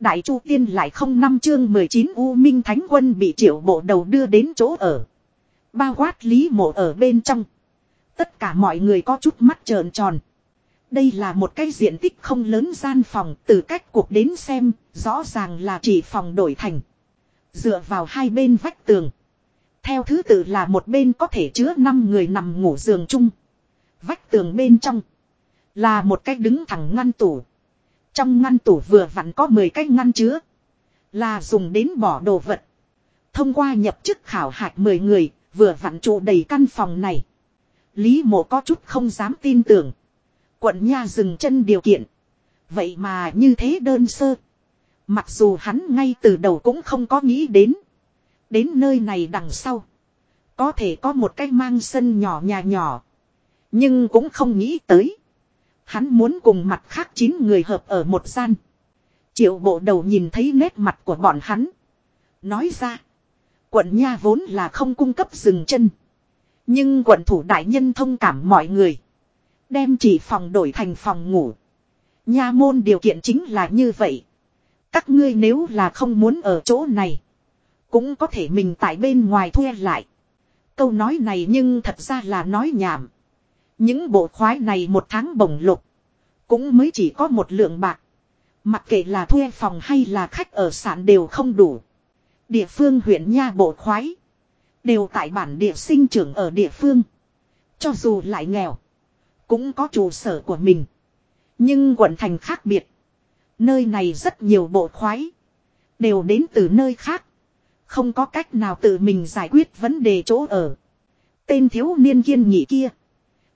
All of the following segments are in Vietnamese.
Đại Chu Tiên lại không năm chương 19 U Minh Thánh Quân bị triệu bộ đầu đưa đến chỗ ở. Bao quát lý mộ ở bên trong. Tất cả mọi người có chút mắt trợn tròn. Đây là một cái diện tích không lớn gian phòng từ cách cuộc đến xem, rõ ràng là chỉ phòng đổi thành. Dựa vào hai bên vách tường. Theo thứ tự là một bên có thể chứa 5 người nằm ngủ giường chung. Vách tường bên trong là một cái đứng thẳng ngăn tủ. Trong ngăn tủ vừa vặn có 10 cái ngăn chứa. Là dùng đến bỏ đồ vật. Thông qua nhập chức khảo hạch 10 người, vừa vặn trụ đầy căn phòng này. Lý mộ có chút không dám tin tưởng. Quận nha dừng chân điều kiện. Vậy mà như thế đơn sơ. Mặc dù hắn ngay từ đầu cũng không có nghĩ đến. Đến nơi này đằng sau. Có thể có một cái mang sân nhỏ nhà nhỏ. Nhưng cũng không nghĩ tới. Hắn muốn cùng mặt khác chín người hợp ở một gian. Triệu bộ đầu nhìn thấy nét mặt của bọn hắn. Nói ra. Quận nha vốn là không cung cấp dừng chân. Nhưng quận thủ đại nhân thông cảm mọi người. Đem chỉ phòng đổi thành phòng ngủ. Nha môn điều kiện chính là như vậy. Các ngươi nếu là không muốn ở chỗ này. Cũng có thể mình tại bên ngoài thuê lại. Câu nói này nhưng thật ra là nói nhảm. Những bộ khoái này một tháng bổng lục. Cũng mới chỉ có một lượng bạc. Mặc kệ là thuê phòng hay là khách ở sản đều không đủ. Địa phương huyện nha bộ khoái. Đều tại bản địa sinh trưởng ở địa phương. Cho dù lại nghèo. Cũng có trụ sở của mình. Nhưng quận thành khác biệt. Nơi này rất nhiều bộ khoái. Đều đến từ nơi khác. Không có cách nào tự mình giải quyết vấn đề chỗ ở. Tên thiếu niên kiên nhị kia.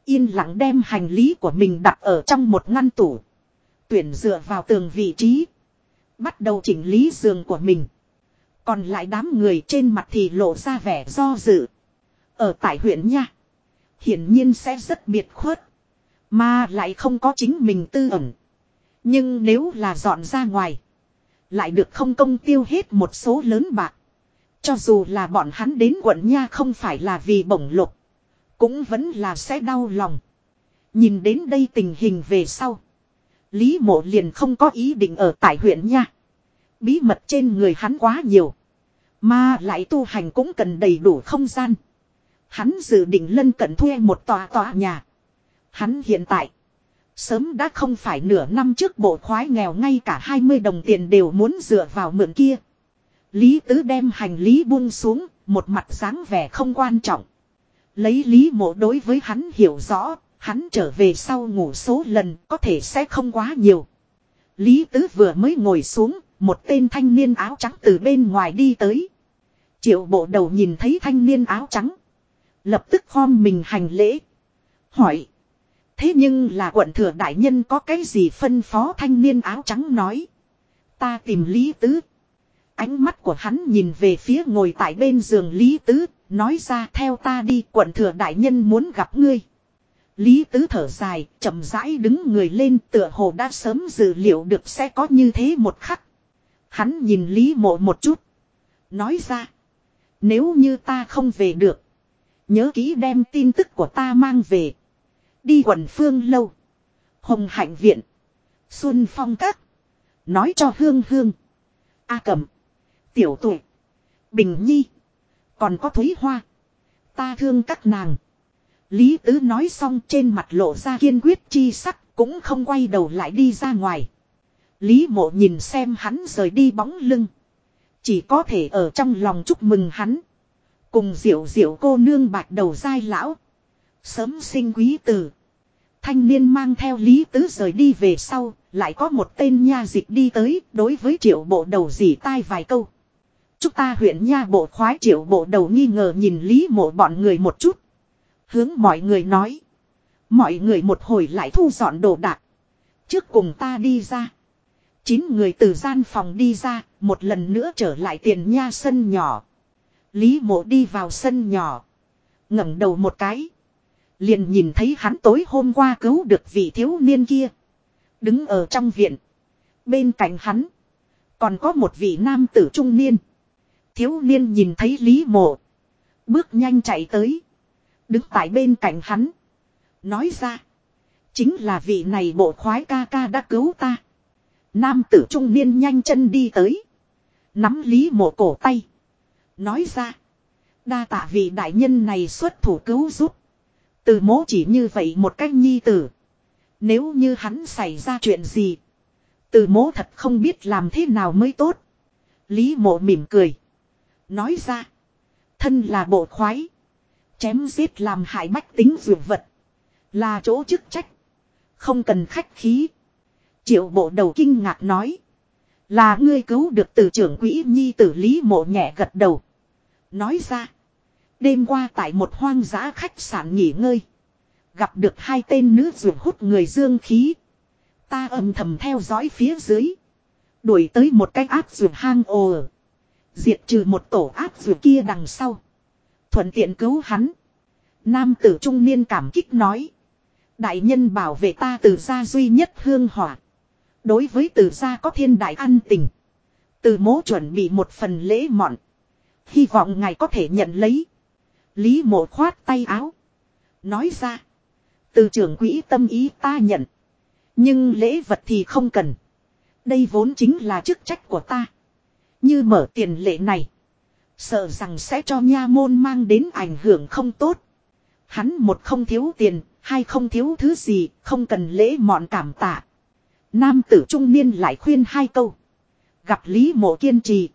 Yên lặng đem hành lý của mình đặt ở trong một ngăn tủ. Tuyển dựa vào tường vị trí. Bắt đầu chỉnh lý giường của mình. Còn lại đám người trên mặt thì lộ ra vẻ do dự. Ở tại huyện nha. Hiển nhiên sẽ rất biệt khuất. Mà lại không có chính mình tư ẩn. Nhưng nếu là dọn ra ngoài. Lại được không công tiêu hết một số lớn bạc. Cho dù là bọn hắn đến quận nha không phải là vì bổng lục. Cũng vẫn là sẽ đau lòng. Nhìn đến đây tình hình về sau. Lý mộ liền không có ý định ở tại huyện nha. Bí mật trên người hắn quá nhiều. Mà lại tu hành cũng cần đầy đủ không gian. Hắn dự định lân cận thuê một tòa tòa nhà. Hắn hiện tại. Sớm đã không phải nửa năm trước bộ khoái nghèo ngay cả 20 đồng tiền đều muốn dựa vào mượn kia. Lý tứ đem hành lý buông xuống, một mặt dáng vẻ không quan trọng. Lấy lý mộ đối với hắn hiểu rõ, hắn trở về sau ngủ số lần có thể sẽ không quá nhiều. Lý tứ vừa mới ngồi xuống, một tên thanh niên áo trắng từ bên ngoài đi tới. Triệu bộ đầu nhìn thấy thanh niên áo trắng. Lập tức khom mình hành lễ. Hỏi. Thế nhưng là quận thừa đại nhân có cái gì phân phó thanh niên áo trắng nói. Ta tìm Lý Tứ. Ánh mắt của hắn nhìn về phía ngồi tại bên giường Lý Tứ, nói ra theo ta đi quận thừa đại nhân muốn gặp ngươi. Lý Tứ thở dài, chậm rãi đứng người lên tựa hồ đã sớm dự liệu được sẽ có như thế một khắc. Hắn nhìn Lý mộ một chút. Nói ra. Nếu như ta không về được. Nhớ kỹ đem tin tức của ta mang về. Đi quần phương lâu. Hồng hạnh viện. Xuân phong các. Nói cho hương hương. A cẩm. Tiểu tuổi. Bình nhi. Còn có thúy hoa. Ta thương các nàng. Lý tứ nói xong trên mặt lộ ra kiên quyết chi sắc. Cũng không quay đầu lại đi ra ngoài. Lý mộ nhìn xem hắn rời đi bóng lưng. Chỉ có thể ở trong lòng chúc mừng hắn. Cùng diệu diệu cô nương bạc đầu dai lão. Sớm sinh quý tử. Thanh niên mang theo lý tứ rời đi về sau, lại có một tên nha dịch đi tới, đối với triệu bộ đầu dì tai vài câu. Chúng ta huyện nha bộ khoái triệu bộ đầu nghi ngờ nhìn lý mộ bọn người một chút. Hướng mọi người nói. Mọi người một hồi lại thu dọn đồ đạc. Trước cùng ta đi ra. Chín người từ gian phòng đi ra, một lần nữa trở lại tiền nha sân nhỏ. Lý mộ đi vào sân nhỏ. ngẩng đầu một cái. Liền nhìn thấy hắn tối hôm qua cứu được vị thiếu niên kia. Đứng ở trong viện. Bên cạnh hắn. Còn có một vị nam tử trung niên. Thiếu niên nhìn thấy Lý mộ. Bước nhanh chạy tới. Đứng tại bên cạnh hắn. Nói ra. Chính là vị này bộ khoái ca ca đã cứu ta. Nam tử trung niên nhanh chân đi tới. Nắm Lý mộ cổ tay. Nói ra. Đa tạ vị đại nhân này xuất thủ cứu giúp. Từ mố chỉ như vậy một cách nhi tử. Nếu như hắn xảy ra chuyện gì. Từ mố thật không biết làm thế nào mới tốt. Lý mộ mỉm cười. Nói ra. Thân là bộ khoái. Chém giết làm hại bách tính dược vật. Là chỗ chức trách. Không cần khách khí. Triệu bộ đầu kinh ngạc nói. Là ngươi cứu được từ trưởng quỹ nhi tử Lý mộ nhẹ gật đầu. Nói ra. Đêm qua tại một hoang dã khách sạn nghỉ ngơi. Gặp được hai tên nữ ruột hút người dương khí. Ta âm thầm theo dõi phía dưới. Đuổi tới một cái áp ruột hang ồ. Diệt trừ một tổ áp dù kia đằng sau. Thuận tiện cứu hắn. Nam tử trung niên cảm kích nói. Đại nhân bảo vệ ta từ gia duy nhất hương hỏa. Đối với từ gia có thiên đại an tình. Từ mố chuẩn bị một phần lễ mọn. Hy vọng ngài có thể nhận lấy. Lý mộ khoát tay áo. Nói ra. Từ trưởng quỹ tâm ý ta nhận. Nhưng lễ vật thì không cần. Đây vốn chính là chức trách của ta. Như mở tiền lệ này. Sợ rằng sẽ cho nha môn mang đến ảnh hưởng không tốt. Hắn một không thiếu tiền, hai không thiếu thứ gì, không cần lễ mọn cảm tạ. Nam tử trung niên lại khuyên hai câu. Gặp Lý mộ kiên trì.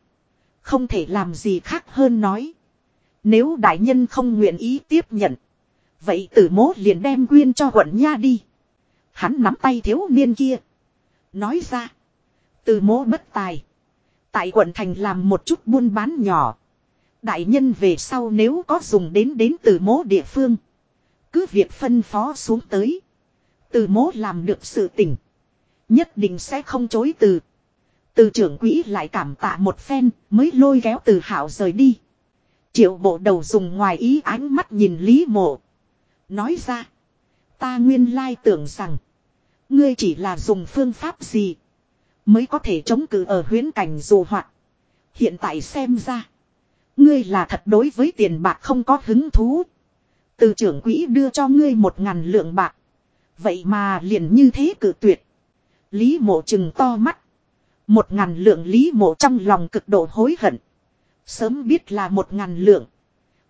Không thể làm gì khác hơn nói. Nếu đại nhân không nguyện ý tiếp nhận. Vậy tử mố liền đem quyên cho quận nha đi. Hắn nắm tay thiếu niên kia. Nói ra. Từ mố bất tài. Tại quận thành làm một chút buôn bán nhỏ. Đại nhân về sau nếu có dùng đến đến từ mố địa phương. Cứ việc phân phó xuống tới. Từ mố làm được sự tỉnh. Nhất định sẽ không chối từ. Từ trưởng quỹ lại cảm tạ một phen, mới lôi kéo từ hảo rời đi. Triệu bộ đầu dùng ngoài ý ánh mắt nhìn Lý mộ. Nói ra. Ta nguyên lai tưởng rằng. Ngươi chỉ là dùng phương pháp gì. Mới có thể chống cự ở huyến cảnh dù hoạt. Hiện tại xem ra. Ngươi là thật đối với tiền bạc không có hứng thú. Từ trưởng quỹ đưa cho ngươi một ngàn lượng bạc. Vậy mà liền như thế cử tuyệt. Lý mộ chừng to mắt. Một ngàn lượng lý mộ trong lòng cực độ hối hận. Sớm biết là một ngàn lượng.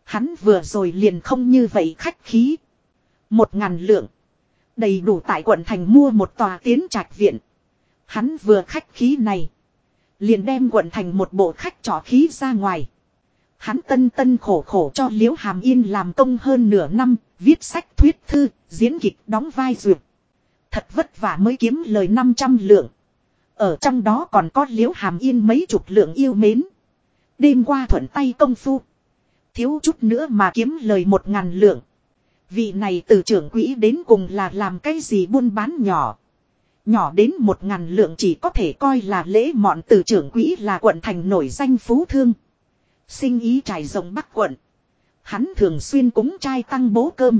Hắn vừa rồi liền không như vậy khách khí. Một ngàn lượng. Đầy đủ tại quận thành mua một tòa tiến trạch viện. Hắn vừa khách khí này. Liền đem quận thành một bộ khách trò khí ra ngoài. Hắn tân tân khổ khổ cho Liễu Hàm Yên làm công hơn nửa năm, viết sách thuyết thư, diễn kịch đóng vai duyệt. Thật vất vả mới kiếm lời 500 lượng. Ở trong đó còn có Liễu Hàm Yên mấy chục lượng yêu mến. Đêm qua thuận tay công phu. Thiếu chút nữa mà kiếm lời một ngàn lượng. Vị này từ trưởng quỹ đến cùng là làm cái gì buôn bán nhỏ. Nhỏ đến một ngàn lượng chỉ có thể coi là lễ mọn từ trưởng quỹ là quận thành nổi danh phú thương. Sinh ý trải rộng bắc quận. Hắn thường xuyên cúng trai tăng bố cơm.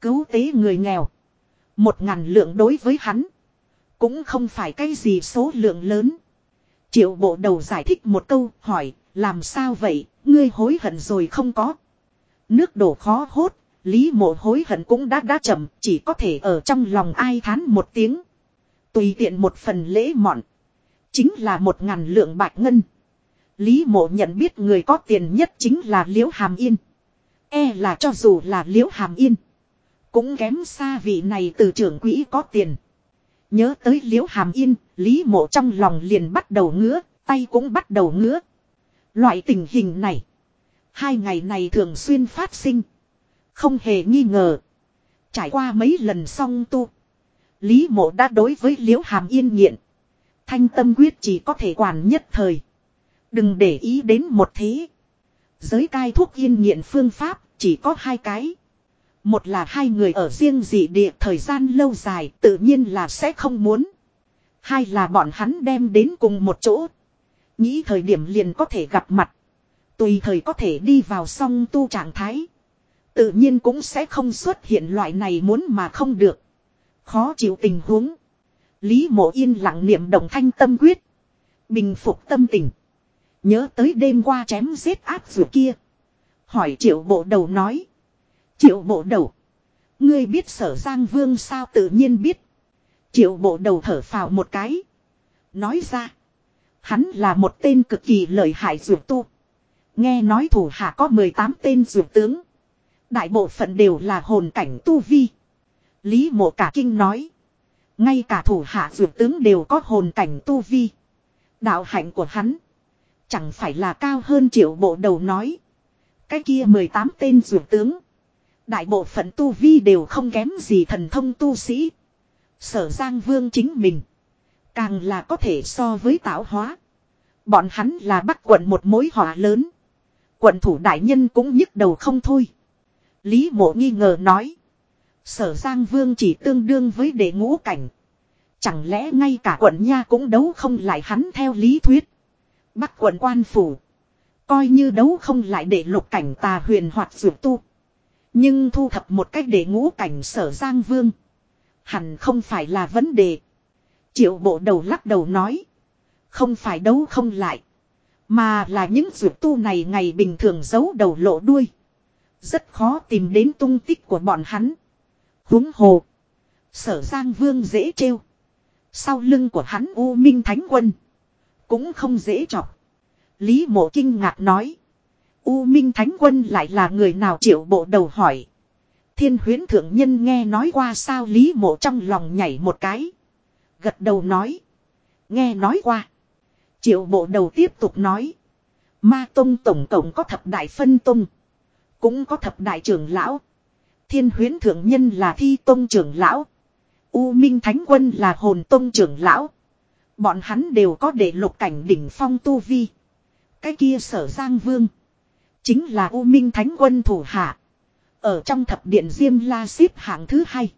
Cứu tế người nghèo. Một ngàn lượng đối với hắn. Cũng không phải cái gì số lượng lớn. Triệu bộ đầu giải thích một câu, hỏi, làm sao vậy, ngươi hối hận rồi không có. Nước đổ khó hốt. Lý mộ hối hận cũng đã đã chậm, chỉ có thể ở trong lòng ai thán một tiếng. Tùy tiện một phần lễ mọn. Chính là một ngàn lượng bạch ngân. Lý mộ nhận biết người có tiền nhất chính là Liễu Hàm Yên. E là cho dù là Liễu Hàm Yên. Cũng kém xa vị này từ trưởng quỹ có tiền. Nhớ tới Liễu Hàm Yên, Lý mộ trong lòng liền bắt đầu ngứa, tay cũng bắt đầu ngứa. Loại tình hình này. Hai ngày này thường xuyên phát sinh. Không hề nghi ngờ. Trải qua mấy lần song tu. Lý mộ đã đối với Liễu Hàm Yên nghiện. Thanh tâm quyết chỉ có thể quản nhất thời. Đừng để ý đến một thế. Giới cai thuốc yên nghiện phương pháp chỉ có hai cái. Một là hai người ở riêng dị địa thời gian lâu dài tự nhiên là sẽ không muốn. Hai là bọn hắn đem đến cùng một chỗ. Nghĩ thời điểm liền có thể gặp mặt. Tùy thời có thể đi vào song tu trạng thái. Tự nhiên cũng sẽ không xuất hiện loại này muốn mà không được. Khó chịu tình huống. Lý mộ yên lặng niệm đồng thanh tâm quyết. Bình phục tâm tình. Nhớ tới đêm qua chém giết áp dù kia. Hỏi triệu bộ đầu nói. Triệu bộ đầu. Ngươi biết sở Giang Vương sao tự nhiên biết. Triệu bộ đầu thở phào một cái. Nói ra. Hắn là một tên cực kỳ lợi hại dù tu. Nghe nói thủ hạ có 18 tên dù tướng. Đại bộ phận đều là hồn cảnh tu vi. Lý mộ cả kinh nói. Ngay cả thủ hạ dược tướng đều có hồn cảnh tu vi. Đạo hạnh của hắn. Chẳng phải là cao hơn triệu bộ đầu nói. Cái kia 18 tên dược tướng. Đại bộ phận tu vi đều không kém gì thần thông tu sĩ. Sở Giang Vương chính mình. Càng là có thể so với tạo hóa. Bọn hắn là bắt quận một mối họa lớn. Quận thủ đại nhân cũng nhức đầu không thôi. Lý mộ nghi ngờ nói. Sở Giang Vương chỉ tương đương với đệ ngũ cảnh. Chẳng lẽ ngay cả quận nha cũng đấu không lại hắn theo lý thuyết. Bắc quận quan phủ. Coi như đấu không lại để lục cảnh tà huyền hoặc dược tu. Nhưng thu thập một cách để ngũ cảnh sở Giang Vương. Hẳn không phải là vấn đề. Triệu bộ đầu lắc đầu nói. Không phải đấu không lại. Mà là những dược tu này ngày bình thường giấu đầu lộ đuôi. Rất khó tìm đến tung tích của bọn hắn huống hồ. Sở Giang Vương dễ trêu. Sau lưng của hắn U Minh Thánh Quân. Cũng không dễ chọc. Lý mộ kinh ngạc nói. U Minh Thánh Quân lại là người nào triệu bộ đầu hỏi. Thiên huyến thượng nhân nghe nói qua sao Lý mộ trong lòng nhảy một cái. Gật đầu nói. Nghe nói qua. Triệu bộ đầu tiếp tục nói. Ma Tông tổng cộng có thập đại phân tông. Cũng có thập đại trưởng lão. Thiên huyến thượng nhân là thi tông trưởng lão. U Minh Thánh Quân là hồn tông trưởng lão. Bọn hắn đều có để lục cảnh đỉnh phong tu vi. Cái kia sở Giang Vương. Chính là U Minh Thánh Quân thủ hạ. Ở trong thập điện Diêm La xếp hạng thứ hai.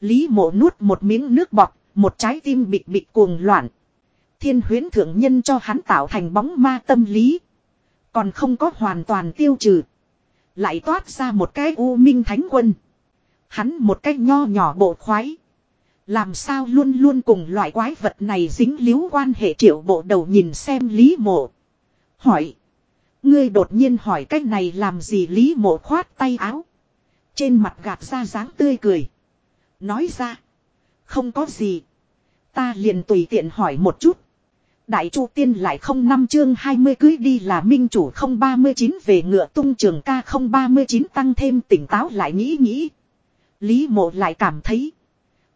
Lý mộ nuốt một miếng nước bọt, một trái tim bịt bịt cuồng loạn. Thiên huyến thượng nhân cho hắn tạo thành bóng ma tâm lý. Còn không có hoàn toàn tiêu trừ. Lại toát ra một cái U Minh Thánh Quân. Hắn một cái nho nhỏ bộ khoái. Làm sao luôn luôn cùng loại quái vật này dính líu quan hệ triệu bộ đầu nhìn xem Lý Mộ. Hỏi. Ngươi đột nhiên hỏi cách này làm gì Lý Mộ khoát tay áo. Trên mặt gạt ra dáng tươi cười. Nói ra. Không có gì. Ta liền tùy tiện hỏi một chút. Đại Chu Tiên lại không năm chương 20 cưới đi là minh chủ không 39 về ngựa tung trường ca không 39 tăng thêm tỉnh táo lại nghĩ nghĩ. Lý mộ lại cảm thấy.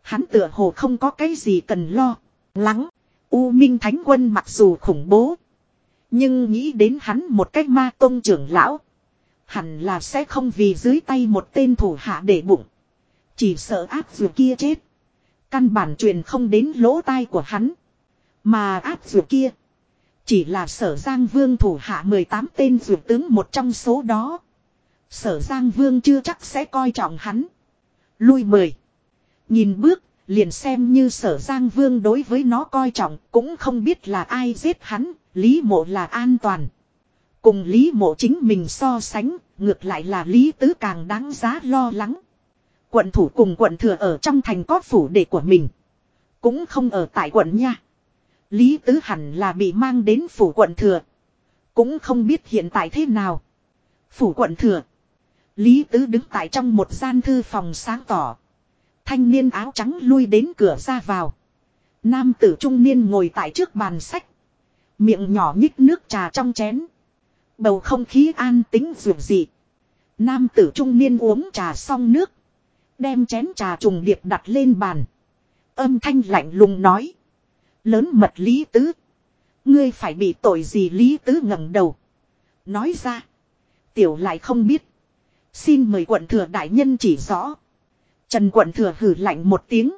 Hắn tựa hồ không có cái gì cần lo. Lắng. U Minh Thánh Quân mặc dù khủng bố. Nhưng nghĩ đến hắn một cách ma tôn trưởng lão. Hẳn là sẽ không vì dưới tay một tên thủ hạ để bụng. Chỉ sợ áp dù kia chết. Căn bản truyền không đến lỗ tai của hắn. Mà áp dược kia. Chỉ là sở Giang Vương thủ hạ 18 tên dược tướng một trong số đó. Sở Giang Vương chưa chắc sẽ coi trọng hắn. Lui mời. Nhìn bước, liền xem như sở Giang Vương đối với nó coi trọng, cũng không biết là ai giết hắn, Lý Mộ là an toàn. Cùng Lý Mộ chính mình so sánh, ngược lại là Lý Tứ càng đáng giá lo lắng. Quận thủ cùng quận thừa ở trong thành có phủ đệ của mình. Cũng không ở tại quận nha. Lý Tứ hẳn là bị mang đến phủ quận thừa. Cũng không biết hiện tại thế nào. Phủ quận thừa. Lý Tứ đứng tại trong một gian thư phòng sáng tỏ. Thanh niên áo trắng lui đến cửa ra vào. Nam tử trung niên ngồi tại trước bàn sách. Miệng nhỏ nhích nước trà trong chén. Bầu không khí an tính dịu dị. Nam tử trung niên uống trà xong nước. Đem chén trà trùng điệp đặt lên bàn. Âm thanh lạnh lùng nói. Lớn mật lý tứ. Ngươi phải bị tội gì lý tứ ngẩng đầu. Nói ra. Tiểu lại không biết. Xin mời quận thừa đại nhân chỉ rõ. Trần quận thừa hử lạnh một tiếng.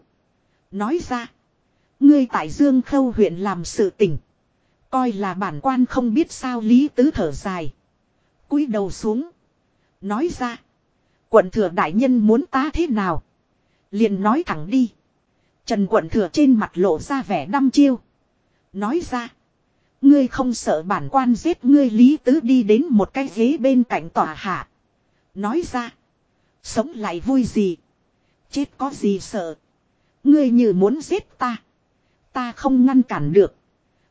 Nói ra. Ngươi tại Dương Khâu huyện làm sự tình. Coi là bản quan không biết sao Lý Tứ thở dài. cúi đầu xuống. Nói ra. Quận thừa đại nhân muốn ta thế nào? Liền nói thẳng đi. Trần quận thừa trên mặt lộ ra vẻ đăm chiêu. Nói ra. Ngươi không sợ bản quan giết ngươi Lý Tứ đi đến một cái ghế bên cạnh tòa hạ. Nói ra. Sống lại vui gì. Chết có gì sợ. Ngươi như muốn giết ta. Ta không ngăn cản được.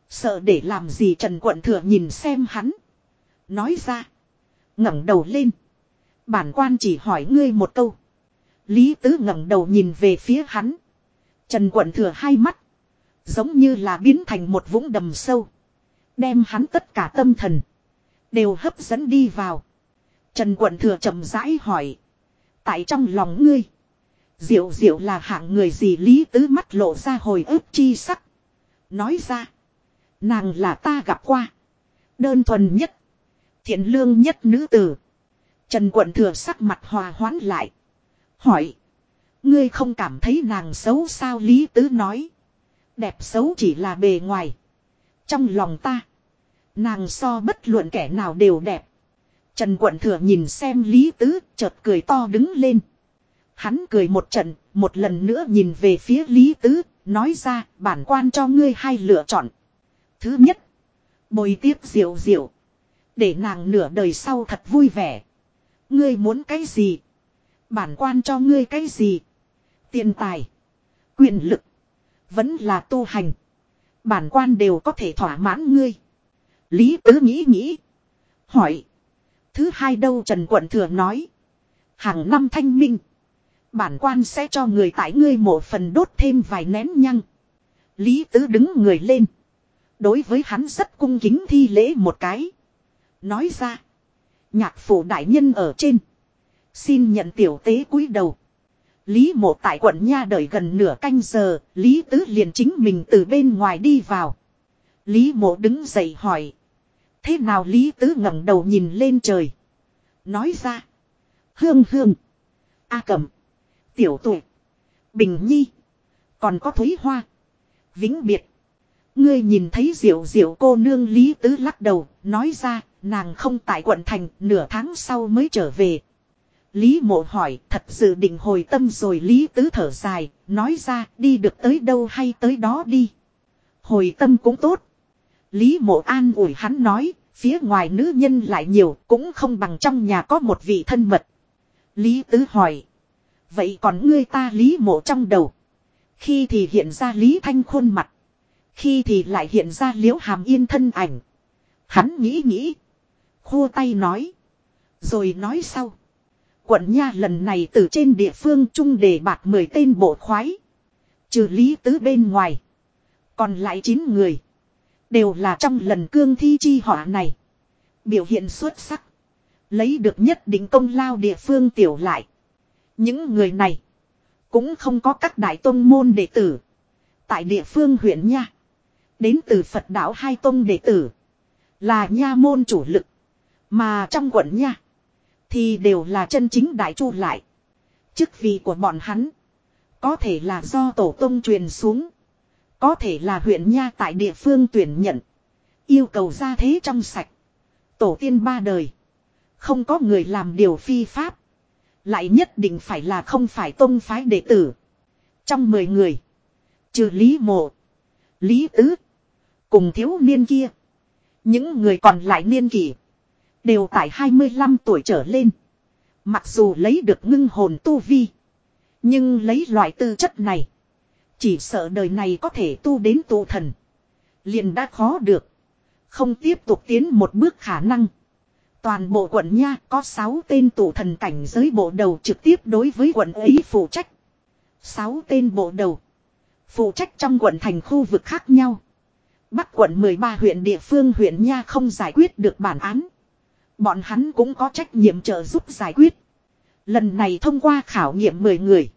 Sợ để làm gì Trần Quận Thừa nhìn xem hắn. Nói ra. ngẩng đầu lên. Bản quan chỉ hỏi ngươi một câu. Lý Tứ ngẩng đầu nhìn về phía hắn. Trần Quận Thừa hai mắt. Giống như là biến thành một vũng đầm sâu. Đem hắn tất cả tâm thần. Đều hấp dẫn đi vào. Trần quận thừa chậm rãi hỏi. Tại trong lòng ngươi. Diệu diệu là hạng người gì lý tứ mắt lộ ra hồi ức chi sắc. Nói ra. Nàng là ta gặp qua. Đơn thuần nhất. Thiện lương nhất nữ tử. Trần quận thừa sắc mặt hòa hoãn lại. Hỏi. Ngươi không cảm thấy nàng xấu sao Lý Tứ nói. Đẹp xấu chỉ là bề ngoài. Trong lòng ta. Nàng so bất luận kẻ nào đều đẹp. Trần quận thừa nhìn xem Lý Tứ chợt cười to đứng lên. Hắn cười một trận, một lần nữa nhìn về phía Lý Tứ, nói ra bản quan cho ngươi hai lựa chọn. Thứ nhất, bồi tiếp diệu diệu. Để nàng nửa đời sau thật vui vẻ. Ngươi muốn cái gì? Bản quan cho ngươi cái gì? Tiền tài, quyền lực, vẫn là tu hành. Bản quan đều có thể thỏa mãn ngươi. Lý tứ nghĩ nghĩ. Hỏi. Thứ hai đâu Trần Quận Thừa nói. Hàng năm thanh minh. Bản quan sẽ cho người tại ngươi một phần đốt thêm vài nén nhăng. Lý tứ đứng người lên. Đối với hắn rất cung kính thi lễ một cái. Nói ra. Nhạc phủ đại nhân ở trên. Xin nhận tiểu tế cúi đầu. Lý mộ tại quận nha đợi gần nửa canh giờ, Lý tứ liền chính mình từ bên ngoài đi vào. Lý mộ đứng dậy hỏi. Thế nào Lý tứ ngẩng đầu nhìn lên trời. Nói ra. Hương hương. A cẩm. Tiểu tụ. Bình nhi. Còn có thúy hoa. Vĩnh biệt. Ngươi nhìn thấy diệu diệu cô nương Lý tứ lắc đầu. Nói ra nàng không tại quận thành nửa tháng sau mới trở về. Lý mộ hỏi thật sự định hồi tâm rồi Lý tứ thở dài, nói ra đi được tới đâu hay tới đó đi. Hồi tâm cũng tốt. Lý mộ an ủi hắn nói, phía ngoài nữ nhân lại nhiều cũng không bằng trong nhà có một vị thân mật. Lý tứ hỏi. Vậy còn ngươi ta lý mộ trong đầu. Khi thì hiện ra lý thanh khuôn mặt. Khi thì lại hiện ra liễu hàm yên thân ảnh. Hắn nghĩ nghĩ. Khua tay nói. Rồi nói sau. Quận Nha lần này từ trên địa phương trung đề bạc 10 tên bộ khoái. Trừ Lý Tứ bên ngoài. Còn lại 9 người. Đều là trong lần cương thi chi họa này. Biểu hiện xuất sắc. Lấy được nhất định công lao địa phương tiểu lại. Những người này. Cũng không có các đại tôn môn đệ tử. Tại địa phương huyện Nha. Đến từ Phật đạo hai tôn đệ tử. Là Nha môn chủ lực. Mà trong quận Nha. Thì đều là chân chính đại chu lại. Chức vị của bọn hắn. Có thể là do tổ tông truyền xuống. Có thể là huyện nha tại địa phương tuyển nhận. Yêu cầu ra thế trong sạch. Tổ tiên ba đời. Không có người làm điều phi pháp. Lại nhất định phải là không phải tông phái đệ tử. Trong mười người. Trừ Lý Mộ. Lý Tứ. Cùng thiếu niên kia. Những người còn lại niên kỷ. Đều tại 25 tuổi trở lên. Mặc dù lấy được ngưng hồn tu vi. Nhưng lấy loại tư chất này. Chỉ sợ đời này có thể tu đến tu thần. Liền đã khó được. Không tiếp tục tiến một bước khả năng. Toàn bộ quận nha có 6 tên tụ thần cảnh giới bộ đầu trực tiếp đối với quận ấy phụ trách. 6 tên bộ đầu. Phụ trách trong quận thành khu vực khác nhau. Bắc quận 13 huyện địa phương huyện nha không giải quyết được bản án. Bọn hắn cũng có trách nhiệm trợ giúp giải quyết. Lần này thông qua khảo nghiệm 10 người.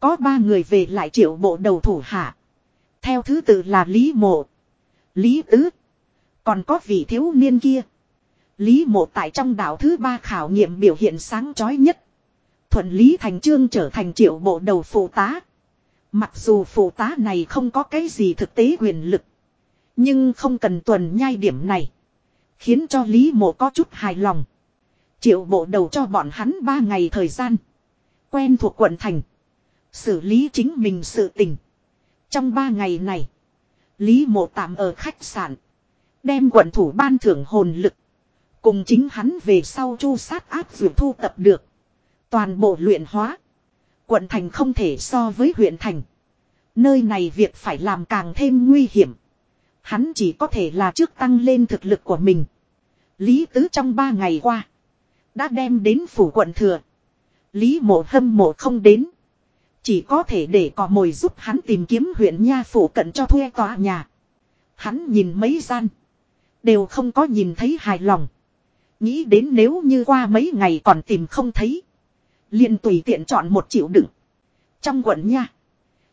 Có 3 người về lại triệu bộ đầu thủ hạ. Theo thứ tự là Lý Mộ. Lý Tứ. Còn có vị thiếu niên kia. Lý Mộ tại trong đảo thứ ba khảo nghiệm biểu hiện sáng chói nhất. Thuận Lý Thành Trương trở thành triệu bộ đầu phụ tá. Mặc dù phụ tá này không có cái gì thực tế quyền lực. Nhưng không cần tuần nhai điểm này. Khiến cho Lý Mộ có chút hài lòng. Triệu bộ đầu cho bọn hắn ba ngày thời gian. Quen thuộc quận thành. Xử lý chính mình sự tình. Trong ba ngày này. Lý mộ tạm ở khách sạn. Đem quận thủ ban thưởng hồn lực. Cùng chính hắn về sau chu sát áp dụng thu tập được. Toàn bộ luyện hóa. Quận thành không thể so với huyện thành. Nơi này việc phải làm càng thêm nguy hiểm. Hắn chỉ có thể là trước tăng lên thực lực của mình. Lý Tứ trong ba ngày qua. Đã đem đến phủ quận thừa. Lý mộ hâm mộ không đến. Chỉ có thể để cò mồi giúp hắn tìm kiếm huyện nha phủ cận cho thuê tòa nhà. Hắn nhìn mấy gian. Đều không có nhìn thấy hài lòng. Nghĩ đến nếu như qua mấy ngày còn tìm không thấy. liền tùy tiện chọn một triệu đựng. Trong quận nha.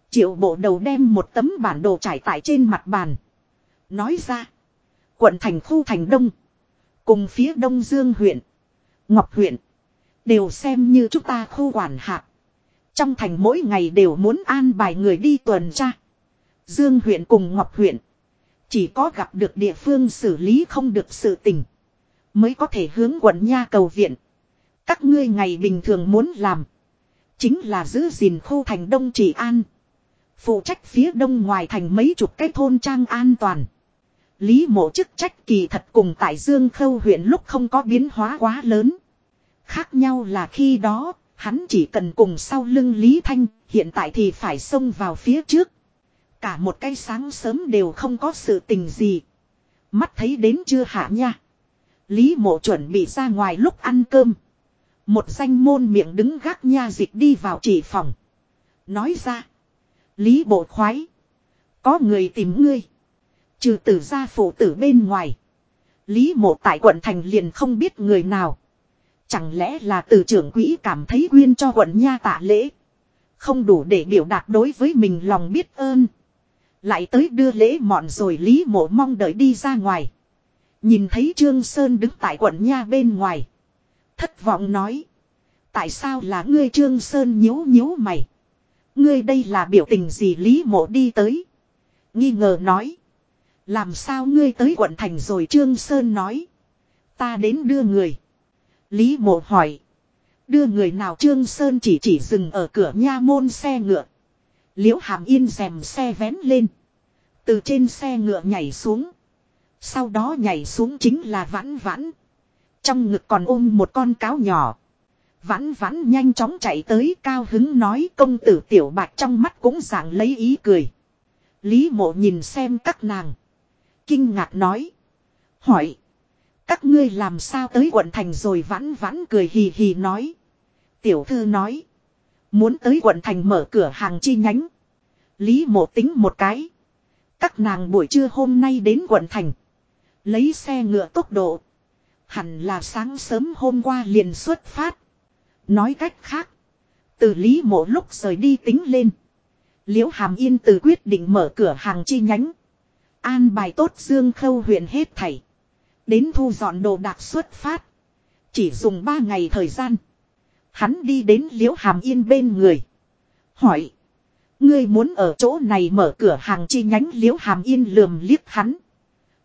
Triệu bộ đầu đem một tấm bản đồ trải tại trên mặt bàn. Nói ra. Quận thành khu thành đông. Cùng phía đông dương huyện. Ngọc huyện. Đều xem như chúng ta khu quản hạt. Trong thành mỗi ngày đều muốn an bài người đi tuần tra. Dương huyện cùng Ngọc huyện. Chỉ có gặp được địa phương xử lý không được sự tình. Mới có thể hướng quận nha cầu viện. Các ngươi ngày bình thường muốn làm. Chính là giữ gìn khu thành đông trị an. Phụ trách phía đông ngoài thành mấy chục cái thôn trang an toàn. Lý mộ chức trách kỳ thật cùng tại Dương Khâu huyện lúc không có biến hóa quá lớn. Khác nhau là khi đó, hắn chỉ cần cùng sau lưng Lý Thanh, hiện tại thì phải xông vào phía trước. Cả một cái sáng sớm đều không có sự tình gì. Mắt thấy đến chưa hạ nha. Lý mộ chuẩn bị ra ngoài lúc ăn cơm. Một danh môn miệng đứng gác nha dịch đi vào chỉ phòng. Nói ra. Lý bộ khoái. Có người tìm ngươi. Trừ tử gia phụ tử bên ngoài. Lý mộ tại quận thành liền không biết người nào. Chẳng lẽ là từ trưởng quỹ cảm thấy quyên cho quận nha tạ lễ. Không đủ để biểu đạt đối với mình lòng biết ơn. Lại tới đưa lễ mọn rồi Lý mộ mong đợi đi ra ngoài. Nhìn thấy Trương Sơn đứng tại quận nha bên ngoài. Thất vọng nói. Tại sao là ngươi Trương Sơn nhíu nhíu mày. Ngươi đây là biểu tình gì Lý mộ đi tới. Nghi ngờ nói. Làm sao ngươi tới quận thành rồi Trương Sơn nói. Ta đến đưa người. Lý mộ hỏi. Đưa người nào Trương Sơn chỉ chỉ dừng ở cửa nha môn xe ngựa. Liễu hàm yên rèm xe vén lên. Từ trên xe ngựa nhảy xuống. Sau đó nhảy xuống chính là vãn vãn. Trong ngực còn ôm một con cáo nhỏ. Vãn vãn nhanh chóng chạy tới cao hứng nói công tử tiểu bạch trong mắt cũng dạng lấy ý cười. Lý mộ nhìn xem các nàng. Kinh ngạc nói. Hỏi. Các ngươi làm sao tới quận thành rồi vãn vãn cười hì hì nói. Tiểu thư nói. Muốn tới quận thành mở cửa hàng chi nhánh. Lý mộ tính một cái. Các nàng buổi trưa hôm nay đến quận thành. Lấy xe ngựa tốc độ. Hẳn là sáng sớm hôm qua liền xuất phát. Nói cách khác. Từ Lý mộ lúc rời đi tính lên. Liễu Hàm Yên từ quyết định mở cửa hàng chi nhánh. An bài tốt Dương Khâu huyện hết thảy. Đến thu dọn đồ đạc xuất phát. Chỉ dùng 3 ngày thời gian. Hắn đi đến Liễu Hàm Yên bên người. Hỏi. Ngươi muốn ở chỗ này mở cửa hàng chi nhánh Liễu Hàm Yên lườm liếc hắn.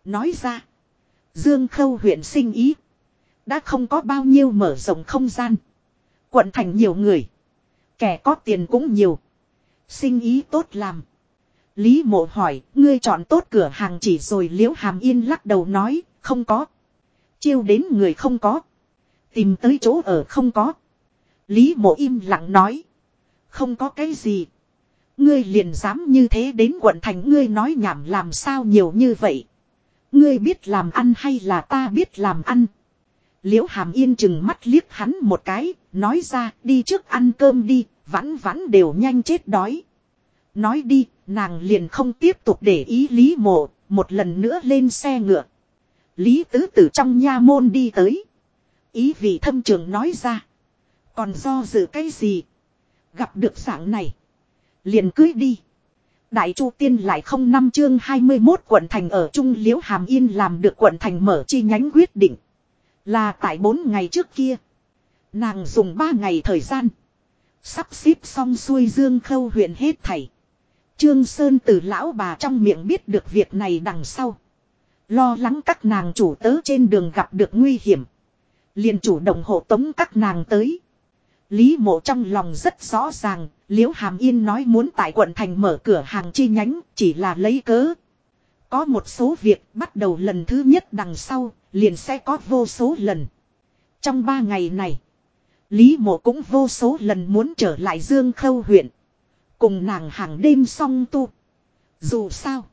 Nói ra. Dương Khâu huyện sinh ý. Đã không có bao nhiêu mở rộng không gian. Quận thành nhiều người. Kẻ có tiền cũng nhiều. Sinh ý tốt làm. Lý mộ hỏi, ngươi chọn tốt cửa hàng chỉ rồi liễu hàm yên lắc đầu nói, không có. Chiêu đến người không có. Tìm tới chỗ ở không có. Lý mộ im lặng nói. Không có cái gì. Ngươi liền dám như thế đến quận thành ngươi nói nhảm làm sao nhiều như vậy. Ngươi biết làm ăn hay là ta biết làm ăn. Liễu hàm yên chừng mắt liếc hắn một cái, nói ra đi trước ăn cơm đi, vãn vãn đều nhanh chết đói. Nói đi, nàng liền không tiếp tục để ý Lý mộ, một lần nữa lên xe ngựa. Lý tứ tử trong nha môn đi tới. Ý vị thâm trường nói ra. Còn do dự cái gì? Gặp được dạng này. Liền cưới đi. Đại Chu Tiên lại không năm chương 21 quận thành ở Trung Liễu Hàm Yên làm được quận thành mở chi nhánh quyết định. Là tại 4 ngày trước kia. Nàng dùng 3 ngày thời gian. Sắp xếp xong xuôi dương khâu huyện hết thảy. Trương Sơn từ lão bà trong miệng biết được việc này đằng sau. Lo lắng các nàng chủ tớ trên đường gặp được nguy hiểm. liền chủ động hộ tống các nàng tới. Lý mộ trong lòng rất rõ ràng, Liễu Hàm Yên nói muốn tại quận thành mở cửa hàng chi nhánh, chỉ là lấy cớ. Có một số việc bắt đầu lần thứ nhất đằng sau, liền sẽ có vô số lần. Trong ba ngày này, Lý mộ cũng vô số lần muốn trở lại Dương Khâu huyện. Cùng nàng hàng đêm song tu. Dù sao.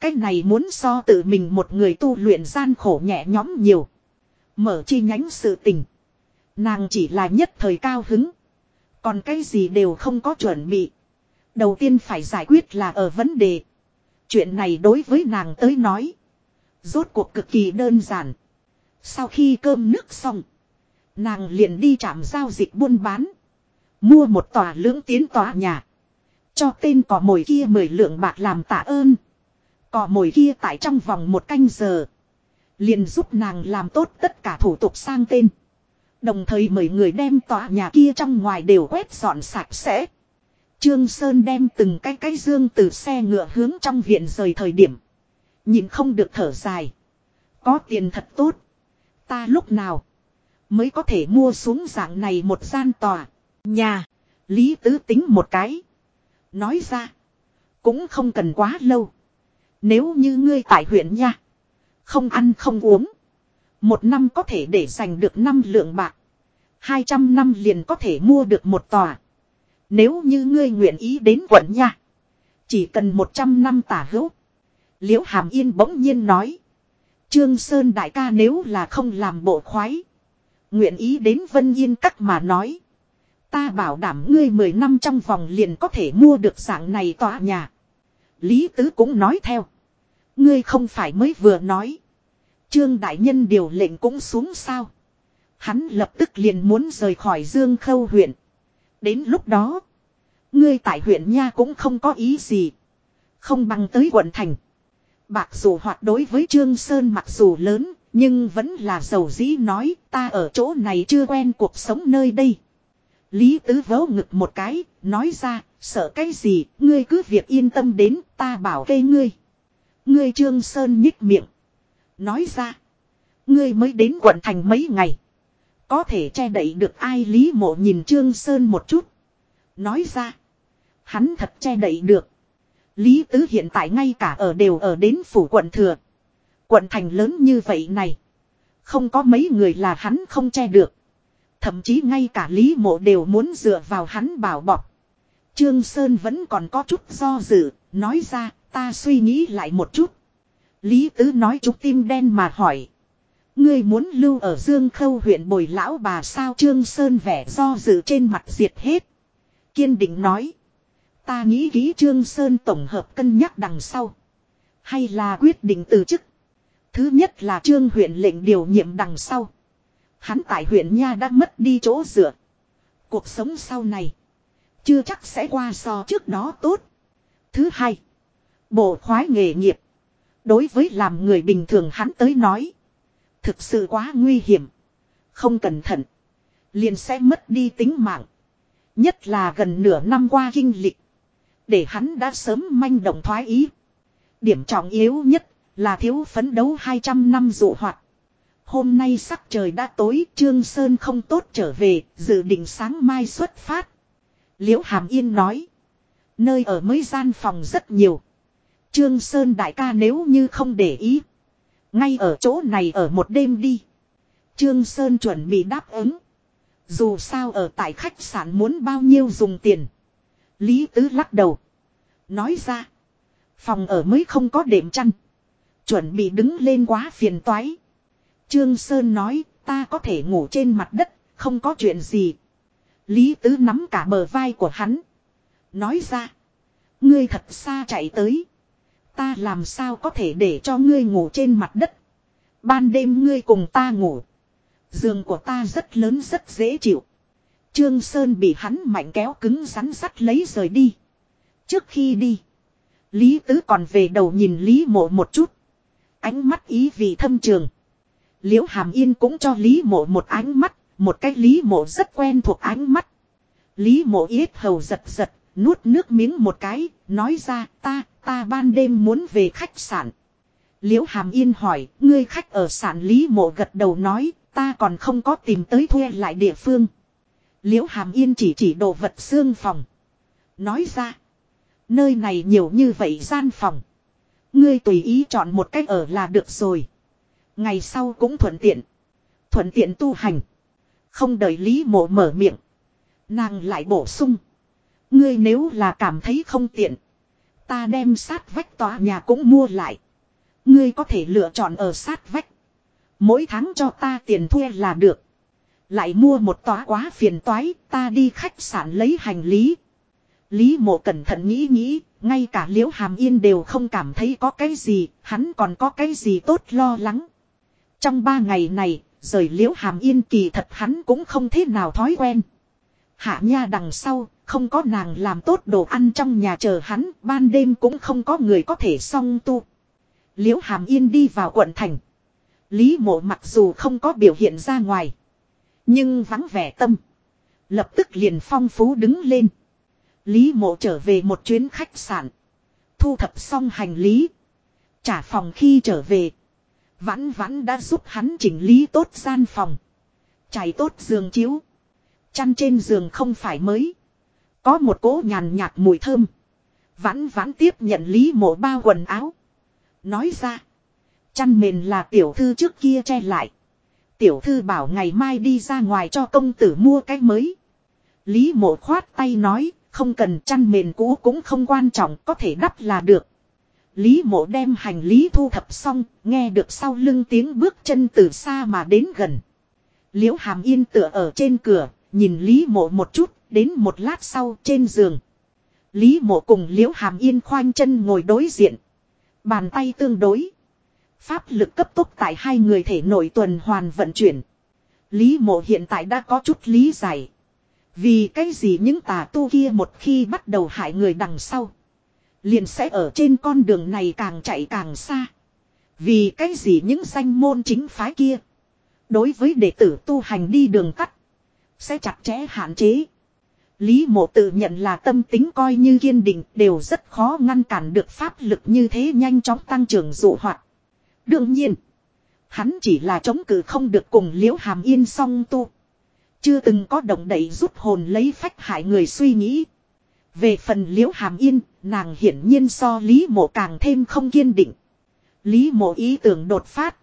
Cái này muốn so tự mình một người tu luyện gian khổ nhẹ nhõm nhiều. Mở chi nhánh sự tình. Nàng chỉ là nhất thời cao hứng. Còn cái gì đều không có chuẩn bị. Đầu tiên phải giải quyết là ở vấn đề. Chuyện này đối với nàng tới nói. Rốt cuộc cực kỳ đơn giản. Sau khi cơm nước xong. Nàng liền đi trạm giao dịch buôn bán. Mua một tòa lưỡng tiến tòa nhà. Cho tên cỏ mồi kia mười lượng bạc làm tạ ơn. Cỏ mồi kia tại trong vòng một canh giờ. Liền giúp nàng làm tốt tất cả thủ tục sang tên. Đồng thời mời người đem tòa nhà kia trong ngoài đều quét dọn sạch sẽ. Trương Sơn đem từng cái cái dương từ xe ngựa hướng trong viện rời thời điểm. Nhìn không được thở dài. Có tiền thật tốt. Ta lúc nào mới có thể mua xuống dạng này một gian tòa. Nhà. Lý tứ tính một cái. Nói ra. Cũng không cần quá lâu. Nếu như ngươi tại huyện nha. Không ăn không uống. Một năm có thể để giành được năm lượng bạc. Hai trăm năm liền có thể mua được một tòa. Nếu như ngươi nguyện ý đến quận nha. Chỉ cần một trăm năm tả hữu. Liễu Hàm Yên bỗng nhiên nói. Trương Sơn đại ca nếu là không làm bộ khoái. Nguyện ý đến Vân Yên các mà nói. Ta bảo đảm ngươi 10 năm trong vòng liền có thể mua được dạng này tòa nhà. Lý Tứ cũng nói theo. Ngươi không phải mới vừa nói. Trương Đại Nhân điều lệnh cũng xuống sao. Hắn lập tức liền muốn rời khỏi Dương Khâu huyện. Đến lúc đó. Ngươi tại huyện Nha cũng không có ý gì. Không bằng tới quận thành. Bạc dù hoạt đối với Trương Sơn mặc dù lớn. Nhưng vẫn là giàu dĩ nói, ta ở chỗ này chưa quen cuộc sống nơi đây. Lý Tứ vớ ngực một cái, nói ra, sợ cái gì, ngươi cứ việc yên tâm đến, ta bảo kê ngươi. Ngươi Trương Sơn nhích miệng. Nói ra, ngươi mới đến quận thành mấy ngày. Có thể che đậy được ai Lý Mộ nhìn Trương Sơn một chút. Nói ra, hắn thật che đậy được. Lý Tứ hiện tại ngay cả ở đều ở đến phủ quận thừa. Quận thành lớn như vậy này. Không có mấy người là hắn không che được. Thậm chí ngay cả Lý Mộ đều muốn dựa vào hắn bảo bọc. Trương Sơn vẫn còn có chút do dự, nói ra, ta suy nghĩ lại một chút. Lý Tứ nói chút tim đen mà hỏi. Ngươi muốn lưu ở Dương Khâu huyện bồi lão bà sao Trương Sơn vẻ do dự trên mặt diệt hết. Kiên định nói. Ta nghĩ ký Trương Sơn tổng hợp cân nhắc đằng sau. Hay là quyết định từ chức. Thứ nhất là Trương huyện lệnh điều nhiệm đằng sau. Hắn tại huyện Nha đã mất đi chỗ dựa. Cuộc sống sau này. Chưa chắc sẽ qua so trước đó tốt. Thứ hai. Bộ khoái nghề nghiệp. Đối với làm người bình thường hắn tới nói. Thực sự quá nguy hiểm. Không cẩn thận. Liền sẽ mất đi tính mạng. Nhất là gần nửa năm qua kinh lịch. Để hắn đã sớm manh động thoái ý. Điểm trọng yếu nhất là thiếu phấn đấu 200 năm dụ hoạt. Hôm nay sắc trời đã tối, Trương Sơn không tốt trở về, dự định sáng mai xuất phát. Liễu Hàm Yên nói. Nơi ở mới gian phòng rất nhiều. Trương Sơn đại ca nếu như không để ý. Ngay ở chỗ này ở một đêm đi. Trương Sơn chuẩn bị đáp ứng. Dù sao ở tại khách sạn muốn bao nhiêu dùng tiền. Lý Tứ lắc đầu. Nói ra. Phòng ở mới không có đệm chăn. Chuẩn bị đứng lên quá phiền toái. Trương Sơn nói, ta có thể ngủ trên mặt đất, không có chuyện gì. Lý Tứ nắm cả bờ vai của hắn. Nói ra, ngươi thật xa chạy tới. Ta làm sao có thể để cho ngươi ngủ trên mặt đất. Ban đêm ngươi cùng ta ngủ. Giường của ta rất lớn rất dễ chịu. Trương Sơn bị hắn mạnh kéo cứng rắn sắt lấy rời đi. Trước khi đi. Lý Tứ còn về đầu nhìn Lý Mộ một chút. Ánh mắt ý vị thâm trường. Liễu Hàm Yên cũng cho Lý Mộ một ánh mắt, một cái Lý Mộ rất quen thuộc ánh mắt. Lý Mộ yết hầu giật giật, nuốt nước miếng một cái, nói ra ta, ta ban đêm muốn về khách sạn. Liễu Hàm Yên hỏi, ngươi khách ở sạn Lý Mộ gật đầu nói, ta còn không có tìm tới thuê lại địa phương. Liễu Hàm Yên chỉ chỉ đồ vật xương phòng. Nói ra, nơi này nhiều như vậy gian phòng. Ngươi tùy ý chọn một cách ở là được rồi. Ngày sau cũng thuận tiện. Thuận tiện tu hành. Không đợi Lý mộ mở miệng. Nàng lại bổ sung. Ngươi nếu là cảm thấy không tiện. Ta đem sát vách tòa nhà cũng mua lại. Ngươi có thể lựa chọn ở sát vách. Mỗi tháng cho ta tiền thuê là được. Lại mua một tòa quá phiền toái, ta đi khách sạn lấy hành lý. Lý mộ cẩn thận nghĩ nghĩ, ngay cả liễu hàm yên đều không cảm thấy có cái gì, hắn còn có cái gì tốt lo lắng. Trong ba ngày này, rời liễu hàm yên kỳ thật hắn cũng không thế nào thói quen. Hạ nha đằng sau, không có nàng làm tốt đồ ăn trong nhà chờ hắn, ban đêm cũng không có người có thể song tu. Liễu hàm yên đi vào quận thành. Lý mộ mặc dù không có biểu hiện ra ngoài. Nhưng vắng vẻ tâm. Lập tức liền phong phú đứng lên. Lý mộ trở về một chuyến khách sạn. Thu thập xong hành lý. Trả phòng khi trở về. Vãn vãn đã giúp hắn chỉnh lý tốt gian phòng. Chảy tốt giường chiếu. Chăn trên giường không phải mới. Có một cỗ nhàn nhạt mùi thơm. Vãn vãn tiếp nhận lý mộ bao quần áo. Nói ra. Chăn mền là tiểu thư trước kia che lại. Tiểu thư bảo ngày mai đi ra ngoài cho công tử mua cái mới. Lý mộ khoát tay nói, không cần chăn mền cũ cũng không quan trọng, có thể đắp là được. Lý mộ đem hành lý thu thập xong, nghe được sau lưng tiếng bước chân từ xa mà đến gần. Liễu hàm yên tựa ở trên cửa, nhìn Lý mộ một chút, đến một lát sau trên giường. Lý mộ cùng liễu hàm yên khoanh chân ngồi đối diện. Bàn tay tương đối. Pháp lực cấp tốc tại hai người thể nội tuần hoàn vận chuyển. Lý mộ hiện tại đã có chút lý giải. Vì cái gì những tà tu kia một khi bắt đầu hại người đằng sau. Liền sẽ ở trên con đường này càng chạy càng xa. Vì cái gì những danh môn chính phái kia. Đối với đệ tử tu hành đi đường tắt. Sẽ chặt chẽ hạn chế. Lý mộ tự nhận là tâm tính coi như kiên định đều rất khó ngăn cản được pháp lực như thế nhanh chóng tăng trưởng dụ hoạt. Đương nhiên, hắn chỉ là chống cự không được cùng liễu hàm yên song tu. Chưa từng có động đậy rút hồn lấy phách hại người suy nghĩ. Về phần liễu hàm yên, nàng hiển nhiên so Lý mộ càng thêm không kiên định. Lý mộ ý tưởng đột phát.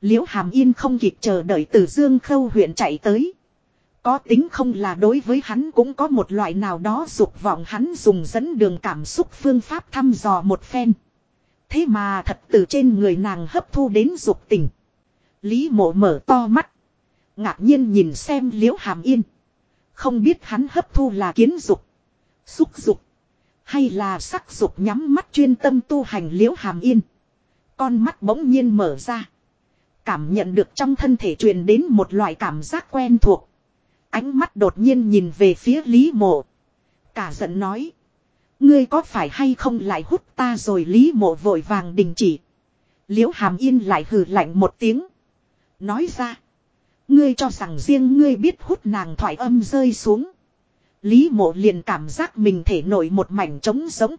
Liễu hàm yên không kịp chờ đợi từ Dương Khâu huyện chạy tới. Có tính không là đối với hắn cũng có một loại nào đó dục vọng hắn dùng dẫn đường cảm xúc phương pháp thăm dò một phen. Thế mà thật từ trên người nàng hấp thu đến dục tình. Lý mộ mở to mắt. Ngạc nhiên nhìn xem liễu hàm yên. Không biết hắn hấp thu là kiến dục. Xúc dục. Hay là sắc dục nhắm mắt chuyên tâm tu hành liễu hàm yên. Con mắt bỗng nhiên mở ra. Cảm nhận được trong thân thể truyền đến một loại cảm giác quen thuộc. Ánh mắt đột nhiên nhìn về phía Lý Mộ. Cả giận nói. Ngươi có phải hay không lại hút ta rồi Lý Mộ vội vàng đình chỉ. Liễu Hàm Yên lại hừ lạnh một tiếng. Nói ra. Ngươi cho rằng riêng ngươi biết hút nàng thoại âm rơi xuống. Lý mộ liền cảm giác mình thể nổi một mảnh trống sống.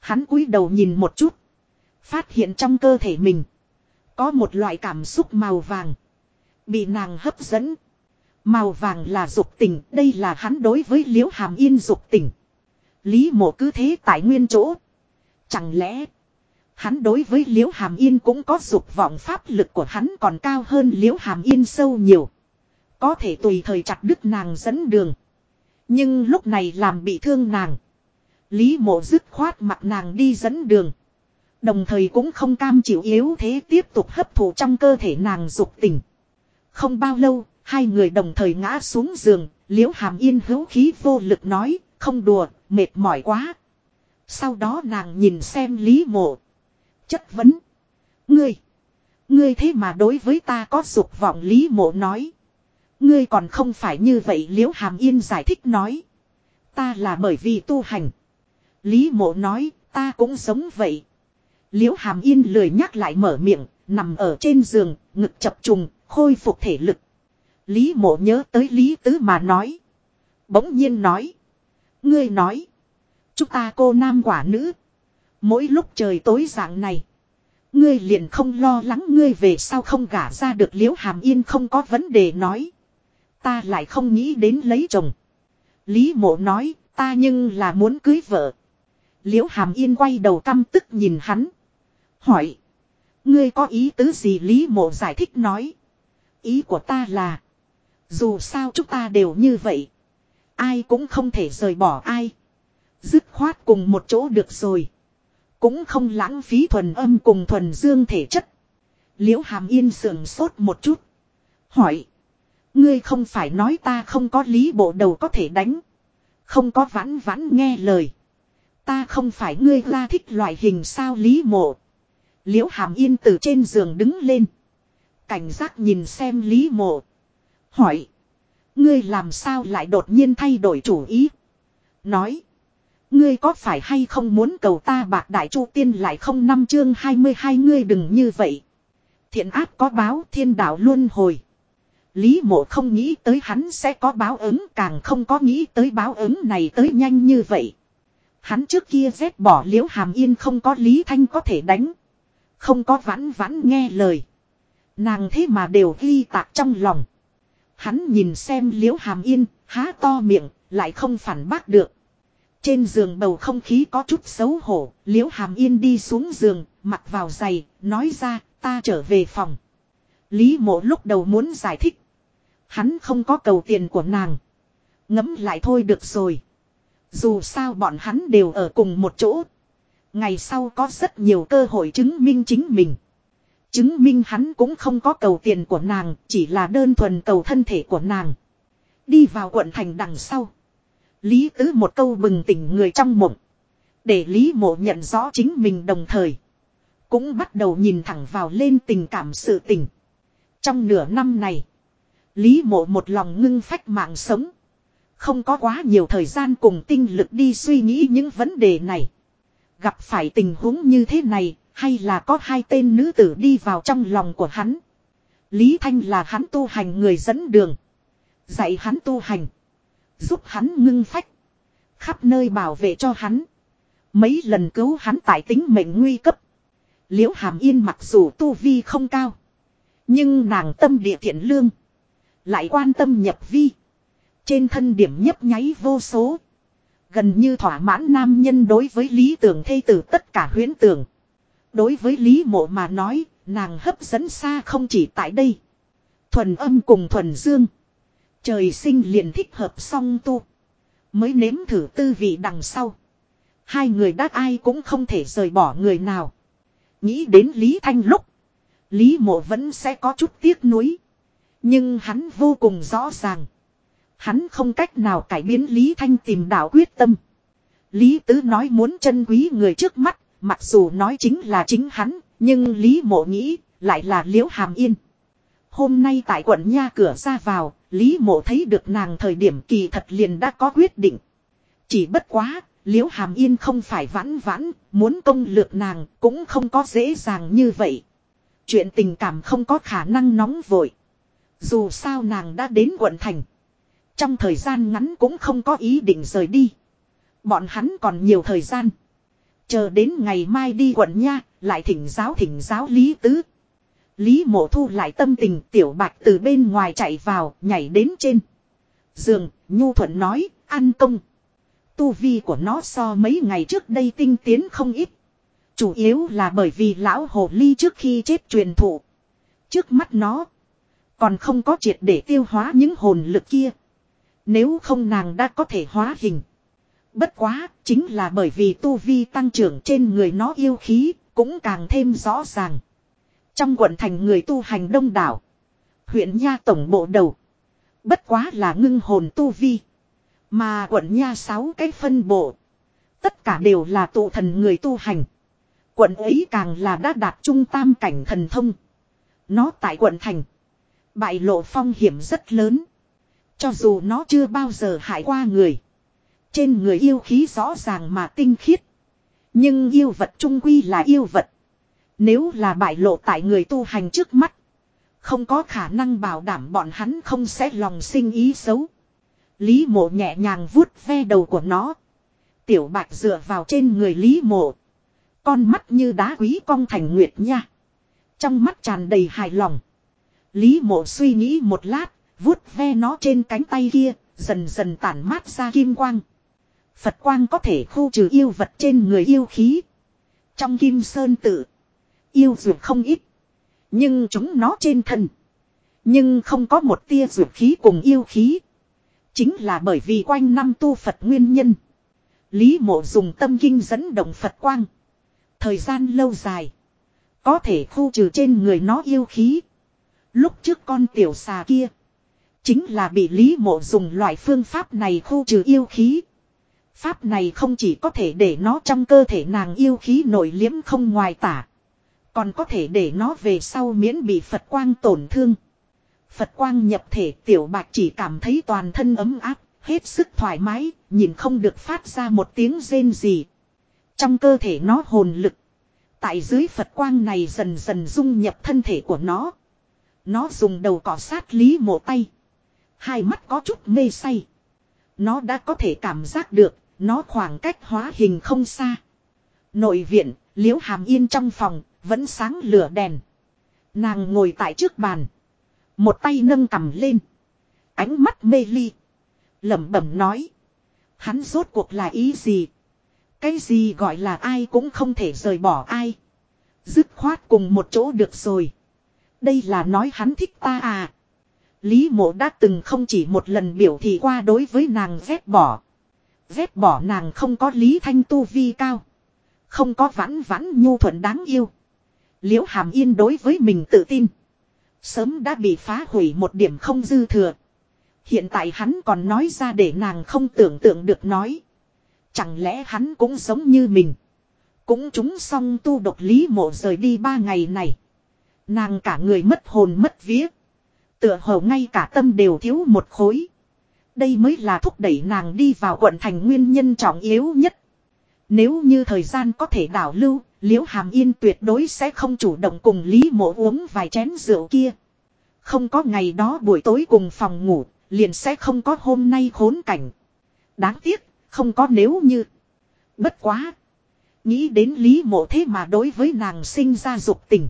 Hắn cúi đầu nhìn một chút. Phát hiện trong cơ thể mình. Có một loại cảm xúc màu vàng. Bị nàng hấp dẫn. Màu vàng là dục tình. Đây là hắn đối với liễu hàm yên dục tình. Lý mộ cứ thế tại nguyên chỗ. Chẳng lẽ. Hắn đối với liễu hàm yên cũng có dục vọng pháp lực của hắn còn cao hơn liễu hàm yên sâu nhiều. Có thể tùy thời chặt đứt nàng dẫn đường. Nhưng lúc này làm bị thương nàng. Lý mộ dứt khoát mặt nàng đi dẫn đường. Đồng thời cũng không cam chịu yếu thế tiếp tục hấp thụ trong cơ thể nàng dục tình. Không bao lâu, hai người đồng thời ngã xuống giường, liễu hàm yên hữu khí vô lực nói, không đùa, mệt mỏi quá. Sau đó nàng nhìn xem Lý mộ. Chất vấn. Ngươi. Ngươi thế mà đối với ta có dục vọng Lý mộ nói. Ngươi còn không phải như vậy liễu hàm yên giải thích nói. Ta là bởi vì tu hành. Lý mộ nói ta cũng sống vậy. Liễu hàm yên lười nhắc lại mở miệng, nằm ở trên giường, ngực chập trùng, khôi phục thể lực. Lý mộ nhớ tới Lý tứ mà nói. Bỗng nhiên nói. Ngươi nói. Chúng ta cô nam quả nữ. Mỗi lúc trời tối dạng này. Ngươi liền không lo lắng ngươi về sao không gả ra được liễu hàm yên không có vấn đề nói. Ta lại không nghĩ đến lấy chồng. Lý mộ nói, ta nhưng là muốn cưới vợ. Liễu hàm yên quay đầu căm tức nhìn hắn. Hỏi. Ngươi có ý tứ gì Lý mộ giải thích nói. Ý của ta là. Dù sao chúng ta đều như vậy. Ai cũng không thể rời bỏ ai. Dứt khoát cùng một chỗ được rồi. Cũng không lãng phí thuần âm cùng thuần dương thể chất. Liễu hàm yên sườn sốt một chút. Hỏi. Ngươi không phải nói ta không có lý bộ đầu có thể đánh. Không có vãn vãn nghe lời. Ta không phải ngươi la thích loại hình sao lý mộ. Liễu hàm yên từ trên giường đứng lên. Cảnh giác nhìn xem lý mộ. Hỏi. Ngươi làm sao lại đột nhiên thay đổi chủ ý. Nói. Ngươi có phải hay không muốn cầu ta bạc đại chu tiên lại không năm chương 22 ngươi đừng như vậy. Thiện ác có báo thiên đạo luôn hồi. Lý mộ không nghĩ tới hắn sẽ có báo ứng càng không có nghĩ tới báo ứng này tới nhanh như vậy. Hắn trước kia rét bỏ liễu hàm yên không có lý thanh có thể đánh. Không có vãn vãn nghe lời. Nàng thế mà đều ghi tạc trong lòng. Hắn nhìn xem liễu hàm yên, há to miệng, lại không phản bác được. Trên giường bầu không khí có chút xấu hổ, liễu hàm yên đi xuống giường, mặc vào giày, nói ra, ta trở về phòng. Lý mộ lúc đầu muốn giải thích. Hắn không có cầu tiền của nàng. Ngấm lại thôi được rồi. Dù sao bọn hắn đều ở cùng một chỗ. Ngày sau có rất nhiều cơ hội chứng minh chính mình. Chứng minh hắn cũng không có cầu tiền của nàng, chỉ là đơn thuần cầu thân thể của nàng. Đi vào quận thành đằng sau. Lý tứ một câu bừng tỉnh người trong mộng. Để Lý mộ nhận rõ chính mình đồng thời. Cũng bắt đầu nhìn thẳng vào lên tình cảm sự tình. Trong nửa năm này. Lý mộ một lòng ngưng phách mạng sống. Không có quá nhiều thời gian cùng tinh lực đi suy nghĩ những vấn đề này. Gặp phải tình huống như thế này, hay là có hai tên nữ tử đi vào trong lòng của hắn. Lý Thanh là hắn tu hành người dẫn đường. Dạy hắn tu hành. Giúp hắn ngưng phách. Khắp nơi bảo vệ cho hắn. Mấy lần cứu hắn tại tính mệnh nguy cấp. Liễu Hàm Yên mặc dù tu vi không cao. Nhưng nàng tâm địa thiện lương. Lại quan tâm nhập vi. Trên thân điểm nhấp nháy vô số. Gần như thỏa mãn nam nhân đối với lý tưởng thây tử tất cả huyến tưởng. Đối với lý mộ mà nói, nàng hấp dẫn xa không chỉ tại đây. Thuần âm cùng thuần dương. Trời sinh liền thích hợp song tu. Mới nếm thử tư vị đằng sau. Hai người đắc ai cũng không thể rời bỏ người nào. Nghĩ đến Lý Thanh lúc. Lý mộ vẫn sẽ có chút tiếc nuối. Nhưng hắn vô cùng rõ ràng. Hắn không cách nào cải biến Lý Thanh tìm đạo quyết tâm. Lý Tứ nói muốn chân quý người trước mắt, mặc dù nói chính là chính hắn, nhưng Lý Mộ nghĩ, lại là Liễu Hàm Yên. Hôm nay tại quận Nha cửa ra vào, Lý Mộ thấy được nàng thời điểm kỳ thật liền đã có quyết định. Chỉ bất quá, Liễu Hàm Yên không phải vãn vãn, muốn công lược nàng cũng không có dễ dàng như vậy. Chuyện tình cảm không có khả năng nóng vội. Dù sao nàng đã đến quận thành. Trong thời gian ngắn cũng không có ý định rời đi. Bọn hắn còn nhiều thời gian. Chờ đến ngày mai đi quận nha, lại thỉnh giáo thỉnh giáo Lý Tứ. Lý mộ thu lại tâm tình tiểu bạch từ bên ngoài chạy vào, nhảy đến trên. Giường, Nhu Thuận nói, ăn công. Tu vi của nó so mấy ngày trước đây tinh tiến không ít. Chủ yếu là bởi vì lão hồ ly trước khi chết truyền thụ. Trước mắt nó, còn không có triệt để tiêu hóa những hồn lực kia. Nếu không nàng đã có thể hóa hình. Bất quá, chính là bởi vì tu vi tăng trưởng trên người nó yêu khí, cũng càng thêm rõ ràng. Trong quận thành người tu hành đông đảo. Huyện Nha tổng bộ đầu. Bất quá là ngưng hồn tu vi. Mà quận Nha sáu cái phân bộ. Tất cả đều là tụ thần người tu hành. Quận ấy càng là đã đạt trung tam cảnh thần thông. Nó tại quận thành. Bại lộ phong hiểm rất lớn. Cho dù nó chưa bao giờ hại qua người. Trên người yêu khí rõ ràng mà tinh khiết. Nhưng yêu vật trung quy là yêu vật. Nếu là bại lộ tại người tu hành trước mắt. Không có khả năng bảo đảm bọn hắn không sẽ lòng sinh ý xấu. Lý mộ nhẹ nhàng vuốt ve đầu của nó. Tiểu bạch dựa vào trên người Lý mộ. Con mắt như đá quý cong thành nguyệt nha. Trong mắt tràn đầy hài lòng. Lý mộ suy nghĩ một lát, vuốt ve nó trên cánh tay kia, dần dần tản mát ra kim quang. Phật quang có thể khu trừ yêu vật trên người yêu khí. Trong kim sơn tự, yêu dược không ít. Nhưng chúng nó trên thân. Nhưng không có một tia dược khí cùng yêu khí. Chính là bởi vì quanh năm tu Phật nguyên nhân. Lý mộ dùng tâm kinh dẫn động Phật quang. Thời gian lâu dài. Có thể khu trừ trên người nó yêu khí. Lúc trước con tiểu xà kia. Chính là bị Lý Mộ dùng loại phương pháp này khu trừ yêu khí. Pháp này không chỉ có thể để nó trong cơ thể nàng yêu khí nổi liếm không ngoài tả. Còn có thể để nó về sau miễn bị Phật quang tổn thương. Phật quang nhập thể tiểu bạc chỉ cảm thấy toàn thân ấm áp, hết sức thoải mái, nhìn không được phát ra một tiếng rên gì. Trong cơ thể nó hồn lực. Tại dưới Phật quang này dần dần dung nhập thân thể của nó. Nó dùng đầu cọ sát lý mộ tay. Hai mắt có chút mê say. Nó đã có thể cảm giác được, nó khoảng cách hóa hình không xa. Nội viện, liễu hàm yên trong phòng, vẫn sáng lửa đèn. Nàng ngồi tại trước bàn. Một tay nâng cầm lên. Ánh mắt mê ly. lẩm bẩm nói. Hắn rốt cuộc là ý gì? Cái gì gọi là ai cũng không thể rời bỏ ai. Dứt khoát cùng một chỗ được rồi. Đây là nói hắn thích ta à. Lý mộ đã từng không chỉ một lần biểu thị qua đối với nàng vét bỏ. Vét bỏ nàng không có lý thanh tu vi cao. Không có vãn vãn nhu thuận đáng yêu. Liễu hàm yên đối với mình tự tin. Sớm đã bị phá hủy một điểm không dư thừa. Hiện tại hắn còn nói ra để nàng không tưởng tượng được nói. Chẳng lẽ hắn cũng giống như mình. Cũng chúng xong tu độc lý mộ rời đi ba ngày này. Nàng cả người mất hồn mất vía. Tựa hồ ngay cả tâm đều thiếu một khối. Đây mới là thúc đẩy nàng đi vào quận thành nguyên nhân trọng yếu nhất. Nếu như thời gian có thể đảo lưu, Liễu Hàm Yên tuyệt đối sẽ không chủ động cùng Lý Mộ uống vài chén rượu kia. Không có ngày đó buổi tối cùng phòng ngủ, liền sẽ không có hôm nay khốn cảnh. Đáng tiếc, không có nếu như. Bất quá. Nghĩ đến Lý Mộ thế mà đối với nàng sinh ra dục tình.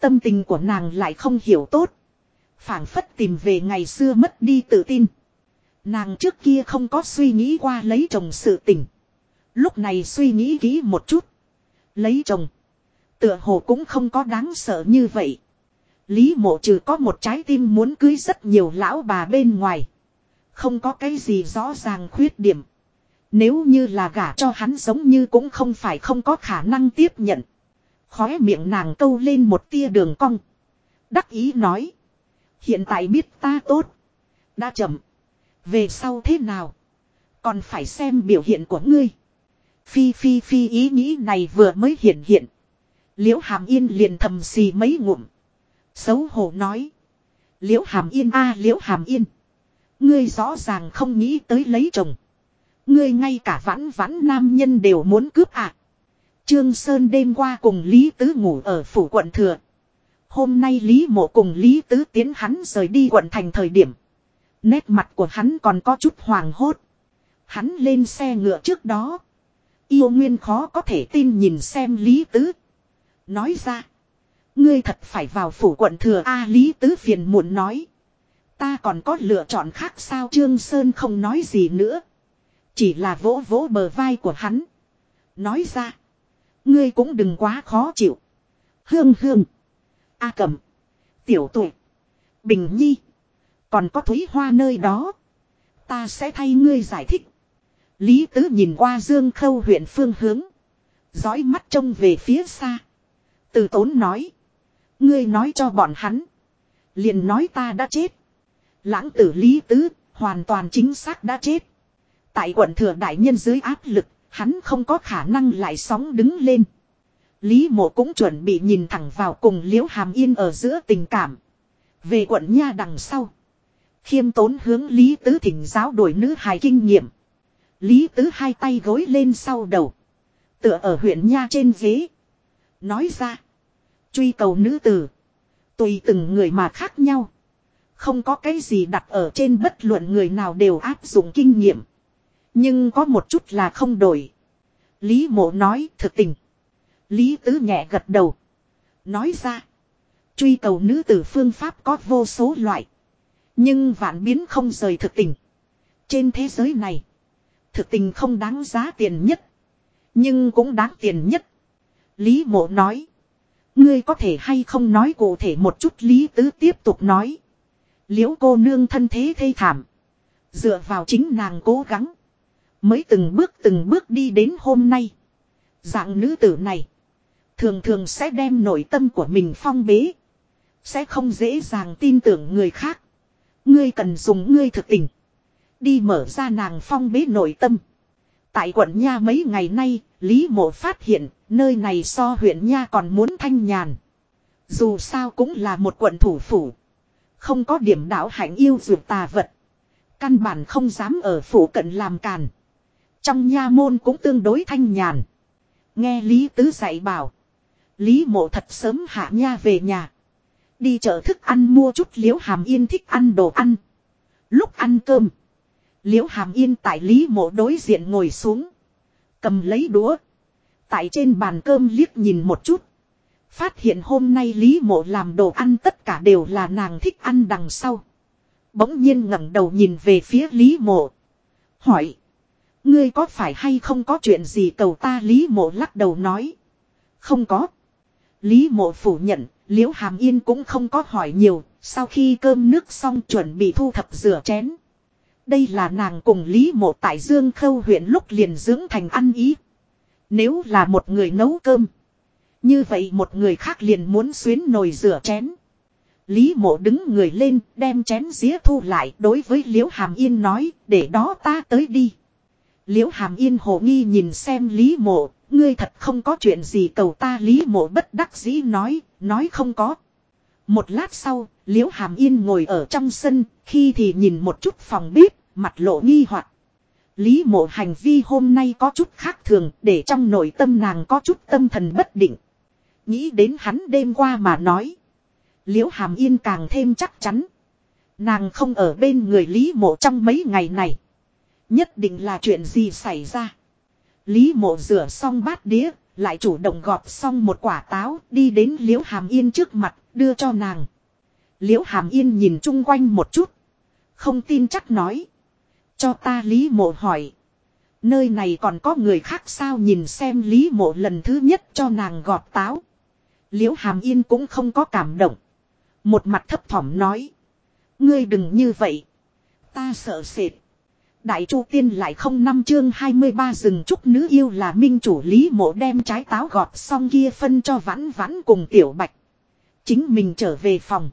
Tâm tình của nàng lại không hiểu tốt. phảng phất tìm về ngày xưa mất đi tự tin. Nàng trước kia không có suy nghĩ qua lấy chồng sự tình. Lúc này suy nghĩ kỹ một chút. Lấy chồng. Tựa hồ cũng không có đáng sợ như vậy. Lý mộ trừ có một trái tim muốn cưới rất nhiều lão bà bên ngoài. Không có cái gì rõ ràng khuyết điểm. Nếu như là gả cho hắn giống như cũng không phải không có khả năng tiếp nhận. Khóe miệng nàng câu lên một tia đường cong. Đắc ý nói. Hiện tại biết ta tốt. Đã chậm. Về sau thế nào? Còn phải xem biểu hiện của ngươi. Phi phi phi ý nghĩ này vừa mới hiện hiện. Liễu hàm yên liền thầm xì mấy ngụm. Xấu hổ nói. Liễu hàm yên a, liễu hàm yên. Ngươi rõ ràng không nghĩ tới lấy chồng. Ngươi ngay cả vãn vãn nam nhân đều muốn cướp à. Trương Sơn đêm qua cùng Lý Tứ ngủ ở phủ quận thừa. Hôm nay Lý Mộ cùng Lý Tứ tiến hắn rời đi quận thành thời điểm. Nét mặt của hắn còn có chút hoàng hốt. Hắn lên xe ngựa trước đó. Yêu Nguyên khó có thể tin nhìn xem Lý Tứ. Nói ra. Ngươi thật phải vào phủ quận thừa A, Lý Tứ phiền muộn nói. Ta còn có lựa chọn khác sao Trương Sơn không nói gì nữa. Chỉ là vỗ vỗ bờ vai của hắn. Nói ra. Ngươi cũng đừng quá khó chịu. Hương hương. A Cầm, Tiểu tuổi. Bình nhi. Còn có thúy hoa nơi đó. Ta sẽ thay ngươi giải thích. Lý Tứ nhìn qua Dương Khâu huyện phương hướng. Dõi mắt trông về phía xa. Từ tốn nói. Ngươi nói cho bọn hắn. Liền nói ta đã chết. Lãng tử Lý Tứ hoàn toàn chính xác đã chết. Tại quận thừa đại nhân dưới áp lực, hắn không có khả năng lại sóng đứng lên. Lý mộ cũng chuẩn bị nhìn thẳng vào cùng liễu hàm yên ở giữa tình cảm. Về quận nha đằng sau. Khiêm tốn hướng Lý Tứ thỉnh giáo đổi nữ hài kinh nghiệm. Lý Tứ hai tay gối lên sau đầu. Tựa ở huyện nha trên ghế. Nói ra. Truy cầu nữ tử. Tùy từng người mà khác nhau. Không có cái gì đặt ở trên bất luận người nào đều áp dụng kinh nghiệm. Nhưng có một chút là không đổi. Lý mộ nói thực tình. Lý tứ nhẹ gật đầu. Nói ra. Truy cầu nữ tử phương pháp có vô số loại. Nhưng vạn biến không rời thực tình. Trên thế giới này. Thực tình không đáng giá tiền nhất. Nhưng cũng đáng tiền nhất. Lý mộ nói. Ngươi có thể hay không nói cụ thể một chút Lý tứ tiếp tục nói. Liễu cô nương thân thế thê thảm. Dựa vào chính nàng cố gắng. Mới từng bước từng bước đi đến hôm nay. Dạng nữ tử này. Thường thường sẽ đem nội tâm của mình phong bế. Sẽ không dễ dàng tin tưởng người khác. Ngươi cần dùng ngươi thực tình. Đi mở ra nàng phong bế nội tâm. Tại quận Nha mấy ngày nay, Lý Mộ phát hiện, nơi này so huyện Nha còn muốn thanh nhàn. Dù sao cũng là một quận thủ phủ. Không có điểm đạo hạnh yêu dược tà vật. Căn bản không dám ở phủ cận làm càn. Trong nha môn cũng tương đối thanh nhàn. Nghe Lý Tứ dạy bảo. Lý mộ thật sớm hạ nha về nhà. Đi chợ thức ăn mua chút liễu hàm yên thích ăn đồ ăn. Lúc ăn cơm. Liễu hàm yên tại Lý mộ đối diện ngồi xuống. Cầm lấy đũa. Tại trên bàn cơm liếc nhìn một chút. Phát hiện hôm nay Lý mộ làm đồ ăn tất cả đều là nàng thích ăn đằng sau. Bỗng nhiên ngẩng đầu nhìn về phía Lý mộ. Hỏi. Ngươi có phải hay không có chuyện gì cầu ta Lý mộ lắc đầu nói. Không có. Lý mộ phủ nhận, liễu hàm yên cũng không có hỏi nhiều, sau khi cơm nước xong chuẩn bị thu thập rửa chén. Đây là nàng cùng Lý mộ tại Dương Khâu huyện lúc liền dưỡng thành ăn ý. Nếu là một người nấu cơm. Như vậy một người khác liền muốn xuyến nồi rửa chén. Lý mộ đứng người lên đem chén dĩa thu lại đối với Liễu Hàm Yên nói để đó ta tới đi. Liễu Hàm Yên hồ nghi nhìn xem Lý mộ, ngươi thật không có chuyện gì cầu ta Lý mộ bất đắc dĩ nói, nói không có. Một lát sau, Liễu Hàm Yên ngồi ở trong sân, khi thì nhìn một chút phòng bếp, mặt lộ nghi hoặc. Lý mộ hành vi hôm nay có chút khác thường, để trong nội tâm nàng có chút tâm thần bất định. Nghĩ đến hắn đêm qua mà nói. Liễu Hàm Yên càng thêm chắc chắn. Nàng không ở bên người Lý mộ trong mấy ngày này. Nhất định là chuyện gì xảy ra. Lý mộ rửa xong bát đĩa, lại chủ động gọt xong một quả táo, đi đến Liễu Hàm Yên trước mặt, đưa cho nàng. Liễu Hàm Yên nhìn chung quanh một chút. Không tin chắc nói. Cho ta Lý mộ hỏi. Nơi này còn có người khác sao nhìn xem Lý mộ lần thứ nhất cho nàng gọt táo. Liễu Hàm Yên cũng không có cảm động. Một mặt thấp thỏm nói. Ngươi đừng như vậy. Ta sợ sệt. Đại Chu Tiên lại không năm chương 23 rừng trúc nữ yêu là minh chủ Lý Mộ đem trái táo gọt xong kia phân cho vãn vãn cùng Tiểu Bạch. Chính mình trở về phòng.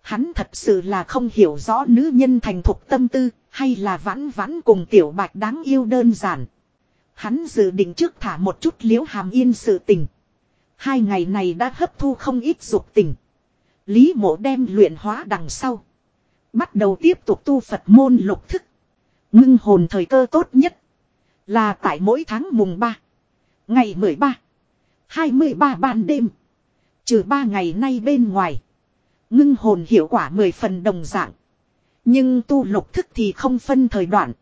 Hắn thật sự là không hiểu rõ nữ nhân thành thục tâm tư, hay là vãn vãn cùng Tiểu Bạch đáng yêu đơn giản. Hắn dự định trước thả một chút liễu hàm yên sự tình. Hai ngày này đã hấp thu không ít dục tình. Lý mộ đem luyện hóa đằng sau. Bắt đầu tiếp tục tu Phật môn lục thức. Ngưng hồn thời cơ tốt nhất. Là tại mỗi tháng mùng 3. Ngày 13. 23 ban đêm. Trừ 3 ngày nay bên ngoài. Ngưng hồn hiệu quả 10 phần đồng dạng. Nhưng tu lục thức thì không phân thời đoạn.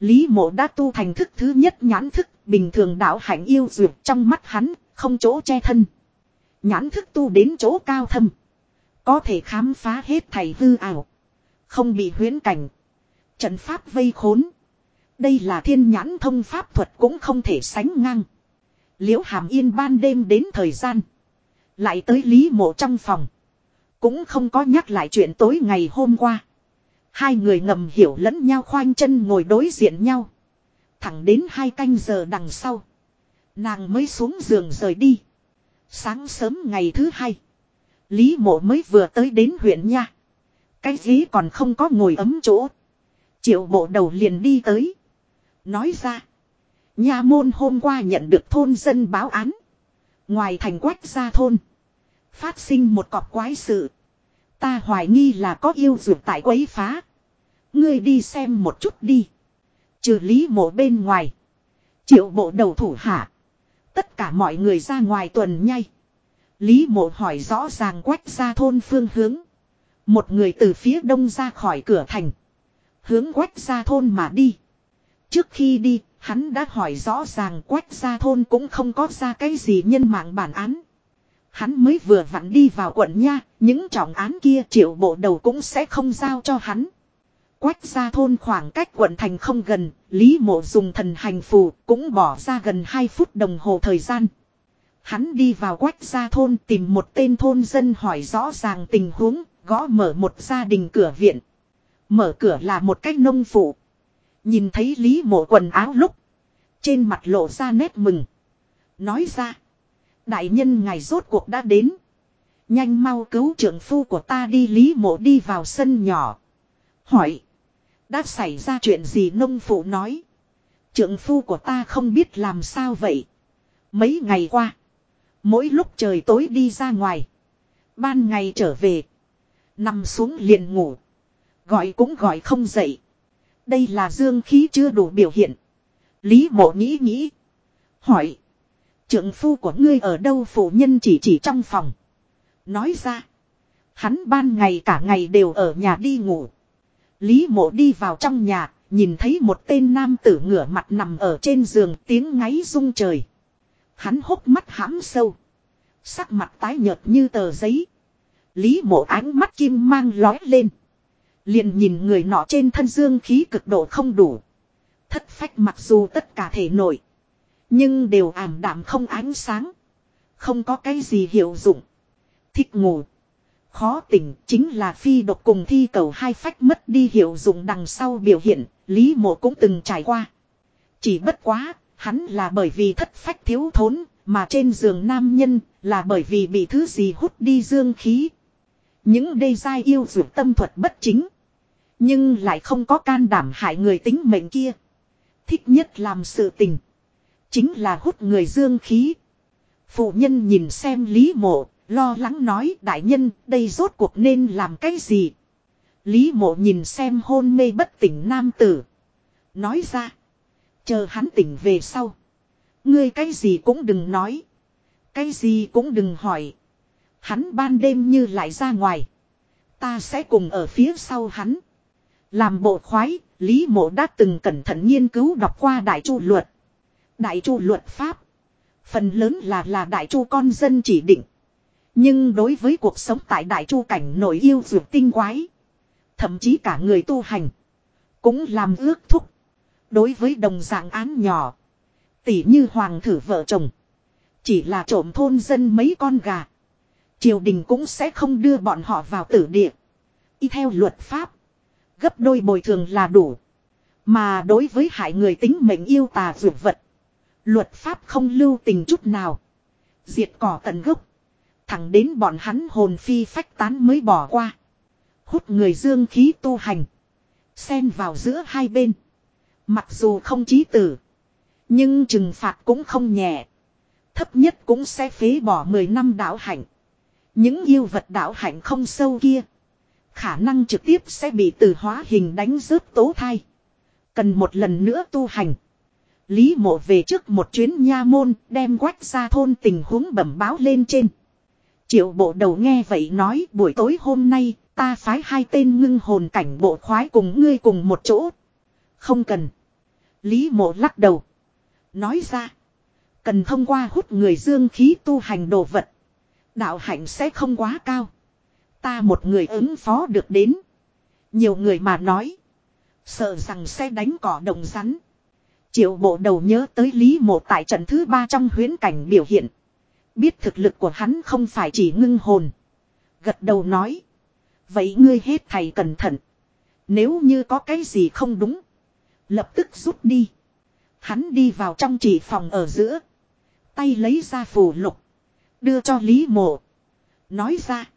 Lý mộ đã tu thành thức thứ nhất nhãn thức. Bình thường đạo hạnh yêu duyệt trong mắt hắn. Không chỗ che thân. Nhãn thức tu đến chỗ cao thâm. Có thể khám phá hết thầy hư ảo. Không bị huyến cảnh. Trận pháp vây khốn. Đây là thiên nhãn thông pháp thuật cũng không thể sánh ngang. Liễu hàm yên ban đêm đến thời gian. Lại tới Lý mộ trong phòng. Cũng không có nhắc lại chuyện tối ngày hôm qua. Hai người ngầm hiểu lẫn nhau khoanh chân ngồi đối diện nhau. Thẳng đến hai canh giờ đằng sau. Nàng mới xuống giường rời đi. Sáng sớm ngày thứ hai. Lý mộ mới vừa tới đến huyện nha. Cái ghế còn không có ngồi ấm chỗ. Triệu bộ đầu liền đi tới. Nói ra. Nha môn hôm qua nhận được thôn dân báo án. Ngoài thành quách ra thôn. Phát sinh một cọp quái sự. Ta hoài nghi là có yêu dược tại quấy phá. Ngươi đi xem một chút đi. Trừ lý mộ bên ngoài. Triệu bộ đầu thủ hạ. Tất cả mọi người ra ngoài tuần nhay. Lý mộ hỏi rõ ràng quách ra thôn phương hướng. Một người từ phía đông ra khỏi cửa thành. Hướng quách ra thôn mà đi. Trước khi đi, hắn đã hỏi rõ ràng quách ra thôn cũng không có ra cái gì nhân mạng bản án. Hắn mới vừa vặn đi vào quận nha, những trọng án kia triệu bộ đầu cũng sẽ không giao cho hắn. Quách ra thôn khoảng cách quận thành không gần, Lý mộ dùng thần hành phù cũng bỏ ra gần 2 phút đồng hồ thời gian. Hắn đi vào quách ra thôn tìm một tên thôn dân hỏi rõ ràng tình huống, gõ mở một gia đình cửa viện. Mở cửa là một cách nông phụ. Nhìn thấy Lý mộ quần áo lúc. Trên mặt lộ ra nét mừng. Nói ra. Đại nhân ngày rốt cuộc đã đến. Nhanh mau cứu trưởng phu của ta đi Lý mộ đi vào sân nhỏ. Hỏi. Đã xảy ra chuyện gì nông phụ nói. trưởng phu của ta không biết làm sao vậy. Mấy ngày qua. Mỗi lúc trời tối đi ra ngoài. Ban ngày trở về. Nằm xuống liền ngủ. Gọi cũng gọi không dậy. Đây là dương khí chưa đủ biểu hiện. Lý mộ nghĩ nghĩ. Hỏi. Trượng phu của ngươi ở đâu phụ nhân chỉ chỉ trong phòng. Nói ra. Hắn ban ngày cả ngày đều ở nhà đi ngủ. Lý mộ đi vào trong nhà, nhìn thấy một tên nam tử ngửa mặt nằm ở trên giường tiếng ngáy rung trời. Hắn hốc mắt hãm sâu. Sắc mặt tái nhợt như tờ giấy. Lý mộ ánh mắt kim mang lói lên. Liền nhìn người nọ trên thân dương khí cực độ không đủ. Thất phách mặc dù tất cả thể nổi. Nhưng đều ảm đạm không ánh sáng. Không có cái gì hiệu dụng. Thích ngủ. Khó tỉnh chính là phi độc cùng thi cầu hai phách mất đi hiệu dụng đằng sau biểu hiện, Lý Mộ cũng từng trải qua. Chỉ bất quá, hắn là bởi vì thất phách thiếu thốn, mà trên giường nam nhân là bởi vì bị thứ gì hút đi dương khí. Những đê giai yêu dụng tâm thuật bất chính. Nhưng lại không có can đảm hại người tính mệnh kia. Thích nhất làm sự tình. Chính là hút người dương khí. Phụ nhân nhìn xem Lý Mộ, lo lắng nói đại nhân đây rốt cuộc nên làm cái gì. Lý Mộ nhìn xem hôn mê bất tỉnh nam tử. Nói ra. Chờ hắn tỉnh về sau. Ngươi cái gì cũng đừng nói. Cái gì cũng đừng hỏi. Hắn ban đêm như lại ra ngoài. Ta sẽ cùng ở phía sau hắn. Làm bộ khoái, Lý Mộ đã từng cẩn thận nghiên cứu đọc qua Đại Chu Luật. Đại Chu Luật Pháp. Phần lớn là là Đại Chu con dân chỉ định. Nhưng đối với cuộc sống tại Đại Chu cảnh nổi yêu dược tinh quái. Thậm chí cả người tu hành. Cũng làm ước thúc. Đối với đồng dạng án nhỏ. tỷ như hoàng thử vợ chồng. Chỉ là trộm thôn dân mấy con gà. Triều đình cũng sẽ không đưa bọn họ vào tử địa. Y theo luật pháp. Gấp đôi bồi thường là đủ. Mà đối với hại người tính mệnh yêu tà dược vật. Luật pháp không lưu tình chút nào. Diệt cỏ tận gốc. Thẳng đến bọn hắn hồn phi phách tán mới bỏ qua. Hút người dương khí tu hành. Xen vào giữa hai bên. Mặc dù không chí tử. Nhưng trừng phạt cũng không nhẹ. Thấp nhất cũng sẽ phế bỏ 10 năm đạo hạnh. Những yêu vật đạo hạnh không sâu kia. Khả năng trực tiếp sẽ bị từ hóa hình đánh rớt tố thai. Cần một lần nữa tu hành. Lý mộ về trước một chuyến nha môn, đem quách ra thôn tình huống bẩm báo lên trên. Triệu bộ đầu nghe vậy nói, buổi tối hôm nay, ta phái hai tên ngưng hồn cảnh bộ khoái cùng ngươi cùng một chỗ. Không cần. Lý mộ lắc đầu. Nói ra. Cần thông qua hút người dương khí tu hành đồ vật. Đạo hạnh sẽ không quá cao. Ta một người ứng phó được đến. Nhiều người mà nói. Sợ rằng sẽ đánh cỏ đồng rắn. Triệu bộ đầu nhớ tới Lý Mộ tại trận thứ ba trong huyến cảnh biểu hiện. Biết thực lực của hắn không phải chỉ ngưng hồn. Gật đầu nói. Vậy ngươi hết thầy cẩn thận. Nếu như có cái gì không đúng. Lập tức rút đi. Hắn đi vào trong chỉ phòng ở giữa. Tay lấy ra phù lục. Đưa cho Lý Mộ. Nói ra.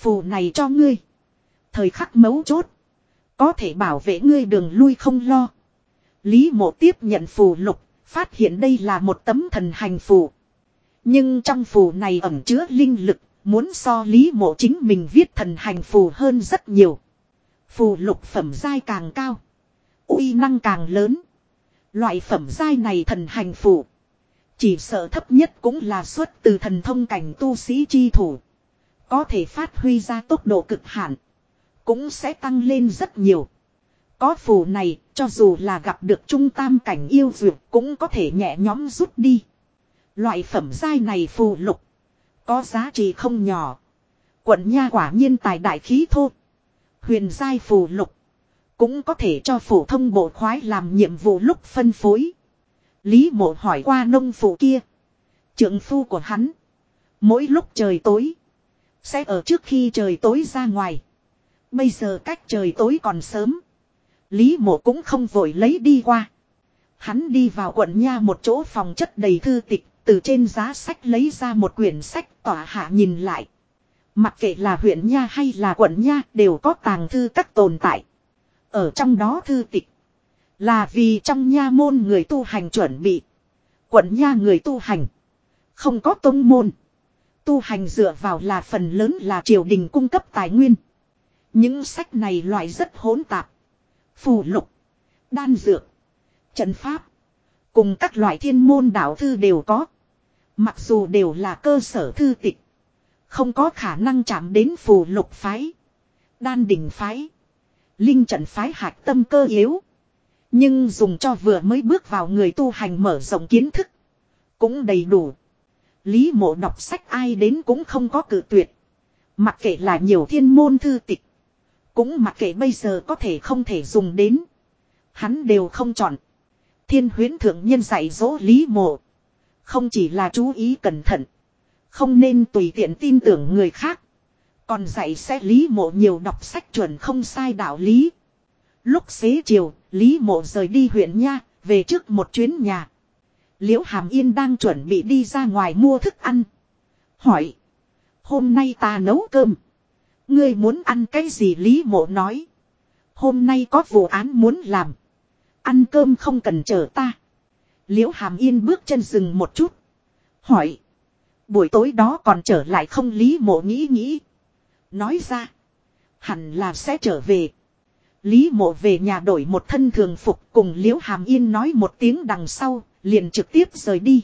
Phù này cho ngươi. Thời khắc mấu chốt. Có thể bảo vệ ngươi đường lui không lo. Lý mộ tiếp nhận phù lục. Phát hiện đây là một tấm thần hành phù. Nhưng trong phù này ẩm chứa linh lực. Muốn so lý mộ chính mình viết thần hành phù hơn rất nhiều. Phù lục phẩm giai càng cao. uy năng càng lớn. Loại phẩm giai này thần hành phù. Chỉ sợ thấp nhất cũng là xuất từ thần thông cảnh tu sĩ chi thủ. Có thể phát huy ra tốc độ cực hạn. Cũng sẽ tăng lên rất nhiều. Có phù này, cho dù là gặp được trung tam cảnh yêu dược cũng có thể nhẹ nhóm rút đi. Loại phẩm giai này phù lục. Có giá trị không nhỏ. Quận nha quả nhiên tài đại khí thô. Huyền giai phù lục. Cũng có thể cho phổ thông bộ khoái làm nhiệm vụ lúc phân phối. Lý mộ hỏi qua nông phụ kia. Trượng phu của hắn. Mỗi lúc trời tối. Sẽ ở trước khi trời tối ra ngoài. Bây giờ cách trời tối còn sớm. Lý mộ cũng không vội lấy đi qua. Hắn đi vào quận nha một chỗ phòng chất đầy thư tịch. Từ trên giá sách lấy ra một quyển sách tỏa hạ nhìn lại. Mặc kệ là huyện nha hay là quận nha đều có tàng thư các tồn tại. Ở trong đó thư tịch. Là vì trong nha môn người tu hành chuẩn bị. Quận nha người tu hành. Không có tông môn. Tu hành dựa vào là phần lớn là triều đình cung cấp tài nguyên. Những sách này loại rất hỗn tạp. Phù lục. Đan dược. Trận pháp. Cùng các loại thiên môn đạo thư đều có. Mặc dù đều là cơ sở thư tịch. Không có khả năng chạm đến phù lục phái. Đan đỉnh phái. Linh trận phái hạch tâm cơ yếu. Nhưng dùng cho vừa mới bước vào người tu hành mở rộng kiến thức. Cũng đầy đủ. Lý mộ đọc sách ai đến cũng không có cử tuyệt. Mặc kệ là nhiều thiên môn thư tịch. Cũng mặc kệ bây giờ có thể không thể dùng đến. Hắn đều không chọn. Thiên huyến thượng nhân dạy dỗ lý mộ. Không chỉ là chú ý cẩn thận. Không nên tùy tiện tin tưởng người khác. Còn dạy sẽ lý mộ nhiều đọc sách chuẩn không sai đạo lý. Lúc xế chiều, Lý mộ rời đi huyện nha, về trước một chuyến nhà. Liễu Hàm Yên đang chuẩn bị đi ra ngoài mua thức ăn. Hỏi. Hôm nay ta nấu cơm. Ngươi muốn ăn cái gì Lý mộ nói. Hôm nay có vụ án muốn làm. Ăn cơm không cần chờ ta. Liễu Hàm Yên bước chân dừng một chút. Hỏi. Buổi tối đó còn trở lại không Lý mộ nghĩ nghĩ. Nói ra. Hẳn là sẽ trở về. Lý mộ về nhà đổi một thân thường phục cùng Liễu Hàm Yên nói một tiếng đằng sau, liền trực tiếp rời đi.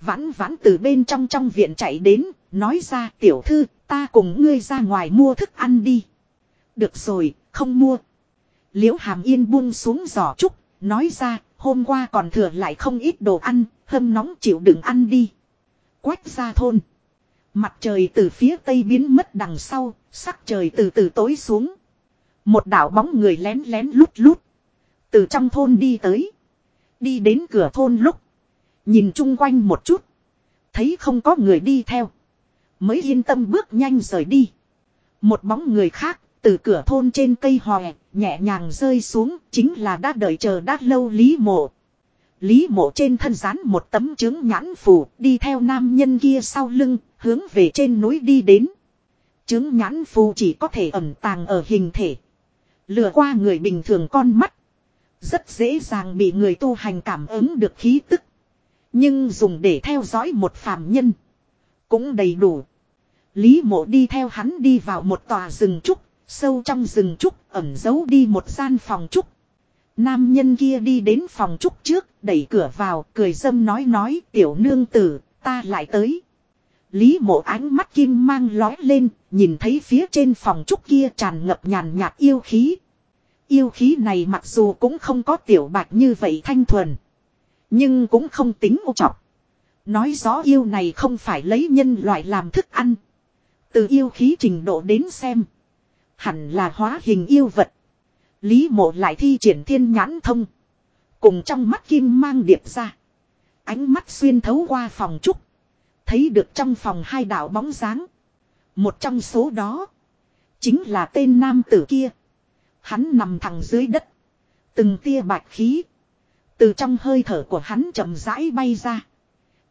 Vãn vãn từ bên trong trong viện chạy đến, nói ra tiểu thư, ta cùng ngươi ra ngoài mua thức ăn đi. Được rồi, không mua. Liễu Hàm Yên buông xuống giỏ trúc, nói ra, hôm qua còn thừa lại không ít đồ ăn, hâm nóng chịu đựng ăn đi. Quách ra thôn. Mặt trời từ phía tây biến mất đằng sau, sắc trời từ từ tối xuống. Một đảo bóng người lén lén lút lút. Từ trong thôn đi tới. Đi đến cửa thôn lúc. Nhìn chung quanh một chút. Thấy không có người đi theo. Mới yên tâm bước nhanh rời đi. Một bóng người khác từ cửa thôn trên cây hòe nhẹ nhàng rơi xuống, chính là đã đợi chờ đã lâu Lý Mộ. Lý Mộ trên thân rán một tấm chứng nhãn phù, đi theo nam nhân kia sau lưng, hướng về trên núi đi đến. Chứng nhãn phù chỉ có thể ẩn tàng ở hình thể. Lừa qua người bình thường con mắt. Rất dễ dàng bị người tu hành cảm ứng được khí tức. Nhưng dùng để theo dõi một phàm nhân. Cũng đầy đủ. Lý mộ đi theo hắn đi vào một tòa rừng trúc. Sâu trong rừng trúc ẩn giấu đi một gian phòng trúc. Nam nhân kia đi đến phòng trúc trước, đẩy cửa vào, cười dâm nói nói, tiểu nương tử, ta lại tới. Lý mộ ánh mắt kim mang lói lên, nhìn thấy phía trên phòng trúc kia tràn ngập nhàn nhạt yêu khí. Yêu khí này mặc dù cũng không có tiểu bạc như vậy thanh thuần. Nhưng cũng không tính ô trọng. Nói rõ yêu này không phải lấy nhân loại làm thức ăn. Từ yêu khí trình độ đến xem. Hẳn là hóa hình yêu vật. Lý mộ lại thi triển thiên nhãn thông. Cùng trong mắt kim mang điệp ra. Ánh mắt xuyên thấu qua phòng trúc. Thấy được trong phòng hai đạo bóng dáng. Một trong số đó. Chính là tên nam tử kia. Hắn nằm thẳng dưới đất. Từng tia bạch khí. Từ trong hơi thở của hắn chậm rãi bay ra.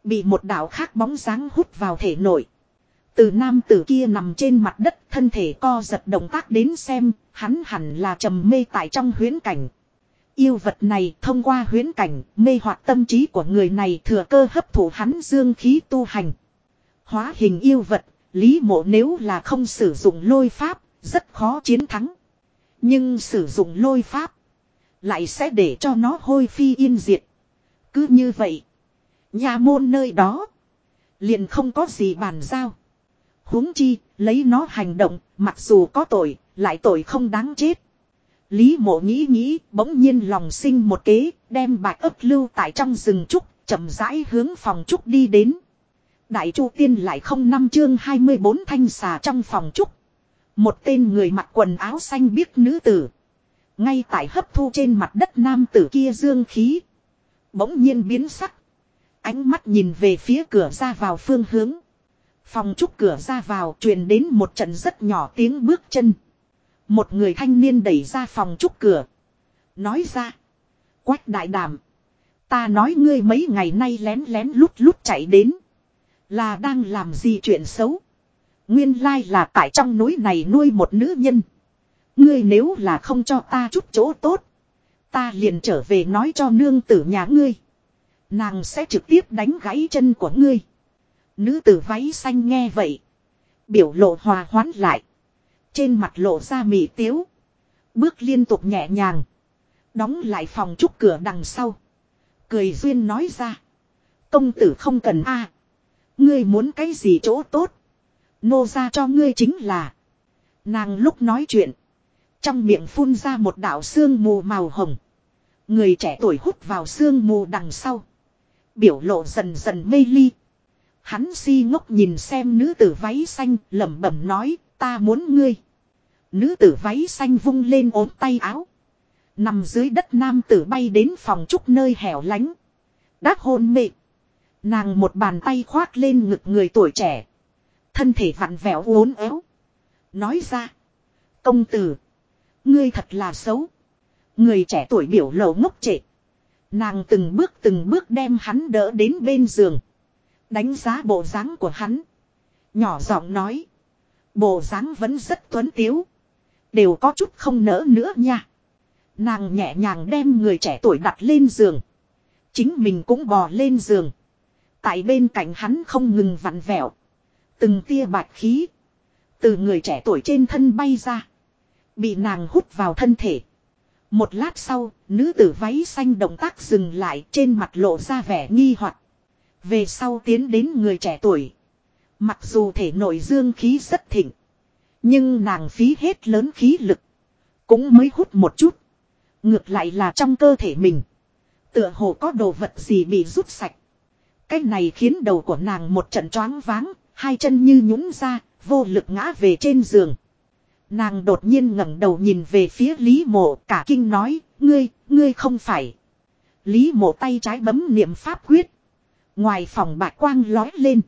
Bị một đạo khác bóng dáng hút vào thể nội. Từ nam tử kia nằm trên mặt đất thân thể co giật động tác đến xem, hắn hẳn là trầm mê tại trong huyến cảnh. Yêu vật này thông qua huyến cảnh mê hoặc tâm trí của người này thừa cơ hấp thụ hắn dương khí tu hành. Hóa hình yêu vật, lý mộ nếu là không sử dụng lôi pháp, rất khó chiến thắng. Nhưng sử dụng lôi pháp, lại sẽ để cho nó hôi phi yên diệt. Cứ như vậy, nhà môn nơi đó, liền không có gì bàn giao huống chi, lấy nó hành động, mặc dù có tội, lại tội không đáng chết. Lý mộ nghĩ nghĩ, bỗng nhiên lòng sinh một kế, đem bạch ấp lưu tại trong rừng trúc, chậm rãi hướng phòng trúc đi đến. Đại chu tiên lại không năm chương 24 thanh xà trong phòng trúc. Một tên người mặc quần áo xanh biếc nữ tử. Ngay tại hấp thu trên mặt đất nam tử kia dương khí. Bỗng nhiên biến sắc. Ánh mắt nhìn về phía cửa ra vào phương hướng. Phòng trúc cửa ra vào truyền đến một trận rất nhỏ tiếng bước chân. Một người thanh niên đẩy ra phòng trúc cửa. Nói ra. Quách đại đàm. Ta nói ngươi mấy ngày nay lén lén lút lút chạy đến. Là đang làm gì chuyện xấu. Nguyên lai là tại trong núi này nuôi một nữ nhân. Ngươi nếu là không cho ta chút chỗ tốt. Ta liền trở về nói cho nương tử nhà ngươi. Nàng sẽ trực tiếp đánh gãy chân của ngươi. Nữ tử váy xanh nghe vậy. Biểu lộ hòa hoãn lại. Trên mặt lộ ra mỉ tiếu. Bước liên tục nhẹ nhàng. Đóng lại phòng trúc cửa đằng sau. Cười duyên nói ra. Công tử không cần a Ngươi muốn cái gì chỗ tốt. Nô ra cho ngươi chính là. Nàng lúc nói chuyện. Trong miệng phun ra một đạo xương mù màu hồng. Người trẻ tuổi hút vào xương mù đằng sau. Biểu lộ dần dần mê ly. Hắn si ngốc nhìn xem nữ tử váy xanh, lẩm bẩm nói, ta muốn ngươi. Nữ tử váy xanh vung lên ốm tay áo. Nằm dưới đất nam tử bay đến phòng trúc nơi hẻo lánh. đắc hôn mê. Nàng một bàn tay khoác lên ngực người tuổi trẻ. Thân thể vặn vẹo uốn éo. Nói ra. Công tử. Ngươi thật là xấu. Người trẻ tuổi biểu lộ ngốc trệ. Nàng từng bước từng bước đem hắn đỡ đến bên giường. Đánh giá bộ dáng của hắn. Nhỏ giọng nói. Bộ dáng vẫn rất tuấn tiếu. Đều có chút không nỡ nữa nha. Nàng nhẹ nhàng đem người trẻ tuổi đặt lên giường. Chính mình cũng bò lên giường. Tại bên cạnh hắn không ngừng vặn vẹo. Từng tia bạch khí. Từ người trẻ tuổi trên thân bay ra. Bị nàng hút vào thân thể. Một lát sau, nữ tử váy xanh động tác dừng lại trên mặt lộ ra vẻ nghi hoặc. Về sau tiến đến người trẻ tuổi. Mặc dù thể nội dương khí rất thịnh. Nhưng nàng phí hết lớn khí lực. Cũng mới hút một chút. Ngược lại là trong cơ thể mình. Tựa hồ có đồ vật gì bị rút sạch. Cái này khiến đầu của nàng một trận choáng váng. Hai chân như nhũng ra. Vô lực ngã về trên giường. Nàng đột nhiên ngẩng đầu nhìn về phía Lý Mộ cả kinh nói. Ngươi, ngươi không phải. Lý Mộ tay trái bấm niệm pháp quyết. Ngoài phòng bạc quang lói lên.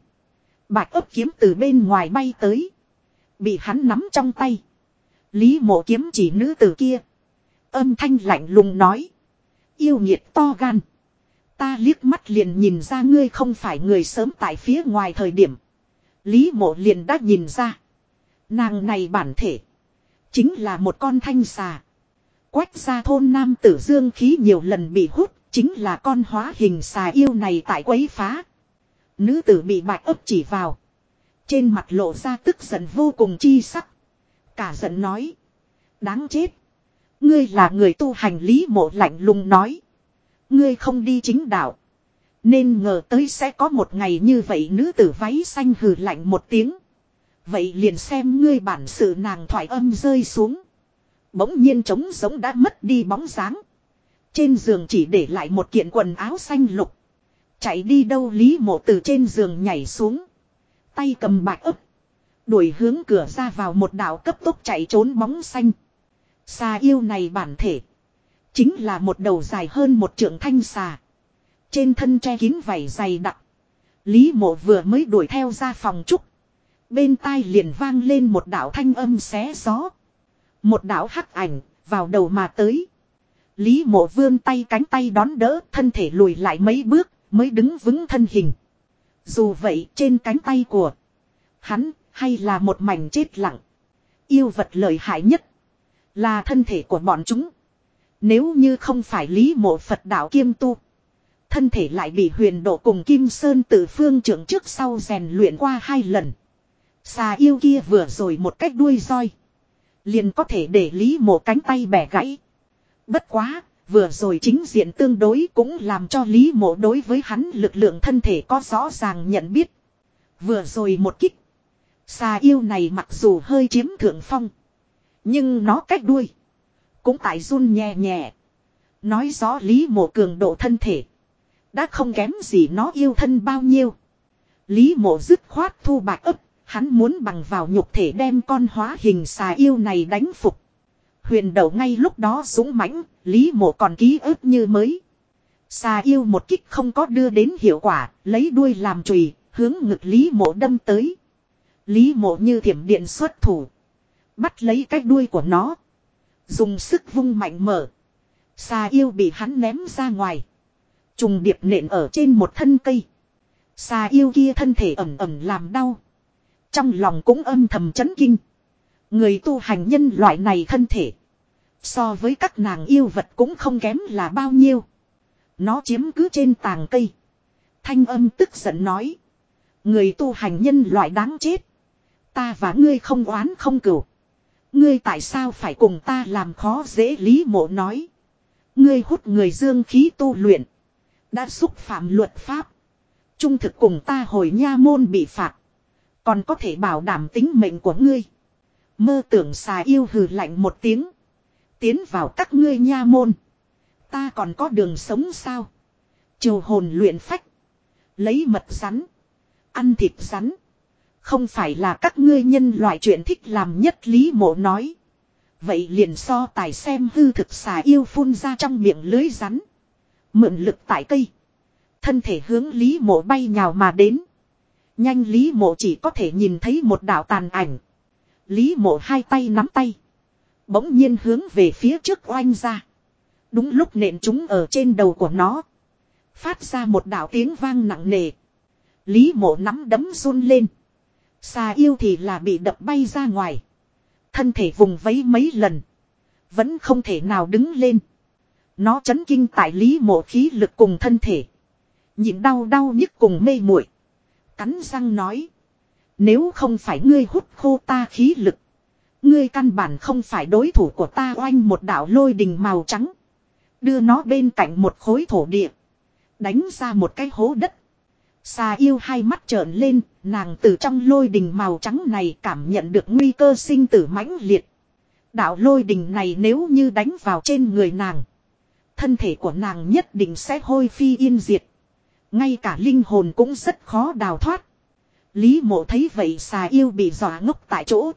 bạc ấp kiếm từ bên ngoài bay tới. Bị hắn nắm trong tay. Lý mộ kiếm chỉ nữ tử kia. Âm thanh lạnh lùng nói. Yêu nhiệt to gan. Ta liếc mắt liền nhìn ra ngươi không phải người sớm tại phía ngoài thời điểm. Lý mộ liền đã nhìn ra. Nàng này bản thể. Chính là một con thanh xà. Quách ra thôn nam tử dương khí nhiều lần bị hút. Chính là con hóa hình xà yêu này tại quấy phá. Nữ tử bị bạch ấp chỉ vào. Trên mặt lộ ra tức giận vô cùng chi sắc. Cả giận nói. Đáng chết. Ngươi là người tu hành lý mộ lạnh lùng nói. Ngươi không đi chính đạo. Nên ngờ tới sẽ có một ngày như vậy nữ tử váy xanh hừ lạnh một tiếng. Vậy liền xem ngươi bản sự nàng thoải âm rơi xuống. Bỗng nhiên trống giống đã mất đi bóng dáng. Trên giường chỉ để lại một kiện quần áo xanh lục. Chạy đi đâu Lý mộ từ trên giường nhảy xuống. Tay cầm bạch ấp. Đuổi hướng cửa ra vào một đảo cấp tốc chạy trốn bóng xanh. Xà yêu này bản thể. Chính là một đầu dài hơn một trượng thanh xà. Trên thân che kín vảy dày đặc. Lý mộ vừa mới đuổi theo ra phòng trúc. Bên tai liền vang lên một đạo thanh âm xé gió. Một đạo hắc ảnh, vào đầu mà tới. Lý mộ vươn tay cánh tay đón đỡ, thân thể lùi lại mấy bước, mới đứng vững thân hình. Dù vậy trên cánh tay của hắn hay là một mảnh chết lặng. Yêu vật lợi hại nhất là thân thể của bọn chúng. Nếu như không phải lý mộ Phật đạo kiêm tu. Thân thể lại bị huyền độ cùng Kim Sơn từ phương trưởng trước sau rèn luyện qua hai lần. Xà yêu kia vừa rồi một cách đuôi roi. Liền có thể để lý mộ cánh tay bẻ gãy. Bất quá, vừa rồi chính diện tương đối cũng làm cho Lý Mộ đối với hắn lực lượng thân thể có rõ ràng nhận biết. Vừa rồi một kích. Xà yêu này mặc dù hơi chiếm thượng phong. Nhưng nó cách đuôi. Cũng tại run nhẹ nhẹ. Nói rõ Lý Mộ cường độ thân thể. Đã không kém gì nó yêu thân bao nhiêu. Lý Mộ dứt khoát thu bạc ấp. Hắn muốn bằng vào nhục thể đem con hóa hình xà yêu này đánh phục. Huyền đầu ngay lúc đó dũng mãnh, Lý mộ còn ký ức như mới. Xà yêu một kích không có đưa đến hiệu quả, lấy đuôi làm chùy hướng ngực Lý mộ đâm tới. Lý mộ như thiểm điện xuất thủ. Bắt lấy cái đuôi của nó. Dùng sức vung mạnh mở. Xà yêu bị hắn ném ra ngoài. Trùng điệp nện ở trên một thân cây. Xà yêu kia thân thể ẩm ẩm làm đau. Trong lòng cũng âm thầm chấn kinh. Người tu hành nhân loại này thân thể. So với các nàng yêu vật cũng không kém là bao nhiêu. Nó chiếm cứ trên tàng cây. Thanh âm tức giận nói. Người tu hành nhân loại đáng chết. Ta và ngươi không oán không cửu. Ngươi tại sao phải cùng ta làm khó dễ lý mộ nói. Ngươi hút người dương khí tu luyện. Đã xúc phạm luật pháp. Trung thực cùng ta hồi nha môn bị phạt. Còn có thể bảo đảm tính mệnh của ngươi. Mơ tưởng xà yêu hừ lạnh một tiếng. Tiến vào các ngươi nha môn. Ta còn có đường sống sao? chiều hồn luyện phách. Lấy mật rắn. Ăn thịt rắn. Không phải là các ngươi nhân loại chuyện thích làm nhất lý mộ nói. Vậy liền so tài xem hư thực xà yêu phun ra trong miệng lưới rắn. Mượn lực tại cây. Thân thể hướng lý mộ bay nhào mà đến. Nhanh lý mộ chỉ có thể nhìn thấy một đạo tàn ảnh. Lý mộ hai tay nắm tay. Bỗng nhiên hướng về phía trước oanh ra. Đúng lúc nện chúng ở trên đầu của nó. Phát ra một đạo tiếng vang nặng nề. Lý mộ nắm đấm run lên. Xà yêu thì là bị đập bay ra ngoài. Thân thể vùng vấy mấy lần. Vẫn không thể nào đứng lên. Nó chấn kinh tại lý mộ khí lực cùng thân thể. Nhịn đau đau nhức cùng mê muội Cắn răng nói. Nếu không phải ngươi hút khô ta khí lực. Ngươi căn bản không phải đối thủ của ta oanh một đạo lôi đình màu trắng. Đưa nó bên cạnh một khối thổ địa. Đánh ra một cái hố đất. Xà yêu hai mắt trợn lên, nàng từ trong lôi đình màu trắng này cảm nhận được nguy cơ sinh tử mãnh liệt. Đạo lôi đình này nếu như đánh vào trên người nàng. Thân thể của nàng nhất định sẽ hôi phi yên diệt. Ngay cả linh hồn cũng rất khó đào thoát. Lý mộ thấy vậy xà yêu bị dọa ngốc tại chỗ.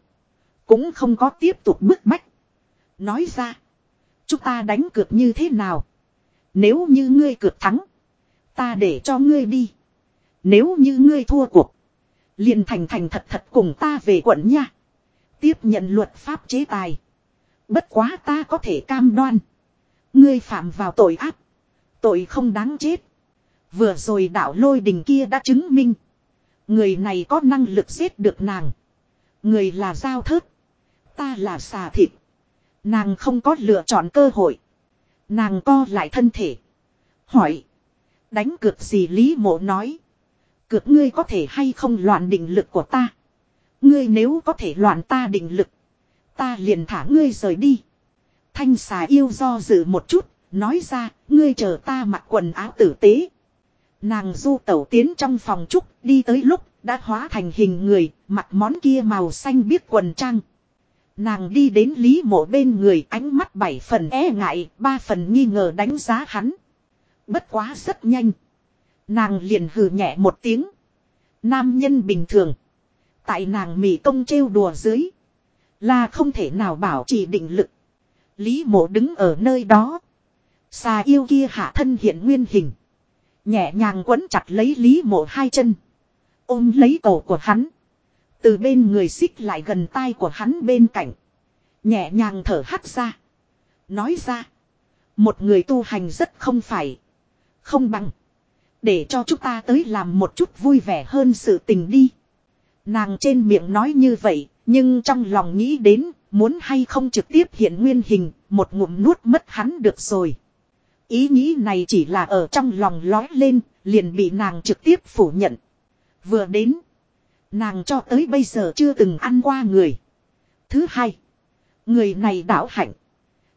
Cũng không có tiếp tục bức bách. Nói ra. Chúng ta đánh cược như thế nào? Nếu như ngươi cược thắng. Ta để cho ngươi đi. Nếu như ngươi thua cuộc. liền thành thành thật thật cùng ta về quận nha. Tiếp nhận luật pháp chế tài. Bất quá ta có thể cam đoan. Ngươi phạm vào tội ác. Tội không đáng chết. Vừa rồi đạo lôi đình kia đã chứng minh. Người này có năng lực giết được nàng. Người là giao thớt. Ta là xà thịt. Nàng không có lựa chọn cơ hội. Nàng co lại thân thể. Hỏi. Đánh cược gì Lý mộ nói. Cược ngươi có thể hay không loạn định lực của ta. Ngươi nếu có thể loạn ta định lực. Ta liền thả ngươi rời đi. Thanh xà yêu do dự một chút. Nói ra, ngươi chờ ta mặc quần áo tử tế. Nàng du tẩu tiến trong phòng trúc đi tới lúc đã hóa thành hình người, mặc món kia màu xanh biết quần trang. Nàng đi đến Lý Mộ bên người ánh mắt bảy phần e ngại, ba phần nghi ngờ đánh giá hắn. Bất quá rất nhanh. Nàng liền hừ nhẹ một tiếng. Nam nhân bình thường. Tại nàng mỉ công trêu đùa dưới. Là không thể nào bảo trì định lực. Lý mộ đứng ở nơi đó. Xà yêu kia hạ thân hiện nguyên hình. Nhẹ nhàng quấn chặt lấy Lý mộ hai chân. Ôm lấy cổ của hắn. Từ bên người xích lại gần tai của hắn bên cạnh. Nhẹ nhàng thở hắt ra. Nói ra. Một người tu hành rất không phải. Không bằng. Để cho chúng ta tới làm một chút vui vẻ hơn sự tình đi. Nàng trên miệng nói như vậy. Nhưng trong lòng nghĩ đến. Muốn hay không trực tiếp hiện nguyên hình. Một ngụm nuốt mất hắn được rồi. Ý nghĩ này chỉ là ở trong lòng lói lên. Liền bị nàng trực tiếp phủ nhận. Vừa đến. Nàng cho tới bây giờ chưa từng ăn qua người. Thứ hai. Người này đảo hạnh.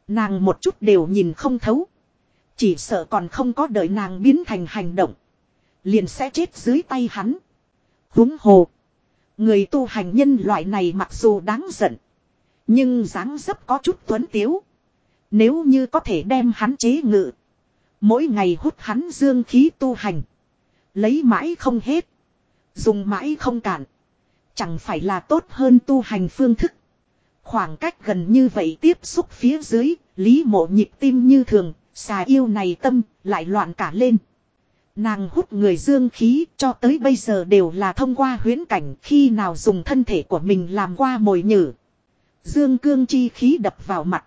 Nàng một chút đều nhìn không thấu. Chỉ sợ còn không có đợi nàng biến thành hành động. Liền sẽ chết dưới tay hắn. Húng hồ. Người tu hành nhân loại này mặc dù đáng giận. Nhưng dáng dấp có chút tuấn tiếu. Nếu như có thể đem hắn chế ngự. Mỗi ngày hút hắn dương khí tu hành. Lấy mãi không hết. Dùng mãi không cản. Chẳng phải là tốt hơn tu hành phương thức. Khoảng cách gần như vậy tiếp xúc phía dưới, lý mộ nhịp tim như thường, xà yêu này tâm, lại loạn cả lên. Nàng hút người dương khí cho tới bây giờ đều là thông qua huyến cảnh khi nào dùng thân thể của mình làm qua mồi nhử. Dương cương chi khí đập vào mặt.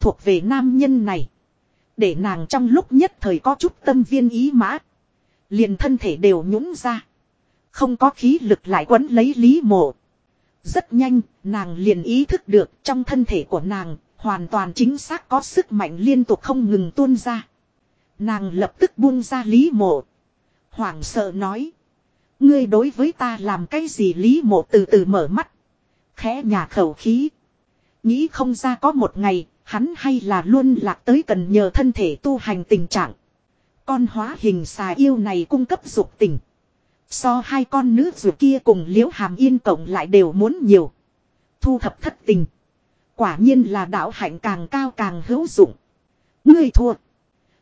Thuộc về nam nhân này. Để nàng trong lúc nhất thời có chút tâm viên ý mã. Liền thân thể đều nhũng ra. Không có khí lực lại quấn lấy lý mộ. Rất nhanh, nàng liền ý thức được trong thân thể của nàng, hoàn toàn chính xác có sức mạnh liên tục không ngừng tuôn ra. Nàng lập tức buông ra lý mộ. Hoảng sợ nói. Ngươi đối với ta làm cái gì lý mộ từ từ mở mắt. Khẽ nhà khẩu khí. Nghĩ không ra có một ngày, hắn hay là luôn lạc tới cần nhờ thân thể tu hành tình trạng. Con hóa hình xà yêu này cung cấp dục tình. So hai con nữ dù kia cùng liễu hàm yên cộng lại đều muốn nhiều. Thu thập thất tình. Quả nhiên là đạo hạnh càng cao càng hữu dụng. Ngươi thua.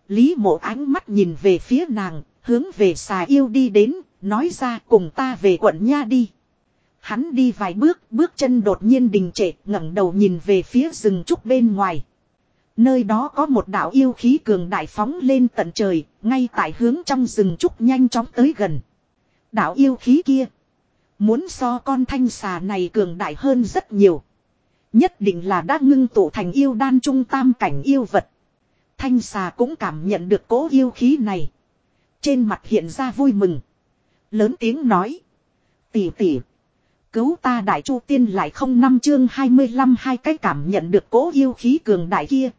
Lý mộ ánh mắt nhìn về phía nàng, hướng về xà yêu đi đến, nói ra cùng ta về quận nha đi. Hắn đi vài bước, bước chân đột nhiên đình trệ, ngẩng đầu nhìn về phía rừng trúc bên ngoài. Nơi đó có một đạo yêu khí cường đại phóng lên tận trời, ngay tại hướng trong rừng trúc nhanh chóng tới gần. Đạo yêu khí kia, muốn so con thanh xà này cường đại hơn rất nhiều. Nhất định là đã ngưng tụ thành yêu đan trung tam cảnh yêu vật. Thanh xà cũng cảm nhận được cố yêu khí này. Trên mặt hiện ra vui mừng. Lớn tiếng nói. Tỷ tỷ. Cứu ta đại chu tiên lại không năm chương 25 hai cái cảm nhận được cố yêu khí cường đại kia.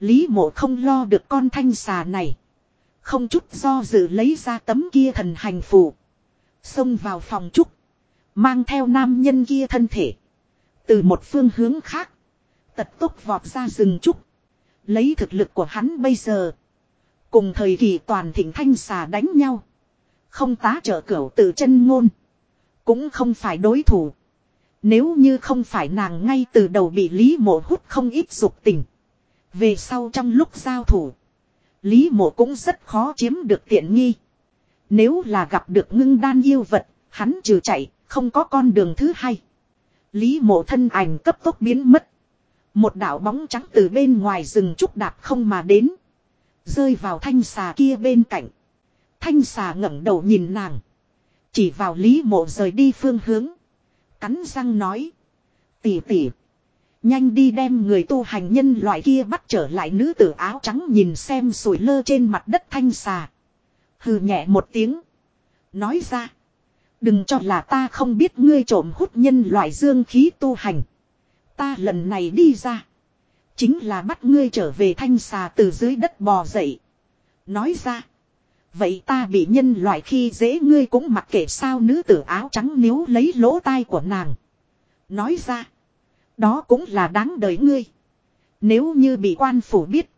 Lý mộ không lo được con thanh xà này. Không chút do dự lấy ra tấm kia thần hành phù. Xông vào phòng trúc. Mang theo nam nhân kia thân thể. Từ một phương hướng khác. Tật tốc vọt ra rừng trúc. Lấy thực lực của hắn bây giờ. Cùng thời kỳ toàn thịnh thanh xà đánh nhau. Không tá trợ cửu tự chân ngôn. Cũng không phải đối thủ. Nếu như không phải nàng ngay từ đầu bị Lý Mộ hút không ít dục tình. Về sau trong lúc giao thủ. Lý Mộ cũng rất khó chiếm được tiện nghi. Nếu là gặp được ngưng đan yêu vật, hắn trừ chạy, không có con đường thứ hai. Lý Mộ thân ảnh cấp tốc biến mất. Một đạo bóng trắng từ bên ngoài rừng trúc đạp không mà đến. Rơi vào thanh xà kia bên cạnh. Thanh xà ngẩng đầu nhìn nàng. Chỉ vào lý mộ rời đi phương hướng. Cắn răng nói. Tỉ tỉ. Nhanh đi đem người tu hành nhân loại kia bắt trở lại nữ tử áo trắng nhìn xem sủi lơ trên mặt đất thanh xà. Hừ nhẹ một tiếng. Nói ra. Đừng cho là ta không biết ngươi trộm hút nhân loại dương khí tu hành. Ta lần này đi ra. Chính là bắt ngươi trở về thanh xà từ dưới đất bò dậy. Nói ra. Vậy ta bị nhân loại khi dễ ngươi cũng mặc kệ sao nữ tử áo trắng nếu lấy lỗ tai của nàng. Nói ra. Đó cũng là đáng đời ngươi. Nếu như bị quan phủ biết.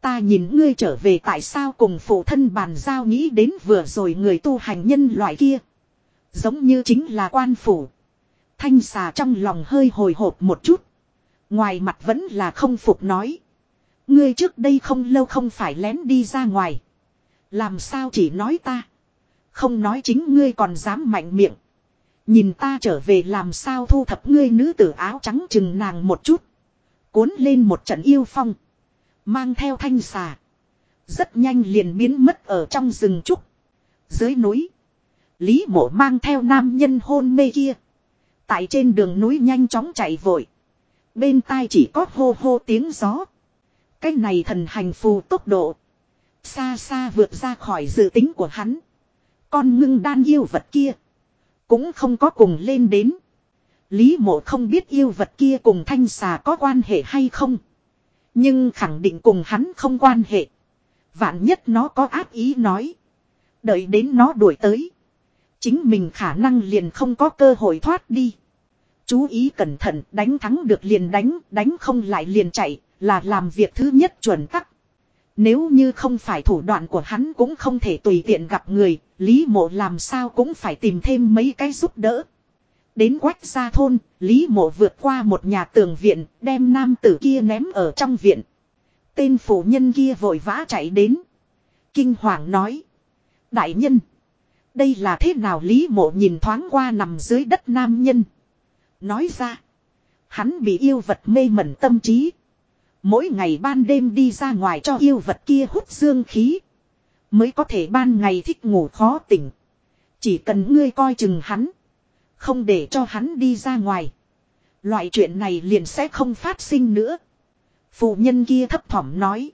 Ta nhìn ngươi trở về tại sao cùng phụ thân bàn giao nghĩ đến vừa rồi người tu hành nhân loại kia. Giống như chính là quan phủ. Thanh xà trong lòng hơi hồi hộp một chút. Ngoài mặt vẫn là không phục nói. Ngươi trước đây không lâu không phải lén đi ra ngoài. Làm sao chỉ nói ta. Không nói chính ngươi còn dám mạnh miệng. Nhìn ta trở về làm sao thu thập ngươi nữ tử áo trắng chừng nàng một chút. Cuốn lên một trận yêu phong. Mang theo thanh xà. Rất nhanh liền biến mất ở trong rừng trúc. Dưới núi. Lý mộ mang theo nam nhân hôn mê kia. Tại trên đường núi nhanh chóng chạy vội. Bên tai chỉ có hô hô tiếng gió. Cái này thần hành phù tốc độ. Xa xa vượt ra khỏi dự tính của hắn. Con ngưng đan yêu vật kia. Cũng không có cùng lên đến. Lý mộ không biết yêu vật kia cùng thanh xà có quan hệ hay không. Nhưng khẳng định cùng hắn không quan hệ. Vạn nhất nó có áp ý nói. Đợi đến nó đuổi tới. Chính mình khả năng liền không có cơ hội thoát đi. Chú ý cẩn thận đánh thắng được liền đánh, đánh không lại liền chạy, là làm việc thứ nhất chuẩn tắc. Nếu như không phải thủ đoạn của hắn cũng không thể tùy tiện gặp người, Lý Mộ làm sao cũng phải tìm thêm mấy cái giúp đỡ. Đến quách gia thôn, Lý Mộ vượt qua một nhà tường viện, đem nam tử kia ném ở trong viện. Tên phụ nhân kia vội vã chạy đến. Kinh hoàng nói. Đại nhân. Đây là thế nào Lý Mộ nhìn thoáng qua nằm dưới đất nam nhân. Nói ra. Hắn bị yêu vật mê mẩn tâm trí. Mỗi ngày ban đêm đi ra ngoài cho yêu vật kia hút dương khí. Mới có thể ban ngày thích ngủ khó tỉnh. Chỉ cần ngươi coi chừng hắn. Không để cho hắn đi ra ngoài. Loại chuyện này liền sẽ không phát sinh nữa. Phụ nhân kia thấp thỏm nói.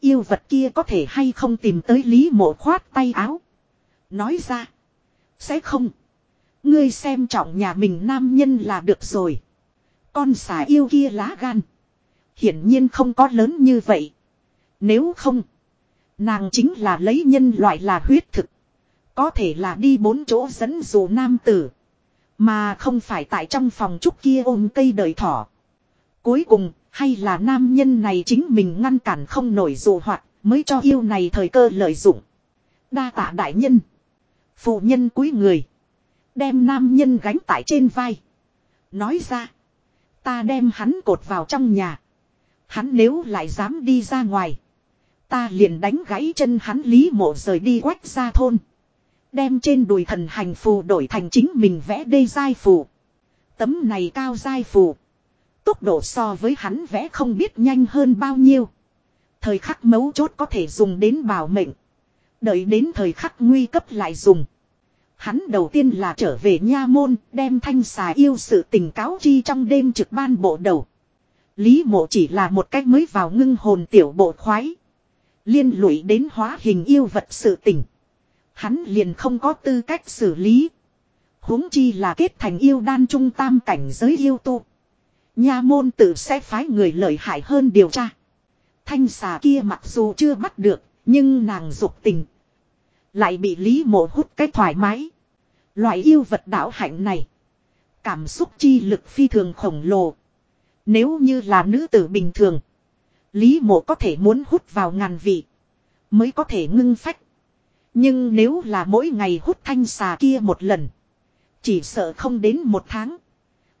Yêu vật kia có thể hay không tìm tới lý mộ khoát tay áo. Nói ra. Sẽ không. Ngươi xem trọng nhà mình nam nhân là được rồi. Con xà yêu kia lá gan. Hiển nhiên không có lớn như vậy. Nếu không. Nàng chính là lấy nhân loại là huyết thực. Có thể là đi bốn chỗ dẫn dụ nam tử. Mà không phải tại trong phòng trúc kia ôm cây đời thỏ. Cuối cùng, hay là nam nhân này chính mình ngăn cản không nổi dụ hoạt, mới cho yêu này thời cơ lợi dụng. Đa tạ đại nhân. Phụ nhân cúi người. Đem nam nhân gánh tại trên vai. Nói ra. Ta đem hắn cột vào trong nhà. Hắn nếu lại dám đi ra ngoài. Ta liền đánh gãy chân hắn lý mộ rời đi quách ra thôn. Đem trên đùi thần hành phù đổi thành chính mình vẽ đê giai phù. Tấm này cao giai phù. Tốc độ so với hắn vẽ không biết nhanh hơn bao nhiêu. Thời khắc mấu chốt có thể dùng đến bảo mệnh. Đợi đến thời khắc nguy cấp lại dùng. Hắn đầu tiên là trở về nha môn, đem thanh xà yêu sự tình cáo chi trong đêm trực ban bộ đầu. Lý mộ chỉ là một cách mới vào ngưng hồn tiểu bộ khoái. Liên lụy đến hóa hình yêu vật sự tình. Hắn liền không có tư cách xử lý. huống chi là kết thành yêu đan trung tam cảnh giới yêu tu. Nha môn tự sẽ phái người lợi hại hơn điều tra. Thanh xà kia mặc dù chưa bắt được, nhưng nàng dục tình. Lại bị Lý mộ hút cái thoải mái. Loại yêu vật đạo hạnh này. Cảm xúc chi lực phi thường khổng lồ. Nếu như là nữ tử bình thường. Lý mộ có thể muốn hút vào ngàn vị. Mới có thể ngưng phách. Nhưng nếu là mỗi ngày hút thanh xà kia một lần. Chỉ sợ không đến một tháng.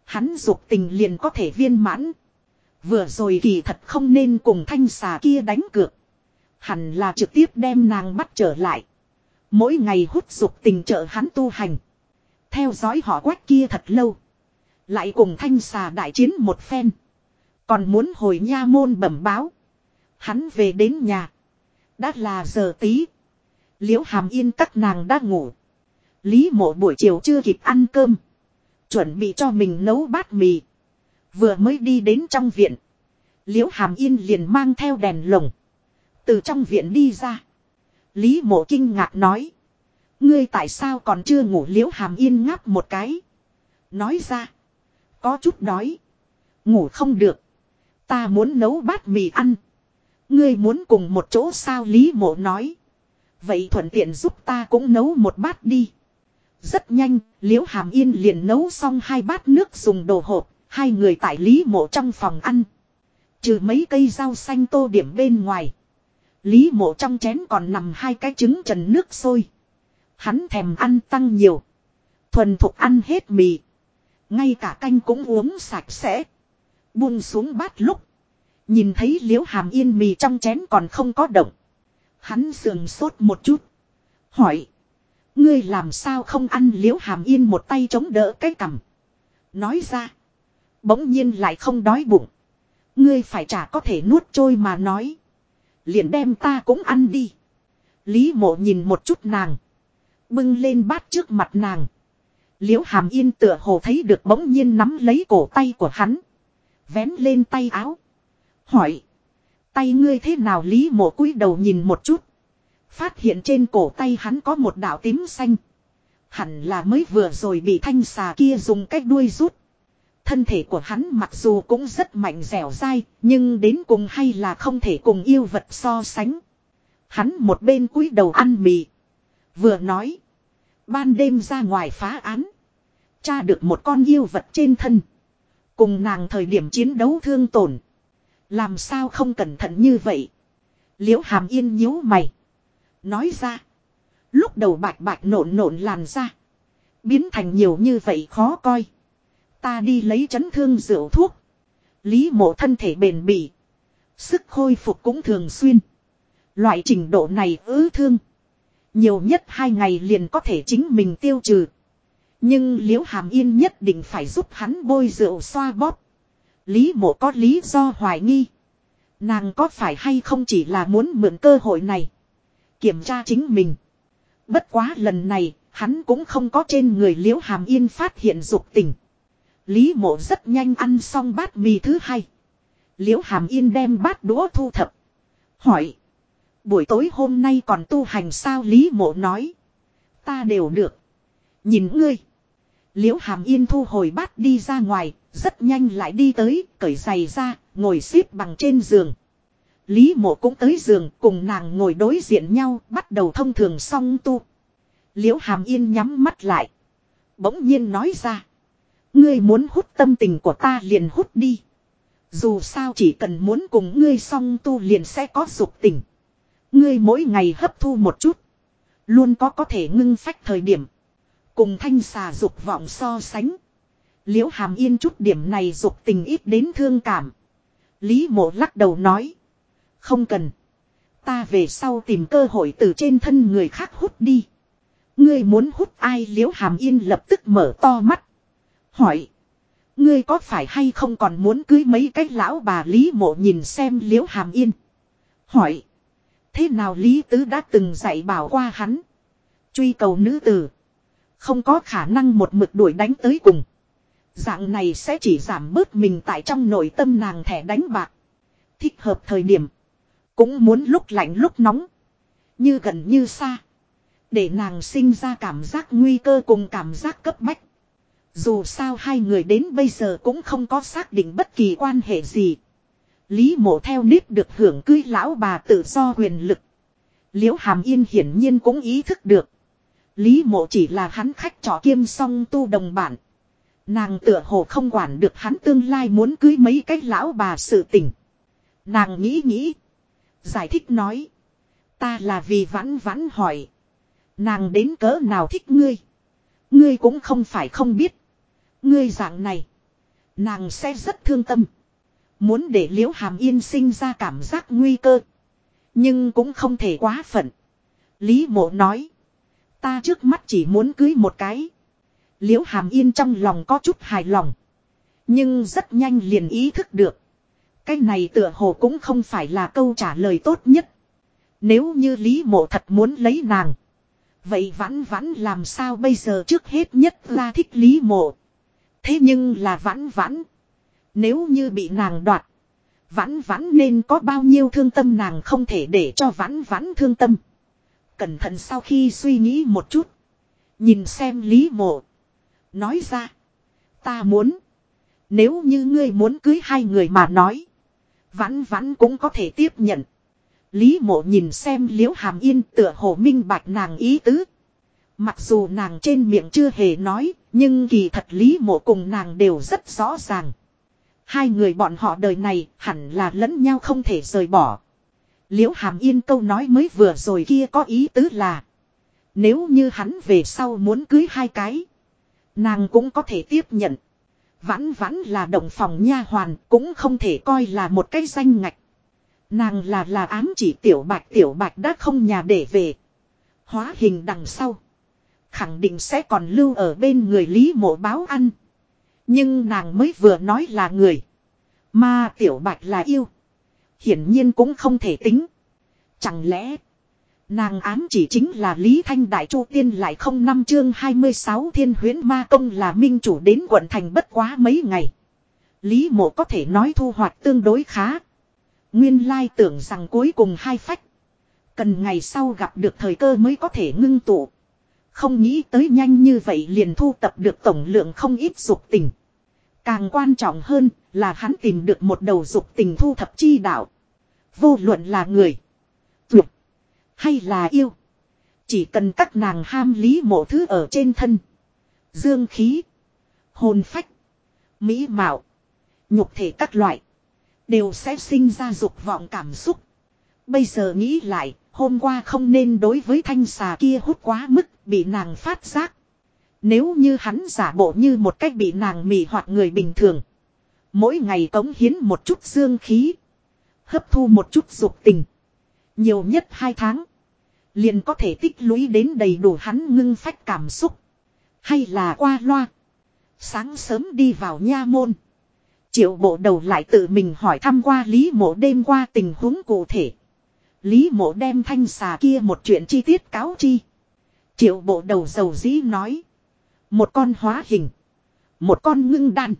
Hắn dục tình liền có thể viên mãn. Vừa rồi kỳ thật không nên cùng thanh xà kia đánh cược. Hẳn là trực tiếp đem nàng bắt trở lại. Mỗi ngày hút dục tình trợ hắn tu hành. Theo dõi họ quách kia thật lâu. Lại cùng thanh xà đại chiến một phen. Còn muốn hồi nha môn bẩm báo. Hắn về đến nhà. Đã là giờ tí. Liễu hàm yên các nàng đã ngủ. Lý mộ buổi chiều chưa kịp ăn cơm. Chuẩn bị cho mình nấu bát mì. Vừa mới đi đến trong viện. Liễu hàm yên liền mang theo đèn lồng. Từ trong viện đi ra. Lý mộ kinh ngạc nói. Ngươi tại sao còn chưa ngủ liễu hàm yên ngáp một cái. Nói ra. Có chút đói. Ngủ không được. Ta muốn nấu bát mì ăn. Ngươi muốn cùng một chỗ sao Lý mộ nói. Vậy thuận tiện giúp ta cũng nấu một bát đi. Rất nhanh, Liễu Hàm Yên liền nấu xong hai bát nước dùng đồ hộp, hai người tại Lý Mộ trong phòng ăn. Trừ mấy cây rau xanh tô điểm bên ngoài. Lý Mộ trong chén còn nằm hai cái trứng trần nước sôi. Hắn thèm ăn tăng nhiều. Thuần thục ăn hết mì. Ngay cả canh cũng uống sạch sẽ. Buông xuống bát lúc. Nhìn thấy liễu hàm yên mì trong chén còn không có động. Hắn sườn sốt một chút. Hỏi. Ngươi làm sao không ăn liễu hàm yên một tay chống đỡ cái cằm. Nói ra. Bỗng nhiên lại không đói bụng. Ngươi phải trả có thể nuốt trôi mà nói. Liền đem ta cũng ăn đi. Lý mộ nhìn một chút nàng. Bưng lên bát trước mặt nàng. Liễu hàm yên tựa hồ thấy được bỗng nhiên nắm lấy cổ tay của hắn. Vén lên tay áo. Hỏi. Tay ngươi thế nào lý mộ cúi đầu nhìn một chút. Phát hiện trên cổ tay hắn có một đạo tím xanh. Hẳn là mới vừa rồi bị thanh xà kia dùng cách đuôi rút. Thân thể của hắn mặc dù cũng rất mạnh dẻo dai, nhưng đến cùng hay là không thể cùng yêu vật so sánh. Hắn một bên cúi đầu ăn mì. Vừa nói. Ban đêm ra ngoài phá án. Cha được một con yêu vật trên thân. Cùng nàng thời điểm chiến đấu thương tổn. Làm sao không cẩn thận như vậy. Liễu hàm yên nhíu mày. Nói ra. Lúc đầu bạch bạch nộn nộn làn ra. Biến thành nhiều như vậy khó coi. Ta đi lấy chấn thương rượu thuốc. Lý mộ thân thể bền bỉ. Sức khôi phục cũng thường xuyên. Loại trình độ này ứ thương. Nhiều nhất hai ngày liền có thể chính mình tiêu trừ. Nhưng liễu hàm yên nhất định phải giúp hắn bôi rượu xoa bóp. Lý mộ có lý do hoài nghi. Nàng có phải hay không chỉ là muốn mượn cơ hội này. Kiểm tra chính mình. Bất quá lần này, hắn cũng không có trên người liễu hàm yên phát hiện dục tình. Lý mộ rất nhanh ăn xong bát mì thứ hai. Liễu hàm yên đem bát đũa thu thập. Hỏi. Buổi tối hôm nay còn tu hành sao Lý mộ nói. Ta đều được. Nhìn ngươi. Liễu hàm yên thu hồi bát đi ra ngoài, rất nhanh lại đi tới, cởi giày ra, ngồi xếp bằng trên giường. Lý mộ cũng tới giường cùng nàng ngồi đối diện nhau, bắt đầu thông thường song tu. Liễu hàm yên nhắm mắt lại. Bỗng nhiên nói ra. Ngươi muốn hút tâm tình của ta liền hút đi. Dù sao chỉ cần muốn cùng ngươi song tu liền sẽ có dục tình. Ngươi mỗi ngày hấp thu một chút. Luôn có có thể ngưng phách thời điểm. Cùng thanh xà dục vọng so sánh. Liễu hàm yên chút điểm này dục tình ít đến thương cảm. Lý mộ lắc đầu nói. Không cần. Ta về sau tìm cơ hội từ trên thân người khác hút đi. Ngươi muốn hút ai liễu hàm yên lập tức mở to mắt. Hỏi. Ngươi có phải hay không còn muốn cưới mấy cái lão bà Lý mộ nhìn xem liễu hàm yên. Hỏi. Thế nào Lý Tứ đã từng dạy bảo qua hắn. Truy cầu nữ tử. Không có khả năng một mực đuổi đánh tới cùng. Dạng này sẽ chỉ giảm bớt mình tại trong nội tâm nàng thẻ đánh bạc. Thích hợp thời điểm. Cũng muốn lúc lạnh lúc nóng. Như gần như xa. Để nàng sinh ra cảm giác nguy cơ cùng cảm giác cấp bách. Dù sao hai người đến bây giờ cũng không có xác định bất kỳ quan hệ gì. Lý mộ theo nếp được hưởng cưới lão bà tự do quyền lực. Liễu hàm yên hiển nhiên cũng ý thức được. Lý mộ chỉ là hắn khách trò kiêm song tu đồng bản. Nàng tựa hồ không quản được hắn tương lai muốn cưới mấy cái lão bà sự tình. Nàng nghĩ nghĩ. Giải thích nói. Ta là vì vãn vãn hỏi. Nàng đến cỡ nào thích ngươi. Ngươi cũng không phải không biết. Ngươi dạng này. Nàng sẽ rất thương tâm. Muốn để liễu hàm yên sinh ra cảm giác nguy cơ. Nhưng cũng không thể quá phận. Lý mộ nói. Ta trước mắt chỉ muốn cưới một cái. Liễu hàm yên trong lòng có chút hài lòng. Nhưng rất nhanh liền ý thức được. Cái này tựa hồ cũng không phải là câu trả lời tốt nhất. Nếu như Lý mộ thật muốn lấy nàng. Vậy vãn vãn làm sao bây giờ trước hết nhất ra thích Lý mộ. Thế nhưng là vãn vãn. Nếu như bị nàng đoạt. Vãn vãn nên có bao nhiêu thương tâm nàng không thể để cho vãn vãn thương tâm. Cẩn thận sau khi suy nghĩ một chút. Nhìn xem Lý mộ. Nói ra. Ta muốn. Nếu như ngươi muốn cưới hai người mà nói. Vãn vãn cũng có thể tiếp nhận. Lý mộ nhìn xem liễu hàm yên tựa hồ minh bạch nàng ý tứ. Mặc dù nàng trên miệng chưa hề nói, nhưng kỳ thật lý mộ cùng nàng đều rất rõ ràng. Hai người bọn họ đời này hẳn là lẫn nhau không thể rời bỏ. Liễu hàm yên câu nói mới vừa rồi kia có ý tứ là. Nếu như hắn về sau muốn cưới hai cái. Nàng cũng có thể tiếp nhận. Vãn vãn là động phòng nha hoàn cũng không thể coi là một cái danh ngạch. Nàng là là ám chỉ tiểu bạch tiểu bạch đã không nhà để về. Hóa hình đằng sau. Khẳng định sẽ còn lưu ở bên người Lý mộ báo ăn. Nhưng nàng mới vừa nói là người. Mà tiểu bạch là yêu. Hiển nhiên cũng không thể tính. Chẳng lẽ. Nàng ám chỉ chính là Lý Thanh Đại Chu Tiên lại không năm chương 26 thiên huyến ma công là minh chủ đến quận thành bất quá mấy ngày. Lý mộ có thể nói thu hoạch tương đối khá. Nguyên lai tưởng rằng cuối cùng hai phách. Cần ngày sau gặp được thời cơ mới có thể ngưng tụ. Không nghĩ tới nhanh như vậy liền thu tập được tổng lượng không ít dục tình. Càng quan trọng hơn là hắn tìm được một đầu dục tình thu thập chi đạo. Vô luận là người. Tuyệt. Hay là yêu. Chỉ cần các nàng ham lý mộ thứ ở trên thân. Dương khí. Hồn phách. Mỹ mạo. Nhục thể các loại. Đều sẽ sinh ra dục vọng cảm xúc. Bây giờ nghĩ lại, hôm qua không nên đối với thanh xà kia hút quá mức, bị nàng phát giác. Nếu như hắn giả bộ như một cách bị nàng mì hoặc người bình thường. Mỗi ngày cống hiến một chút dương khí. Hấp thu một chút dục tình. Nhiều nhất hai tháng. Liền có thể tích lũy đến đầy đủ hắn ngưng phách cảm xúc. Hay là qua loa. Sáng sớm đi vào nha môn. Triệu bộ đầu lại tự mình hỏi thăm qua Lý mộ đêm qua tình huống cụ thể. Lý mộ đem thanh xà kia một chuyện chi tiết cáo chi. Triệu bộ đầu dầu dĩ nói. Một con hóa hình. Một con ngưng đan.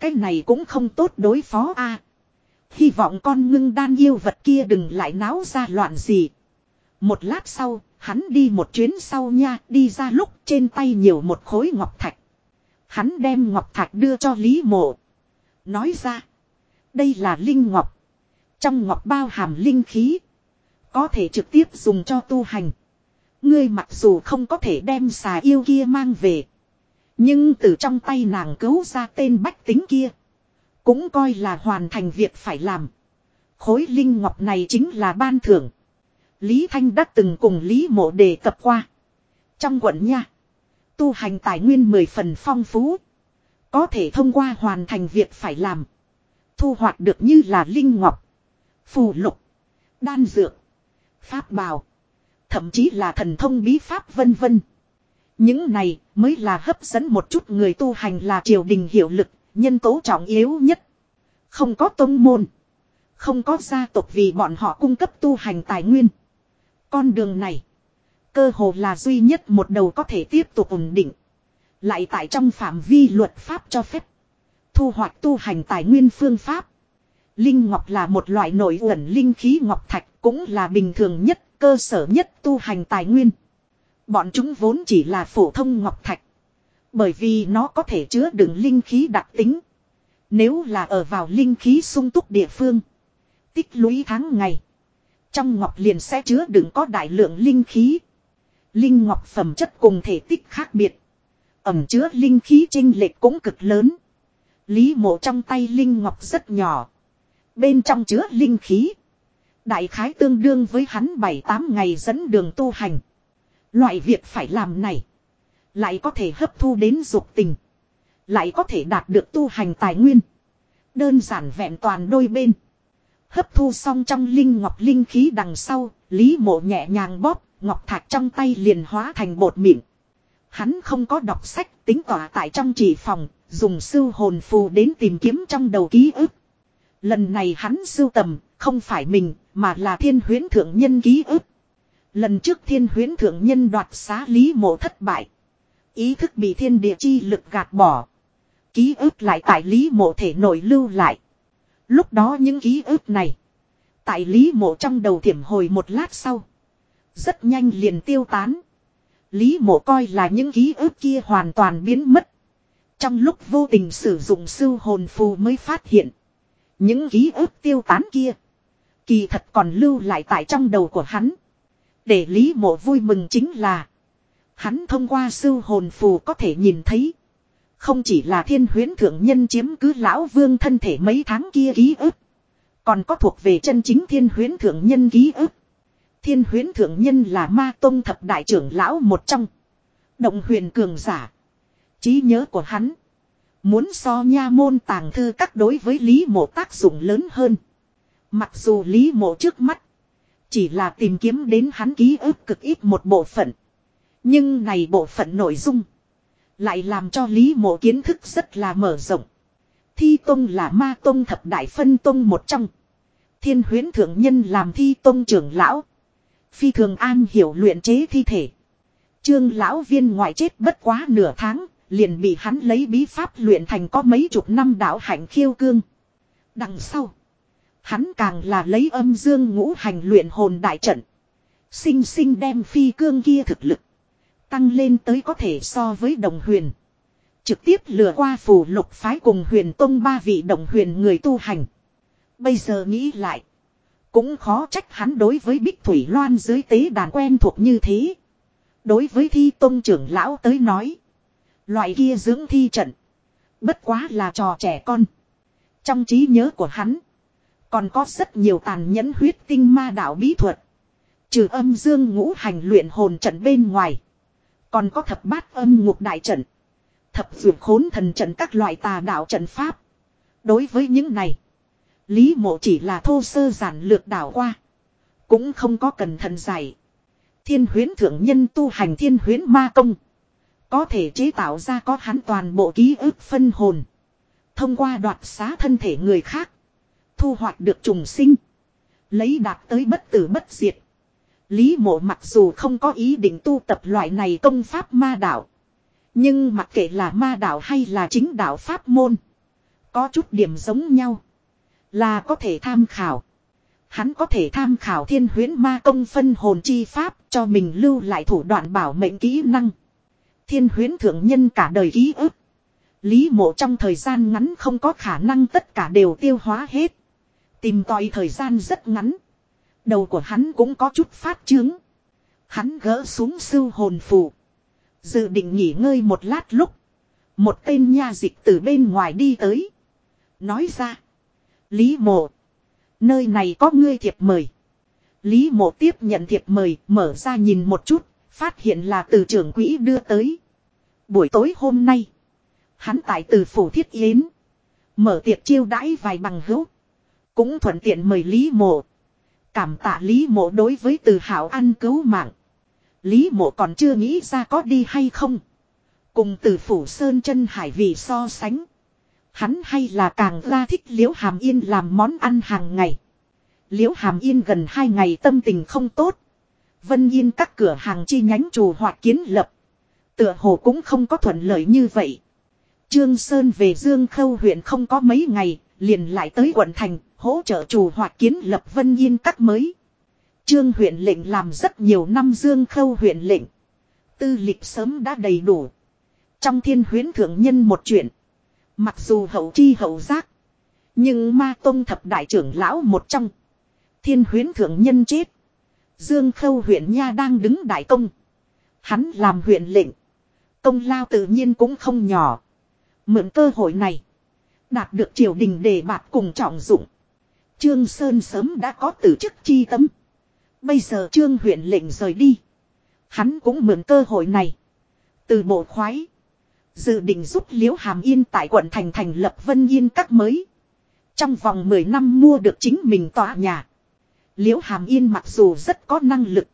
Cái này cũng không tốt đối phó a. Hy vọng con ngưng đan yêu vật kia đừng lại náo ra loạn gì. Một lát sau, hắn đi một chuyến sau nha, đi ra lúc trên tay nhiều một khối ngọc thạch. Hắn đem ngọc thạch đưa cho Lý Mộ. Nói ra. Đây là linh ngọc. Trong ngọc bao hàm linh khí. Có thể trực tiếp dùng cho tu hành. Ngươi mặc dù không có thể đem xà yêu kia mang về. Nhưng từ trong tay nàng cứu ra tên bách tính kia. Cũng coi là hoàn thành việc phải làm. Khối linh ngọc này chính là ban thưởng. Lý Thanh đã từng cùng Lý Mộ đề cập qua. Trong quận nha. Tu hành tài nguyên mười phần phong phú. Có thể thông qua hoàn thành việc phải làm. Thu hoạch được như là linh ngọc. Phù lục. Đan dược. Pháp bào. Thậm chí là thần thông bí pháp vân vân. Những này mới là hấp dẫn một chút người tu hành là triều đình hiệu lực, nhân tố trọng yếu nhất. Không có tông môn. Không có gia tộc vì bọn họ cung cấp tu hành tài nguyên. Con đường này. Cơ hồ là duy nhất một đầu có thể tiếp tục ổn định. Lại tại trong phạm vi luật pháp cho phép. Thu hoạch tu hành tài nguyên phương pháp. Linh ngọc là một loại nổi uẩn linh khí ngọc thạch cũng là bình thường nhất, cơ sở nhất tu hành tài nguyên. Bọn chúng vốn chỉ là phổ thông ngọc thạch. Bởi vì nó có thể chứa đựng linh khí đặc tính. Nếu là ở vào linh khí sung túc địa phương. Tích lũy tháng ngày. Trong ngọc liền sẽ chứa đựng có đại lượng linh khí. Linh ngọc phẩm chất cùng thể tích khác biệt. Ẩm chứa linh khí trinh lệch cũng cực lớn. Lý mộ trong tay linh ngọc rất nhỏ. Bên trong chứa linh khí. Đại khái tương đương với hắn 7-8 ngày dẫn đường tu hành. Loại việc phải làm này. Lại có thể hấp thu đến dục tình. Lại có thể đạt được tu hành tài nguyên. Đơn giản vẹn toàn đôi bên. Hấp thu xong trong linh ngọc linh khí đằng sau, Lý mộ nhẹ nhàng bóp, ngọc thạch trong tay liền hóa thành bột mịn. Hắn không có đọc sách tính tỏa tại trong chỉ phòng, dùng sư hồn phù đến tìm kiếm trong đầu ký ức. Lần này hắn sưu tầm, không phải mình, mà là thiên huyến thượng nhân ký ức. Lần trước thiên huyến thượng nhân đoạt xá lý mộ thất bại. Ý thức bị thiên địa chi lực gạt bỏ. Ký ức lại tại lý mộ thể nội lưu lại. Lúc đó những ký ức này. Tại lý mộ trong đầu thiểm hồi một lát sau. Rất nhanh liền tiêu tán. Lý mộ coi là những ký ức kia hoàn toàn biến mất. Trong lúc vô tình sử dụng sư hồn phù mới phát hiện. Những ký ức tiêu tán kia. Kỳ thật còn lưu lại tại trong đầu của hắn. Để Lý mộ vui mừng chính là. Hắn thông qua sư hồn phù có thể nhìn thấy. Không chỉ là thiên huyến thượng nhân chiếm cứ lão vương thân thể mấy tháng kia ký ức. Còn có thuộc về chân chính thiên huyến thượng nhân ký ức. Thiên huyến thượng nhân là ma tông thập đại trưởng lão một trong. Động huyền cường giả. trí nhớ của hắn. Muốn so nha môn tàng thư các đối với Lý Mộ tác dụng lớn hơn. Mặc dù Lý Mộ trước mắt. Chỉ là tìm kiếm đến hắn ký ức cực ít một bộ phận. Nhưng này bộ phận nội dung. Lại làm cho Lý Mộ kiến thức rất là mở rộng. Thi Tông là ma Tông thập đại phân Tông một trong. Thiên huyến thượng nhân làm Thi Tông trưởng lão. Phi thường an hiểu luyện chế thi thể. Trương lão viên ngoại chết bất quá nửa tháng, liền bị hắn lấy bí pháp luyện thành có mấy chục năm đạo hạnh khiêu cương. Đằng sau, hắn càng là lấy âm dương ngũ hành luyện hồn đại trận. Sinh sinh đem phi cương kia thực lực. Tăng lên tới có thể so với đồng huyền. Trực tiếp lừa qua phủ lục phái cùng huyền tông ba vị đồng huyền người tu hành. Bây giờ nghĩ lại. Cũng khó trách hắn đối với Bích Thủy Loan dưới tế đàn quen thuộc như thế. Đối với thi tông trưởng lão tới nói. Loại kia dưỡng thi trận. Bất quá là trò trẻ con. Trong trí nhớ của hắn. Còn có rất nhiều tàn nhẫn huyết tinh ma đạo bí thuật. Trừ âm dương ngũ hành luyện hồn trận bên ngoài. Còn có thập bát âm ngục đại trận. Thập dược khốn thần trận các loại tà đạo trận pháp. Đối với những này. Lý mộ chỉ là thô sơ giản lược đảo qua. Cũng không có cẩn thận giải. Thiên huyến thượng nhân tu hành thiên huyến ma công. Có thể chế tạo ra có hắn toàn bộ ký ức phân hồn. Thông qua đoạt xá thân thể người khác. Thu hoạch được trùng sinh. Lấy đạt tới bất tử bất diệt. Lý mộ mặc dù không có ý định tu tập loại này công pháp ma đạo. Nhưng mặc kệ là ma đạo hay là chính đạo pháp môn. Có chút điểm giống nhau. Là có thể tham khảo. Hắn có thể tham khảo thiên huyến ma công phân hồn chi pháp cho mình lưu lại thủ đoạn bảo mệnh kỹ năng. Thiên huyến thượng nhân cả đời ký ức. Lý mộ trong thời gian ngắn không có khả năng tất cả đều tiêu hóa hết. Tìm tòi thời gian rất ngắn. Đầu của hắn cũng có chút phát trướng. Hắn gỡ xuống sưu hồn phù. Dự định nghỉ ngơi một lát lúc. Một tên nha dịch từ bên ngoài đi tới. Nói ra. Lý mộ. Nơi này có ngươi thiệp mời. Lý mộ tiếp nhận thiệp mời, mở ra nhìn một chút. Phát hiện là từ trưởng quỹ đưa tới. Buổi tối hôm nay. Hắn tại từ phủ thiết yến. Mở tiệc chiêu đãi vài bằng hữu. Cũng thuận tiện mời Lý mộ. Cảm tạ Lý mộ đối với từ hảo ăn cứu mạng. Lý mộ còn chưa nghĩ ra có đi hay không. Cùng từ phủ sơn chân hải vì so sánh. Hắn hay là càng ra thích liễu hàm yên làm món ăn hàng ngày. Liễu hàm yên gần hai ngày tâm tình không tốt. Vân yên các cửa hàng chi nhánh trù hoạt kiến lập. Tựa hồ cũng không có thuận lợi như vậy. Trương Sơn về Dương Khâu huyện không có mấy ngày, liền lại tới quận thành, hỗ trợ chủ hoạt kiến lập Vân Yên các mới. Trương huyện lệnh làm rất nhiều năm Dương Khâu huyện lệnh. Tư lịch sớm đã đầy đủ. Trong thiên huyến thượng nhân một chuyện. Mặc dù hậu chi hậu giác. Nhưng ma tông thập đại trưởng lão một trong. Thiên huyến thượng nhân chết. Dương Khâu huyện Nha đang đứng đại công. Hắn làm huyện lệnh. Công lao tự nhiên cũng không nhỏ. Mượn cơ hội này. Đạt được triều đình đề bạt cùng trọng dụng. Trương Sơn sớm đã có từ chức chi tâm. Bây giờ trương huyện lệnh rời đi. Hắn cũng mượn cơ hội này. Từ bộ khoái. Dự định giúp Liễu Hàm Yên tại quận thành thành lập Vân Yên các mới. Trong vòng 10 năm mua được chính mình tòa nhà. Liễu Hàm Yên mặc dù rất có năng lực.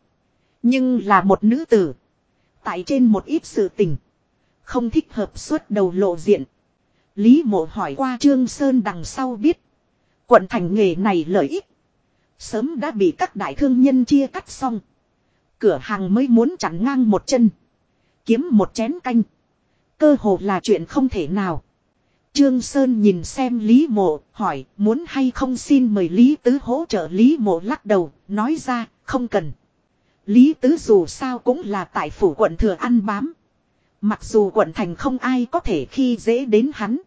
Nhưng là một nữ tử. Tại trên một ít sự tình. Không thích hợp suốt đầu lộ diện. Lý mộ hỏi qua Trương Sơn đằng sau biết. Quận thành nghề này lợi ích. Sớm đã bị các đại thương nhân chia cắt xong. Cửa hàng mới muốn chặn ngang một chân. Kiếm một chén canh. Cơ hồ là chuyện không thể nào. Trương Sơn nhìn xem Lý Mộ, hỏi muốn hay không xin mời Lý Tứ hỗ trợ Lý Mộ lắc đầu, nói ra, không cần. Lý Tứ dù sao cũng là tại phủ quận thừa ăn bám. Mặc dù quận thành không ai có thể khi dễ đến hắn.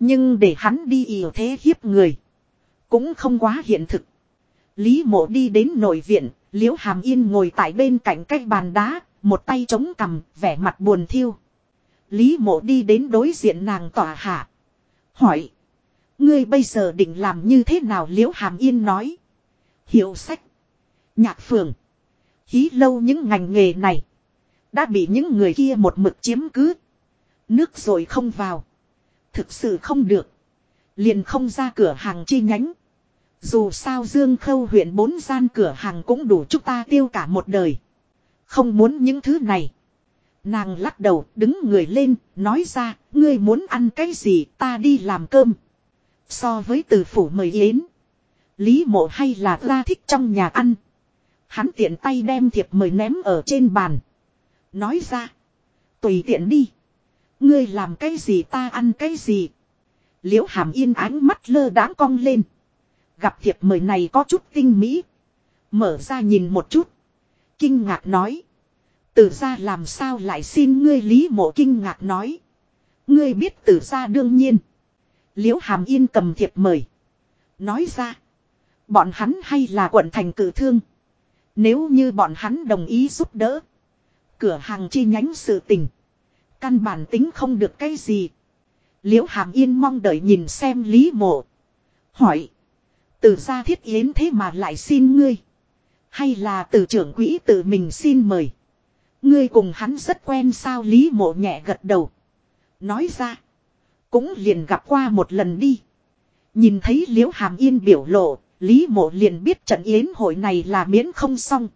Nhưng để hắn đi ỉa thế hiếp người. Cũng không quá hiện thực. Lý mộ đi đến nội viện, liễu hàm yên ngồi tại bên cạnh cái bàn đá, một tay chống cằm, vẻ mặt buồn thiêu. Lý mộ đi đến đối diện nàng tỏa hạ. Hỏi. Ngươi bây giờ định làm như thế nào liễu hàm yên nói. Hiệu sách. Nhạc phường. Hí lâu những ngành nghề này. Đã bị những người kia một mực chiếm cứ. Nước rồi không vào. Thực sự không được. Liền không ra cửa hàng chi nhánh. Dù sao Dương Khâu huyện bốn gian cửa hàng cũng đủ chúng ta tiêu cả một đời. Không muốn những thứ này. Nàng lắc đầu, đứng người lên, nói ra, ngươi muốn ăn cái gì, ta đi làm cơm. So với từ phủ mời yến. Lý mộ hay là ra thích trong nhà ăn. Hắn tiện tay đem thiệp mời ném ở trên bàn. Nói ra. Tùy tiện đi. Ngươi làm cái gì ta ăn cái gì. Liễu hàm yên ánh mắt lơ đáng cong lên. Gặp thiệp mời này có chút tinh mỹ. Mở ra nhìn một chút. Kinh ngạc nói. Tử ra làm sao lại xin ngươi lý mộ kinh ngạc nói. Ngươi biết tử ra đương nhiên. Liễu hàm yên cầm thiệp mời. Nói ra. Bọn hắn hay là quận thành cử thương. Nếu như bọn hắn đồng ý giúp đỡ. Cửa hàng chi nhánh sự tình. Căn bản tính không được cái gì. Liễu hàm yên mong đợi nhìn xem lý mộ. Hỏi. Từ gia thiết yến thế mà lại xin ngươi. Hay là từ trưởng quỹ tự mình xin mời. Ngươi cùng hắn rất quen sao lý mộ nhẹ gật đầu. Nói ra. Cũng liền gặp qua một lần đi. Nhìn thấy liễu hàm yên biểu lộ. Lý mộ liền biết trận yến hội này là miễn không xong.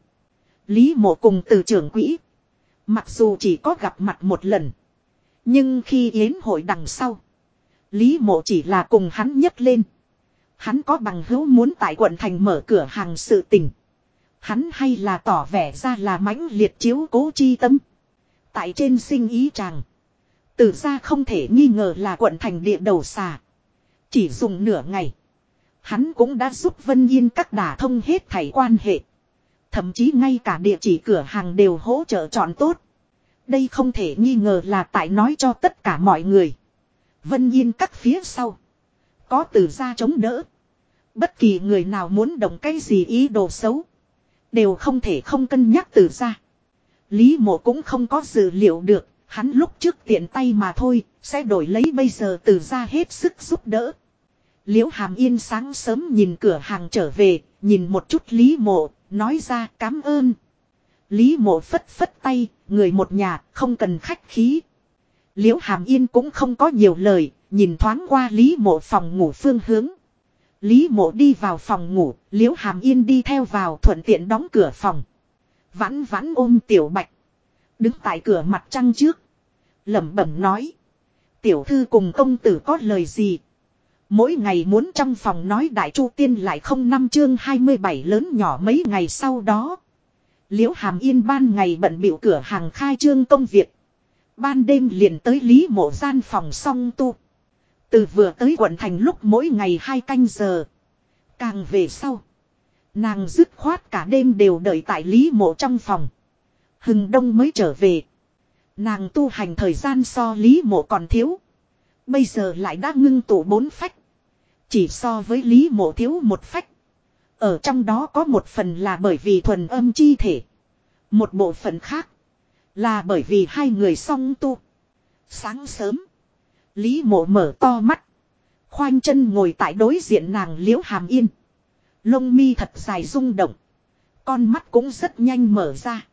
Lý mộ cùng từ trưởng quỹ. Mặc dù chỉ có gặp mặt một lần. Nhưng khi yến hội đằng sau. Lý mộ chỉ là cùng hắn nhấc lên. Hắn có bằng hữu muốn tại quận thành mở cửa hàng sự tình. Hắn hay là tỏ vẻ ra là mãnh liệt chiếu cố chi tâm. Tại trên sinh ý chàng. Từ ra không thể nghi ngờ là quận thành địa đầu xà. Chỉ dùng nửa ngày. Hắn cũng đã giúp Vân Yên các đả thông hết thảy quan hệ. Thậm chí ngay cả địa chỉ cửa hàng đều hỗ trợ chọn tốt. Đây không thể nghi ngờ là tại nói cho tất cả mọi người. Vân Yên các phía sau. Có từ ra chống đỡ. Bất kỳ người nào muốn động cái gì ý đồ xấu. Đều không thể không cân nhắc từ ra. Lý mộ cũng không có dự liệu được. Hắn lúc trước tiện tay mà thôi. Sẽ đổi lấy bây giờ từ ra hết sức giúp đỡ. Liễu hàm yên sáng sớm nhìn cửa hàng trở về. Nhìn một chút lý mộ. Nói ra cảm ơn. Lý mộ phất phất tay. Người một nhà không cần khách khí. Liễu hàm yên cũng không có nhiều lời. Nhìn thoáng qua lý mộ phòng ngủ phương hướng. Lý mộ đi vào phòng ngủ, liễu hàm yên đi theo vào thuận tiện đóng cửa phòng. Vãn vãn ôm tiểu bạch. Đứng tại cửa mặt trăng trước. lẩm bẩm nói. Tiểu thư cùng công tử có lời gì. Mỗi ngày muốn trong phòng nói đại chu tiên lại không năm chương 27 lớn nhỏ mấy ngày sau đó. Liễu hàm yên ban ngày bận biểu cửa hàng khai trương công việc. Ban đêm liền tới lý mộ gian phòng song tu. Từ vừa tới quận thành lúc mỗi ngày hai canh giờ. Càng về sau. Nàng dứt khoát cả đêm đều đợi tại Lý Mộ trong phòng. Hừng đông mới trở về. Nàng tu hành thời gian so Lý Mộ còn thiếu. Bây giờ lại đã ngưng tụ bốn phách. Chỉ so với Lý Mộ thiếu một phách. Ở trong đó có một phần là bởi vì thuần âm chi thể. Một bộ phận khác. Là bởi vì hai người song tu. Sáng sớm. Lý mộ mở to mắt. Khoanh chân ngồi tại đối diện nàng liễu hàm yên. Lông mi thật dài rung động. Con mắt cũng rất nhanh mở ra.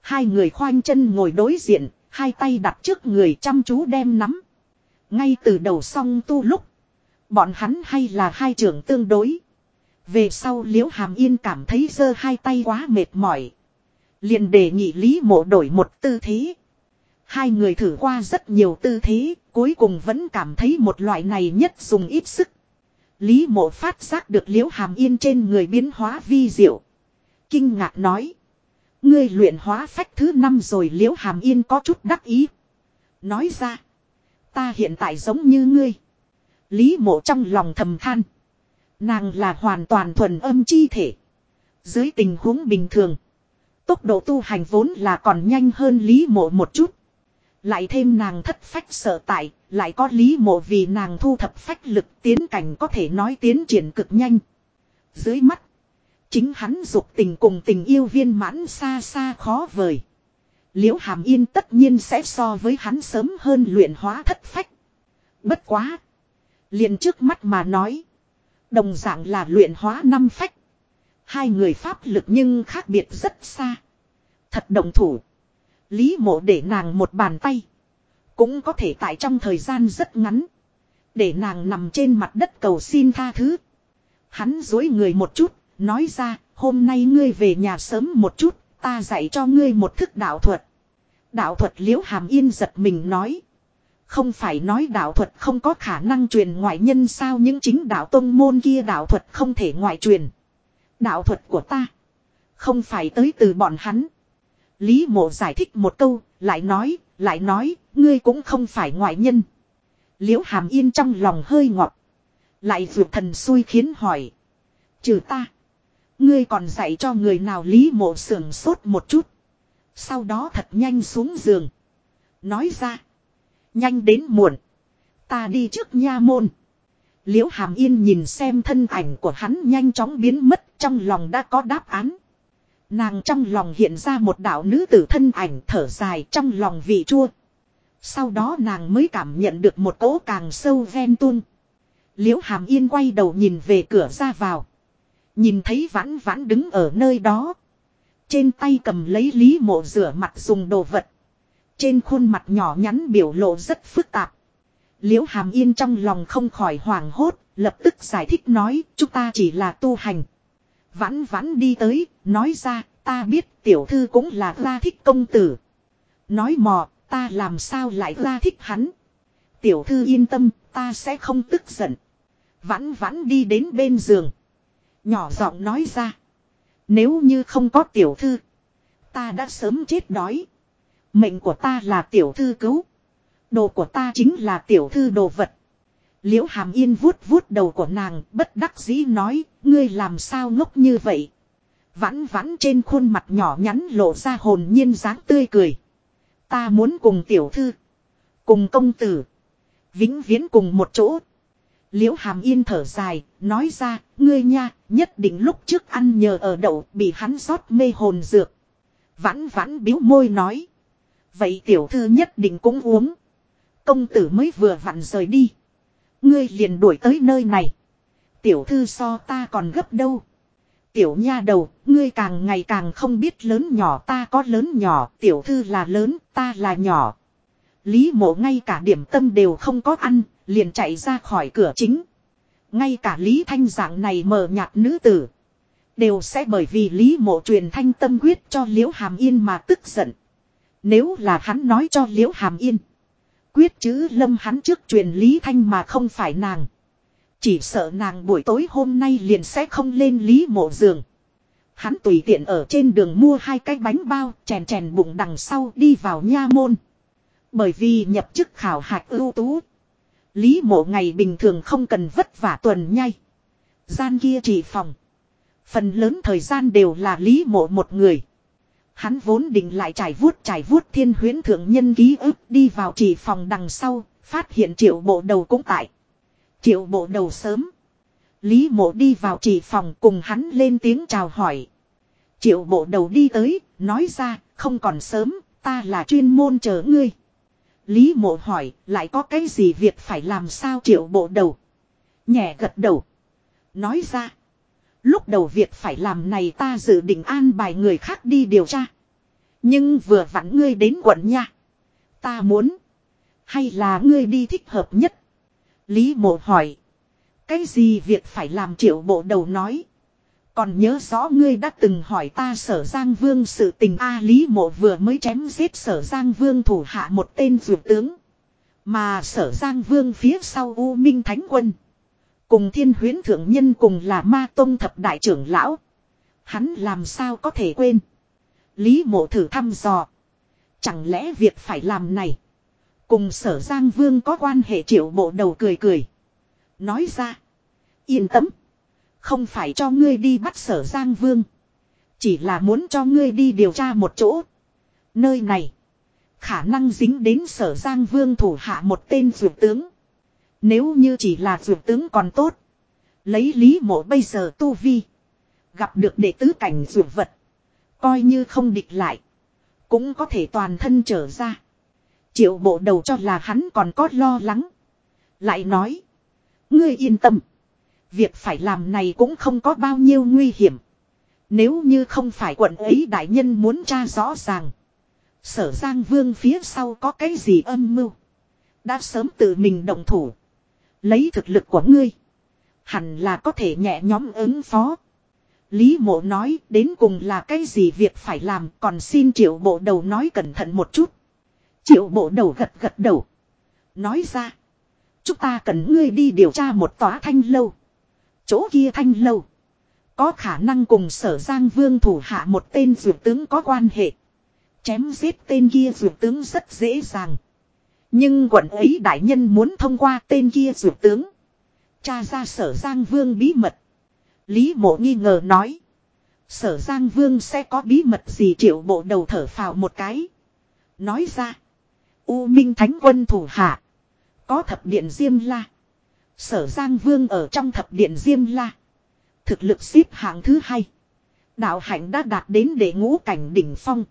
Hai người khoanh chân ngồi đối diện, hai tay đặt trước người chăm chú đem nắm. Ngay từ đầu song tu lúc. Bọn hắn hay là hai trưởng tương đối. Về sau liễu hàm yên cảm thấy giơ hai tay quá mệt mỏi. liền đề nghị lý mộ đổi một tư thế. Hai người thử qua rất nhiều tư thế, cuối cùng vẫn cảm thấy một loại này nhất dùng ít sức. Lý mộ phát giác được liễu hàm yên trên người biến hóa vi diệu. Kinh ngạc nói. Ngươi luyện hóa phách thứ năm rồi liễu hàm yên có chút đắc ý. Nói ra. Ta hiện tại giống như ngươi. Lý mộ trong lòng thầm than. Nàng là hoàn toàn thuần âm chi thể. Dưới tình huống bình thường. Tốc độ tu hành vốn là còn nhanh hơn Lý mộ một chút. Lại thêm nàng thất phách sợ tại, lại có lý mộ vì nàng thu thập phách lực tiến cảnh có thể nói tiến triển cực nhanh. Dưới mắt, chính hắn dục tình cùng tình yêu viên mãn xa xa khó vời. Liễu hàm yên tất nhiên sẽ so với hắn sớm hơn luyện hóa thất phách. Bất quá. liền trước mắt mà nói. Đồng dạng là luyện hóa năm phách. Hai người pháp lực nhưng khác biệt rất xa. Thật đồng thủ. Lý mộ để nàng một bàn tay. Cũng có thể tại trong thời gian rất ngắn. Để nàng nằm trên mặt đất cầu xin tha thứ. Hắn dối người một chút, nói ra, hôm nay ngươi về nhà sớm một chút, ta dạy cho ngươi một thức đạo thuật. Đạo thuật liễu hàm yên giật mình nói. Không phải nói đạo thuật không có khả năng truyền ngoại nhân sao những chính đạo tông môn kia đạo thuật không thể ngoại truyền. Đạo thuật của ta. Không phải tới từ bọn hắn. Lý mộ giải thích một câu, lại nói, lại nói, ngươi cũng không phải ngoại nhân. Liễu hàm yên trong lòng hơi ngọt. Lại vượt thần xui khiến hỏi. Trừ ta. Ngươi còn dạy cho người nào lý mộ sưởng sốt một chút. Sau đó thật nhanh xuống giường. Nói ra. Nhanh đến muộn. Ta đi trước nha môn. Liễu hàm yên nhìn xem thân ảnh của hắn nhanh chóng biến mất, trong lòng đã có đáp án. Nàng trong lòng hiện ra một đạo nữ tử thân ảnh thở dài trong lòng vị chua. Sau đó nàng mới cảm nhận được một cỗ càng sâu ven tuôn. Liễu hàm yên quay đầu nhìn về cửa ra vào. Nhìn thấy vãn vãn đứng ở nơi đó. Trên tay cầm lấy lý mộ rửa mặt dùng đồ vật. Trên khuôn mặt nhỏ nhắn biểu lộ rất phức tạp. Liễu hàm yên trong lòng không khỏi hoảng hốt, lập tức giải thích nói chúng ta chỉ là tu hành. Vãn vãn đi tới, nói ra, ta biết tiểu thư cũng là ra thích công tử. Nói mò, ta làm sao lại ra thích hắn. Tiểu thư yên tâm, ta sẽ không tức giận. Vãn vãn đi đến bên giường. Nhỏ giọng nói ra. Nếu như không có tiểu thư, ta đã sớm chết đói. Mệnh của ta là tiểu thư cứu. Đồ của ta chính là tiểu thư đồ vật. Liễu hàm yên vuốt vuốt đầu của nàng bất đắc dĩ nói ngươi làm sao ngốc như vậy. Vãn vãn trên khuôn mặt nhỏ nhắn lộ ra hồn nhiên dáng tươi cười. Ta muốn cùng tiểu thư. Cùng công tử. Vĩnh viễn cùng một chỗ. Liễu hàm yên thở dài, nói ra, ngươi nha, nhất định lúc trước ăn nhờ ở đậu bị hắn rót mê hồn dược. Vãn vãn biếu môi nói. Vậy tiểu thư nhất định cũng uống. Công tử mới vừa vặn rời đi. Ngươi liền đuổi tới nơi này. Tiểu thư so ta còn gấp đâu. Tiểu nha đầu, ngươi càng ngày càng không biết lớn nhỏ ta có lớn nhỏ, tiểu thư là lớn, ta là nhỏ. Lý mộ ngay cả điểm tâm đều không có ăn, liền chạy ra khỏi cửa chính. Ngay cả Lý Thanh dạng này mờ nhạt nữ tử. Đều sẽ bởi vì Lý mộ truyền thanh tâm quyết cho Liễu Hàm Yên mà tức giận. Nếu là hắn nói cho Liễu Hàm Yên. Quyết chữ lâm hắn trước truyền Lý Thanh mà không phải nàng. Chỉ sợ nàng buổi tối hôm nay liền sẽ không lên Lý mộ giường. Hắn tùy tiện ở trên đường mua hai cái bánh bao, chèn chèn bụng đằng sau đi vào nha môn. Bởi vì nhập chức khảo hạch ưu tú. Lý mộ ngày bình thường không cần vất vả tuần nhay. Gian kia chỉ phòng. Phần lớn thời gian đều là lý mộ một người. Hắn vốn định lại trải vuốt trải vuốt thiên huyến thượng nhân ký ức đi vào chỉ phòng đằng sau, phát hiện triệu bộ đầu cũng tại. Triệu bộ đầu sớm. Lý mộ đi vào chỉ phòng cùng hắn lên tiếng chào hỏi. Triệu bộ đầu đi tới, nói ra, không còn sớm, ta là chuyên môn chờ ngươi. Lý mộ hỏi, lại có cái gì việc phải làm sao triệu bộ đầu. Nhẹ gật đầu. Nói ra. Lúc đầu việc phải làm này ta dự định an bài người khác đi điều tra. Nhưng vừa vặn ngươi đến quận nha. Ta muốn. Hay là ngươi đi thích hợp nhất. Lý mộ hỏi. Cái gì việc phải làm triệu bộ đầu nói. Còn nhớ rõ ngươi đã từng hỏi ta sở Giang Vương sự tình A Lý Mộ vừa mới chém giết sở Giang Vương thủ hạ một tên dược tướng. Mà sở Giang Vương phía sau U Minh Thánh Quân. Cùng thiên huyến thượng nhân cùng là ma tông thập đại trưởng lão. Hắn làm sao có thể quên. Lý mộ thử thăm dò. Chẳng lẽ việc phải làm này. Cùng sở Giang Vương có quan hệ triệu bộ đầu cười cười. Nói ra. Yên tâm. Không phải cho ngươi đi bắt sở Giang Vương. Chỉ là muốn cho ngươi đi điều tra một chỗ. Nơi này. Khả năng dính đến sở Giang Vương thủ hạ một tên dược tướng. Nếu như chỉ là dược tướng còn tốt. Lấy lý mộ bây giờ tu vi. Gặp được đệ tứ cảnh dược vật. Coi như không địch lại. Cũng có thể toàn thân trở ra. Triệu bộ đầu cho là hắn còn có lo lắng. Lại nói. Ngươi yên tâm. Việc phải làm này cũng không có bao nhiêu nguy hiểm. Nếu như không phải quận ấy đại nhân muốn tra rõ ràng. Sở Giang Vương phía sau có cái gì âm mưu. Đã sớm tự mình động thủ. Lấy thực lực của ngươi. Hẳn là có thể nhẹ nhóm ứng phó. Lý mộ nói, đến cùng là cái gì việc phải làm, còn xin triệu bộ đầu nói cẩn thận một chút. Triệu bộ đầu gật gật đầu. Nói ra. Chúng ta cần ngươi đi điều tra một tòa thanh lâu. Chỗ kia thanh lâu. Có khả năng cùng sở giang vương thủ hạ một tên dược tướng có quan hệ. Chém giết tên kia dược tướng rất dễ dàng. Nhưng quận ấy đại nhân muốn thông qua tên kia dược tướng. Cha ra sở giang vương bí mật. Lý mộ nghi ngờ nói. Sở giang vương sẽ có bí mật gì triệu bộ đầu thở phào một cái. Nói ra. U Minh Thánh quân thủ hạ. Có thập điện Diêm La. Sở Giang Vương ở trong thập điện Diêm La. Thực lực xếp hạng thứ hai. Đạo hạnh đã đạt đến để ngũ cảnh đỉnh phong.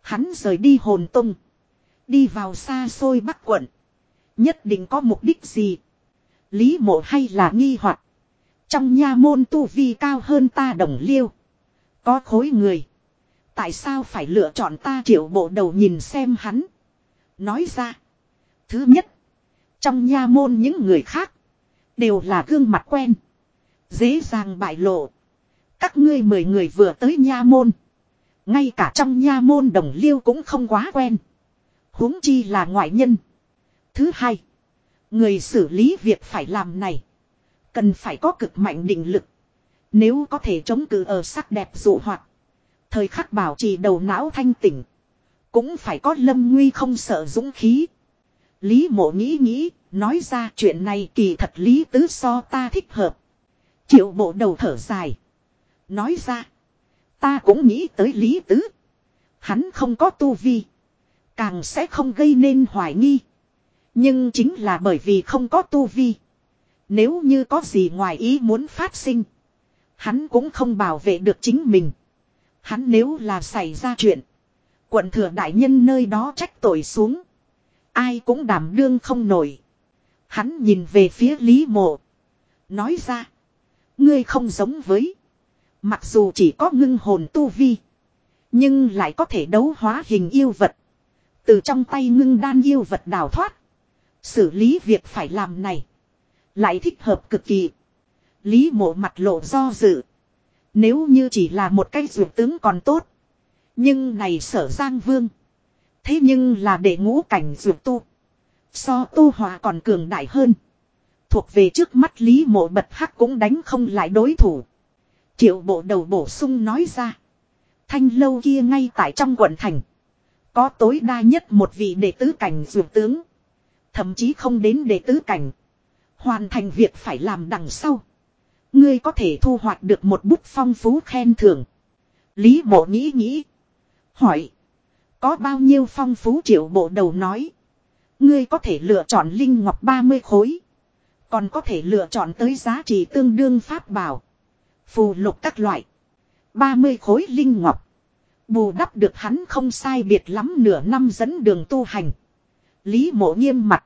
Hắn rời đi hồn tung. Đi vào xa xôi bắc quận. Nhất định có mục đích gì. Lý mộ hay là nghi hoặc Trong nha môn tu vi cao hơn ta đồng liêu. Có khối người. Tại sao phải lựa chọn ta triệu bộ đầu nhìn xem hắn. Nói ra. Thứ nhất. Trong nha môn những người khác. Đều là gương mặt quen. Dễ dàng bại lộ. Các ngươi mười người vừa tới nha môn. Ngay cả trong nha môn đồng liêu cũng không quá quen huống chi là ngoại nhân. Thứ hai. Người xử lý việc phải làm này. Cần phải có cực mạnh định lực. Nếu có thể chống cự ở sắc đẹp dụ hoạt. Thời khắc bảo trì đầu não thanh tỉnh. Cũng phải có lâm nguy không sợ dũng khí. Lý mộ nghĩ nghĩ, nói ra chuyện này kỳ thật lý tứ so ta thích hợp. Triệu bộ đầu thở dài. Nói ra, ta cũng nghĩ tới lý tứ. Hắn không có tu vi. Càng sẽ không gây nên hoài nghi. Nhưng chính là bởi vì không có tu vi. Nếu như có gì ngoài ý muốn phát sinh. Hắn cũng không bảo vệ được chính mình. Hắn nếu là xảy ra chuyện. Quận thừa đại nhân nơi đó trách tội xuống. Ai cũng đảm đương không nổi. Hắn nhìn về phía Lý Mộ. Nói ra. Ngươi không giống với. Mặc dù chỉ có ngưng hồn tu vi. Nhưng lại có thể đấu hóa hình yêu vật. Từ trong tay ngưng đan yêu vật đào thoát. Xử lý việc phải làm này. Lại thích hợp cực kỳ. Lý mộ mặt lộ do dự. Nếu như chỉ là một cái dược tướng còn tốt. Nhưng này sở Giang Vương. Thế nhưng là để ngũ cảnh dược tu. So tu hòa còn cường đại hơn. Thuộc về trước mắt Lý mộ bật hắc cũng đánh không lại đối thủ. Triệu bộ đầu bổ sung nói ra. Thanh lâu kia ngay tại trong quận thành. Có tối đa nhất một vị đệ tứ cảnh dược tướng. Thậm chí không đến đệ tứ cảnh. Hoàn thành việc phải làm đằng sau. Ngươi có thể thu hoạch được một bút phong phú khen thưởng. Lý mộ nghĩ nghĩ. Hỏi. Có bao nhiêu phong phú triệu bộ đầu nói. Ngươi có thể lựa chọn linh ngọc 30 khối. Còn có thể lựa chọn tới giá trị tương đương pháp bảo. Phù lục các loại. 30 khối linh ngọc. Bù đắp được hắn không sai biệt lắm nửa năm dẫn đường tu hành. Lý mộ nghiêm mặt.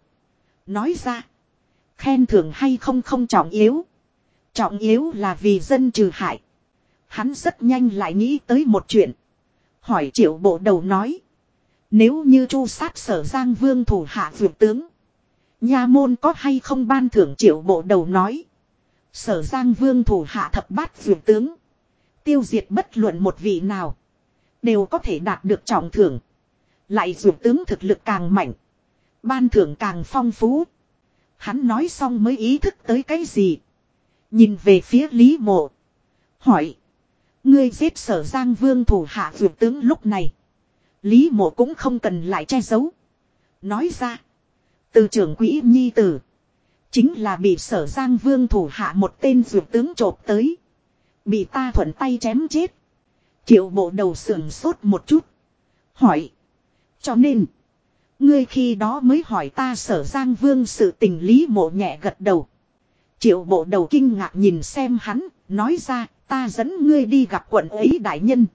Nói ra. Khen thưởng hay không không trọng yếu. Trọng yếu là vì dân trừ hại. Hắn rất nhanh lại nghĩ tới một chuyện. Hỏi triệu bộ đầu nói. Nếu như chu sát sở giang vương thủ hạ vượt tướng. Nhà môn có hay không ban thưởng triệu bộ đầu nói. Sở giang vương thủ hạ thập bát vượt tướng. Tiêu diệt bất luận một vị nào. Đều có thể đạt được trọng thưởng. Lại dù tướng thực lực càng mạnh. Ban thưởng càng phong phú. Hắn nói xong mới ý thức tới cái gì. Nhìn về phía Lý Mộ. Hỏi. Ngươi giết sở giang vương thủ hạ dù tướng lúc này. Lý Mộ cũng không cần lại che giấu. Nói ra. Từ trưởng quỹ nhi tử. Chính là bị sở giang vương thủ hạ một tên vượt tướng trộp tới. Bị ta thuận tay chém chết. Triệu bộ đầu sườn sốt một chút. Hỏi. Cho nên. Ngươi khi đó mới hỏi ta sở giang vương sự tình lý mộ nhẹ gật đầu. Triệu bộ đầu kinh ngạc nhìn xem hắn, nói ra, ta dẫn ngươi đi gặp quận ấy đại nhân.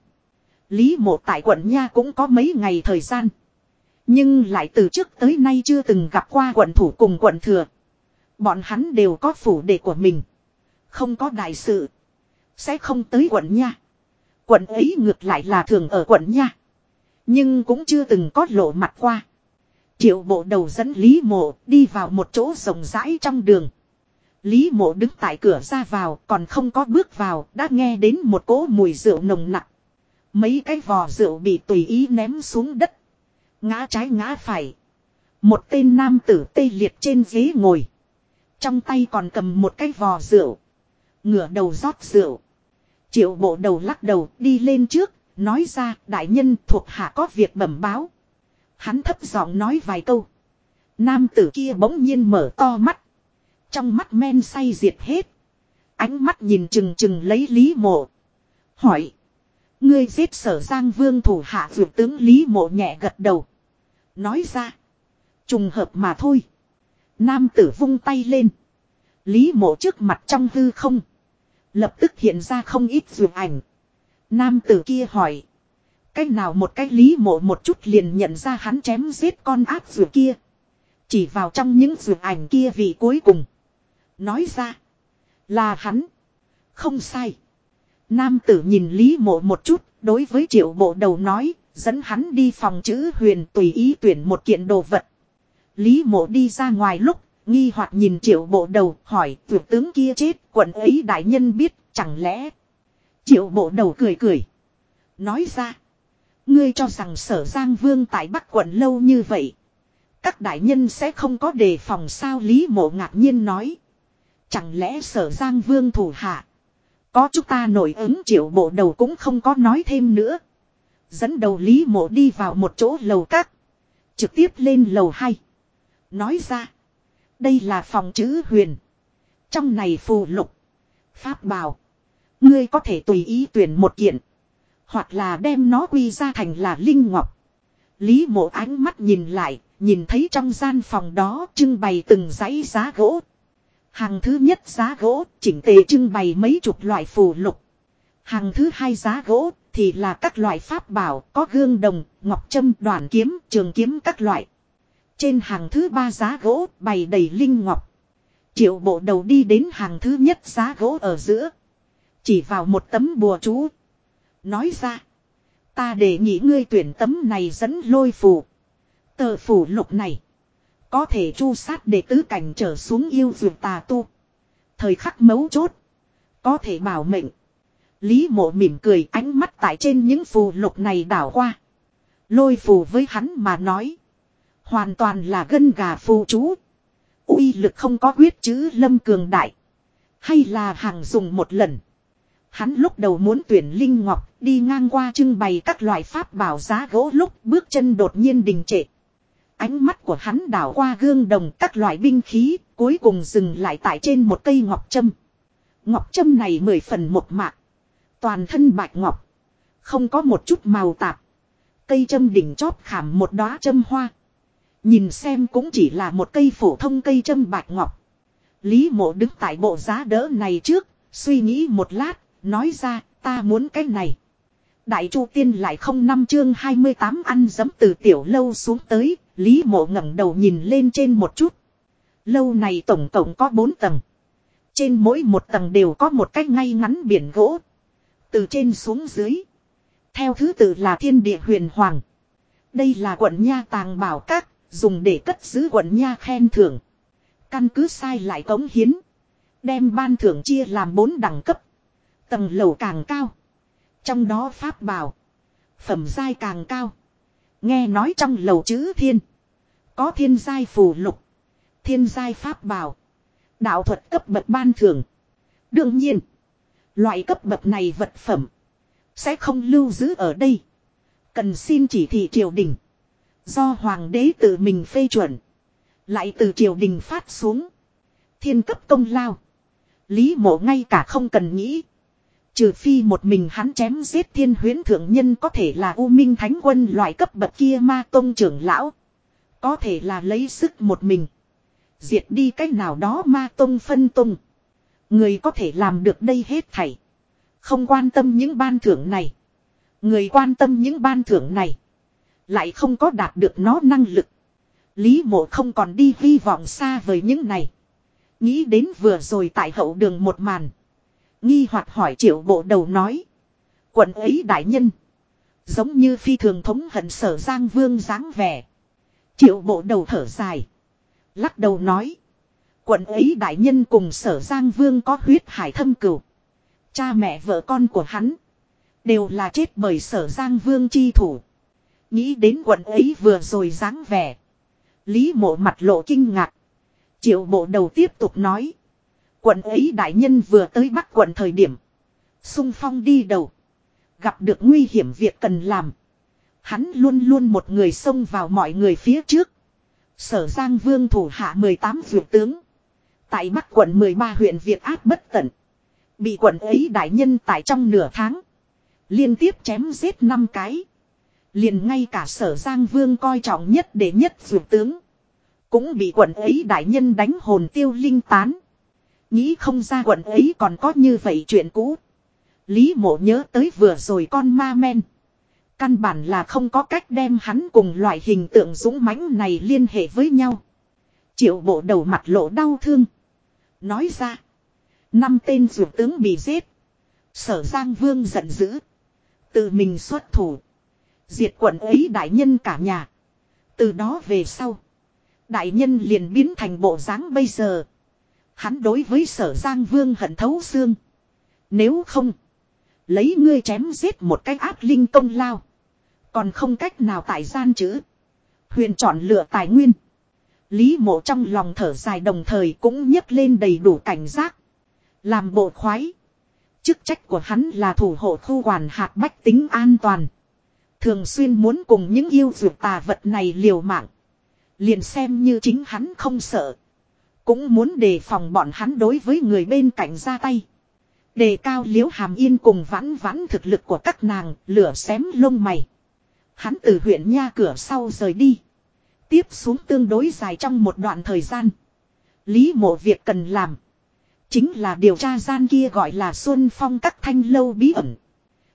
Lý mộ tại quận Nha cũng có mấy ngày thời gian. Nhưng lại từ trước tới nay chưa từng gặp qua quận thủ cùng quận thừa. Bọn hắn đều có phủ đệ của mình. Không có đại sự. Sẽ không tới quận Nha. Quận ấy ngược lại là thường ở quận Nha. Nhưng cũng chưa từng có lộ mặt qua. Triệu bộ đầu dẫn Lý mộ đi vào một chỗ rộng rãi trong đường. Lý mộ đứng tại cửa ra vào, còn không có bước vào, đã nghe đến một cỗ mùi rượu nồng nặng. Mấy cái vò rượu bị tùy ý ném xuống đất. Ngã trái ngã phải. Một tên nam tử tê liệt trên ghế ngồi. Trong tay còn cầm một cái vò rượu. Ngửa đầu rót rượu. Triệu bộ đầu lắc đầu, đi lên trước. Nói ra, đại nhân, thuộc hạ có việc bẩm báo. Hắn thấp giọng nói vài câu. Nam tử kia bỗng nhiên mở to mắt. Trong mắt men say diệt hết. Ánh mắt nhìn chừng chừng lấy Lý Mộ. Hỏi. Ngươi giết sở giang vương thủ hạ vượt tướng Lý Mộ nhẹ gật đầu. Nói ra. Trùng hợp mà thôi. Nam tử vung tay lên. Lý mộ trước mặt trong hư không. Lập tức hiện ra không ít vượt ảnh. Nam tử kia hỏi. Cách nào một cách lý mộ một chút liền nhận ra hắn chém giết con ác vượt kia. Chỉ vào trong những vượt ảnh kia vị cuối cùng. Nói ra. Là hắn. Không sai. Nam tử nhìn Lý mộ một chút. Đối với triệu bộ đầu nói. Dẫn hắn đi phòng chữ huyền tùy ý tuyển một kiện đồ vật. Lý mộ đi ra ngoài lúc. Nghi hoặc nhìn triệu bộ đầu, hỏi vượt tướng kia chết, quận ấy đại nhân biết, chẳng lẽ. Triệu bộ đầu cười cười. Nói ra. Ngươi cho rằng sở Giang Vương tại Bắc quận lâu như vậy. Các đại nhân sẽ không có đề phòng sao Lý mộ ngạc nhiên nói. Chẳng lẽ sở Giang Vương thủ hạ. Có chúng ta nổi ứng triệu bộ đầu cũng không có nói thêm nữa. Dẫn đầu Lý mộ đi vào một chỗ lầu các. Trực tiếp lên lầu 2. Nói ra. Đây là phòng chữ huyền. Trong này phù lục. Pháp bảo, Ngươi có thể tùy ý tuyển một kiện. Hoặc là đem nó quy ra thành là Linh Ngọc. Lý mộ ánh mắt nhìn lại, nhìn thấy trong gian phòng đó trưng bày từng dãy giá gỗ. Hàng thứ nhất giá gỗ, chỉnh tề trưng bày mấy chục loại phù lục. Hàng thứ hai giá gỗ, thì là các loại pháp bảo, có gương đồng, ngọc châm, đoàn kiếm, trường kiếm các loại. Trên hàng thứ ba giá gỗ, bày đầy linh ngọc. Triệu bộ đầu đi đến hàng thứ nhất giá gỗ ở giữa. Chỉ vào một tấm bùa chú. Nói ra. Ta để nghĩ ngươi tuyển tấm này dẫn lôi phù. Tờ phù lục này. Có thể chu sát để tứ cảnh trở xuống yêu dược tà tu. Thời khắc mấu chốt. Có thể bảo mệnh. Lý mộ mỉm cười ánh mắt tại trên những phù lục này đảo qua. Lôi phù với hắn mà nói. Hoàn toàn là gân gà phù chú. uy lực không có quyết chữ lâm cường đại. Hay là hàng dùng một lần. Hắn lúc đầu muốn tuyển Linh Ngọc đi ngang qua trưng bày các loại pháp bảo giá gỗ lúc bước chân đột nhiên đình trệ. Ánh mắt của hắn đảo qua gương đồng các loại binh khí, cuối cùng dừng lại tại trên một cây ngọc trâm. Ngọc trâm này mười phần một mạc. Toàn thân bạch ngọc. Không có một chút màu tạp. Cây châm đỉnh chóp khảm một đóa châm hoa. Nhìn xem cũng chỉ là một cây phổ thông cây châm bạch ngọc. Lý mộ đứng tại bộ giá đỡ này trước, suy nghĩ một lát, nói ra, ta muốn cái này. Đại Chu Tiên lại không năm chương 28 ăn dấm từ tiểu lâu xuống tới, Lý Mộ ngẩng đầu nhìn lên trên một chút. Lâu này tổng cộng có 4 tầng. Trên mỗi một tầng đều có một cách ngay ngắn biển gỗ. Từ trên xuống dưới. Theo thứ tự là thiên địa huyền hoàng. Đây là quận nha tàng bảo các, dùng để cất giữ quận nha khen thưởng. Căn cứ sai lại cống hiến. Đem ban thưởng chia làm bốn đẳng cấp. Tầng lầu càng cao. Trong đó pháp bảo. Phẩm giai càng cao. Nghe nói trong lầu chữ thiên. Có thiên giai phù lục. Thiên giai pháp bảo. Đạo thuật cấp bậc ban thưởng. Đương nhiên. Loại cấp bậc này vật phẩm. Sẽ không lưu giữ ở đây. Cần xin chỉ thị triều đình. Do hoàng đế tự mình phê chuẩn. Lại từ triều đình phát xuống. Thiên cấp công lao. Lý mộ ngay cả không cần nghĩ. Trừ phi một mình hắn chém giết thiên huyến thượng nhân có thể là U Minh Thánh Quân loại cấp bậc kia ma tông trưởng lão. Có thể là lấy sức một mình. Diệt đi cách nào đó ma tông phân tông. Người có thể làm được đây hết thảy. Không quan tâm những ban thưởng này. Người quan tâm những ban thưởng này. Lại không có đạt được nó năng lực. Lý mộ không còn đi hy vọng xa với những này. Nghĩ đến vừa rồi tại hậu đường một màn. Nghi hoặc hỏi triệu bộ đầu nói. Quận ấy đại nhân. Giống như phi thường thống hận sở Giang Vương dáng vẻ. Triệu bộ đầu thở dài. Lắc đầu nói. Quận ấy đại nhân cùng sở Giang Vương có huyết hải thâm cửu. Cha mẹ vợ con của hắn. Đều là chết bởi sở Giang Vương chi thủ. Nghĩ đến quận ấy vừa rồi dáng vẻ. Lý mộ mặt lộ kinh ngạc. Triệu bộ đầu tiếp tục nói. Quận ấy đại nhân vừa tới Bắc quận thời điểm. Xung phong đi đầu. Gặp được nguy hiểm việc cần làm. Hắn luôn luôn một người xông vào mọi người phía trước. Sở Giang Vương thủ hạ 18 vượt tướng. Tại Bắc quận 13 huyện Việt áp bất tận. Bị quận ấy đại nhân tại trong nửa tháng. Liên tiếp chém giết 5 cái. Liền ngay cả sở Giang Vương coi trọng nhất để nhất dù tướng. Cũng bị quận ấy đại nhân đánh hồn tiêu linh tán. Nghĩ không ra quận ấy còn có như vậy chuyện cũ. Lý mộ nhớ tới vừa rồi con ma men. Căn bản là không có cách đem hắn cùng loại hình tượng dũng mãnh này liên hệ với nhau. Triệu bộ đầu mặt lộ đau thương. Nói ra. Năm tên rượu tướng bị giết. Sở Giang Vương giận dữ. Tự mình xuất thủ. Diệt quận ấy đại nhân cả nhà. Từ đó về sau. Đại nhân liền biến thành bộ dáng bây giờ. Hắn đối với sở Giang Vương hận thấu xương. Nếu không. Lấy ngươi chém giết một cách áp linh công lao. Còn không cách nào tại gian chữ. Huyền chọn lựa tài nguyên. Lý mộ trong lòng thở dài đồng thời cũng nhấc lên đầy đủ cảnh giác. Làm bộ khoái. Chức trách của hắn là thủ hộ khu quản hạt bách tính an toàn. Thường xuyên muốn cùng những yêu dược tà vật này liều mạng. Liền xem như chính hắn không sợ. Cũng muốn đề phòng bọn hắn đối với người bên cạnh ra tay. Đề cao liễu hàm yên cùng vãn vãn thực lực của các nàng, lửa xém lông mày. Hắn từ huyện nha cửa sau rời đi. Tiếp xuống tương đối dài trong một đoạn thời gian. Lý mộ việc cần làm. Chính là điều tra gian kia gọi là Xuân Phong các thanh lâu bí ẩn.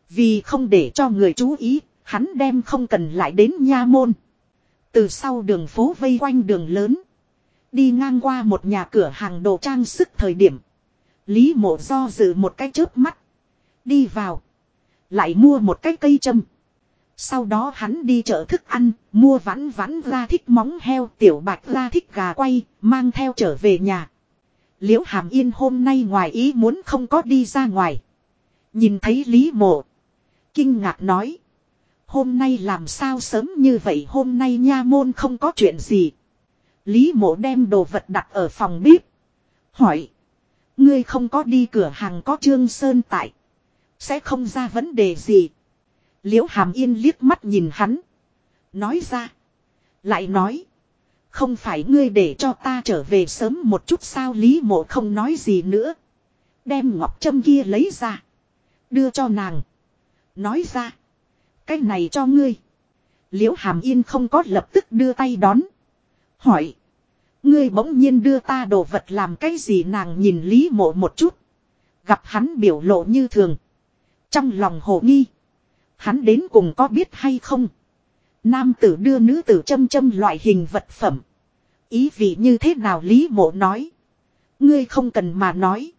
Vì không để cho người chú ý, hắn đem không cần lại đến nha môn. Từ sau đường phố vây quanh đường lớn. Đi ngang qua một nhà cửa hàng đồ trang sức thời điểm. Lý mộ do dự một cái chớp mắt. Đi vào. Lại mua một cái cây châm. Sau đó hắn đi chợ thức ăn, mua vắn vắn ra thích móng heo, tiểu bạch ra thích gà quay, mang theo trở về nhà. Liễu hàm yên hôm nay ngoài ý muốn không có đi ra ngoài. Nhìn thấy Lý mộ. Kinh ngạc nói. Hôm nay làm sao sớm như vậy hôm nay nha môn không có chuyện gì. Lý mộ đem đồ vật đặt ở phòng bếp. Hỏi. Ngươi không có đi cửa hàng có trương sơn tại. Sẽ không ra vấn đề gì. Liễu hàm yên liếc mắt nhìn hắn. Nói ra. Lại nói. Không phải ngươi để cho ta trở về sớm một chút sao Lý mộ không nói gì nữa. Đem ngọc trâm kia lấy ra. Đưa cho nàng. Nói ra. Cái này cho ngươi. Liễu hàm yên không có lập tức đưa tay đón. Hỏi. Ngươi bỗng nhiên đưa ta đồ vật làm cái gì nàng nhìn Lý mộ một chút. Gặp hắn biểu lộ như thường. Trong lòng hồ nghi. Hắn đến cùng có biết hay không. Nam tử đưa nữ tử châm châm loại hình vật phẩm. Ý vị như thế nào Lý mộ nói. Ngươi không cần mà nói.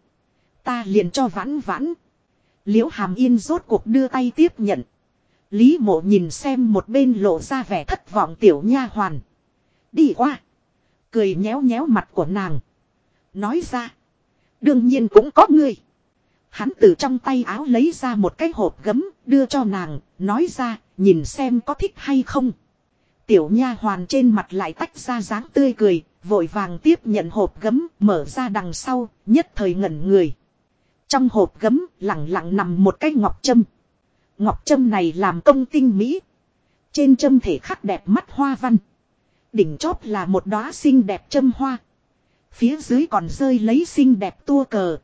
Ta liền cho vãn vãn. Liễu hàm yên rốt cuộc đưa tay tiếp nhận. Lý mộ nhìn xem một bên lộ ra vẻ thất vọng tiểu nha hoàn. Đi qua. Cười nhéo nhéo mặt của nàng. Nói ra. Đương nhiên cũng có người. Hắn từ trong tay áo lấy ra một cái hộp gấm, đưa cho nàng. Nói ra, nhìn xem có thích hay không. Tiểu nha hoàn trên mặt lại tách ra dáng tươi cười. Vội vàng tiếp nhận hộp gấm, mở ra đằng sau. Nhất thời ngẩn người. Trong hộp gấm, lặng lặng nằm một cái ngọc châm. Ngọc châm này làm công tinh mỹ. Trên châm thể khắc đẹp mắt hoa văn. Đỉnh chóp là một đóa xinh đẹp châm hoa. Phía dưới còn rơi lấy xinh đẹp tua cờ.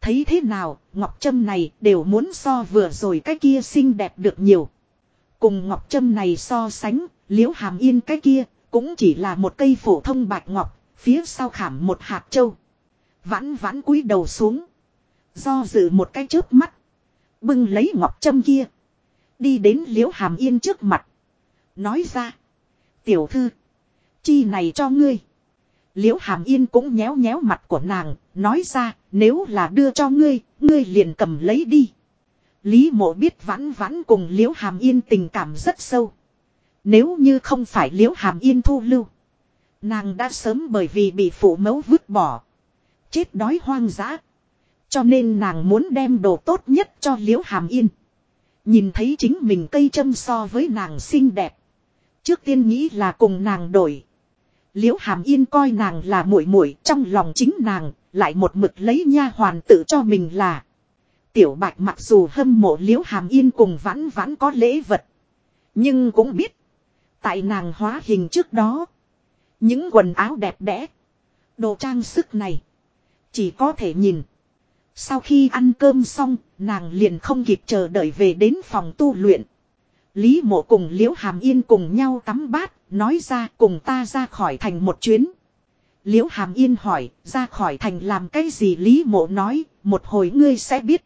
Thấy thế nào, ngọc châm này đều muốn so vừa rồi cái kia xinh đẹp được nhiều. Cùng ngọc châm này so sánh, liễu hàm yên cái kia, cũng chỉ là một cây phổ thông bạch ngọc, phía sau khảm một hạt châu. Vãn vãn cúi đầu xuống. Do dự một cái chớp mắt. Bưng lấy ngọc châm kia. Đi đến liễu hàm yên trước mặt. Nói ra. Tiểu thư. Chi này cho ngươi. Liễu hàm yên cũng nhéo nhéo mặt của nàng. Nói ra, nếu là đưa cho ngươi. Ngươi liền cầm lấy đi. Lý mộ biết vãn vãn cùng liễu hàm yên tình cảm rất sâu. Nếu như không phải liễu hàm yên thu lưu. Nàng đã sớm bởi vì bị phụ mẫu vứt bỏ. Chết đói hoang dã. Cho nên nàng muốn đem đồ tốt nhất cho liễu hàm yên. Nhìn thấy chính mình cây châm so với nàng xinh đẹp. Trước tiên nghĩ là cùng nàng đổi. Liễu hàm yên coi nàng là muội muội trong lòng chính nàng, lại một mực lấy nha hoàn tự cho mình là. Tiểu bạch mặc dù hâm mộ liễu hàm yên cùng vãn vãn có lễ vật. Nhưng cũng biết. Tại nàng hóa hình trước đó. Những quần áo đẹp đẽ. Đồ trang sức này. Chỉ có thể nhìn. Sau khi ăn cơm xong, nàng liền không kịp chờ đợi về đến phòng tu luyện. Lý mộ cùng Liễu Hàm Yên cùng nhau tắm bát, nói ra cùng ta ra khỏi thành một chuyến. Liễu Hàm Yên hỏi, ra khỏi thành làm cái gì Lý mộ nói, một hồi ngươi sẽ biết.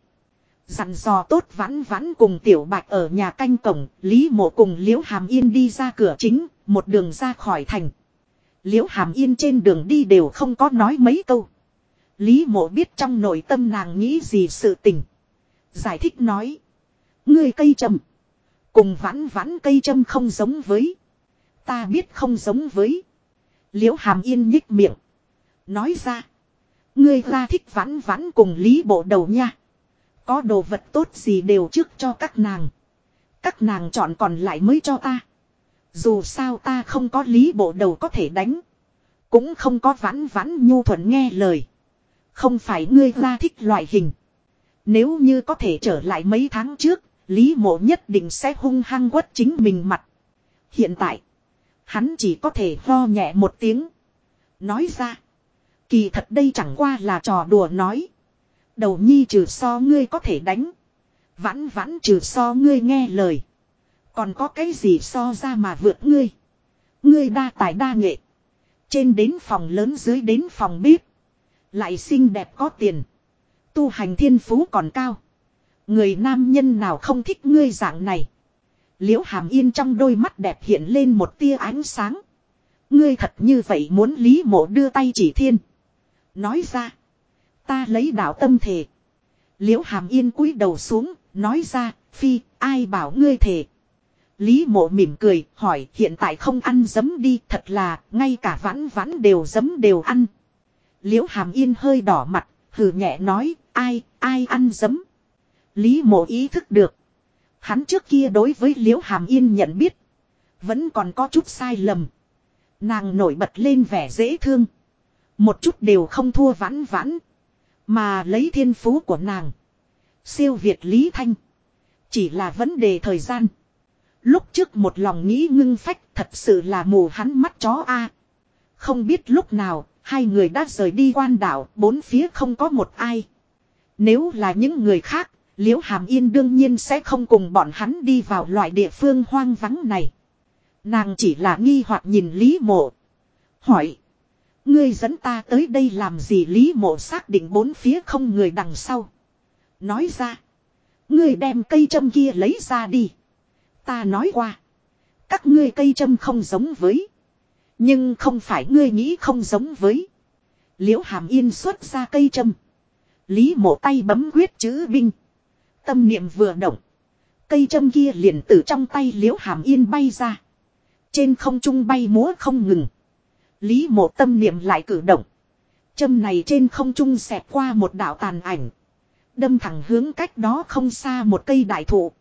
Dặn dò tốt vãn vãn cùng tiểu bạch ở nhà canh cổng, Lý mộ cùng Liễu Hàm Yên đi ra cửa chính, một đường ra khỏi thành. Liễu Hàm Yên trên đường đi đều không có nói mấy câu. Lý mộ biết trong nội tâm nàng nghĩ gì sự tình. Giải thích nói. Ngươi cây trầm. Cùng vãn vãn cây trầm không giống với. Ta biết không giống với. Liễu hàm yên nhích miệng. Nói ra. Ngươi ra thích vãn vãn cùng lý bộ đầu nha. Có đồ vật tốt gì đều trước cho các nàng. Các nàng chọn còn lại mới cho ta. Dù sao ta không có lý bộ đầu có thể đánh. Cũng không có vãn vãn nhu thuận nghe lời. Không phải ngươi ra thích loại hình. Nếu như có thể trở lại mấy tháng trước, Lý mộ nhất định sẽ hung hăng quất chính mình mặt. Hiện tại, hắn chỉ có thể ho nhẹ một tiếng. Nói ra, kỳ thật đây chẳng qua là trò đùa nói. Đầu nhi trừ so ngươi có thể đánh. Vãn vãn trừ so ngươi nghe lời. Còn có cái gì so ra mà vượt ngươi. Ngươi đa tài đa nghệ. Trên đến phòng lớn dưới đến phòng bếp. Lại xinh đẹp có tiền. Tu hành thiên phú còn cao. Người nam nhân nào không thích ngươi dạng này. Liễu hàm yên trong đôi mắt đẹp hiện lên một tia ánh sáng. Ngươi thật như vậy muốn lý mộ đưa tay chỉ thiên. Nói ra. Ta lấy đạo tâm thể. Liễu hàm yên cúi đầu xuống. Nói ra. Phi, ai bảo ngươi thể. Lý mộ mỉm cười, hỏi, hiện tại không ăn dấm đi, thật là, ngay cả vãn vãn đều dấm đều ăn. Liễu hàm yên hơi đỏ mặt hừ nhẹ nói ai ai ăn dấm? Lý mộ ý thức được. Hắn trước kia đối với liễu hàm yên nhận biết. Vẫn còn có chút sai lầm. Nàng nổi bật lên vẻ dễ thương. Một chút đều không thua vãn vãn. Mà lấy thiên phú của nàng. Siêu Việt Lý Thanh. Chỉ là vấn đề thời gian. Lúc trước một lòng nghĩ ngưng phách thật sự là mù hắn mắt chó a. Không biết lúc nào, hai người đã rời đi quan đảo, bốn phía không có một ai. Nếu là những người khác, Liễu Hàm Yên đương nhiên sẽ không cùng bọn hắn đi vào loại địa phương hoang vắng này. Nàng chỉ là nghi hoặc nhìn Lý Mộ. Hỏi. Ngươi dẫn ta tới đây làm gì Lý Mộ xác định bốn phía không người đằng sau. Nói ra. Ngươi đem cây châm kia lấy ra đi. Ta nói qua. Các ngươi cây châm không giống với. Nhưng không phải ngươi nghĩ không giống với. Liễu Hàm Yên xuất ra cây châm. Lý mộ tay bấm quyết chữ binh. Tâm niệm vừa động. Cây châm kia liền từ trong tay liễu hàm yên bay ra. Trên không trung bay múa không ngừng. Lý mộ tâm niệm lại cử động. Châm này trên không trung xẹt qua một đạo tàn ảnh. Đâm thẳng hướng cách đó không xa một cây đại thụ.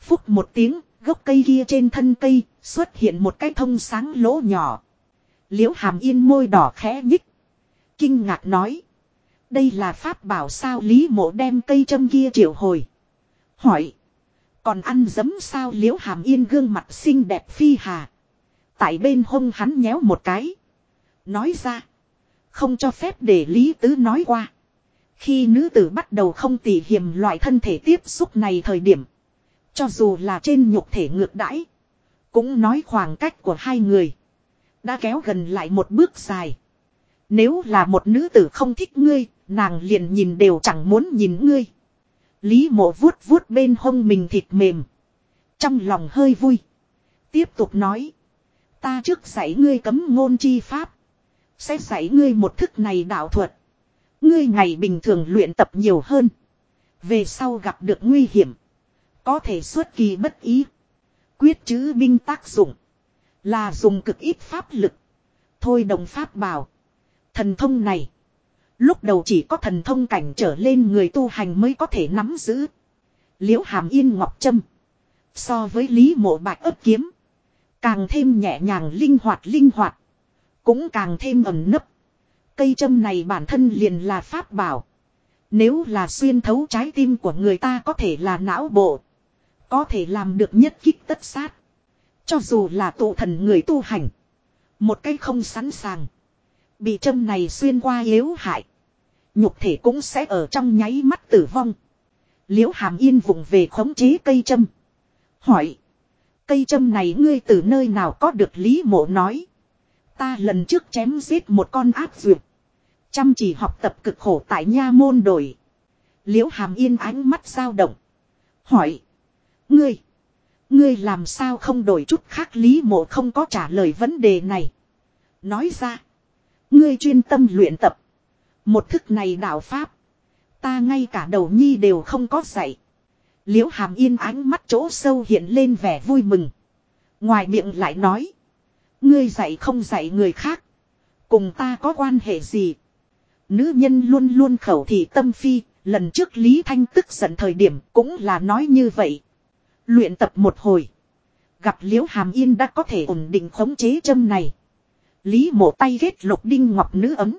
Phúc một tiếng, gốc cây kia trên thân cây, xuất hiện một cái thông sáng lỗ nhỏ. Liễu hàm yên môi đỏ khẽ nhích. Kinh ngạc nói. Đây là pháp bảo sao Lý mộ đem cây châm kia triệu hồi. Hỏi. Còn ăn dấm sao liễu hàm yên gương mặt xinh đẹp phi hà. Tại bên hông hắn nhéo một cái. Nói ra. Không cho phép để Lý Tứ nói qua. Khi nữ tử bắt đầu không tỉ hiểm loại thân thể tiếp xúc này thời điểm. Cho dù là trên nhục thể ngược đãi. Cũng nói khoảng cách của hai người. Đã kéo gần lại một bước dài. Nếu là một nữ tử không thích ngươi, nàng liền nhìn đều chẳng muốn nhìn ngươi. Lý mộ vuốt vuốt bên hông mình thịt mềm. Trong lòng hơi vui. Tiếp tục nói. Ta trước dạy ngươi cấm ngôn chi pháp. Sẽ dạy ngươi một thức này đạo thuật. Ngươi ngày bình thường luyện tập nhiều hơn. Về sau gặp được nguy hiểm. Có thể xuất kỳ bất ý. Quyết chữ binh tác dụng. Là dùng cực ít pháp lực. Thôi đồng pháp bảo. Thần thông này. Lúc đầu chỉ có thần thông cảnh trở lên người tu hành mới có thể nắm giữ. Liễu hàm yên ngọc trâm. So với lý mộ bạch ấp kiếm. Càng thêm nhẹ nhàng linh hoạt linh hoạt. Cũng càng thêm ẩn nấp. Cây châm này bản thân liền là pháp bảo. Nếu là xuyên thấu trái tim của người ta có thể là não bộ. Có thể làm được nhất kích tất sát. Cho dù là tụ thần người tu hành. Một cái không sẵn sàng. Bị châm này xuyên qua yếu hại. Nhục thể cũng sẽ ở trong nháy mắt tử vong. Liễu hàm yên vùng về khống chế cây châm. Hỏi. Cây châm này ngươi từ nơi nào có được lý mộ nói. Ta lần trước chém giết một con ác duyệt. Chăm chỉ học tập cực khổ tại nha môn đổi. Liễu hàm yên ánh mắt dao động. Hỏi. Ngươi. Ngươi làm sao không đổi chút khác lý mộ không có trả lời vấn đề này. Nói ra. Ngươi chuyên tâm luyện tập. Một thức này đạo Pháp. Ta ngay cả đầu nhi đều không có dạy. Liễu hàm yên ánh mắt chỗ sâu hiện lên vẻ vui mừng. Ngoài miệng lại nói. Ngươi dạy không dạy người khác. Cùng ta có quan hệ gì. Nữ nhân luôn luôn khẩu thị tâm phi. Lần trước Lý Thanh tức giận thời điểm cũng là nói như vậy. Luyện tập một hồi. Gặp Liễu Hàm Yên đã có thể ổn định khống chế châm này. Lý mộ tay ghét lục đinh ngọc nữ ấm.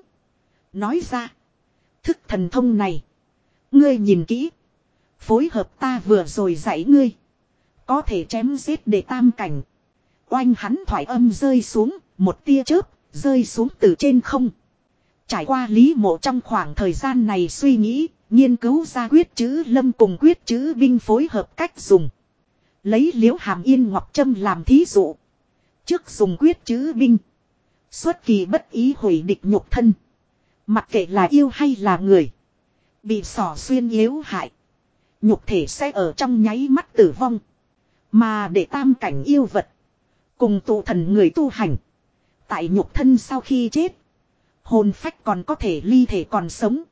Nói ra. Thức thần thông này. Ngươi nhìn kỹ. Phối hợp ta vừa rồi dạy ngươi. Có thể chém giết để tam cảnh. Oanh hắn thoải âm rơi xuống. Một tia chớp. Rơi xuống từ trên không. Trải qua lý mộ trong khoảng thời gian này suy nghĩ. Nghiên cứu ra quyết chữ lâm cùng quyết chữ binh phối hợp cách dùng. Lấy liễu hàm yên ngọc châm làm thí dụ. Trước dùng quyết chữ binh. Xuất kỳ bất ý hủy địch nhục thân. Mặc kệ là yêu hay là người. Bị sỏ xuyên yếu hại. Nhục thể sẽ ở trong nháy mắt tử vong. Mà để tam cảnh yêu vật. Cùng tụ thần người tu hành. Tại nhục thân sau khi chết. Hồn phách còn có thể ly thể còn sống.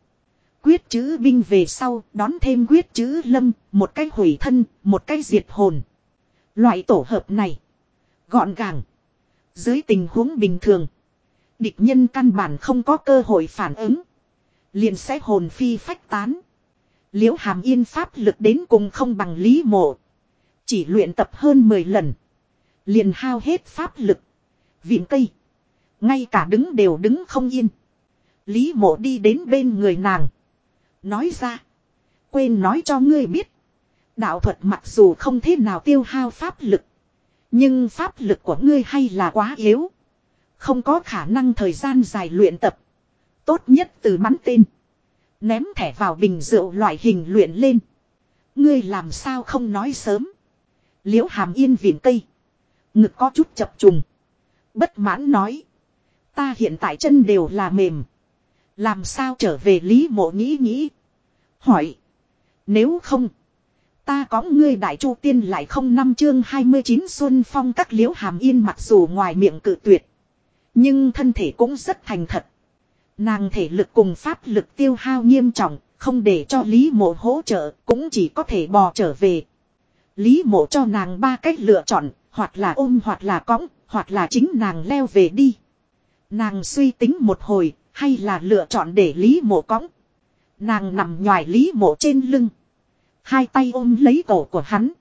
Quyết chữ binh về sau đón thêm quyết chữ lâm. Một cái hủy thân, một cái diệt hồn. Loại tổ hợp này. Gọn gàng. Dưới tình huống bình thường. Địch nhân căn bản không có cơ hội phản ứng. Liền sẽ hồn phi phách tán. Liễu hàm yên pháp lực đến cùng không bằng lý mộ. Chỉ luyện tập hơn 10 lần. Liền hao hết pháp lực. Vịn cây. Ngay cả đứng đều đứng không yên. Lý mộ đi đến bên người nàng. Nói ra. Quên nói cho ngươi biết. Đạo thuật mặc dù không thế nào tiêu hao pháp lực. Nhưng pháp lực của ngươi hay là quá yếu. Không có khả năng thời gian dài luyện tập. Tốt nhất từ bắn tên. Ném thẻ vào bình rượu loại hình luyện lên. Ngươi làm sao không nói sớm. Liễu hàm yên viện cây. Ngực có chút chập trùng. Bất mãn nói. Ta hiện tại chân đều là mềm. Làm sao trở về lý mộ nghĩ nghĩ. Hỏi. Nếu không. Ta có ngươi đại chu tiên lại không năm chương 29 xuân phong các liễu hàm yên mặc dù ngoài miệng cự tuyệt. Nhưng thân thể cũng rất thành thật. Nàng thể lực cùng pháp lực tiêu hao nghiêm trọng, không để cho Lý mộ hỗ trợ, cũng chỉ có thể bò trở về. Lý mộ cho nàng ba cách lựa chọn, hoặc là ôm hoặc là cõng, hoặc là chính nàng leo về đi. Nàng suy tính một hồi, hay là lựa chọn để Lý mộ cõng. Nàng nằm nhòi Lý mộ trên lưng. Hai tay ôm lấy cổ của hắn.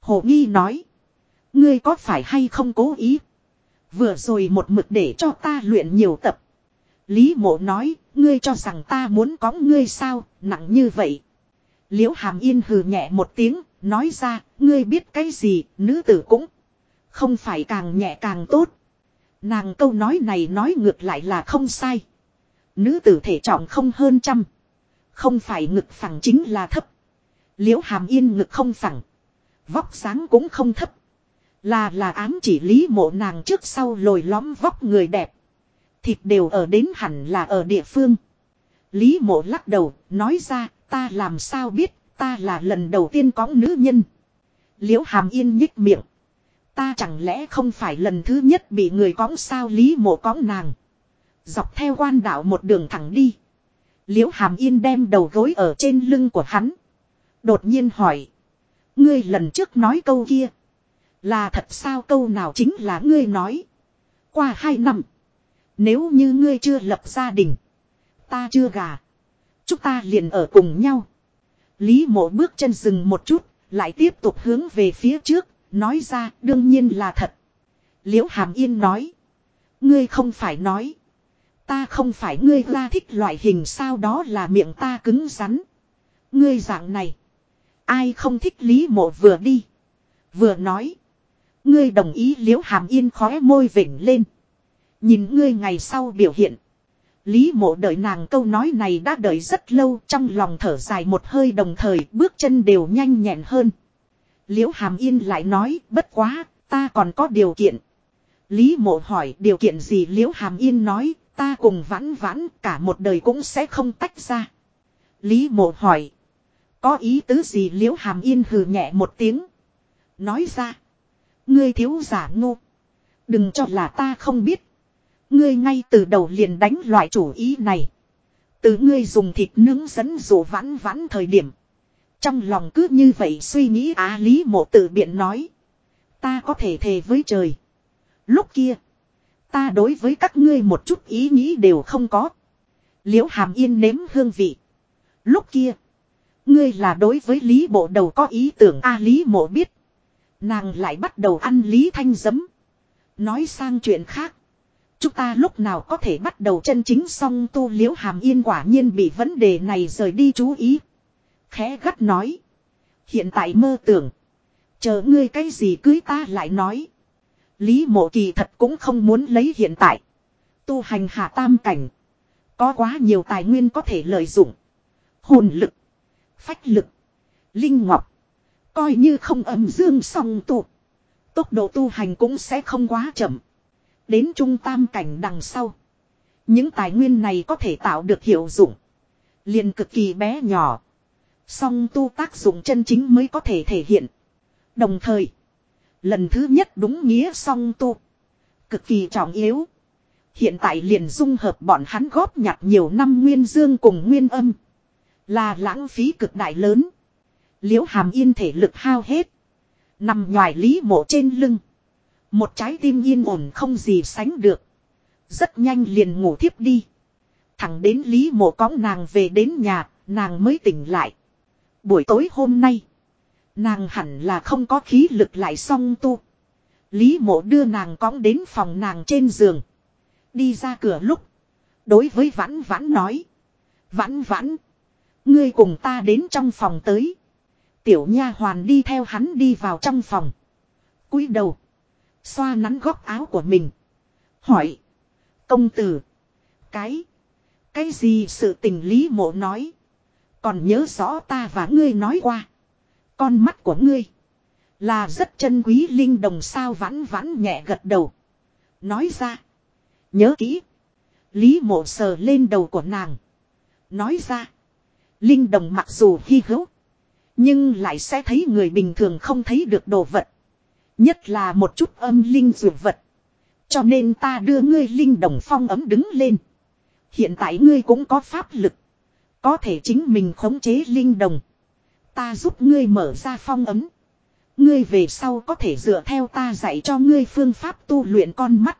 Hồ nghi nói. Ngươi có phải hay không cố ý? Vừa rồi một mực để cho ta luyện nhiều tập. Lý mộ nói, ngươi cho rằng ta muốn có ngươi sao, nặng như vậy. Liễu hàm yên hừ nhẹ một tiếng, nói ra, ngươi biết cái gì, nữ tử cũng. Không phải càng nhẹ càng tốt. Nàng câu nói này nói ngược lại là không sai. Nữ tử thể trọng không hơn trăm. Không phải ngực phẳng chính là thấp. Liễu hàm yên ngực không phẳng. Vóc sáng cũng không thấp. Là là ám chỉ lý mộ nàng trước sau lồi lõm vóc người đẹp. Thịt đều ở đến hẳn là ở địa phương. Lý mộ lắc đầu, nói ra, ta làm sao biết, ta là lần đầu tiên có nữ nhân. Liễu hàm yên nhích miệng. Ta chẳng lẽ không phải lần thứ nhất bị người cõng sao lý mộ cõng nàng. Dọc theo quan đạo một đường thẳng đi. Liễu hàm yên đem đầu gối ở trên lưng của hắn. Đột nhiên hỏi. Ngươi lần trước nói câu kia. Là thật sao câu nào chính là ngươi nói. Qua hai năm. Nếu như ngươi chưa lập gia đình. Ta chưa gà. Chúng ta liền ở cùng nhau. Lý mộ bước chân dừng một chút. Lại tiếp tục hướng về phía trước. Nói ra, đương nhiên là thật. Liễu Hàm Yên nói. Ngươi không phải nói. Ta không phải ngươi ra thích loại hình sao đó là miệng ta cứng rắn. Ngươi dạng này. Ai không thích Lý mộ vừa đi. Vừa nói. Ngươi đồng ý liễu hàm yên khóe môi vỉnh lên. Nhìn ngươi ngày sau biểu hiện. Lý mộ đợi nàng câu nói này đã đợi rất lâu, trong lòng thở dài một hơi đồng thời bước chân đều nhanh nhẹn hơn. Liễu hàm yên lại nói, bất quá, ta còn có điều kiện. Lý mộ hỏi, điều kiện gì liễu hàm yên nói ta cùng vãn vãn cả một đời cũng sẽ không tách ra. Lý mộ hỏi. Có ý tứ gì liễu hàm yên hừ nhẹ một tiếng. Nói ra. Ngươi thiếu giả ngu, Đừng cho là ta không biết. Ngươi ngay từ đầu liền đánh loại chủ ý này. Từ ngươi dùng thịt nướng dẫn dụ vãn vãn thời điểm. Trong lòng cứ như vậy suy nghĩ á lý mộ tự biện nói. Ta có thể thề với trời. Lúc kia. Ta đối với các ngươi một chút ý nghĩ đều không có. Liễu hàm yên nếm hương vị. Lúc kia. Ngươi là đối với lý bộ đầu có ý tưởng a à, lý mộ biết. Nàng lại bắt đầu ăn lý thanh giấm. Nói sang chuyện khác. Chúng ta lúc nào có thể bắt đầu chân chính song tu liễu hàm yên quả nhiên bị vấn đề này rời đi chú ý. Khẽ gắt nói. Hiện tại mơ tưởng. Chờ ngươi cái gì cưới ta lại nói. Lý mộ kỳ thật cũng không muốn lấy hiện tại. Tu hành hạ tam cảnh. Có quá nhiều tài nguyên có thể lợi dụng. Hồn lực. Phách lực. Linh ngọc. Coi như không âm dương song tu, Tốc độ tu hành cũng sẽ không quá chậm. Đến trung tam cảnh đằng sau. Những tài nguyên này có thể tạo được hiệu dụng. liền cực kỳ bé nhỏ. Song tu tác dụng chân chính mới có thể thể hiện. Đồng thời. Lần thứ nhất đúng nghĩa song tu. Cực kỳ trọng yếu. Hiện tại liền dung hợp bọn hắn góp nhặt nhiều năm nguyên dương cùng nguyên âm. Là lãng phí cực đại lớn. Liễu hàm yên thể lực hao hết. Nằm ngoài lý mộ trên lưng. Một trái tim yên ổn không gì sánh được. Rất nhanh liền ngủ thiếp đi. Thẳng đến lý mộ cõng nàng về đến nhà, nàng mới tỉnh lại. Buổi tối hôm nay. Nàng hẳn là không có khí lực lại song tu. Lý mộ đưa nàng cõng đến phòng nàng trên giường. Đi ra cửa lúc. Đối với vãn vãn nói. Vãn vãn. Ngươi cùng ta đến trong phòng tới. Tiểu nha hoàn đi theo hắn đi vào trong phòng. cúi đầu. Xoa nắn góc áo của mình. Hỏi. Công tử. Cái. Cái gì sự tình lý mộ nói. Còn nhớ rõ ta và ngươi nói qua. Con mắt của ngươi. Là rất chân quý linh đồng sao vãn vãn nhẹ gật đầu. Nói ra. Nhớ kỹ. Lý mộ sờ lên đầu của nàng. Nói ra. Linh đồng mặc dù hy hữu. Nhưng lại sẽ thấy người bình thường không thấy được đồ vật. Nhất là một chút âm linh dược vật. Cho nên ta đưa ngươi linh đồng phong ấm đứng lên. Hiện tại ngươi cũng có pháp lực. Có thể chính mình khống chế linh đồng. Ta giúp ngươi mở ra phong ấm. Ngươi về sau có thể dựa theo ta dạy cho ngươi phương pháp tu luyện con mắt.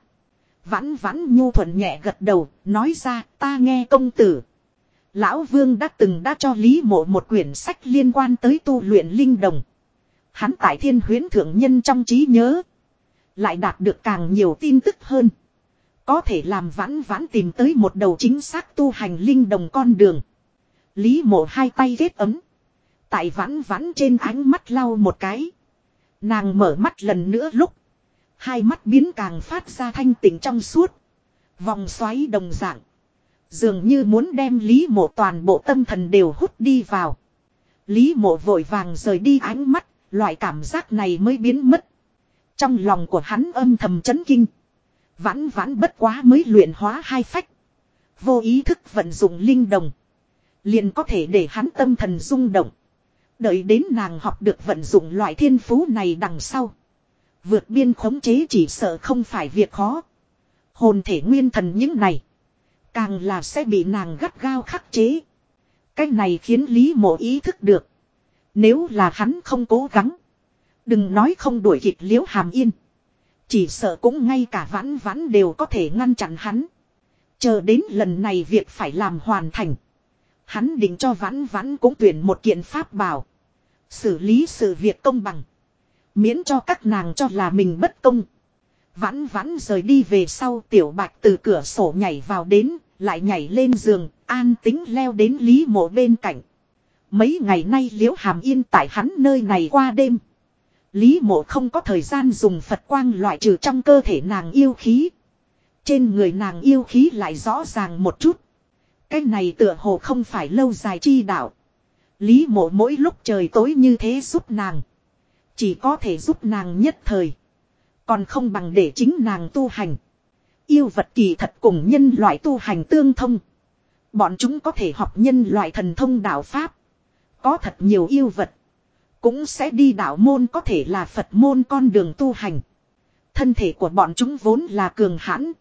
Vãn vãn nhu thuận nhẹ gật đầu, nói ra ta nghe công tử. Lão Vương đã từng đã cho Lý Mộ một quyển sách liên quan tới tu luyện linh đồng. Hắn tại thiên huyến thượng nhân trong trí nhớ. Lại đạt được càng nhiều tin tức hơn. Có thể làm vãn vãn tìm tới một đầu chính xác tu hành linh đồng con đường. Lý mộ hai tay ghét ấm. Tại vãn vãn trên ánh mắt lau một cái. Nàng mở mắt lần nữa lúc. Hai mắt biến càng phát ra thanh tỉnh trong suốt. Vòng xoáy đồng dạng. Dường như muốn đem Lý mộ toàn bộ tâm thần đều hút đi vào. Lý mộ vội vàng rời đi ánh mắt, loại cảm giác này mới biến mất. Trong lòng của hắn âm thầm chấn kinh. Vãn vãn bất quá mới luyện hóa hai phách. Vô ý thức vận dụng linh đồng. Liền có thể để hắn tâm thần rung động. Đợi đến nàng học được vận dụng loại thiên phú này đằng sau. Vượt biên khống chế chỉ sợ không phải việc khó. Hồn thể nguyên thần những này. Càng là sẽ bị nàng gắt gao khắc chế. Cái này khiến Lý mộ ý thức được. Nếu là hắn không cố gắng. Đừng nói không đuổi kịp liễu hàm yên. Chỉ sợ cũng ngay cả vãn vãn đều có thể ngăn chặn hắn. Chờ đến lần này việc phải làm hoàn thành. Hắn định cho vãn vãn cũng tuyển một kiện pháp bảo. Xử lý sự việc công bằng. Miễn cho các nàng cho là mình bất công. Vãn vãn rời đi về sau tiểu bạch từ cửa sổ nhảy vào đến, lại nhảy lên giường, an tính leo đến lý mộ bên cạnh. Mấy ngày nay liễu hàm yên tại hắn nơi này qua đêm. Lý mộ không có thời gian dùng Phật quang loại trừ trong cơ thể nàng yêu khí. Trên người nàng yêu khí lại rõ ràng một chút. Cái này tựa hồ không phải lâu dài chi đạo. Lý mộ mỗi lúc trời tối như thế giúp nàng. Chỉ có thể giúp nàng nhất thời. Còn không bằng để chính nàng tu hành. Yêu vật kỳ thật cùng nhân loại tu hành tương thông. Bọn chúng có thể học nhân loại thần thông đạo Pháp. Có thật nhiều yêu vật. Cũng sẽ đi đạo môn có thể là Phật môn con đường tu hành. Thân thể của bọn chúng vốn là cường hãn.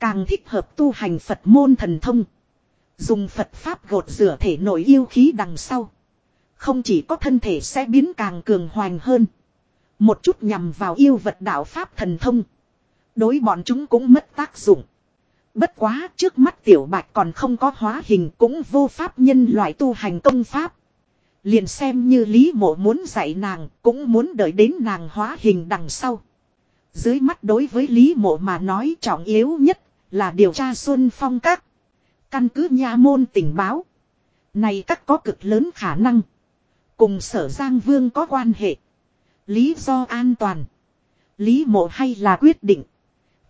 Càng thích hợp tu hành Phật môn thần thông. Dùng Phật Pháp gột rửa thể nội yêu khí đằng sau. Không chỉ có thân thể sẽ biến càng cường hoành hơn. Một chút nhằm vào yêu vật đạo Pháp thần thông. Đối bọn chúng cũng mất tác dụng. Bất quá trước mắt tiểu bạch còn không có hóa hình cũng vô pháp nhân loại tu hành công pháp. Liền xem như Lý Mộ muốn dạy nàng cũng muốn đợi đến nàng hóa hình đằng sau. Dưới mắt đối với Lý Mộ mà nói trọng yếu nhất là điều tra Xuân Phong các. Căn cứ nha môn tình báo. Này các có cực lớn khả năng. Cùng sở Giang Vương có quan hệ. Lý do an toàn. Lý mộ hay là quyết định.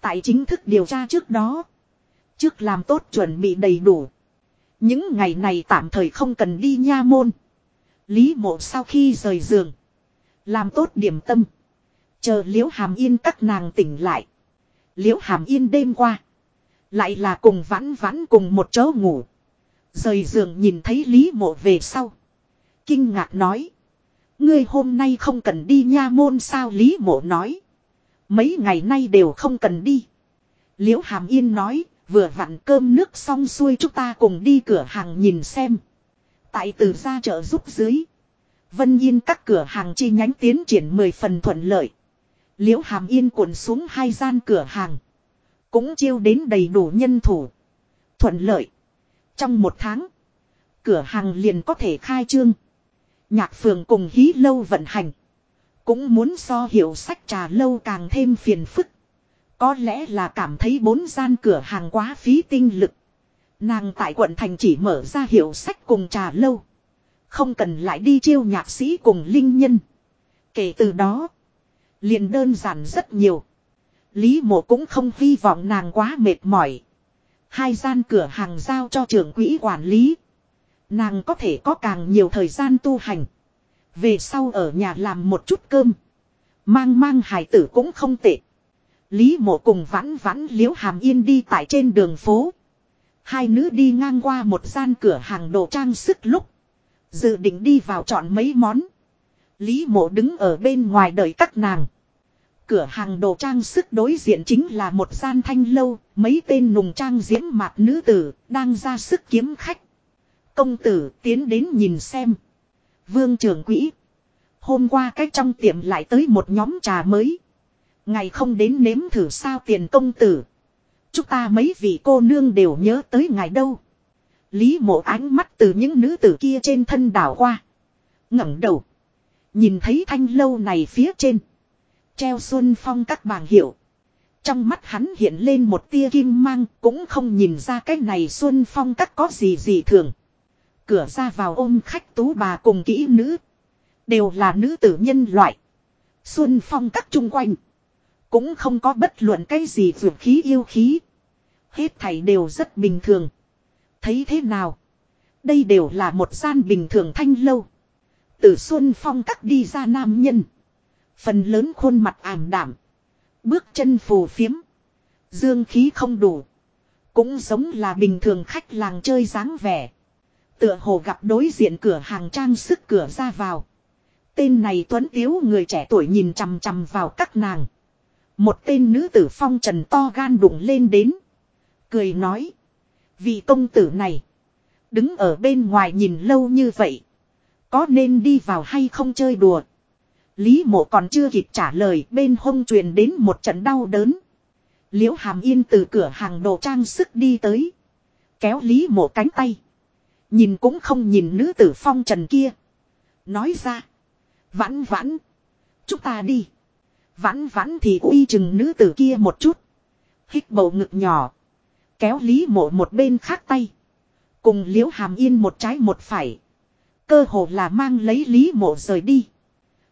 Tại chính thức điều tra trước đó. Trước làm tốt chuẩn bị đầy đủ. Những ngày này tạm thời không cần đi nha môn. Lý mộ sau khi rời giường. Làm tốt điểm tâm. Chờ liễu hàm yên các nàng tỉnh lại. Liễu hàm yên đêm qua. Lại là cùng vãn vãn cùng một chỗ ngủ. Rời giường nhìn thấy Lý mộ về sau. Kinh ngạc nói. Ngươi hôm nay không cần đi nha môn sao Lý mộ nói. Mấy ngày nay đều không cần đi. Liễu hàm yên nói. Vừa vặn cơm nước xong xuôi chúng ta cùng đi cửa hàng nhìn xem. Tại từ ra chợ giúp dưới. Vân Yên các cửa hàng chi nhánh tiến triển 10 phần thuận lợi. Liễu Hàm Yên cuộn xuống hai gian cửa hàng. Cũng chiêu đến đầy đủ nhân thủ. Thuận lợi. Trong một tháng. Cửa hàng liền có thể khai trương. Nhạc phường cùng hí lâu vận hành. Cũng muốn so hiệu sách trà lâu càng thêm phiền phức. Có lẽ là cảm thấy bốn gian cửa hàng quá phí tinh lực. Nàng tại quận thành chỉ mở ra hiệu sách cùng trà lâu. Không cần lại đi chiêu nhạc sĩ cùng linh nhân. Kể từ đó. Liền đơn giản rất nhiều. Lý mộ cũng không hy vọng nàng quá mệt mỏi. Hai gian cửa hàng giao cho trưởng quỹ quản lý. Nàng có thể có càng nhiều thời gian tu hành. Về sau ở nhà làm một chút cơm. Mang mang hài tử cũng không tệ. Lý mộ cùng vãn vãn liễu hàm yên đi tại trên đường phố. Hai nữ đi ngang qua một gian cửa hàng đồ trang sức lúc. Dự định đi vào chọn mấy món. Lý mộ đứng ở bên ngoài đợi các nàng. Cửa hàng đồ trang sức đối diện chính là một gian thanh lâu, mấy tên nùng trang diễm mạc nữ tử, đang ra sức kiếm khách. Công tử tiến đến nhìn xem. Vương trưởng quỹ. Hôm qua cách trong tiệm lại tới một nhóm trà mới. Ngày không đến nếm thử sao tiền công tử. Chúng ta mấy vị cô nương đều nhớ tới ngày đâu. Lý mộ ánh mắt từ những nữ tử kia trên thân đảo qua. ngẩng đầu. Nhìn thấy thanh lâu này phía trên. Treo xuân phong các bảng hiệu. Trong mắt hắn hiện lên một tia kim mang, cũng không nhìn ra cái này xuân phong các có gì gì thường. Cửa ra vào ôm khách tú bà cùng kỹ nữ. Đều là nữ tử nhân loại. Xuân phong các chung quanh. Cũng không có bất luận cái gì vượt khí yêu khí. Hết thảy đều rất bình thường. Thấy thế nào? Đây đều là một gian bình thường thanh lâu. Từ Xuân Phong cắt đi ra nam nhân. Phần lớn khuôn mặt ảm đảm. Bước chân phù phiếm. Dương khí không đủ. Cũng giống là bình thường khách làng chơi dáng vẻ. Tựa hồ gặp đối diện cửa hàng trang sức cửa ra vào. Tên này tuấn tiếu người trẻ tuổi nhìn chằm chằm vào các nàng. Một tên nữ tử phong trần to gan đụng lên đến. Cười nói. Vị công tử này. Đứng ở bên ngoài nhìn lâu như vậy. Có nên đi vào hay không chơi đùa. Lý mộ còn chưa kịp trả lời, bên hông truyền đến một trận đau đớn. Liễu hàm yên từ cửa hàng đồ trang sức đi tới. Kéo Lý mộ cánh tay. Nhìn cũng không nhìn nữ tử phong trần kia. Nói ra. Vãn vãn. Chúng ta đi. Vãn vãn thì uy chừng nữ tử kia một chút. Hít bầu ngực nhỏ. Kéo Lý mộ một bên khác tay. Cùng liễu hàm yên một trái một phải. Cơ hồ là mang lấy Lý mộ rời đi.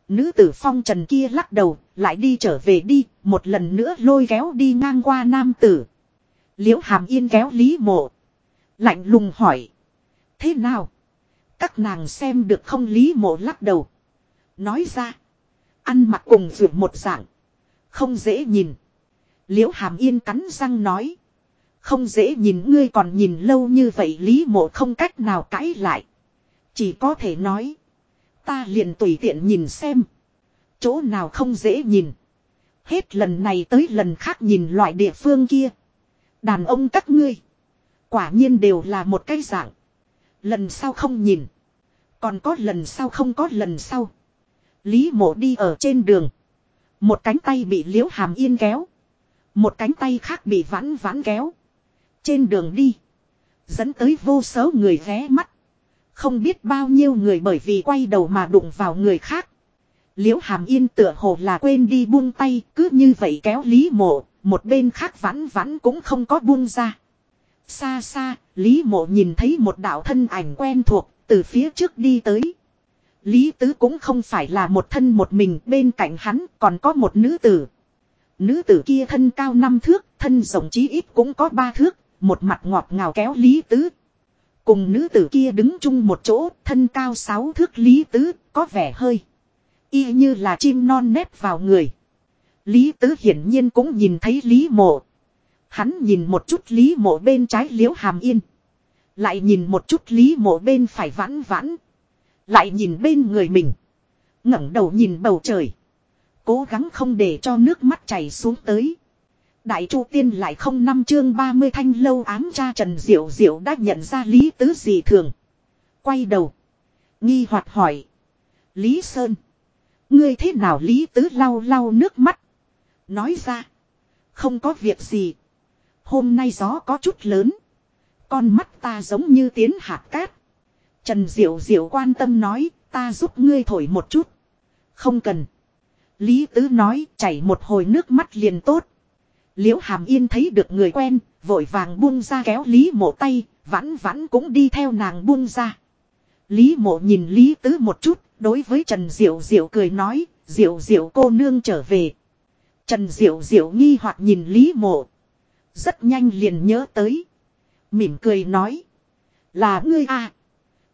Nữ tử phong trần kia lắc đầu, lại đi trở về đi, một lần nữa lôi kéo đi ngang qua nam tử. Liễu hàm yên kéo Lý mộ. Lạnh lùng hỏi. Thế nào? Các nàng xem được không Lý mộ lắc đầu. Nói ra. Ăn mặc cùng vượt một dạng. Không dễ nhìn. Liễu hàm yên cắn răng nói. Không dễ nhìn ngươi còn nhìn lâu như vậy Lý mộ không cách nào cãi lại. Chỉ có thể nói. Ta liền tùy tiện nhìn xem. Chỗ nào không dễ nhìn. Hết lần này tới lần khác nhìn loại địa phương kia. Đàn ông các ngươi. Quả nhiên đều là một cái dạng. Lần sau không nhìn. Còn có lần sau không có lần sau. Lý mộ đi ở trên đường. Một cánh tay bị liễu hàm yên kéo. Một cánh tay khác bị vãn vãn kéo. Trên đường đi. Dẫn tới vô số người ghé mắt. Không biết bao nhiêu người bởi vì quay đầu mà đụng vào người khác. Liễu hàm yên tựa hồ là quên đi buông tay cứ như vậy kéo lý mộ. Một bên khác vãn vãn cũng không có buông ra. Xa xa, Lý mộ nhìn thấy một đạo thân ảnh quen thuộc, từ phía trước đi tới. Lý tứ cũng không phải là một thân một mình, bên cạnh hắn còn có một nữ tử. Nữ tử kia thân cao năm thước, thân rộng chí ít cũng có ba thước, một mặt ngọt ngào kéo Lý tứ. Cùng nữ tử kia đứng chung một chỗ, thân cao sáu thước Lý tứ, có vẻ hơi Y như là chim non nép vào người. Lý tứ hiển nhiên cũng nhìn thấy Lý mộ. Hắn nhìn một chút Lý mộ bên trái liễu hàm yên. Lại nhìn một chút Lý mộ bên phải vãn vãn. Lại nhìn bên người mình. ngẩng đầu nhìn bầu trời. Cố gắng không để cho nước mắt chảy xuống tới. Đại Chu Tiên lại không năm chương 30 thanh lâu ám cha Trần Diệu Diệu đã nhận ra Lý Tứ gì thường. Quay đầu. Nghi hoạt hỏi. Lý Sơn. Ngươi thế nào Lý Tứ lau lau nước mắt. Nói ra. Không có việc gì. Hôm nay gió có chút lớn. Con mắt ta giống như tiến hạt cát. Trần Diệu Diệu quan tâm nói. Ta giúp ngươi thổi một chút. Không cần. Lý Tứ nói, chảy một hồi nước mắt liền tốt. Liễu Hàm Yên thấy được người quen, vội vàng buông ra kéo Lý Mộ tay, vãn vãn cũng đi theo nàng buông ra. Lý Mộ nhìn Lý Tứ một chút, đối với Trần Diệu Diệu cười nói, Diệu Diệu cô nương trở về. Trần Diệu Diệu nghi hoặc nhìn Lý Mộ. Rất nhanh liền nhớ tới. Mỉm cười nói. Là ngươi à.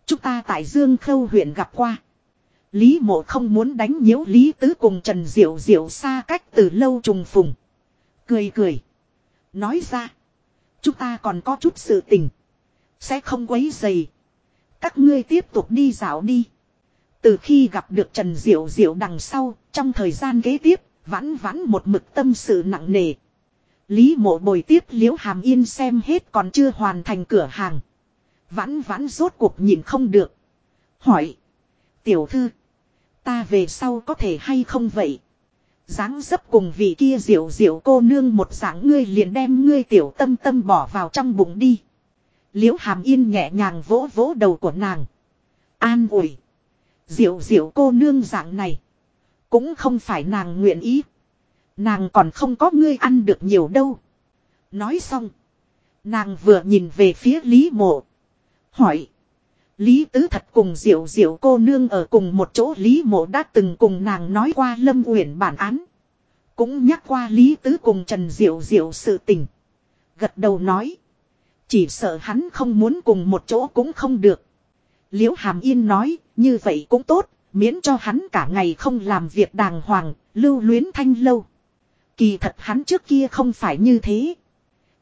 Chúng ta tại Dương Khâu huyện gặp qua. Lý Mộ không muốn đánh nhiễu Lý Tứ cùng Trần Diệu Diệu xa cách từ lâu trùng phùng. Cười cười. Nói ra. Chúng ta còn có chút sự tình. Sẽ không quấy dày. Các ngươi tiếp tục đi dạo đi. Từ khi gặp được Trần Diệu Diệu đằng sau, trong thời gian kế tiếp, vãn vãn một mực tâm sự nặng nề. Lý mộ bồi tiếp liễu hàm yên xem hết còn chưa hoàn thành cửa hàng. Vãn vãn rốt cuộc nhìn không được. Hỏi. Tiểu thư. Ta về sau có thể hay không vậy? Dáng dấp cùng vị kia diệu diệu cô nương một dạng ngươi liền đem ngươi tiểu tâm tâm bỏ vào trong bụng đi. Liễu hàm yên nhẹ nhàng vỗ vỗ đầu của nàng. An ủi. Diệu diệu cô nương dạng này. Cũng không phải nàng nguyện ý. Nàng còn không có ngươi ăn được nhiều đâu. Nói xong. Nàng vừa nhìn về phía Lý mộ. Hỏi. Lý Tứ thật cùng Diệu Diệu cô nương ở cùng một chỗ Lý Mộ đã từng cùng nàng nói qua Lâm Uyển bản án. Cũng nhắc qua Lý Tứ cùng Trần Diệu Diệu sự tình. Gật đầu nói. Chỉ sợ hắn không muốn cùng một chỗ cũng không được. Liễu Hàm Yên nói, như vậy cũng tốt, miễn cho hắn cả ngày không làm việc đàng hoàng, lưu luyến thanh lâu. Kỳ thật hắn trước kia không phải như thế.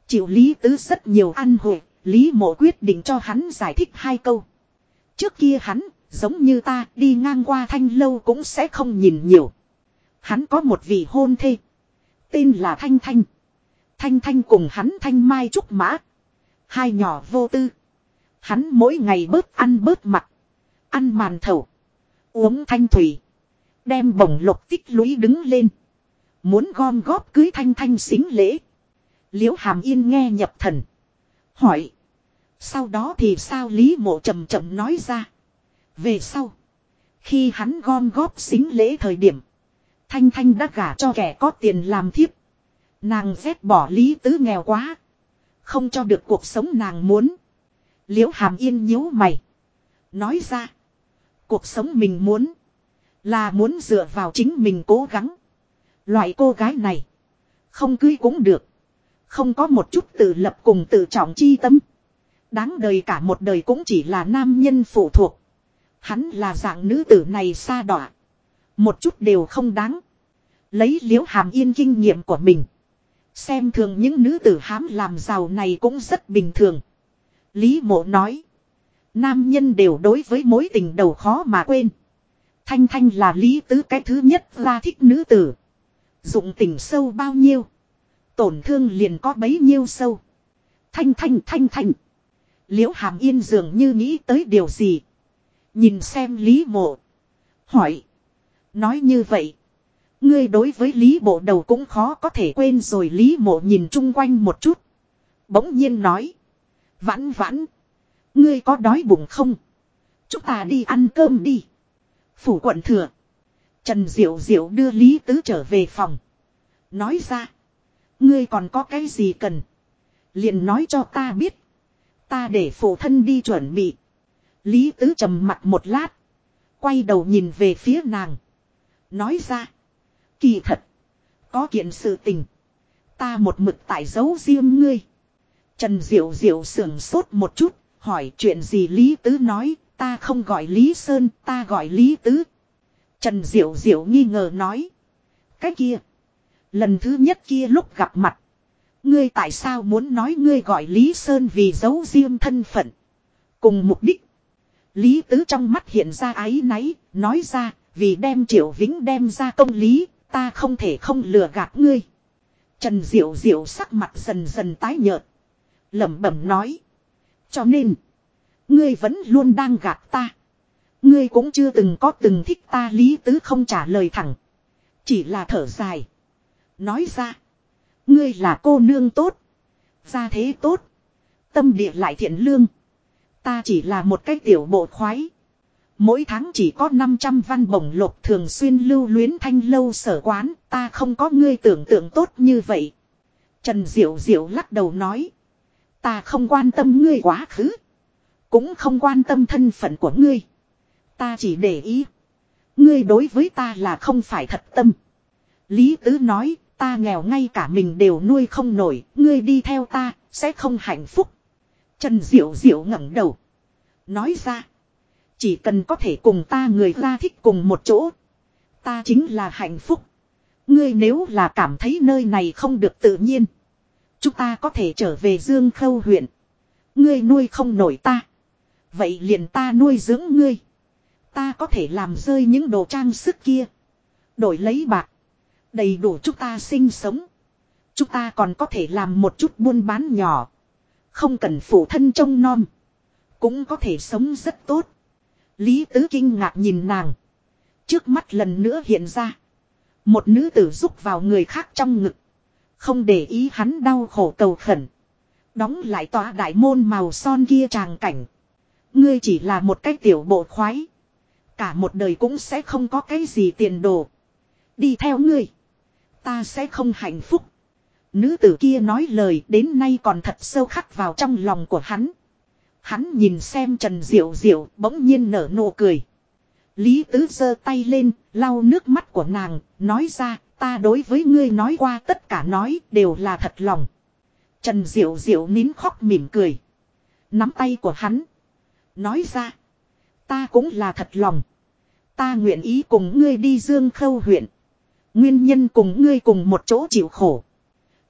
Chịu Lý Tứ rất nhiều ăn hội, Lý Mộ quyết định cho hắn giải thích hai câu. Trước kia hắn, giống như ta, đi ngang qua thanh lâu cũng sẽ không nhìn nhiều. Hắn có một vị hôn thê. Tên là Thanh Thanh. Thanh Thanh cùng hắn Thanh Mai Trúc Mã. Hai nhỏ vô tư. Hắn mỗi ngày bớt ăn bớt mặt. Ăn màn thầu. Uống thanh thủy. Đem bổng lục tích lũy đứng lên. Muốn gom góp cưới Thanh Thanh xính lễ. Liễu Hàm Yên nghe nhập thần. Hỏi. Sau đó thì sao Lý Mộ chậm chậm nói ra. Về sau. Khi hắn gom góp xính lễ thời điểm. Thanh Thanh đã gả cho kẻ có tiền làm thiếp. Nàng ghét bỏ Lý Tứ nghèo quá. Không cho được cuộc sống nàng muốn. Liễu Hàm Yên nhíu mày. Nói ra. Cuộc sống mình muốn. Là muốn dựa vào chính mình cố gắng. Loại cô gái này. Không cưới cũng được. Không có một chút tự lập cùng tự trọng chi tâm. Đáng đời cả một đời cũng chỉ là nam nhân phụ thuộc. Hắn là dạng nữ tử này xa đọa. Một chút đều không đáng. Lấy liễu hàm yên kinh nghiệm của mình. Xem thường những nữ tử hám làm giàu này cũng rất bình thường. Lý mộ nói. Nam nhân đều đối với mối tình đầu khó mà quên. Thanh Thanh là lý tứ cái thứ nhất ra thích nữ tử. Dụng tình sâu bao nhiêu. Tổn thương liền có bấy nhiêu sâu. Thanh Thanh Thanh Thanh. Liễu Hàm Yên dường như nghĩ tới điều gì. Nhìn xem Lý Mộ. Hỏi. Nói như vậy. Ngươi đối với Lý Bộ đầu cũng khó có thể quên rồi Lý Mộ nhìn chung quanh một chút. Bỗng nhiên nói. Vãn vãn. Ngươi có đói bụng không? Chúng ta đi ăn cơm đi. Phủ quận thừa. Trần Diệu Diệu đưa Lý Tứ trở về phòng. Nói ra. Ngươi còn có cái gì cần? liền nói cho ta biết. Ta để phụ thân đi chuẩn bị. Lý Tứ trầm mặt một lát. Quay đầu nhìn về phía nàng. Nói ra. Kỳ thật. Có kiện sự tình. Ta một mực tại giấu riêng ngươi. Trần Diệu Diệu sưởng sốt một chút. Hỏi chuyện gì Lý Tứ nói. Ta không gọi Lý Sơn. Ta gọi Lý Tứ. Trần Diệu Diệu nghi ngờ nói. Cái kia. Lần thứ nhất kia lúc gặp mặt. Ngươi tại sao muốn nói ngươi gọi Lý Sơn vì giấu riêng thân phận. Cùng mục đích. Lý Tứ trong mắt hiện ra ái náy, nói ra, vì đem Triệu Vĩnh đem ra công lý, ta không thể không lừa gạt ngươi. Trần Diệu Diệu sắc mặt dần dần tái nhợt. lẩm bẩm nói. Cho nên, ngươi vẫn luôn đang gạt ta. Ngươi cũng chưa từng có từng thích ta Lý Tứ không trả lời thẳng. Chỉ là thở dài. Nói ra. Ngươi là cô nương tốt. Gia thế tốt. Tâm địa lại thiện lương. Ta chỉ là một cái tiểu bộ khoái. Mỗi tháng chỉ có 500 văn bổng lộc thường xuyên lưu luyến thanh lâu sở quán. Ta không có ngươi tưởng tượng tốt như vậy. Trần Diệu Diệu lắc đầu nói. Ta không quan tâm ngươi quá khứ. Cũng không quan tâm thân phận của ngươi. Ta chỉ để ý. Ngươi đối với ta là không phải thật tâm. Lý Tứ nói, ta nghèo ngay cả mình đều nuôi không nổi, ngươi đi theo ta, sẽ không hạnh phúc. Trần Diệu Diệu ngẩng đầu. Nói ra, chỉ cần có thể cùng ta người ra thích cùng một chỗ. Ta chính là hạnh phúc. Ngươi nếu là cảm thấy nơi này không được tự nhiên. Chúng ta có thể trở về Dương Khâu huyện. Ngươi nuôi không nổi ta. Vậy liền ta nuôi dưỡng ngươi. Ta có thể làm rơi những đồ trang sức kia. Đổi lấy bạc. Đầy đủ chúng ta sinh sống. Chúng ta còn có thể làm một chút buôn bán nhỏ. Không cần phụ thân trông nom. Cũng có thể sống rất tốt. Lý Tứ kinh ngạc nhìn nàng. Trước mắt lần nữa hiện ra. Một nữ tử rúc vào người khác trong ngực. Không để ý hắn đau khổ cầu khẩn. Đóng lại tòa đại môn màu son kia tràng cảnh. Ngươi chỉ là một cái tiểu bộ khoái. Cả một đời cũng sẽ không có cái gì tiền đồ. Đi theo ngươi. Ta sẽ không hạnh phúc. Nữ tử kia nói lời đến nay còn thật sâu khắc vào trong lòng của hắn. Hắn nhìn xem Trần Diệu Diệu bỗng nhiên nở nụ cười. Lý Tứ giơ tay lên, lau nước mắt của nàng, nói ra, ta đối với ngươi nói qua tất cả nói đều là thật lòng. Trần Diệu Diệu nín khóc mỉm cười. Nắm tay của hắn. Nói ra, ta cũng là thật lòng. Ta nguyện ý cùng ngươi đi Dương Khâu huyện. Nguyên nhân cùng ngươi cùng một chỗ chịu khổ.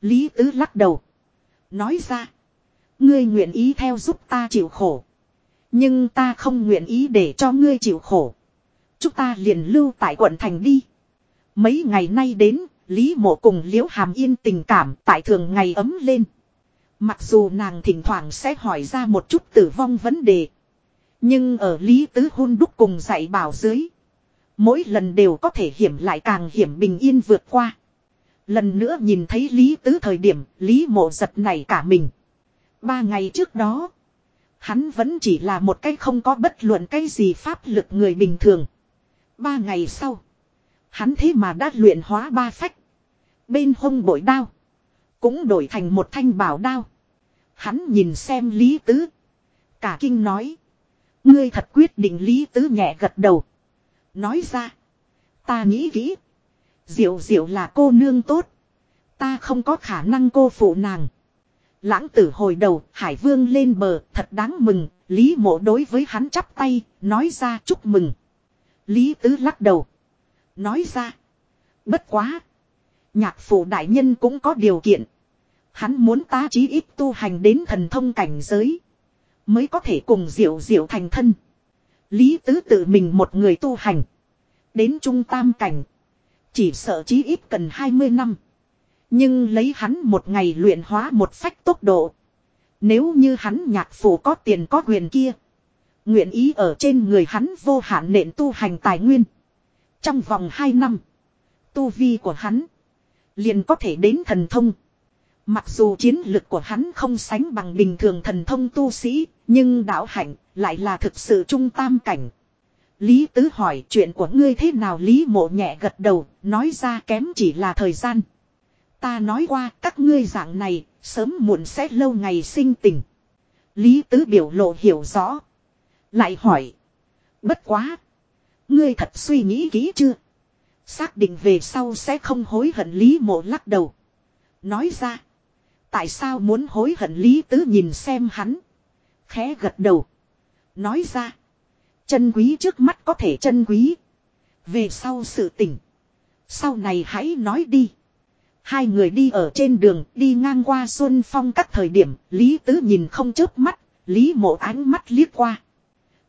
Lý Tứ lắc đầu. Nói ra. Ngươi nguyện ý theo giúp ta chịu khổ. Nhưng ta không nguyện ý để cho ngươi chịu khổ. Chúng ta liền lưu tại quận thành đi. Mấy ngày nay đến, Lý Mộ cùng Liễu Hàm Yên tình cảm tại thường ngày ấm lên. Mặc dù nàng thỉnh thoảng sẽ hỏi ra một chút tử vong vấn đề. Nhưng ở Lý Tứ hôn đúc cùng dạy bảo dưới. Mỗi lần đều có thể hiểm lại càng hiểm bình yên vượt qua. Lần nữa nhìn thấy Lý Tứ thời điểm, Lý mộ giật này cả mình. Ba ngày trước đó, hắn vẫn chỉ là một cái không có bất luận cái gì pháp lực người bình thường. Ba ngày sau, hắn thế mà đã luyện hóa ba phách. Bên hông bội đao, cũng đổi thành một thanh bảo đao. Hắn nhìn xem Lý Tứ. Cả kinh nói. Ngươi thật quyết định Lý Tứ nhẹ gật đầu. Nói ra. Ta nghĩ kỹ. Diệu diệu là cô nương tốt. Ta không có khả năng cô phụ nàng. Lãng tử hồi đầu, Hải Vương lên bờ, thật đáng mừng, Lý mộ đối với hắn chắp tay, nói ra chúc mừng. Lý tứ lắc đầu. Nói ra. Bất quá. Nhạc phụ đại nhân cũng có điều kiện. Hắn muốn ta chí ít tu hành đến thần thông cảnh giới. Mới có thể cùng diệu diệu thành thân. Lý tứ tự mình một người tu hành. Đến trung tam cảnh. Chỉ sợ chí ít cần 20 năm. Nhưng lấy hắn một ngày luyện hóa một phách tốc độ. Nếu như hắn nhạc phủ có tiền có quyền kia. Nguyện ý ở trên người hắn vô hạn nện tu hành tài nguyên. Trong vòng 2 năm. Tu vi của hắn. Liền có thể đến thần thông. Mặc dù chiến lực của hắn không sánh bằng bình thường thần thông tu sĩ. Nhưng đạo hạnh lại là thực sự trung tam cảnh. Lý Tứ hỏi chuyện của ngươi thế nào Lý mộ nhẹ gật đầu, nói ra kém chỉ là thời gian. Ta nói qua các ngươi dạng này, sớm muộn sẽ lâu ngày sinh tình. Lý Tứ biểu lộ hiểu rõ. Lại hỏi. Bất quá. Ngươi thật suy nghĩ kỹ chưa? Xác định về sau sẽ không hối hận Lý mộ lắc đầu. Nói ra. Tại sao muốn hối hận Lý Tứ nhìn xem hắn. Khẽ gật đầu. Nói ra. Chân quý trước mắt có thể chân quý. Về sau sự tỉnh. Sau này hãy nói đi. Hai người đi ở trên đường đi ngang qua Xuân Phong các thời điểm Lý Tứ nhìn không chớp mắt. Lý mộ ánh mắt liếc qua.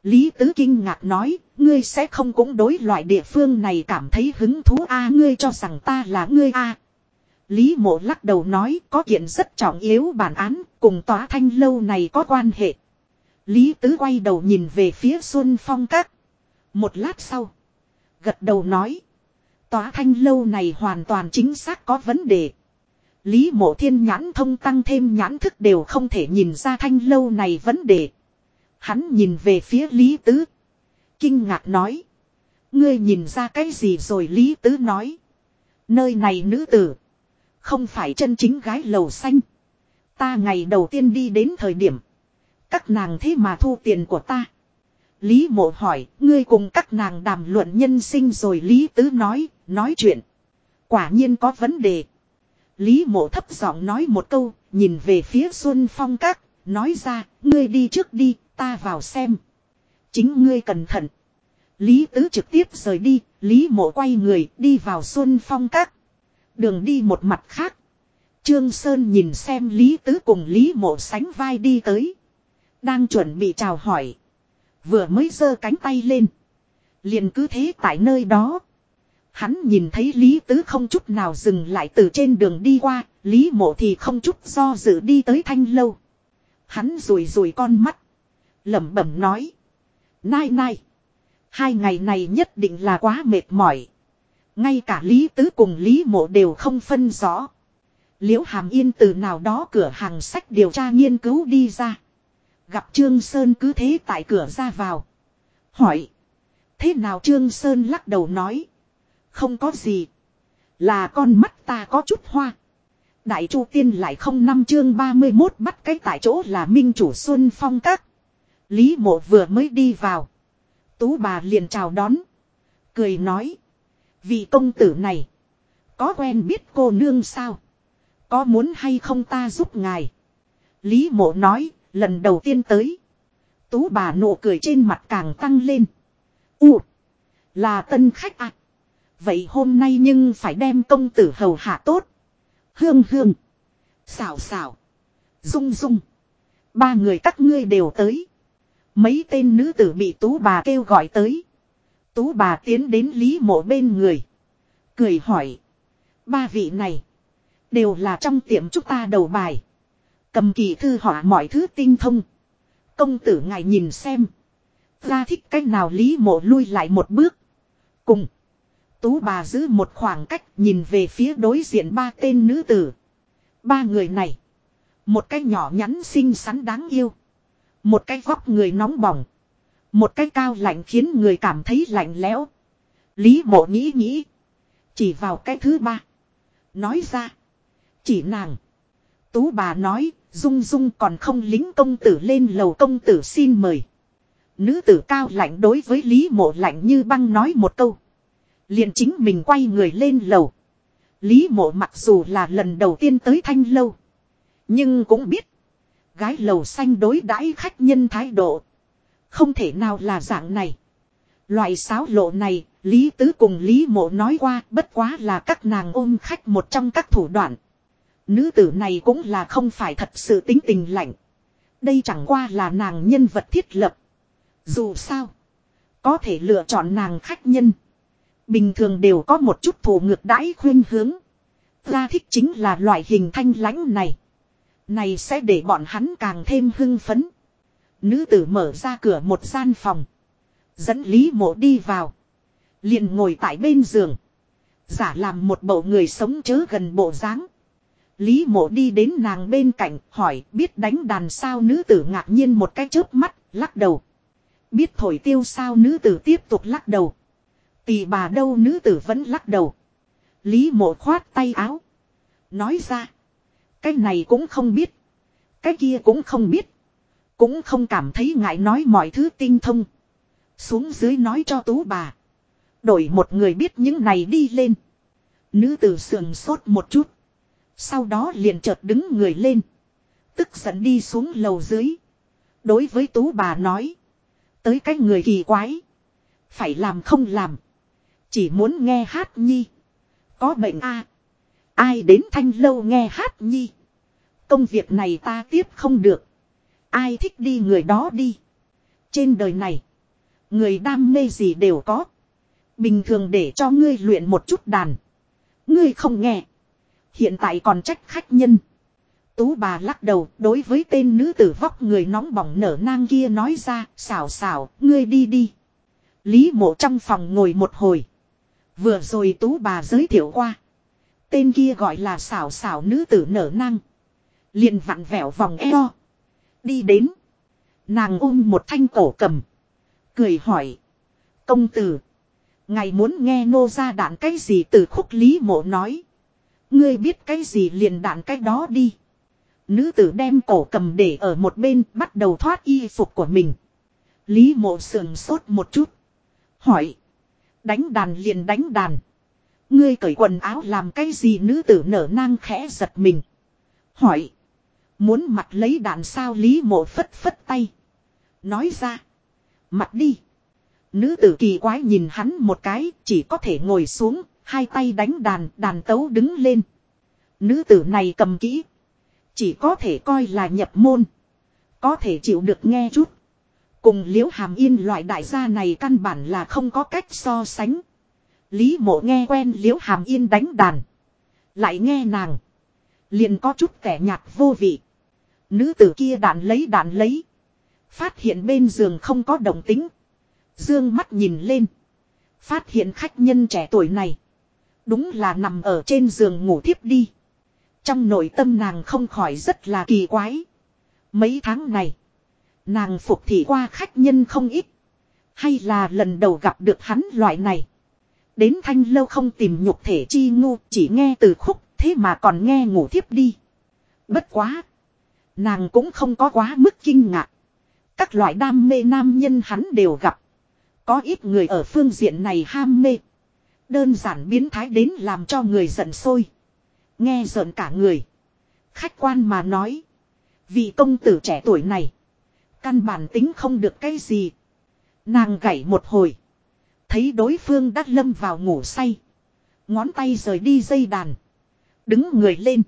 Lý Tứ kinh ngạc nói, ngươi sẽ không cũng đối loại địa phương này cảm thấy hứng thú a ngươi cho rằng ta là ngươi a Lý mộ lắc đầu nói có kiện rất trọng yếu bản án, cùng tòa thanh lâu này có quan hệ. Lý Tứ quay đầu nhìn về phía Xuân Phong Các. Một lát sau. Gật đầu nói. Tòa thanh lâu này hoàn toàn chính xác có vấn đề. Lý mộ thiên nhãn thông tăng thêm nhãn thức đều không thể nhìn ra thanh lâu này vấn đề. Hắn nhìn về phía Lý Tứ. Kinh ngạc nói. Ngươi nhìn ra cái gì rồi Lý Tứ nói. Nơi này nữ tử. Không phải chân chính gái lầu xanh. Ta ngày đầu tiên đi đến thời điểm. Các nàng thế mà thu tiền của ta. Lý mộ hỏi, ngươi cùng các nàng đàm luận nhân sinh rồi Lý Tứ nói, nói chuyện. Quả nhiên có vấn đề. Lý mộ thấp giọng nói một câu, nhìn về phía Xuân Phong Các, nói ra, ngươi đi trước đi, ta vào xem. Chính ngươi cẩn thận. Lý Tứ trực tiếp rời đi, Lý mộ quay người đi vào Xuân Phong Các. Đường đi một mặt khác. Trương Sơn nhìn xem Lý Tứ cùng Lý mộ sánh vai đi tới. Đang chuẩn bị chào hỏi. Vừa mới giơ cánh tay lên. Liền cứ thế tại nơi đó. Hắn nhìn thấy Lý Tứ không chút nào dừng lại từ trên đường đi qua, Lý Mộ thì không chút do dự đi tới thanh lâu. Hắn rùi rùi con mắt. lẩm bẩm nói. Nai nai. Hai ngày này nhất định là quá mệt mỏi. Ngay cả Lý Tứ cùng Lý Mộ đều không phân rõ. Liễu Hàm Yên từ nào đó cửa hàng sách điều tra nghiên cứu đi ra. Gặp Trương Sơn cứ thế tại cửa ra vào. Hỏi. Thế nào Trương Sơn lắc đầu nói. Không có gì. Là con mắt ta có chút hoa. Đại Chu Tiên lại không năm chương 31 bắt cái tại chỗ là Minh Chủ Xuân Phong Các. Lý mộ vừa mới đi vào. Tú bà liền chào đón. Cười nói. Vị công tử này. Có quen biết cô nương sao? Có muốn hay không ta giúp ngài? Lý mộ nói. Lần đầu tiên tới. Tú bà nụ cười trên mặt càng tăng lên. U. Là tân khách à. Vậy hôm nay nhưng phải đem công tử hầu hạ tốt. Hương hương. Xào xào. Dung dung. Ba người các ngươi đều tới. Mấy tên nữ tử bị tú bà kêu gọi tới. Tú bà tiến đến Lý mộ bên người. Cười hỏi. Ba vị này. Đều là trong tiệm chúng ta đầu bài. Cầm kỳ thư họa mọi thứ tinh thông. Công tử ngài nhìn xem. Ra thích cách nào Lý mộ lui lại một bước. Cùng. Tú bà giữ một khoảng cách nhìn về phía đối diện ba tên nữ tử. Ba người này. Một cái nhỏ nhắn xinh xắn đáng yêu. Một cái vóc người nóng bỏng. Một cái cao lạnh khiến người cảm thấy lạnh lẽo. Lý mộ nghĩ nghĩ. Chỉ vào cái thứ ba. Nói ra. Chỉ nàng. Tú bà nói. Dung dung còn không lính công tử lên lầu công tử xin mời. Nữ tử cao lạnh đối với Lý mộ lạnh như băng nói một câu. liền chính mình quay người lên lầu. Lý mộ mặc dù là lần đầu tiên tới thanh lâu. Nhưng cũng biết. Gái lầu xanh đối đãi khách nhân thái độ. Không thể nào là dạng này. Loại sáo lộ này, Lý Tứ cùng Lý Mộ nói qua bất quá là các nàng ôm khách một trong các thủ đoạn. Nữ tử này cũng là không phải thật sự tính tình lạnh. Đây chẳng qua là nàng nhân vật thiết lập. Dù sao, có thể lựa chọn nàng khách nhân. Bình thường đều có một chút thủ ngược đãi khuyên hướng. Ra thích chính là loại hình thanh lãnh này. Này sẽ để bọn hắn càng thêm hưng phấn. Nữ tử mở ra cửa một gian phòng. Dẫn Lý mộ đi vào. liền ngồi tại bên giường. Giả làm một bộ người sống chớ gần bộ dáng Lý mộ đi đến nàng bên cạnh, hỏi, biết đánh đàn sao nữ tử ngạc nhiên một cái chớp mắt, lắc đầu. Biết thổi tiêu sao nữ tử tiếp tục lắc đầu. Tì bà đâu nữ tử vẫn lắc đầu. Lý mộ khoát tay áo. Nói ra. Cái này cũng không biết. Cái kia cũng không biết. Cũng không cảm thấy ngại nói mọi thứ tinh thông. Xuống dưới nói cho tú bà. Đổi một người biết những này đi lên. Nữ tử sườn sốt một chút. Sau đó liền chợt đứng người lên. Tức giận đi xuống lầu dưới. Đối với tú bà nói. Tới cái người kỳ quái. Phải làm không làm. Chỉ muốn nghe hát nhi. Có bệnh a Ai đến thanh lâu nghe hát nhi. Công việc này ta tiếp không được. Ai thích đi người đó đi. Trên đời này. Người đam mê gì đều có. Bình thường để cho ngươi luyện một chút đàn. Ngươi không nghe. Hiện tại còn trách khách nhân. Tú bà lắc đầu, đối với tên nữ tử vóc người nóng bỏng nở nang kia nói ra, xảo xảo, ngươi đi đi. Lý mộ trong phòng ngồi một hồi. Vừa rồi tú bà giới thiệu qua. Tên kia gọi là xảo xảo nữ tử nở nang. liền vặn vẹo vòng eo. Đi đến. Nàng ôm một thanh cổ cầm. Cười hỏi. Công tử. ngày muốn nghe nô ra đạn cái gì từ khúc lý mộ nói. Ngươi biết cái gì liền đạn cái đó đi. Nữ tử đem cổ cầm để ở một bên, bắt đầu thoát y phục của mình. Lý mộ sườn sốt một chút. Hỏi. Đánh đàn liền đánh đàn. Ngươi cởi quần áo làm cái gì nữ tử nở nang khẽ giật mình. Hỏi. Muốn mặt lấy đàn sao Lý mộ phất phất tay. Nói ra. Mặt đi. Nữ tử kỳ quái nhìn hắn một cái, chỉ có thể ngồi xuống. Hai tay đánh đàn đàn tấu đứng lên. Nữ tử này cầm kỹ. Chỉ có thể coi là nhập môn. Có thể chịu được nghe chút. Cùng liễu hàm yên loại đại gia này căn bản là không có cách so sánh. Lý mộ nghe quen liễu hàm yên đánh đàn. Lại nghe nàng. Liền có chút kẻ nhạt vô vị. Nữ tử kia đạn lấy đạn lấy. Phát hiện bên giường không có động tính. Dương mắt nhìn lên. Phát hiện khách nhân trẻ tuổi này. Đúng là nằm ở trên giường ngủ thiếp đi. Trong nội tâm nàng không khỏi rất là kỳ quái. Mấy tháng này. Nàng phục thị qua khách nhân không ít. Hay là lần đầu gặp được hắn loại này. Đến thanh lâu không tìm nhục thể chi ngu, chỉ nghe từ khúc, thế mà còn nghe ngủ thiếp đi. Bất quá. Nàng cũng không có quá mức kinh ngạc. Các loại đam mê nam nhân hắn đều gặp. Có ít người ở phương diện này ham mê. Đơn giản biến thái đến làm cho người giận sôi. Nghe giận cả người. Khách quan mà nói. Vị công tử trẻ tuổi này. Căn bản tính không được cái gì. Nàng gảy một hồi. Thấy đối phương đắc lâm vào ngủ say. Ngón tay rời đi dây đàn. Đứng người lên.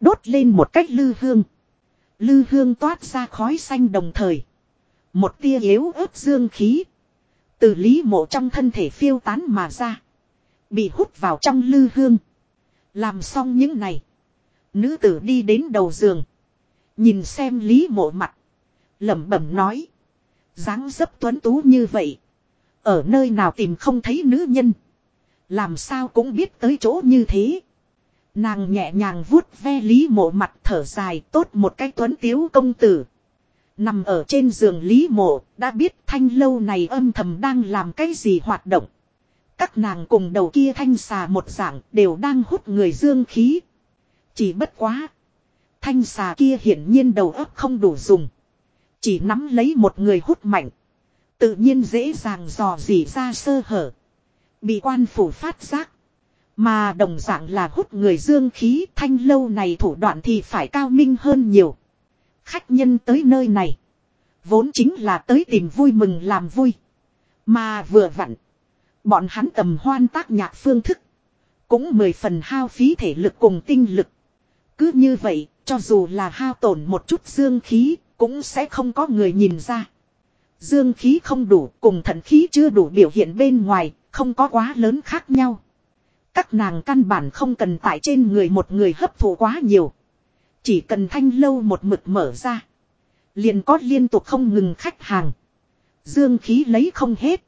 Đốt lên một cách lư hương. Lư hương toát ra khói xanh đồng thời. Một tia yếu ớt dương khí. Từ lý mộ trong thân thể phiêu tán mà ra. Bị hút vào trong lư hương. Làm xong những này. Nữ tử đi đến đầu giường. Nhìn xem lý mộ mặt. lẩm bẩm nói. dáng dấp tuấn tú như vậy. Ở nơi nào tìm không thấy nữ nhân. Làm sao cũng biết tới chỗ như thế. Nàng nhẹ nhàng vuốt ve lý mộ mặt thở dài tốt một cái tuấn tiếu công tử. Nằm ở trên giường lý mộ, đã biết thanh lâu này âm thầm đang làm cái gì hoạt động. Các nàng cùng đầu kia thanh xà một dạng đều đang hút người dương khí. Chỉ bất quá. Thanh xà kia hiển nhiên đầu óc không đủ dùng. Chỉ nắm lấy một người hút mạnh. Tự nhiên dễ dàng dò dỉ ra sơ hở. Bị quan phủ phát giác. Mà đồng dạng là hút người dương khí thanh lâu này thủ đoạn thì phải cao minh hơn nhiều. Khách nhân tới nơi này. Vốn chính là tới tìm vui mừng làm vui. Mà vừa vặn. Bọn hắn tầm hoan tác nhạc phương thức. Cũng mười phần hao phí thể lực cùng tinh lực. Cứ như vậy, cho dù là hao tổn một chút dương khí, cũng sẽ không có người nhìn ra. Dương khí không đủ cùng thận khí chưa đủ biểu hiện bên ngoài, không có quá lớn khác nhau. Các nàng căn bản không cần tại trên người một người hấp thụ quá nhiều. Chỉ cần thanh lâu một mực mở ra. Liền có liên tục không ngừng khách hàng. Dương khí lấy không hết.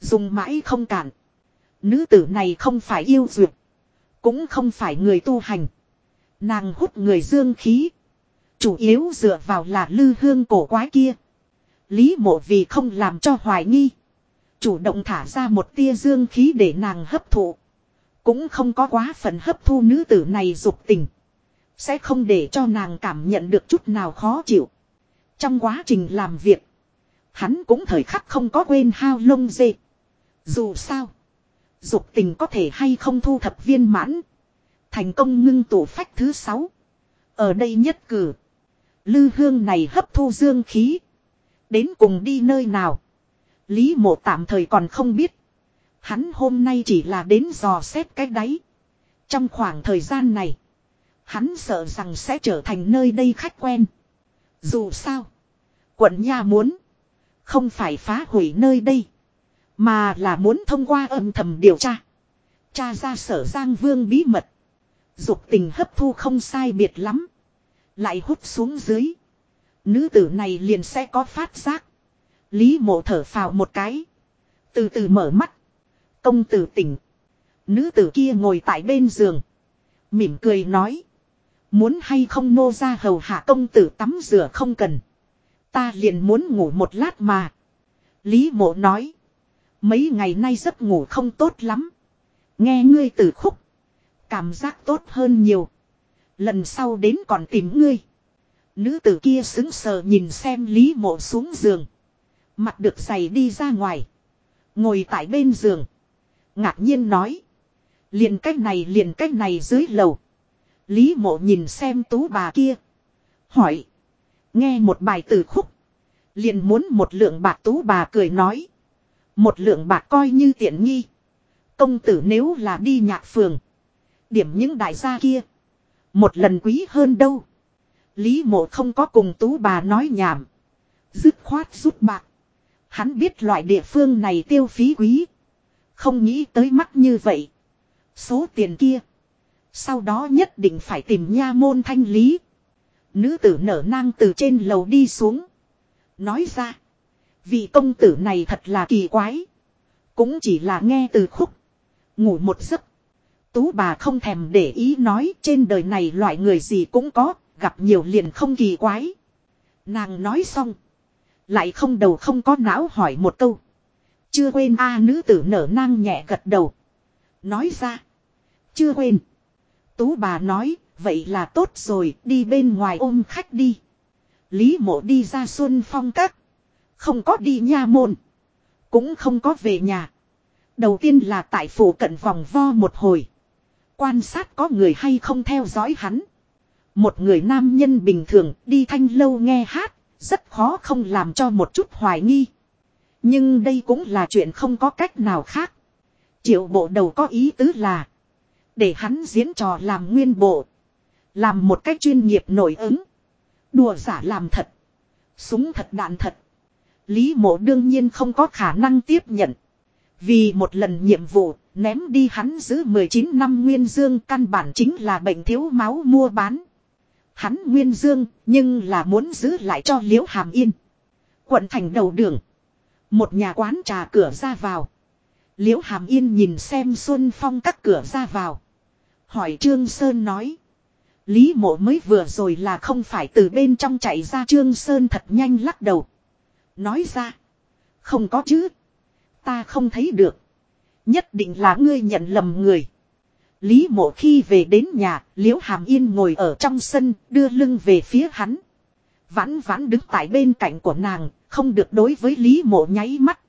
Dùng mãi không cạn. Nữ tử này không phải yêu duyệt. Cũng không phải người tu hành. Nàng hút người dương khí. Chủ yếu dựa vào là lư hương cổ quái kia. Lý mộ vì không làm cho hoài nghi. Chủ động thả ra một tia dương khí để nàng hấp thụ. Cũng không có quá phần hấp thu nữ tử này dục tình. Sẽ không để cho nàng cảm nhận được chút nào khó chịu. Trong quá trình làm việc. Hắn cũng thời khắc không có quên hao lông dê. Dù sao. Dục tình có thể hay không thu thập viên mãn. Thành công ngưng tụ phách thứ sáu. Ở đây nhất cử. Lư hương này hấp thu dương khí. Đến cùng đi nơi nào. Lý mộ tạm thời còn không biết. Hắn hôm nay chỉ là đến dò xét cái đáy. Trong khoảng thời gian này. Hắn sợ rằng sẽ trở thành nơi đây khách quen. Dù sao. Quận nhà muốn. Không phải phá hủy nơi đây. Mà là muốn thông qua âm thầm điều tra. Tra ra sở Giang Vương bí mật. Dục tình hấp thu không sai biệt lắm. Lại hút xuống dưới. Nữ tử này liền sẽ có phát giác. Lý mộ thở phào một cái. Từ từ mở mắt. Công tử tỉnh. Nữ tử kia ngồi tại bên giường. Mỉm cười nói. Muốn hay không nô ra hầu hạ công tử tắm rửa không cần. Ta liền muốn ngủ một lát mà. Lý mộ nói. Mấy ngày nay giấc ngủ không tốt lắm. Nghe ngươi từ khúc. Cảm giác tốt hơn nhiều. Lần sau đến còn tìm ngươi. Nữ tử kia xứng sờ nhìn xem Lý mộ xuống giường. Mặt được giày đi ra ngoài. Ngồi tại bên giường. Ngạc nhiên nói. Liền cách này, liền cách này dưới lầu. Lý mộ nhìn xem tú bà kia. Hỏi. Nghe một bài từ khúc. Liền muốn một lượng bạc tú bà cười nói. Một lượng bạc coi như tiện nghi. Công tử nếu là đi nhạc phường. Điểm những đại gia kia. Một lần quý hơn đâu. Lý mộ không có cùng tú bà nói nhảm. Dứt khoát rút bạc. Hắn biết loại địa phương này tiêu phí quý. Không nghĩ tới mắt như vậy. Số tiền kia. Sau đó nhất định phải tìm nha môn thanh lý. Nữ tử nở nang từ trên lầu đi xuống. Nói ra. Vị công tử này thật là kỳ quái. Cũng chỉ là nghe từ khúc. Ngủ một giấc. Tú bà không thèm để ý nói trên đời này loại người gì cũng có. Gặp nhiều liền không kỳ quái. Nàng nói xong. Lại không đầu không có não hỏi một câu. Chưa quên a nữ tử nở nang nhẹ gật đầu. Nói ra. Chưa quên. Tú bà nói, vậy là tốt rồi, đi bên ngoài ôm khách đi. Lý mộ đi ra xuân phong các. Không có đi nha môn. Cũng không có về nhà. Đầu tiên là tại phủ cận vòng vo một hồi. Quan sát có người hay không theo dõi hắn. Một người nam nhân bình thường đi thanh lâu nghe hát, rất khó không làm cho một chút hoài nghi. Nhưng đây cũng là chuyện không có cách nào khác. Triệu bộ đầu có ý tứ là để hắn diễn trò làm nguyên bộ. Làm một cách chuyên nghiệp nổi ứng. Đùa giả làm thật. Súng thật đạn thật. Lý mộ đương nhiên không có khả năng tiếp nhận. Vì một lần nhiệm vụ, ném đi hắn giữ 19 năm Nguyên Dương căn bản chính là bệnh thiếu máu mua bán. Hắn Nguyên Dương, nhưng là muốn giữ lại cho Liễu Hàm Yên. Quận thành đầu đường. Một nhà quán trà cửa ra vào. Liễu Hàm Yên nhìn xem Xuân Phong các cửa ra vào. Hỏi Trương Sơn nói. Lý mộ mới vừa rồi là không phải từ bên trong chạy ra Trương Sơn thật nhanh lắc đầu. Nói ra. Không có chứ. Ta không thấy được. Nhất định là ngươi nhận lầm người. Lý mộ khi về đến nhà, liễu hàm yên ngồi ở trong sân, đưa lưng về phía hắn. Vãn vãn đứng tại bên cạnh của nàng, không được đối với Lý mộ nháy mắt.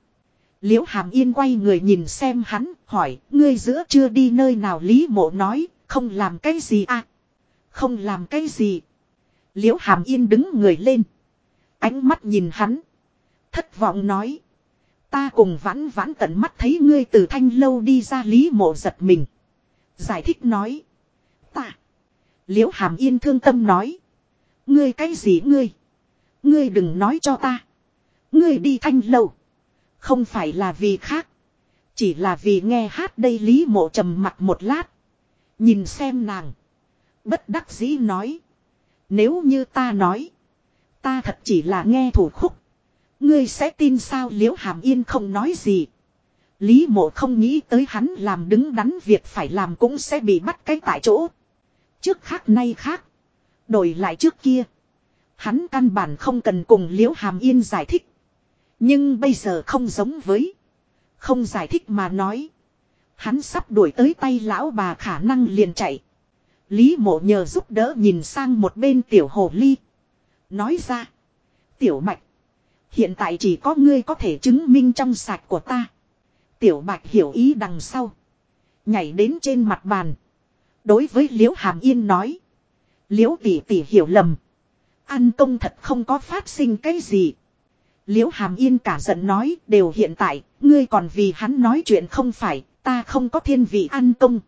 Liễu hàm yên quay người nhìn xem hắn, hỏi, ngươi giữa chưa đi nơi nào Lý mộ nói, không làm cái gì à? Không làm cái gì. Liễu hàm yên đứng người lên. Ánh mắt nhìn hắn. Thất vọng nói. Ta cùng vãn vãn tận mắt thấy ngươi từ thanh lâu đi ra lý mộ giật mình. Giải thích nói. Ta. Liễu hàm yên thương tâm nói. Ngươi cái gì ngươi? Ngươi đừng nói cho ta. Ngươi đi thanh lâu. Không phải là vì khác. Chỉ là vì nghe hát đây lý mộ trầm mặt một lát. Nhìn xem nàng. Bất đắc dĩ nói. Nếu như ta nói. Ta thật chỉ là nghe thủ khúc. Ngươi sẽ tin sao liễu hàm yên không nói gì. Lý mộ không nghĩ tới hắn làm đứng đắn việc phải làm cũng sẽ bị bắt cái tại chỗ. Trước khác nay khác. Đổi lại trước kia. Hắn căn bản không cần cùng liễu hàm yên giải thích. Nhưng bây giờ không giống với. Không giải thích mà nói. Hắn sắp đuổi tới tay lão bà khả năng liền chạy. Lý mộ nhờ giúp đỡ nhìn sang một bên tiểu hồ ly. Nói ra. Tiểu bạch. Hiện tại chỉ có ngươi có thể chứng minh trong sạch của ta. Tiểu bạch hiểu ý đằng sau. Nhảy đến trên mặt bàn. Đối với liễu hàm yên nói. Liễu tỷ tỷ hiểu lầm. Ăn công thật không có phát sinh cái gì. Liễu Hàm Yên cả giận nói đều hiện tại, ngươi còn vì hắn nói chuyện không phải, ta không có thiên vị An công.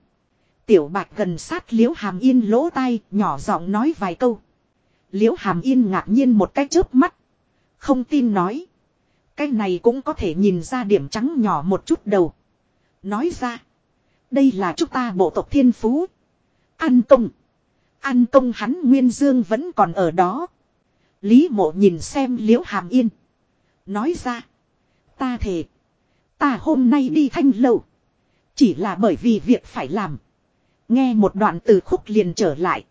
Tiểu bạch gần sát Liễu Hàm Yên lỗ tai, nhỏ giọng nói vài câu. Liễu Hàm Yên ngạc nhiên một cái chớp mắt. Không tin nói. Cái này cũng có thể nhìn ra điểm trắng nhỏ một chút đầu. Nói ra. Đây là chúng ta bộ tộc thiên phú. An công. An công hắn Nguyên Dương vẫn còn ở đó. Lý mộ nhìn xem liễu hàm yên. Nói ra. Ta thề. Ta hôm nay đi thanh lâu. Chỉ là bởi vì việc phải làm. Nghe một đoạn từ khúc liền trở lại.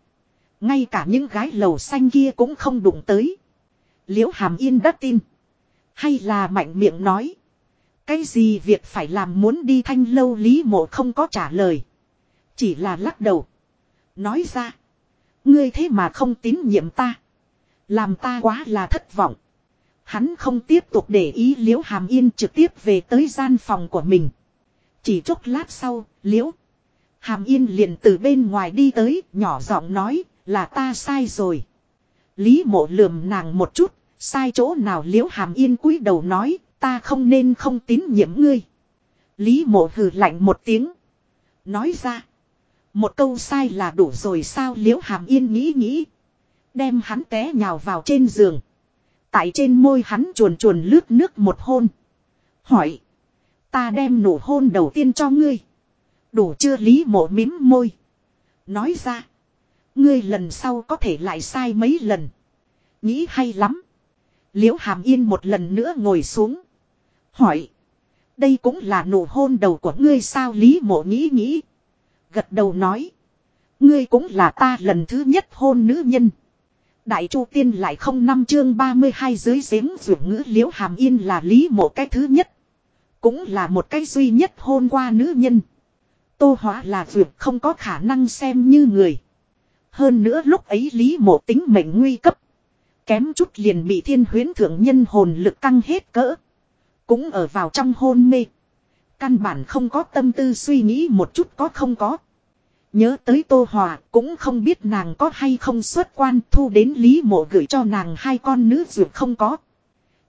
Ngay cả những gái lầu xanh kia cũng không đụng tới. Liễu hàm yên đã tin. Hay là mạnh miệng nói. Cái gì việc phải làm muốn đi thanh lâu lý mộ không có trả lời. Chỉ là lắc đầu. Nói ra. Ngươi thế mà không tín nhiệm ta. Làm ta quá là thất vọng. Hắn không tiếp tục để ý liễu hàm yên trực tiếp về tới gian phòng của mình. Chỉ chốc lát sau, liễu. Hàm yên liền từ bên ngoài đi tới, nhỏ giọng nói, là ta sai rồi. Lý mộ lườm nàng một chút, sai chỗ nào liễu hàm yên cúi đầu nói, ta không nên không tín nhiệm ngươi. Lý mộ hừ lạnh một tiếng. Nói ra. Một câu sai là đủ rồi sao liễu hàm yên nghĩ nghĩ. Đem hắn té nhào vào trên giường. Tại trên môi hắn chuồn chuồn lướt nước một hôn. Hỏi. Ta đem nụ hôn đầu tiên cho ngươi. Đủ chưa lý mộ mím môi. Nói ra. Ngươi lần sau có thể lại sai mấy lần. Nghĩ hay lắm. Liễu hàm yên một lần nữa ngồi xuống. Hỏi. Đây cũng là nụ hôn đầu của ngươi sao lý mộ nghĩ nghĩ. Gật đầu nói. Ngươi cũng là ta lần thứ nhất hôn nữ nhân. Đại Chu Tiên lại không năm chương 32 dưới giếng ruộng ngữ liễu hàm yên là lý mộ cái thứ nhất. Cũng là một cái duy nhất hôn qua nữ nhân. Tô hóa là vượt không có khả năng xem như người. Hơn nữa lúc ấy lý mộ tính mệnh nguy cấp. Kém chút liền bị thiên huyến thượng nhân hồn lực căng hết cỡ. Cũng ở vào trong hôn mê. Căn bản không có tâm tư suy nghĩ một chút có không có. Nhớ tới Tô Hòa, cũng không biết nàng có hay không xuất quan thu đến Lý Mộ gửi cho nàng hai con nữ dược không có.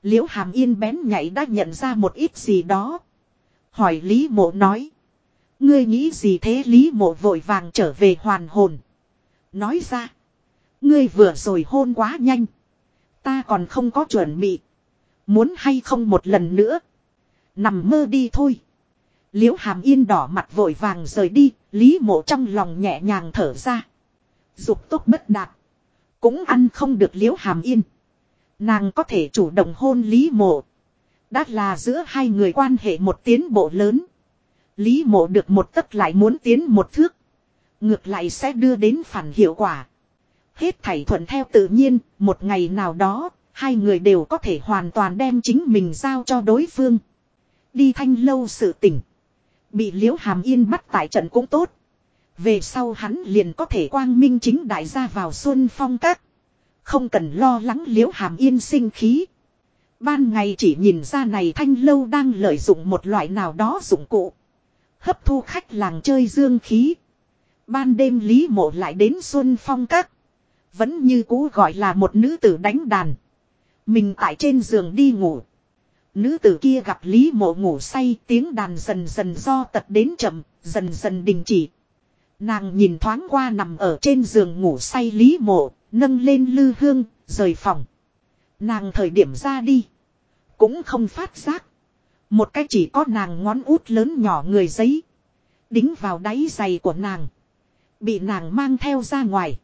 Liễu Hàm Yên bén nhảy đã nhận ra một ít gì đó. Hỏi Lý Mộ nói. Ngươi nghĩ gì thế Lý Mộ vội vàng trở về hoàn hồn. Nói ra. Ngươi vừa rồi hôn quá nhanh. Ta còn không có chuẩn bị. Muốn hay không một lần nữa. Nằm mơ đi thôi. Liễu hàm yên đỏ mặt vội vàng rời đi. Lý mộ trong lòng nhẹ nhàng thở ra. Dục tốt bất đạt. Cũng ăn không được liễu hàm yên. Nàng có thể chủ động hôn Lý mộ. Đã là giữa hai người quan hệ một tiến bộ lớn. Lý mộ được một tấc lại muốn tiến một thước. Ngược lại sẽ đưa đến phản hiệu quả. Hết thảy thuận theo tự nhiên, một ngày nào đó, hai người đều có thể hoàn toàn đem chính mình giao cho đối phương. Đi thanh lâu sự tỉnh. Bị liễu hàm yên bắt tại trận cũng tốt. Về sau hắn liền có thể quang minh chính đại gia vào xuân phong các. Không cần lo lắng liễu hàm yên sinh khí. Ban ngày chỉ nhìn ra này thanh lâu đang lợi dụng một loại nào đó dụng cụ. Hấp thu khách làng chơi dương khí. Ban đêm Lý Mộ lại đến Xuân Phong Các. Vẫn như cũ gọi là một nữ tử đánh đàn. Mình tại trên giường đi ngủ. Nữ tử kia gặp Lý Mộ ngủ say tiếng đàn dần dần do tật đến chậm, dần dần đình chỉ. Nàng nhìn thoáng qua nằm ở trên giường ngủ say Lý Mộ, nâng lên lư hương, rời phòng. Nàng thời điểm ra đi. Cũng không phát giác. Một cái chỉ có nàng ngón út lớn nhỏ người giấy. Đính vào đáy giày của nàng. Bị nàng mang theo ra ngoài.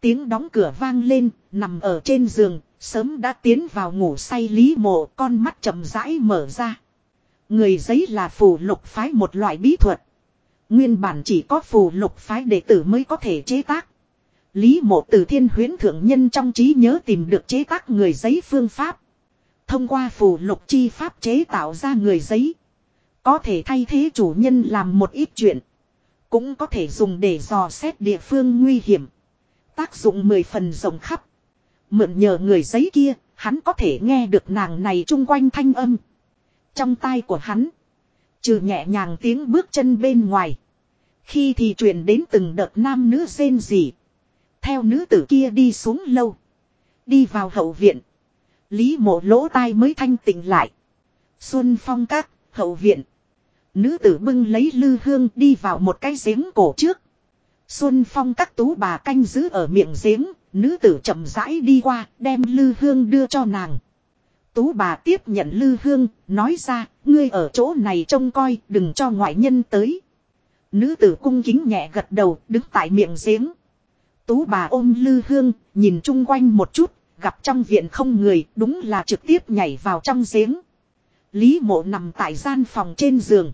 Tiếng đóng cửa vang lên, nằm ở trên giường, sớm đã tiến vào ngủ say lý mộ, con mắt chậm rãi mở ra. Người giấy là phù lục phái một loại bí thuật. Nguyên bản chỉ có phù lục phái đệ tử mới có thể chế tác. Lý mộ từ thiên huyến thượng nhân trong trí nhớ tìm được chế tác người giấy phương pháp. Thông qua phù lục chi pháp chế tạo ra người giấy. Có thể thay thế chủ nhân làm một ít chuyện. Cũng có thể dùng để dò xét địa phương nguy hiểm. Tác dụng mười phần rộng khắp. Mượn nhờ người giấy kia, hắn có thể nghe được nàng này chung quanh thanh âm. Trong tai của hắn, trừ nhẹ nhàng tiếng bước chân bên ngoài. Khi thì truyền đến từng đợt nam nữ rên rỉ. Theo nữ tử kia đi xuống lâu. Đi vào hậu viện. Lý mộ lỗ tai mới thanh tịnh lại. Xuân phong các, hậu viện. Nữ tử bưng lấy lư hương đi vào một cái giếng cổ trước. Xuân phong các tú bà canh giữ ở miệng giếng, nữ tử chậm rãi đi qua, đem lư hương đưa cho nàng. Tú bà tiếp nhận lư hương, nói ra, ngươi ở chỗ này trông coi, đừng cho ngoại nhân tới. Nữ tử cung kính nhẹ gật đầu, đứng tại miệng giếng. Tú bà ôm lư hương, nhìn chung quanh một chút, gặp trong viện không người, đúng là trực tiếp nhảy vào trong giếng. Lý mộ nằm tại gian phòng trên giường.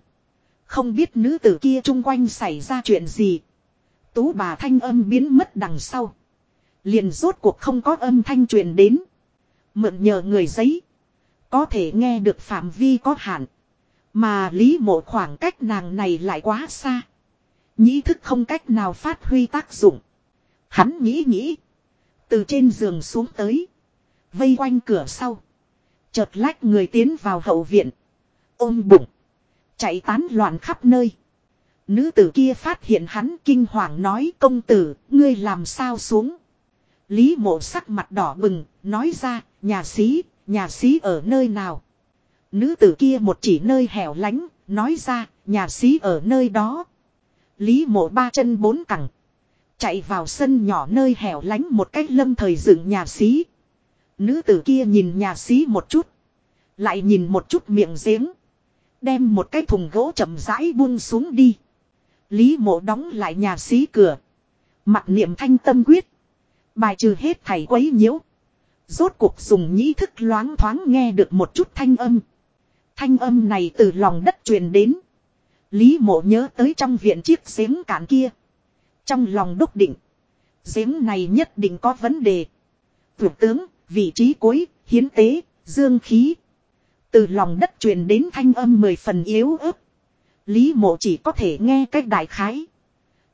Không biết nữ tử kia chung quanh xảy ra chuyện gì. Tú bà thanh âm biến mất đằng sau. Liền rốt cuộc không có âm thanh truyền đến. Mượn nhờ người giấy. Có thể nghe được phạm vi có hạn. Mà lý mộ khoảng cách nàng này lại quá xa. Nhĩ thức không cách nào phát huy tác dụng. Hắn nghĩ nghĩ. Từ trên giường xuống tới. Vây quanh cửa sau. Chợt lách người tiến vào hậu viện. Ôm bụng. Chạy tán loạn khắp nơi. Nữ tử kia phát hiện hắn kinh hoàng nói công tử, ngươi làm sao xuống. Lý mộ sắc mặt đỏ bừng, nói ra, nhà sĩ, nhà sĩ ở nơi nào. Nữ tử kia một chỉ nơi hẻo lánh, nói ra, nhà sĩ ở nơi đó. Lý mộ ba chân bốn cẳng. Chạy vào sân nhỏ nơi hẻo lánh một cách lâm thời dựng nhà sĩ. Nữ tử kia nhìn nhà sĩ một chút. Lại nhìn một chút miệng giếng. Đem một cái thùng gỗ chậm rãi buông xuống đi. Lý mộ đóng lại nhà xí cửa. Mặt niệm thanh tâm quyết. Bài trừ hết thầy quấy nhiễu. Rốt cuộc dùng nhĩ thức loáng thoáng nghe được một chút thanh âm. Thanh âm này từ lòng đất truyền đến. Lý mộ nhớ tới trong viện chiếc giếng cạn kia. Trong lòng đúc định. Giếng này nhất định có vấn đề. Thủ tướng, vị trí cuối, hiến tế, dương khí. Từ lòng đất truyền đến thanh âm mười phần yếu ớt. Lý mộ chỉ có thể nghe cách đại khái.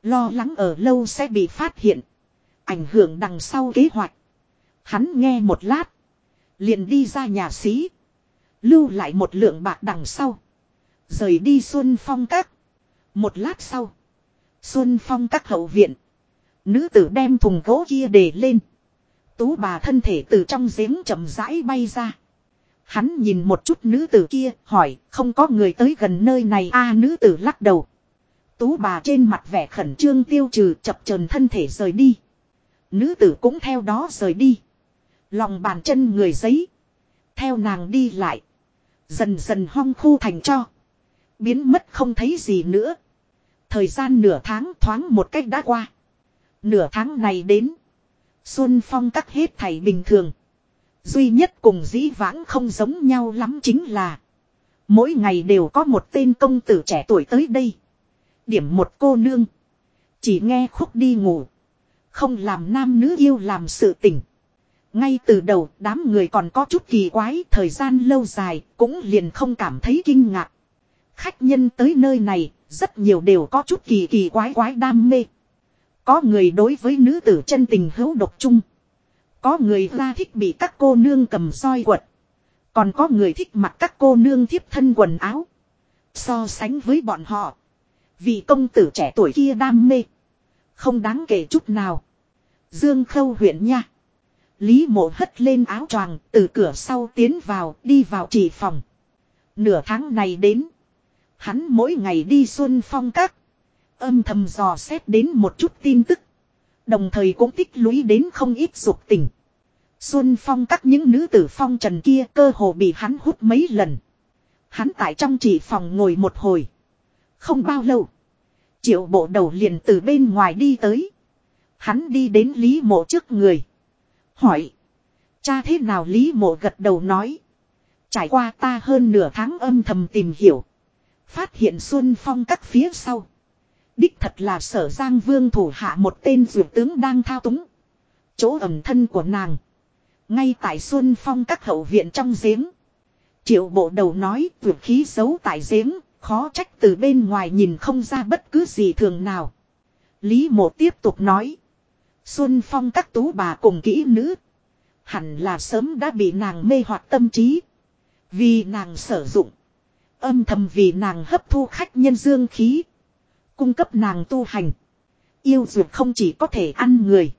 Lo lắng ở lâu sẽ bị phát hiện. Ảnh hưởng đằng sau kế hoạch. Hắn nghe một lát. Liền đi ra nhà xí. Lưu lại một lượng bạc đằng sau. Rời đi Xuân Phong Các. Một lát sau. Xuân Phong Các hậu viện. Nữ tử đem thùng gỗ kia để lên. Tú bà thân thể từ trong giếng chậm rãi bay ra. Hắn nhìn một chút nữ tử kia, hỏi, không có người tới gần nơi này a nữ tử lắc đầu. Tú bà trên mặt vẻ khẩn trương tiêu trừ chập chờn thân thể rời đi. Nữ tử cũng theo đó rời đi. Lòng bàn chân người giấy. Theo nàng đi lại. Dần dần hong khu thành cho. Biến mất không thấy gì nữa. Thời gian nửa tháng thoáng một cách đã qua. Nửa tháng này đến. Xuân phong tắc hết thảy bình thường. Duy nhất cùng dĩ vãng không giống nhau lắm chính là. Mỗi ngày đều có một tên công tử trẻ tuổi tới đây. Điểm một cô nương. Chỉ nghe khúc đi ngủ. Không làm nam nữ yêu làm sự tình. Ngay từ đầu, đám người còn có chút kỳ quái, thời gian lâu dài, cũng liền không cảm thấy kinh ngạc. Khách nhân tới nơi này, rất nhiều đều có chút kỳ kỳ quái quái đam mê. Có người đối với nữ tử chân tình hữu độc chung. Có người ra thích bị các cô nương cầm soi quật. Còn có người thích mặc các cô nương thiếp thân quần áo. So sánh với bọn họ. Vì công tử trẻ tuổi kia đam mê. Không đáng kể chút nào. Dương khâu huyện nha. Lý mộ hất lên áo choàng, từ cửa sau tiến vào, đi vào chỉ phòng. Nửa tháng này đến. Hắn mỗi ngày đi xuân phong các. Âm thầm dò xét đến một chút tin tức. Đồng thời cũng tích lũy đến không ít dục tình. Xuân phong các những nữ tử phong trần kia cơ hồ bị hắn hút mấy lần. Hắn tại trong chỉ phòng ngồi một hồi. Không bao lâu. Triệu bộ đầu liền từ bên ngoài đi tới. Hắn đi đến Lý mộ trước người. Hỏi. Cha thế nào Lý mộ gật đầu nói. Trải qua ta hơn nửa tháng âm thầm tìm hiểu. Phát hiện Xuân Phong các phía sau. Đích thật là sở Giang Vương thủ hạ một tên dược tướng đang thao túng. Chỗ ẩm thân của nàng. Ngay tại Xuân Phong các hậu viện trong giếng. Triệu bộ đầu nói vượt khí giấu tại giếng, khó trách từ bên ngoài nhìn không ra bất cứ gì thường nào. Lý mộ tiếp tục nói. Xuân Phong các tú bà cùng kỹ nữ. Hẳn là sớm đã bị nàng mê hoặc tâm trí. Vì nàng sử dụng. Âm thầm vì nàng hấp thu khách nhân dương khí. Cung cấp nàng tu hành. Yêu dược không chỉ có thể ăn người.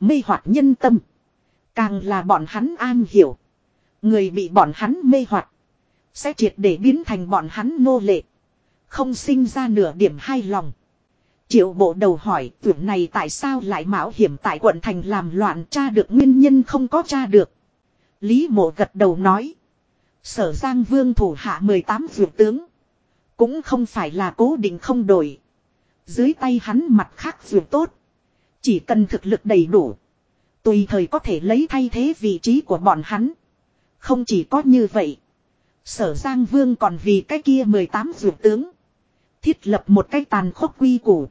Mê hoặc nhân tâm. Càng là bọn hắn an hiểu. Người bị bọn hắn mê hoặc Sẽ triệt để biến thành bọn hắn nô lệ. Không sinh ra nửa điểm hai lòng. Triệu bộ đầu hỏi, tưởng này tại sao lại mạo hiểm tại quận thành làm loạn tra được nguyên nhân không có tra được. Lý mộ gật đầu nói. Sở Giang Vương thủ hạ 18 vượt tướng. Cũng không phải là cố định không đổi. Dưới tay hắn mặt khác dù tốt. Chỉ cần thực lực đầy đủ. Tùy thời có thể lấy thay thế vị trí của bọn hắn. Không chỉ có như vậy. Sở Giang Vương còn vì cái kia 18 dù tướng. Thiết lập một cái tàn khốc quy củ.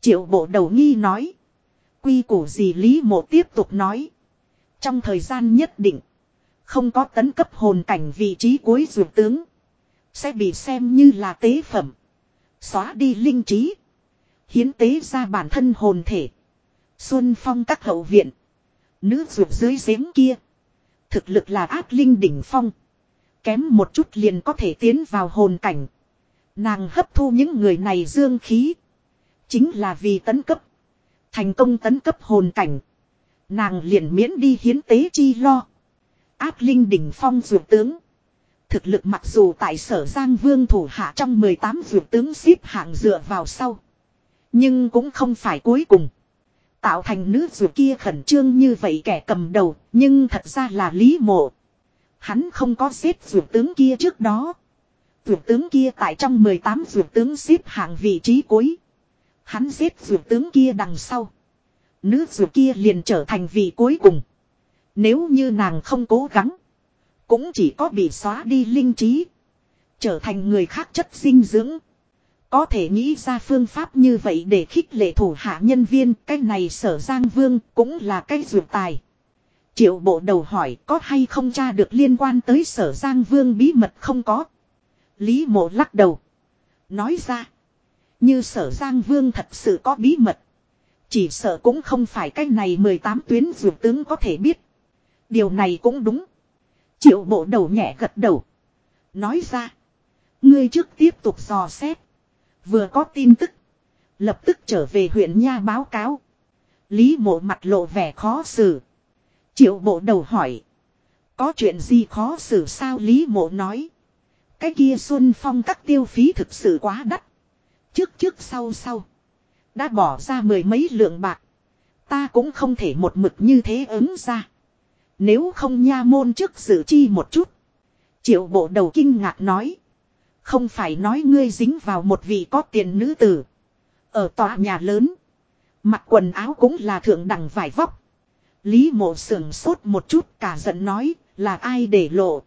Triệu bộ đầu nghi nói. Quy củ gì Lý Mộ tiếp tục nói. Trong thời gian nhất định. Không có tấn cấp hồn cảnh vị trí cuối dù tướng. Sẽ bị xem như là tế phẩm. Xóa đi linh trí. Hiến tế ra bản thân hồn thể. Xuân phong các hậu viện. Nữ ruột dưới giếng kia. Thực lực là ác linh đỉnh phong. Kém một chút liền có thể tiến vào hồn cảnh. Nàng hấp thu những người này dương khí. Chính là vì tấn cấp. Thành công tấn cấp hồn cảnh. Nàng liền miễn đi hiến tế chi lo. ác linh đỉnh phong ruột tướng. Thực lực mặc dù tại sở Giang Vương thủ hạ trong 18 ruột tướng xếp hạng dựa vào sau. Nhưng cũng không phải cuối cùng. Tạo thành nữ dược kia khẩn trương như vậy kẻ cầm đầu, nhưng thật ra là Lý Mộ. Hắn không có xếp dược tướng kia trước đó. Dược tướng kia tại trong 18 dược tướng xếp hạng vị trí cuối. Hắn xếp dược tướng kia đằng sau. Nữ dược kia liền trở thành vị cuối cùng. Nếu như nàng không cố gắng. Cũng chỉ có bị xóa đi linh trí. Trở thành người khác chất dinh dưỡng. Có thể nghĩ ra phương pháp như vậy để khích lệ thủ hạ nhân viên. Cái này sở Giang Vương cũng là cái dược tài. Triệu bộ đầu hỏi, có hay không tra được liên quan tới sở Giang Vương bí mật không có. Lý mộ lắc đầu. Nói ra. Như sở Giang Vương thật sự có bí mật. Chỉ sợ cũng không phải cái này 18 tuyến dược tướng có thể biết. Điều này cũng đúng. Triệu bộ đầu nhẹ gật đầu. Nói ra. Ngươi trước tiếp tục dò xét. Vừa có tin tức. Lập tức trở về huyện Nha báo cáo. Lý mộ mặt lộ vẻ khó xử. Triệu bộ đầu hỏi. Có chuyện gì khó xử sao Lý mộ nói. Cái kia Xuân Phong các tiêu phí thực sự quá đắt. Trước trước sau sau. Đã bỏ ra mười mấy lượng bạc. Ta cũng không thể một mực như thế ứng ra. Nếu không nha môn trước dự chi một chút. Triệu bộ đầu kinh ngạc nói. Không phải nói ngươi dính vào một vị có tiền nữ tử. Ở tòa nhà lớn. Mặc quần áo cũng là thượng đẳng vải vóc. Lý mộ sưởng sốt một chút, cả giận nói, là ai để lộ.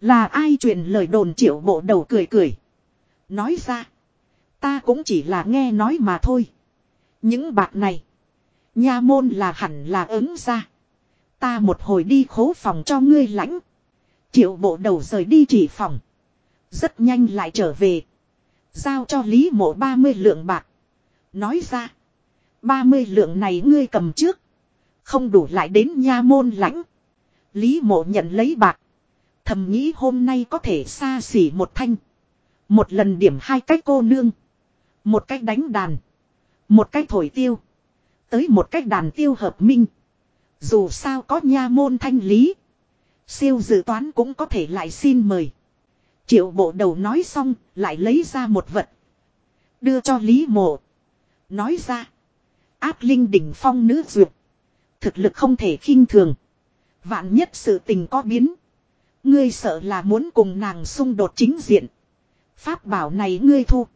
Là ai truyền lời đồn triệu bộ đầu cười cười. Nói ra. Ta cũng chỉ là nghe nói mà thôi. Những bạc này. Nha môn là hẳn là ứng ra. Ta một hồi đi khố phòng cho ngươi lãnh. Triệu bộ đầu rời đi chỉ phòng. Rất nhanh lại trở về. Giao cho Lý mộ 30 lượng bạc. Nói ra. 30 lượng này ngươi cầm trước. Không đủ lại đến nha môn lãnh. Lý mộ nhận lấy bạc. Thầm nghĩ hôm nay có thể xa xỉ một thanh. Một lần điểm hai cách cô nương. Một cách đánh đàn. Một cách thổi tiêu. Tới một cách đàn tiêu hợp minh. Dù sao có nha môn thanh lý. Siêu dự toán cũng có thể lại xin mời. Triệu bộ đầu nói xong, lại lấy ra một vật. Đưa cho Lý mộ. Nói ra. Áp linh đỉnh phong nữ duyệt. Thực lực không thể khinh thường. Vạn nhất sự tình có biến. Ngươi sợ là muốn cùng nàng xung đột chính diện. Pháp bảo này ngươi thu.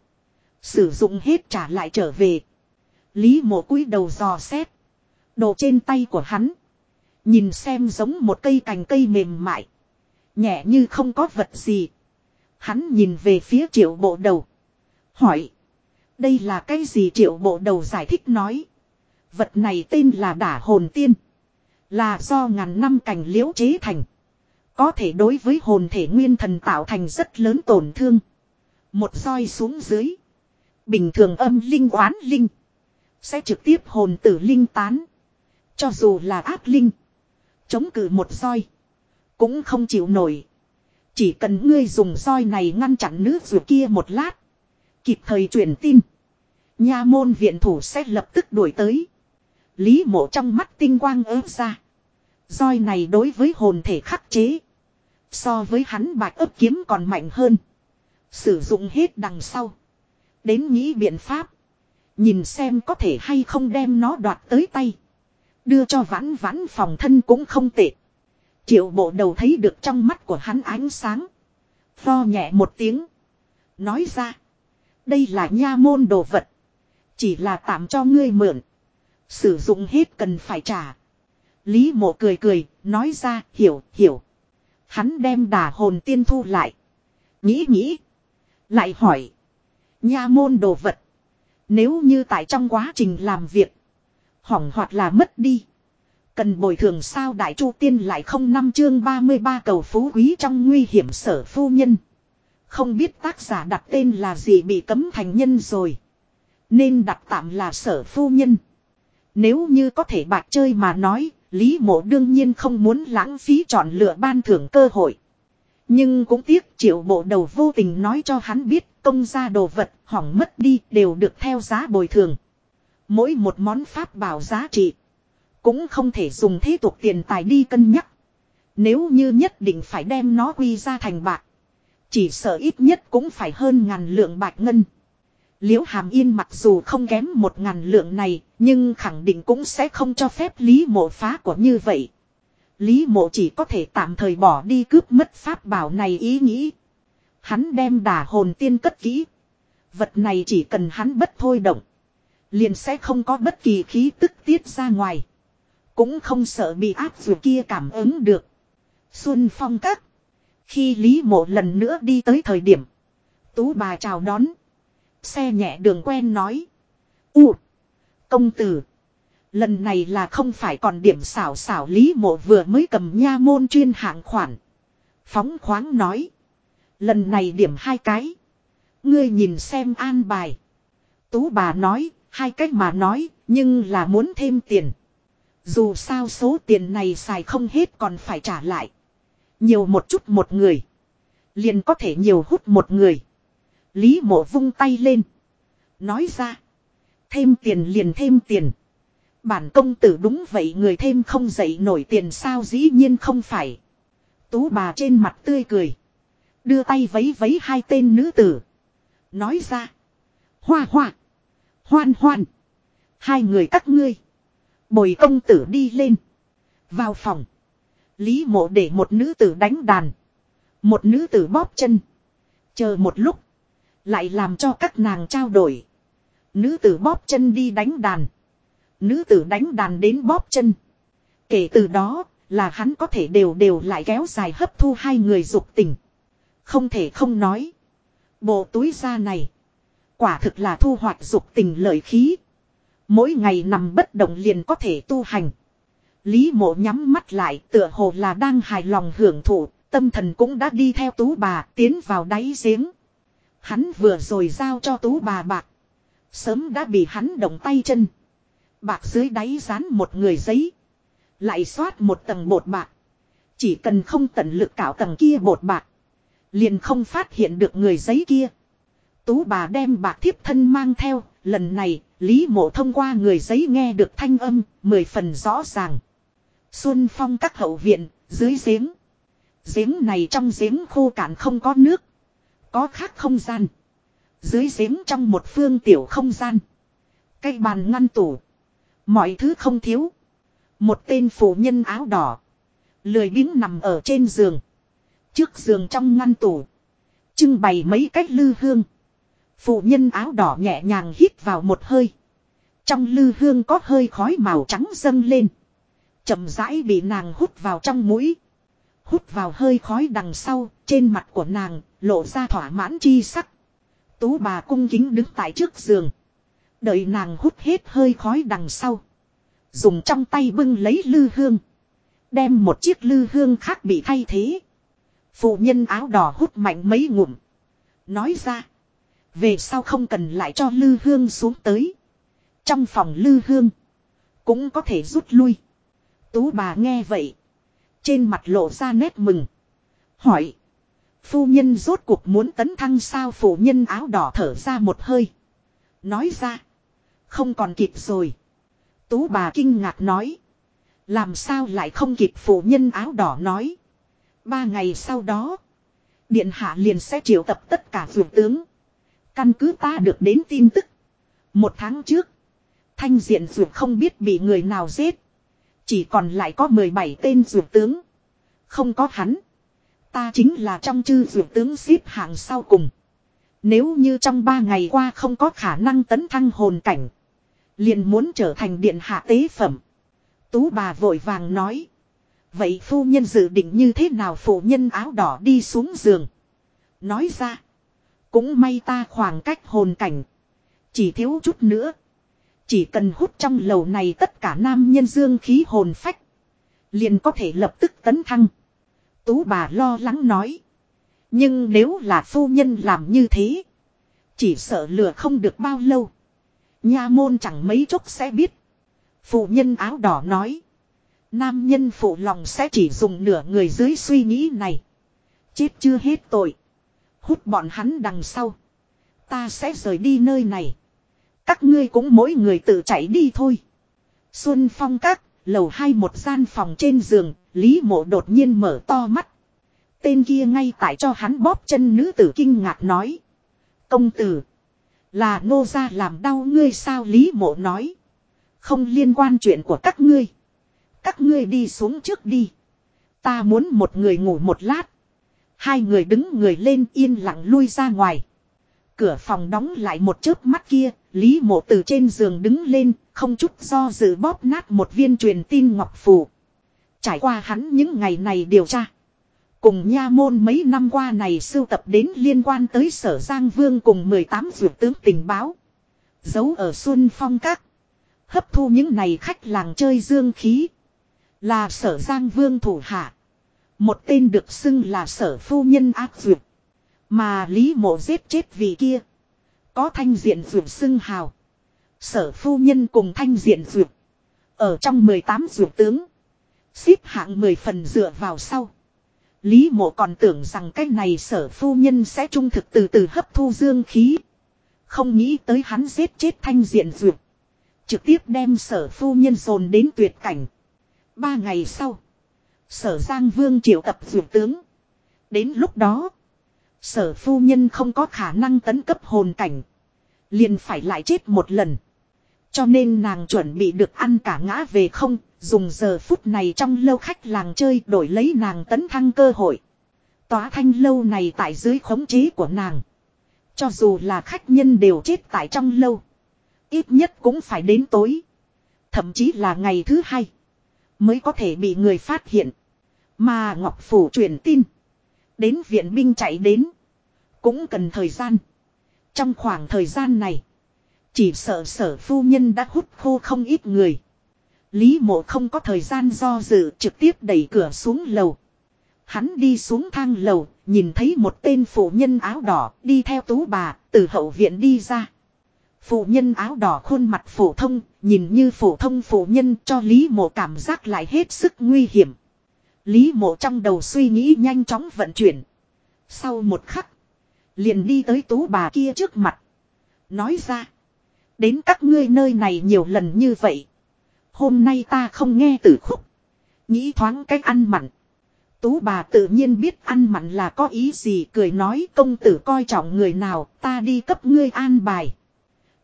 Sử dụng hết trả lại trở về. Lý mộ cúi đầu dò xét. Đồ trên tay của hắn. Nhìn xem giống một cây cành cây mềm mại. Nhẹ như không có vật gì. Hắn nhìn về phía triệu bộ đầu. Hỏi. Đây là cái gì triệu bộ đầu giải thích nói. Vật này tên là đả hồn tiên. Là do ngàn năm cành liễu chế thành. Có thể đối với hồn thể nguyên thần tạo thành rất lớn tổn thương. Một roi xuống dưới. Bình thường âm linh oán linh. Sẽ trực tiếp hồn tử linh tán. Cho dù là ác linh. Chống cự một roi. Cũng không chịu nổi. Chỉ cần ngươi dùng roi này ngăn chặn nữ dù kia một lát. Kịp thời truyền tin. Nha môn viện thủ sẽ lập tức đuổi tới. Lý mộ trong mắt tinh quang ớt ra. Roi này đối với hồn thể khắc chế. So với hắn bạch ấp kiếm còn mạnh hơn. Sử dụng hết đằng sau. Đến nghĩ biện pháp. Nhìn xem có thể hay không đem nó đoạt tới tay. Đưa cho vãn vãn phòng thân cũng không tệ. Triệu bộ đầu thấy được trong mắt của hắn ánh sáng. pho nhẹ một tiếng. Nói ra. Đây là nha môn đồ vật. Chỉ là tạm cho ngươi mượn. Sử dụng hết cần phải trả. Lý mộ cười cười, nói ra, hiểu, hiểu. Hắn đem đà hồn tiên thu lại. Nghĩ nghĩ. Lại hỏi. Nha môn đồ vật. Nếu như tại trong quá trình làm việc. Hỏng hoặc là mất đi. Cần bồi thường sao đại chu tiên lại không năm chương 33 cầu phú quý trong nguy hiểm sở phu nhân. Không biết tác giả đặt tên là gì bị cấm thành nhân rồi. Nên đặt tạm là sở phu nhân. Nếu như có thể bạc chơi mà nói, Lý mộ đương nhiên không muốn lãng phí chọn lựa ban thưởng cơ hội. Nhưng cũng tiếc triệu bộ đầu vô tình nói cho hắn biết công gia đồ vật hỏng mất đi đều được theo giá bồi thường. Mỗi một món pháp bảo giá trị. Cũng không thể dùng thế tục tiền tài đi cân nhắc. Nếu như nhất định phải đem nó quy ra thành bạc. Chỉ sợ ít nhất cũng phải hơn ngàn lượng bạc ngân. Liễu Hàm Yên mặc dù không kém một ngàn lượng này, nhưng khẳng định cũng sẽ không cho phép Lý Mộ phá của như vậy. Lý Mộ chỉ có thể tạm thời bỏ đi cướp mất pháp bảo này ý nghĩ. Hắn đem đà hồn tiên cất kỹ. Vật này chỉ cần hắn bất thôi động. Liền sẽ không có bất kỳ khí tức tiết ra ngoài. Cũng không sợ bị áp dù kia cảm ứng được. Xuân phong các. Khi Lý Mộ lần nữa đi tới thời điểm. Tú bà chào đón. Xe nhẹ đường quen nói. U. Công tử. Lần này là không phải còn điểm xảo xảo Lý Mộ vừa mới cầm nha môn chuyên hạng khoản. Phóng khoáng nói. Lần này điểm hai cái. Ngươi nhìn xem an bài. Tú bà nói, hai cách mà nói, nhưng là muốn thêm tiền. Dù sao số tiền này xài không hết còn phải trả lại. Nhiều một chút một người. Liền có thể nhiều hút một người. Lý mộ vung tay lên. Nói ra. Thêm tiền liền thêm tiền. Bản công tử đúng vậy người thêm không dậy nổi tiền sao dĩ nhiên không phải. Tú bà trên mặt tươi cười. Đưa tay vấy vấy hai tên nữ tử. Nói ra. Hoa hoa. Hoan hoan. Hai người các ngươi. Bồi công tử đi lên. Vào phòng. Lý mộ để một nữ tử đánh đàn. Một nữ tử bóp chân. Chờ một lúc. Lại làm cho các nàng trao đổi. Nữ tử bóp chân đi đánh đàn. Nữ tử đánh đàn đến bóp chân. Kể từ đó là hắn có thể đều đều lại kéo dài hấp thu hai người dục tình. Không thể không nói. Bộ túi da này. Quả thực là thu hoạch dục tình lợi khí. Mỗi ngày nằm bất động liền có thể tu hành. Lý mộ nhắm mắt lại tựa hồ là đang hài lòng hưởng thụ. Tâm thần cũng đã đi theo tú bà tiến vào đáy giếng. Hắn vừa rồi giao cho tú bà bạc. Sớm đã bị hắn động tay chân. Bạc dưới đáy dán một người giấy. Lại xoát một tầng bột bạc. Chỉ cần không tận lực cạo tầng kia bột bạc. Liền không phát hiện được người giấy kia. Tú bà đem bạc thiếp thân mang theo. Lần này, Lý mộ thông qua người giấy nghe được thanh âm, mười phần rõ ràng. Xuân phong các hậu viện, dưới giếng. Giếng này trong giếng khô cạn không có nước. Có khác không gian. Dưới giếng trong một phương tiểu không gian. Cây bàn ngăn tủ. Mọi thứ không thiếu. Một tên phụ nhân áo đỏ. Lười biếng nằm ở trên giường. Trước giường trong ngăn tủ. Trưng bày mấy cách lư hương. Phụ nhân áo đỏ nhẹ nhàng hít vào một hơi. Trong lư hương có hơi khói màu trắng dâng lên. chậm rãi bị nàng hút vào trong mũi. Hút vào hơi khói đằng sau, trên mặt của nàng, lộ ra thỏa mãn chi sắc. Tú bà cung kính đứng tại trước giường. Đợi nàng hút hết hơi khói đằng sau. Dùng trong tay bưng lấy lư hương. Đem một chiếc lư hương khác bị thay thế. Phụ nhân áo đỏ hút mạnh mấy ngụm. Nói ra. Về sau không cần lại cho lư hương xuống tới. Trong phòng lư hương. Cũng có thể rút lui. Tú bà nghe vậy. Trên mặt lộ ra nét mừng. Hỏi. Phu nhân rốt cuộc muốn tấn thăng sao phụ nhân áo đỏ thở ra một hơi. Nói ra. Không còn kịp rồi. Tú bà kinh ngạc nói. Làm sao lại không kịp phụ nhân áo đỏ nói. Ba ngày sau đó. Điện hạ liền sẽ triệu tập tất cả vượt tướng. Căn cứ ta được đến tin tức. Một tháng trước. Thanh diện vượt không biết bị người nào giết. Chỉ còn lại có 17 tên vượt tướng. Không có hắn. Ta chính là trong chư vượt tướng xếp hạng sau cùng. Nếu như trong ba ngày qua không có khả năng tấn thăng hồn cảnh. Liền muốn trở thành điện hạ tế phẩm. Tú bà vội vàng nói. Vậy phu nhân dự định như thế nào phụ nhân áo đỏ đi xuống giường. Nói ra. Cũng may ta khoảng cách hồn cảnh. Chỉ thiếu chút nữa. Chỉ cần hút trong lầu này tất cả nam nhân dương khí hồn phách. Liền có thể lập tức tấn thăng. Tú bà lo lắng nói. Nhưng nếu là phu nhân làm như thế. Chỉ sợ lừa không được bao lâu. Nha môn chẳng mấy chốc sẽ biết. Phụ nhân áo đỏ nói. Nam nhân phụ lòng sẽ chỉ dùng nửa người dưới suy nghĩ này. Chết chưa hết tội. Hút bọn hắn đằng sau. Ta sẽ rời đi nơi này. Các ngươi cũng mỗi người tự chạy đi thôi. Xuân phong các, lầu hai một gian phòng trên giường, Lý mộ đột nhiên mở to mắt. Tên kia ngay tại cho hắn bóp chân nữ tử kinh ngạc nói. Công tử. Là nô gia làm đau ngươi sao Lý mộ nói. Không liên quan chuyện của các ngươi. Các ngươi đi xuống trước đi. Ta muốn một người ngủ một lát. Hai người đứng người lên yên lặng lui ra ngoài. Cửa phòng đóng lại một chớp mắt kia, Lý mộ từ trên giường đứng lên, không chút do dự bóp nát một viên truyền tin ngọc phù. Trải qua hắn những ngày này điều tra. Cùng nha môn mấy năm qua này sưu tập đến liên quan tới sở Giang Vương cùng 18 dược tướng tình báo. Giấu ở Xuân Phong Các. Hấp thu những này khách làng chơi dương khí. Là sở Giang Vương thủ hạ. Một tên được xưng là sở phu nhân ác dược. Mà Lý Mộ giết chết vì kia. Có thanh diện dược xưng hào. Sở phu nhân cùng thanh diện dược. Ở trong 18 dược tướng. Xếp hạng 10 phần dựa vào sau. Lý mộ còn tưởng rằng cái này sở phu nhân sẽ trung thực từ từ hấp thu dương khí. Không nghĩ tới hắn giết chết thanh diện dược. Trực tiếp đem sở phu nhân dồn đến tuyệt cảnh. Ba ngày sau. Sở Giang Vương triệu tập dụ tướng. Đến lúc đó. Sở phu nhân không có khả năng tấn cấp hồn cảnh. Liền phải lại chết một lần. Cho nên nàng chuẩn bị được ăn cả ngã về không, dùng giờ phút này trong lâu khách làng chơi đổi lấy nàng tấn thăng cơ hội. Tóa thanh lâu này tại dưới khống chế của nàng. Cho dù là khách nhân đều chết tại trong lâu. Ít nhất cũng phải đến tối. Thậm chí là ngày thứ hai. Mới có thể bị người phát hiện. Mà Ngọc Phủ truyền tin. Đến viện binh chạy đến. Cũng cần thời gian. Trong khoảng thời gian này. Chỉ sợ sở phu nhân đã hút khô không ít người. Lý mộ không có thời gian do dự trực tiếp đẩy cửa xuống lầu. Hắn đi xuống thang lầu, nhìn thấy một tên phụ nhân áo đỏ đi theo tú bà, từ hậu viện đi ra. Phụ nhân áo đỏ khuôn mặt phổ thông, nhìn như phổ thông phụ nhân cho Lý mộ cảm giác lại hết sức nguy hiểm. Lý mộ trong đầu suy nghĩ nhanh chóng vận chuyển. Sau một khắc, liền đi tới tú bà kia trước mặt. Nói ra. Đến các ngươi nơi này nhiều lần như vậy. Hôm nay ta không nghe tử khúc. Nghĩ thoáng cách ăn mặn. Tú bà tự nhiên biết ăn mặn là có ý gì cười nói công tử coi trọng người nào ta đi cấp ngươi an bài.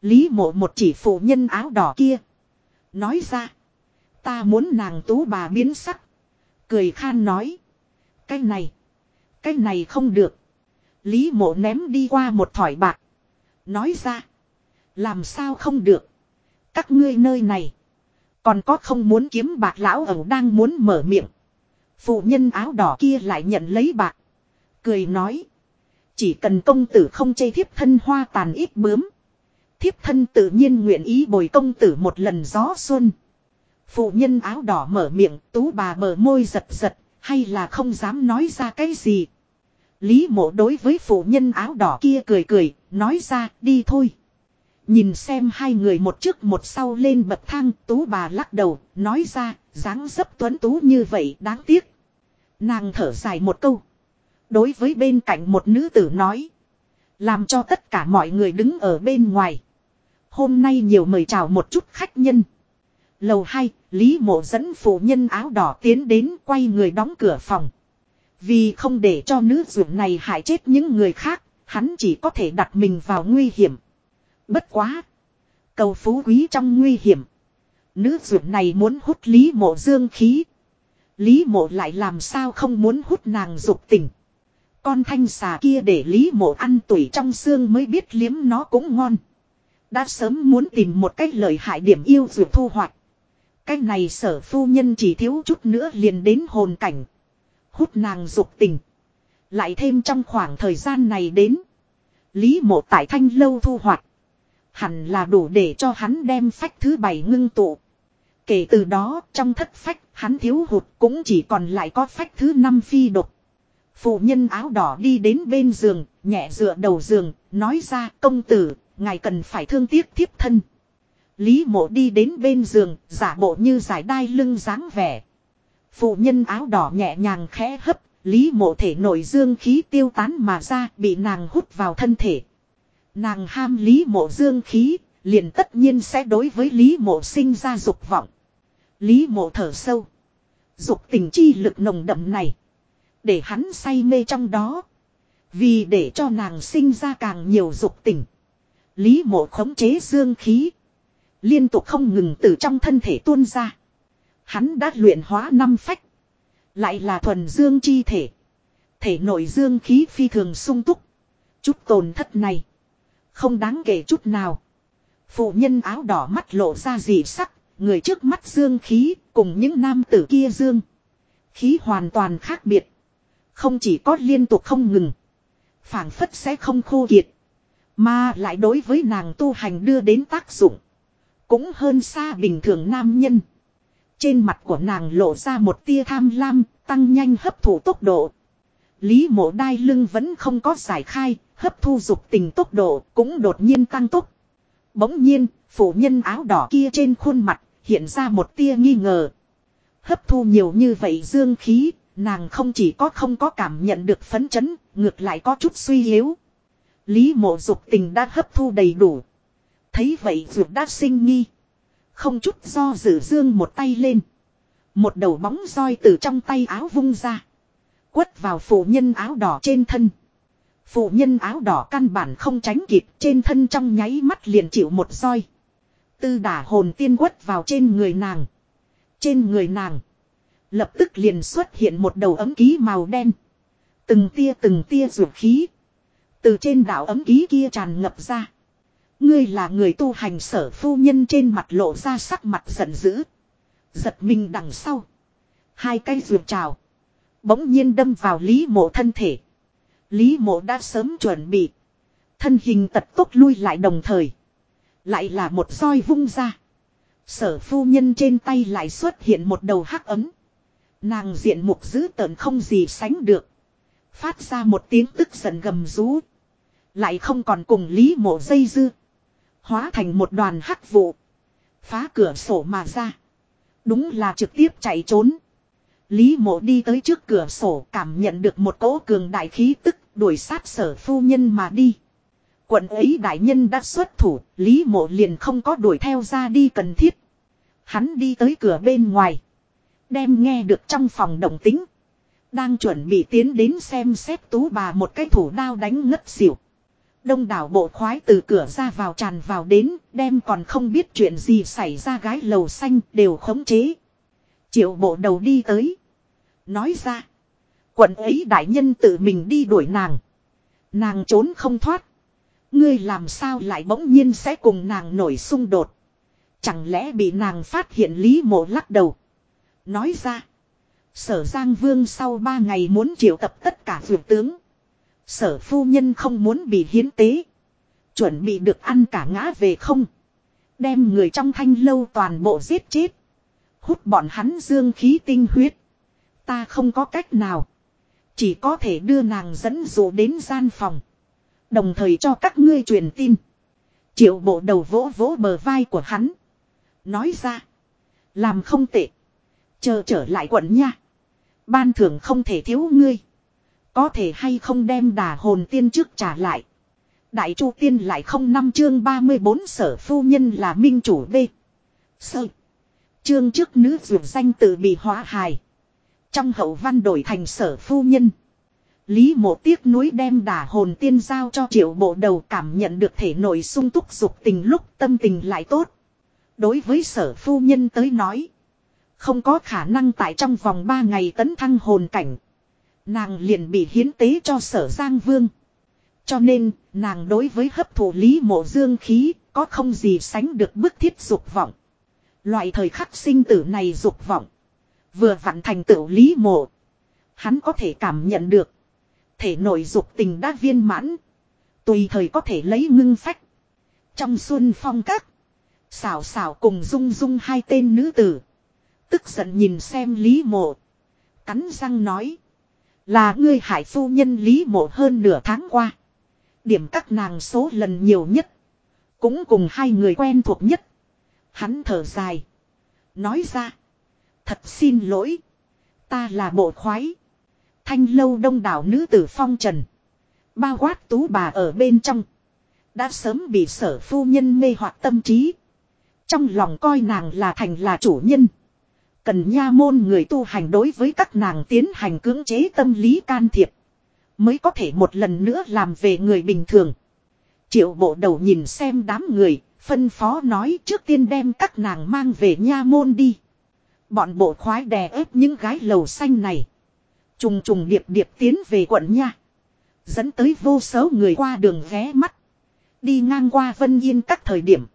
Lý mộ một chỉ phụ nhân áo đỏ kia. Nói ra. Ta muốn nàng tú bà biến sắc. Cười khan nói. Cái này. Cái này không được. Lý mộ ném đi qua một thỏi bạc. Nói ra. Làm sao không được. Các ngươi nơi này. Còn có không muốn kiếm bạc lão ẩu đang muốn mở miệng. Phụ nhân áo đỏ kia lại nhận lấy bạc. Cười nói. Chỉ cần công tử không chê thiếp thân hoa tàn ít bướm. Thiếp thân tự nhiên nguyện ý bồi công tử một lần gió xuân. Phụ nhân áo đỏ mở miệng tú bà bờ môi giật giật. Hay là không dám nói ra cái gì. Lý mộ đối với phụ nhân áo đỏ kia cười cười. Nói ra đi thôi. Nhìn xem hai người một trước một sau lên bậc thang tú bà lắc đầu, nói ra, dáng dấp tuấn tú như vậy đáng tiếc. Nàng thở dài một câu. Đối với bên cạnh một nữ tử nói. Làm cho tất cả mọi người đứng ở bên ngoài. Hôm nay nhiều mời chào một chút khách nhân. Lầu hai Lý mộ dẫn phụ nhân áo đỏ tiến đến quay người đóng cửa phòng. Vì không để cho nữ dưỡng này hại chết những người khác, hắn chỉ có thể đặt mình vào nguy hiểm. Bất quá. Cầu phú quý trong nguy hiểm. Nữ dưỡng này muốn hút Lý mộ dương khí. Lý mộ lại làm sao không muốn hút nàng dục tình. Con thanh xà kia để Lý mộ ăn tuổi trong xương mới biết liếm nó cũng ngon. Đã sớm muốn tìm một cách lợi hại điểm yêu dược thu hoạch. Cách này sở phu nhân chỉ thiếu chút nữa liền đến hồn cảnh. Hút nàng dục tình. Lại thêm trong khoảng thời gian này đến. Lý mộ tại thanh lâu thu hoạch. Hẳn là đủ để cho hắn đem phách thứ bảy ngưng tụ. Kể từ đó trong thất phách hắn thiếu hụt cũng chỉ còn lại có phách thứ năm phi độc. Phụ nhân áo đỏ đi đến bên giường, nhẹ dựa đầu giường, nói ra công tử, ngài cần phải thương tiếc thiếp thân. Lý mộ đi đến bên giường, giả bộ như giải đai lưng dáng vẻ. Phụ nhân áo đỏ nhẹ nhàng khẽ hấp, Lý mộ thể nội dương khí tiêu tán mà ra bị nàng hút vào thân thể. Nàng ham Lý mộ dương khí, liền tất nhiên sẽ đối với Lý mộ sinh ra dục vọng. Lý mộ thở sâu. Dục tình chi lực nồng đậm này. Để hắn say mê trong đó. Vì để cho nàng sinh ra càng nhiều dục tình. Lý mộ khống chế dương khí. Liên tục không ngừng từ trong thân thể tuôn ra. Hắn đã luyện hóa năm phách. Lại là thuần dương chi thể. Thể nội dương khí phi thường sung túc. Chút tồn thất này. Không đáng kể chút nào. Phụ nhân áo đỏ mắt lộ ra dị sắc. Người trước mắt dương khí cùng những nam tử kia dương. Khí hoàn toàn khác biệt. Không chỉ có liên tục không ngừng. phảng phất sẽ không khô kiệt. Mà lại đối với nàng tu hành đưa đến tác dụng. Cũng hơn xa bình thường nam nhân. Trên mặt của nàng lộ ra một tia tham lam, tăng nhanh hấp thụ tốc độ. Lý mộ đai lưng vẫn không có giải khai, hấp thu dục tình tốc độ cũng đột nhiên tăng tốc. Bỗng nhiên, phụ nhân áo đỏ kia trên khuôn mặt, hiện ra một tia nghi ngờ. Hấp thu nhiều như vậy dương khí, nàng không chỉ có không có cảm nhận được phấn chấn, ngược lại có chút suy yếu. Lý mộ dục tình đã hấp thu đầy đủ. Thấy vậy ruột đã sinh nghi. Không chút do dự dương một tay lên. Một đầu bóng roi từ trong tay áo vung ra. Quất vào phụ nhân áo đỏ trên thân. Phụ nhân áo đỏ căn bản không tránh kịp, trên thân trong nháy mắt liền chịu một roi. Tư đả hồn tiên quất vào trên người nàng. Trên người nàng. Lập tức liền xuất hiện một đầu ấm ký màu đen. Từng tia từng tia ruột khí. Từ trên đảo ấm ký kia tràn ngập ra. Ngươi là người tu hành sở phu nhân trên mặt lộ ra sắc mặt giận dữ. Giật mình đằng sau. Hai cây ruột trào. Bỗng nhiên đâm vào Lý mộ thân thể. Lý mộ đã sớm chuẩn bị. Thân hình tật tốt lui lại đồng thời. Lại là một roi vung ra. Sở phu nhân trên tay lại xuất hiện một đầu hắc ấm. Nàng diện mục dữ tợn không gì sánh được. Phát ra một tiếng tức giận gầm rú. Lại không còn cùng Lý mộ dây dưa. Hóa thành một đoàn hắc vụ. Phá cửa sổ mà ra. Đúng là trực tiếp chạy trốn. Lý mộ đi tới trước cửa sổ cảm nhận được một cỗ cường đại khí tức đuổi sát sở phu nhân mà đi. Quận ấy đại nhân đã xuất thủ, Lý mộ liền không có đuổi theo ra đi cần thiết. Hắn đi tới cửa bên ngoài. Đem nghe được trong phòng động tính. Đang chuẩn bị tiến đến xem xét tú bà một cái thủ đao đánh ngất xỉu. Đông đảo bộ khoái từ cửa ra vào tràn vào đến, đem còn không biết chuyện gì xảy ra gái lầu xanh đều khống chế. Triệu bộ đầu đi tới. Nói ra. Quận ấy đại nhân tự mình đi đuổi nàng. Nàng trốn không thoát. Ngươi làm sao lại bỗng nhiên sẽ cùng nàng nổi xung đột. Chẳng lẽ bị nàng phát hiện lý mộ lắc đầu. Nói ra. Sở Giang Vương sau ba ngày muốn triệu tập tất cả vượt tướng. Sở phu nhân không muốn bị hiến tế. Chuẩn bị được ăn cả ngã về không. Đem người trong thanh lâu toàn bộ giết chết. Hút bọn hắn dương khí tinh huyết. Ta không có cách nào. Chỉ có thể đưa nàng dẫn dụ đến gian phòng. Đồng thời cho các ngươi truyền tin. Triệu bộ đầu vỗ vỗ bờ vai của hắn. Nói ra. Làm không tệ. Chờ trở lại quận nha. Ban thưởng không thể thiếu ngươi. Có thể hay không đem đà hồn tiên trước trả lại. Đại chu tiên lại không năm chương 34 sở phu nhân là minh chủ B. Sơ. Chương trước nữ dược danh tự bị hóa hài. Trong hậu văn đổi thành sở phu nhân. Lý mộ tiếc núi đem đả hồn tiên giao cho triệu bộ đầu cảm nhận được thể nội sung túc dục tình lúc tâm tình lại tốt. Đối với sở phu nhân tới nói. Không có khả năng tại trong vòng 3 ngày tấn thăng hồn cảnh. Nàng liền bị hiến tế cho sở Giang Vương. Cho nên, nàng đối với hấp thụ lý mộ dương khí, có không gì sánh được bức thiết dục vọng. Loại thời khắc sinh tử này dục vọng. Vừa vặn thành tựu lý mộ. Hắn có thể cảm nhận được. Thể nội dục tình đã viên mãn. Tùy thời có thể lấy ngưng phách. Trong xuân phong các. Xảo xảo cùng dung dung hai tên nữ tử. Tức giận nhìn xem lý mộ. Cắn răng nói. Là ngươi hải phu nhân lý mộ hơn nửa tháng qua. Điểm các nàng số lần nhiều nhất. Cũng cùng hai người quen thuộc nhất. Hắn thở dài. Nói ra. Thật xin lỗi. Ta là bộ khoái. Thanh lâu đông đảo nữ tử phong trần. Bao quát tú bà ở bên trong. Đã sớm bị sở phu nhân mê hoặc tâm trí. Trong lòng coi nàng là thành là chủ nhân. Cần nha môn người tu hành đối với các nàng tiến hành cưỡng chế tâm lý can thiệp. Mới có thể một lần nữa làm về người bình thường. Triệu bộ đầu nhìn xem đám người, phân phó nói trước tiên đem các nàng mang về nha môn đi. Bọn bộ khoái đè ép những gái lầu xanh này. Trùng trùng điệp điệp tiến về quận nha. Dẫn tới vô số người qua đường ghé mắt. Đi ngang qua Vân Yên các thời điểm.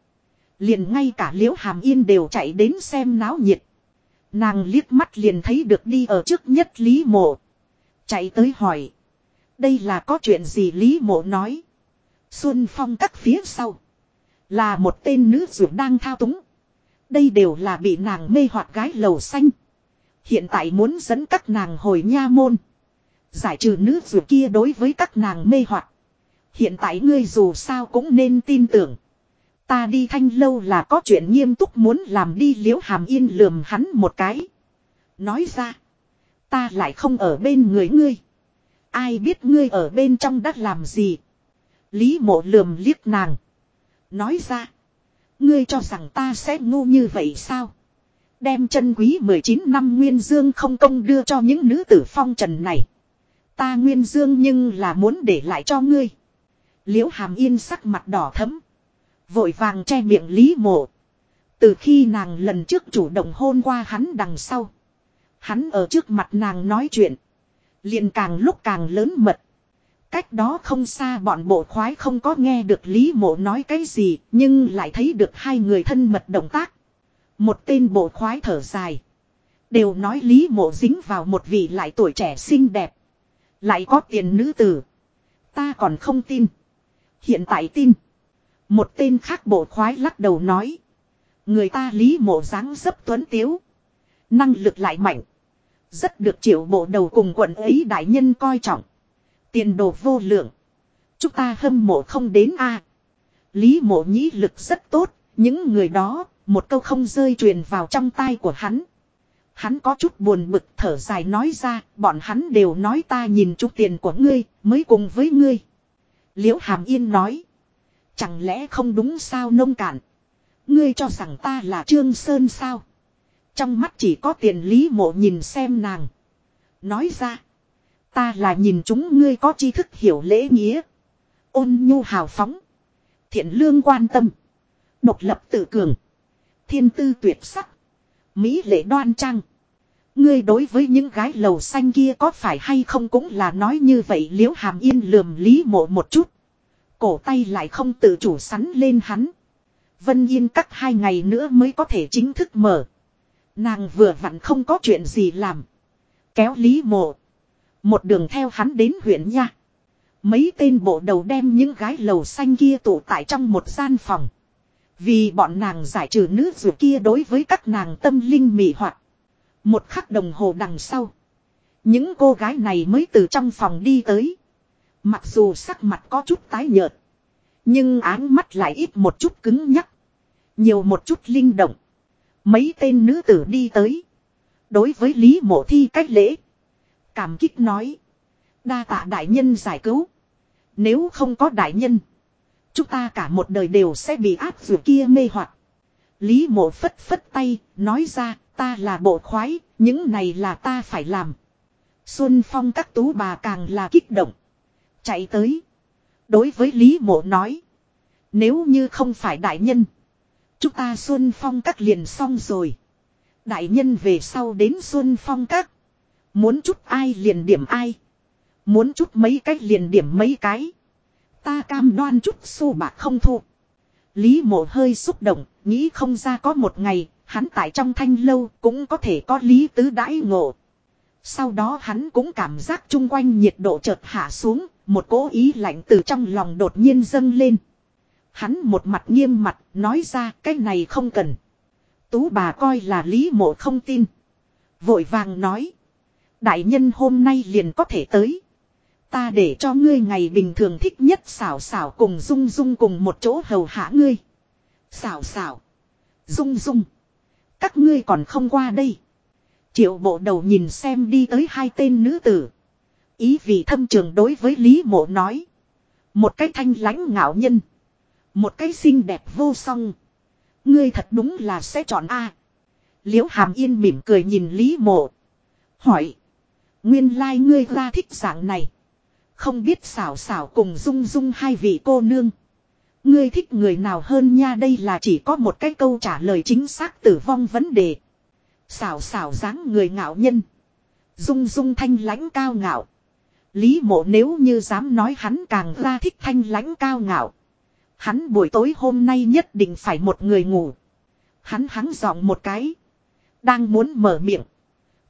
Liền ngay cả liễu hàm yên đều chạy đến xem náo nhiệt. Nàng liếc mắt liền thấy được đi ở trước nhất Lý Mộ. Chạy tới hỏi. Đây là có chuyện gì Lý Mộ nói. Xuân Phong các phía sau. Là một tên nữ dược đang thao túng. Đây đều là bị nàng mê hoặc gái lầu xanh. Hiện tại muốn dẫn các nàng hồi nha môn. Giải trừ nữ dược kia đối với các nàng mê hoặc. Hiện tại ngươi dù sao cũng nên tin tưởng. Ta đi thanh lâu là có chuyện nghiêm túc muốn làm đi liễu hàm yên lườm hắn một cái. Nói ra. Ta lại không ở bên người ngươi. Ai biết ngươi ở bên trong đã làm gì. Lý mộ lườm liếc nàng. Nói ra. Ngươi cho rằng ta sẽ ngu như vậy sao? Đem chân quý 19 năm Nguyên Dương không công đưa cho những nữ tử phong trần này. Ta Nguyên Dương nhưng là muốn để lại cho ngươi. Liễu hàm yên sắc mặt đỏ thấm. Vội vàng che miệng Lý mộ. Từ khi nàng lần trước chủ động hôn qua hắn đằng sau. Hắn ở trước mặt nàng nói chuyện. liền càng lúc càng lớn mật. Cách đó không xa bọn bộ khoái không có nghe được Lý mộ nói cái gì. Nhưng lại thấy được hai người thân mật động tác. Một tên bộ khoái thở dài. Đều nói Lý mộ dính vào một vị lại tuổi trẻ xinh đẹp. Lại có tiền nữ tử. Ta còn không tin. Hiện tại tin. Một tên khác bộ khoái lắc đầu nói. Người ta lý mộ dáng dấp tuấn tiếu. Năng lực lại mạnh. Rất được triệu bộ đầu cùng quận ấy đại nhân coi trọng. Tiền đồ vô lượng. Chúng ta hâm mộ không đến a Lý mộ nhĩ lực rất tốt. Những người đó, một câu không rơi truyền vào trong tai của hắn. Hắn có chút buồn bực thở dài nói ra, bọn hắn đều nói ta nhìn chút tiền của ngươi, mới cùng với ngươi. Liễu Hàm Yên nói. Chẳng lẽ không đúng sao nông cạn. Ngươi cho rằng ta là Trương Sơn sao. Trong mắt chỉ có tiền lý mộ nhìn xem nàng. Nói ra. Ta là nhìn chúng ngươi có tri thức hiểu lễ nghĩa. Ôn nhu hào phóng. Thiện lương quan tâm. Độc lập tự cường. Thiên tư tuyệt sắc. Mỹ lệ đoan trang. Ngươi đối với những gái lầu xanh kia có phải hay không cũng là nói như vậy, liễu hàm yên lườm lý mộ một chút. Cổ tay lại không tự chủ sắn lên hắn. Vân Yên cắt hai ngày nữa mới có thể chính thức mở. Nàng vừa vặn không có chuyện gì làm. Kéo Lý Mộ. Một đường theo hắn đến huyện nha. Mấy tên bộ đầu đem những gái lầu xanh kia tụ tại trong một gian phòng. Vì bọn nàng giải trừ nữ dù kia đối với các nàng tâm linh mị hoạt. Một khắc đồng hồ đằng sau. Những cô gái này mới từ trong phòng đi tới. Mặc dù sắc mặt có chút tái nhợt. Nhưng áng mắt lại ít một chút cứng nhắc. Nhiều một chút linh động. Mấy tên nữ tử đi tới. Đối với Lý Mộ Thi cách lễ. Cảm kích nói. Đa tạ đại nhân giải cứu. Nếu không có đại nhân. Chúng ta cả một đời đều sẽ bị áp dù kia mê hoặc. Lý mộ phất phất tay, nói ra, Ta là bộ khoái, những này là ta phải làm. Xuân Phong các tú bà càng là kích động. Chạy tới. Đối với Lý Mộ nói. Nếu như không phải đại nhân. Chúng ta Xuân Phong các liền xong rồi. Đại nhân về sau đến Xuân Phong các. Muốn chút ai liền điểm ai. Muốn chút mấy cách liền điểm mấy cái. Ta cam đoan chút xu bạc không thu. Lý mộ hơi xúc động, nghĩ không ra có một ngày, hắn tại trong thanh lâu cũng có thể có lý tứ đãi ngộ. Sau đó hắn cũng cảm giác chung quanh nhiệt độ chợt hạ xuống, một cố ý lạnh từ trong lòng đột nhiên dâng lên. Hắn một mặt nghiêm mặt, nói ra cái này không cần. Tú bà coi là lý mộ không tin. Vội vàng nói. Đại nhân hôm nay liền có thể tới. Ta để cho ngươi ngày bình thường thích nhất xảo xảo cùng dung dung cùng một chỗ hầu hạ ngươi. Xảo xảo. Dung dung. Các ngươi còn không qua đây. Triệu bộ đầu nhìn xem đi tới hai tên nữ tử. Ý vị thâm trường đối với Lý mộ nói. Một cái thanh lãnh ngạo nhân. Một cái xinh đẹp vô song. Ngươi thật đúng là sẽ chọn A. Liễu hàm yên mỉm cười nhìn Lý mộ. Hỏi. Nguyên lai like ngươi ra thích dạng này. Không biết xảo xảo cùng dung dung hai vị cô nương. Ngươi thích người nào hơn nha đây là chỉ có một cái câu trả lời chính xác tử vong vấn đề. Xảo xảo dáng người ngạo nhân. Dung dung thanh lãnh cao ngạo. Lý mộ nếu như dám nói hắn càng ra thích thanh lãnh cao ngạo. Hắn buổi tối hôm nay nhất định phải một người ngủ. Hắn hắn giọng một cái. Đang muốn mở miệng.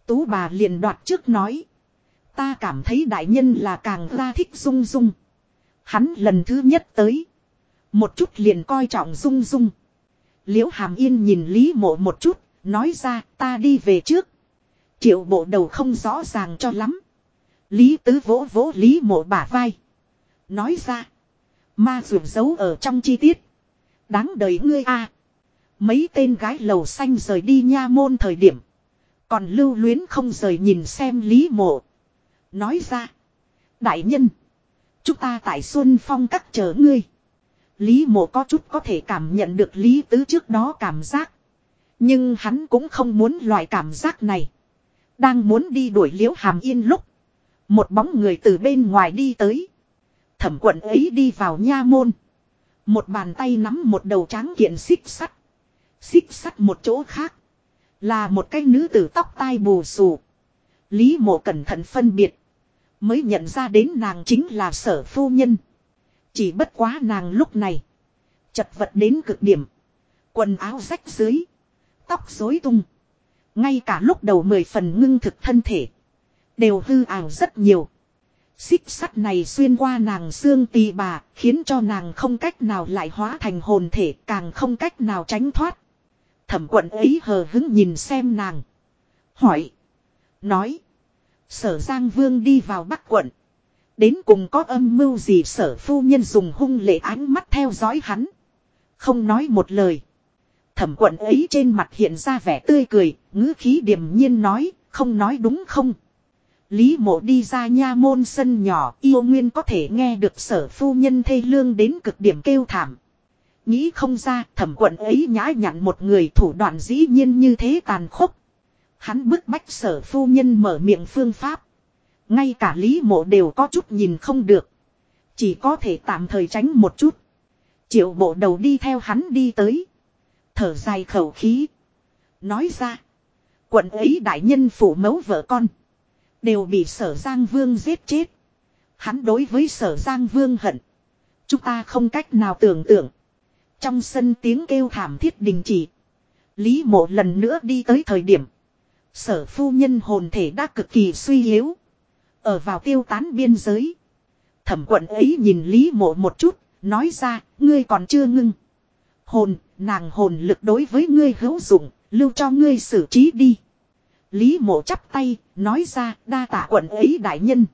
Tú bà liền đoạt trước nói. Ta cảm thấy đại nhân là càng ra thích dung dung. Hắn lần thứ nhất tới. Một chút liền coi trọng dung dung. Liễu hàm yên nhìn Lý mộ một chút. Nói ra, ta đi về trước. Triệu bộ đầu không rõ ràng cho lắm. Lý tứ vỗ vỗ Lý mộ bả vai. Nói ra. Ma rượu giấu ở trong chi tiết. Đáng đời ngươi a. Mấy tên gái lầu xanh rời đi nha môn thời điểm. Còn lưu luyến không rời nhìn xem Lý mộ. Nói ra. Đại nhân. Chúng ta tại Xuân Phong các chờ ngươi. Lý mộ có chút có thể cảm nhận được Lý tứ trước đó cảm giác. Nhưng hắn cũng không muốn loại cảm giác này. Đang muốn đi đuổi liễu hàm yên lúc. Một bóng người từ bên ngoài đi tới. Thẩm quận ấy đi vào nha môn. Một bàn tay nắm một đầu tráng kiện xích sắt. Xích sắt một chỗ khác. Là một cái nữ tử tóc tai bù xù. Lý mộ cẩn thận phân biệt. Mới nhận ra đến nàng chính là sở phu nhân. Chỉ bất quá nàng lúc này. Chật vật đến cực điểm. Quần áo rách dưới. Tóc rối tung. Ngay cả lúc đầu mười phần ngưng thực thân thể. Đều hư ảo rất nhiều. Xích sắt này xuyên qua nàng xương tì bà, khiến cho nàng không cách nào lại hóa thành hồn thể, càng không cách nào tránh thoát. Thẩm quận ấy hờ hứng nhìn xem nàng. Hỏi. Nói. Sở Giang Vương đi vào Bắc quận. Đến cùng có âm mưu gì sở phu nhân dùng hung lệ ánh mắt theo dõi hắn. Không nói một lời. Thẩm quận ấy trên mặt hiện ra vẻ tươi cười, ngữ khí điềm nhiên nói, không nói đúng không. Lý mộ đi ra nha môn sân nhỏ, yêu nguyên có thể nghe được sở phu nhân thê lương đến cực điểm kêu thảm. Nghĩ không ra thẩm quận ấy nhã nhặn một người thủ đoạn dĩ nhiên như thế tàn khốc. Hắn bức bách sở phu nhân mở miệng phương pháp. Ngay cả lý mộ đều có chút nhìn không được. Chỉ có thể tạm thời tránh một chút. Triệu bộ đầu đi theo hắn đi tới. Thở dài khẩu khí. Nói ra. Quận ấy đại nhân phủ mẫu vợ con. Đều bị sở Giang Vương giết chết. Hắn đối với sở Giang Vương hận. Chúng ta không cách nào tưởng tượng. Trong sân tiếng kêu thảm thiết đình chỉ. Lý mộ lần nữa đi tới thời điểm. Sở phu nhân hồn thể đã cực kỳ suy yếu. Ở vào tiêu tán biên giới. Thẩm quận ấy nhìn Lý mộ một chút. Nói ra, ngươi còn chưa ngưng. Hồn, nàng hồn lực đối với ngươi hữu dụng, lưu cho ngươi xử trí đi. Lý mộ chắp tay, nói ra đa tạ quận ấy đại nhân.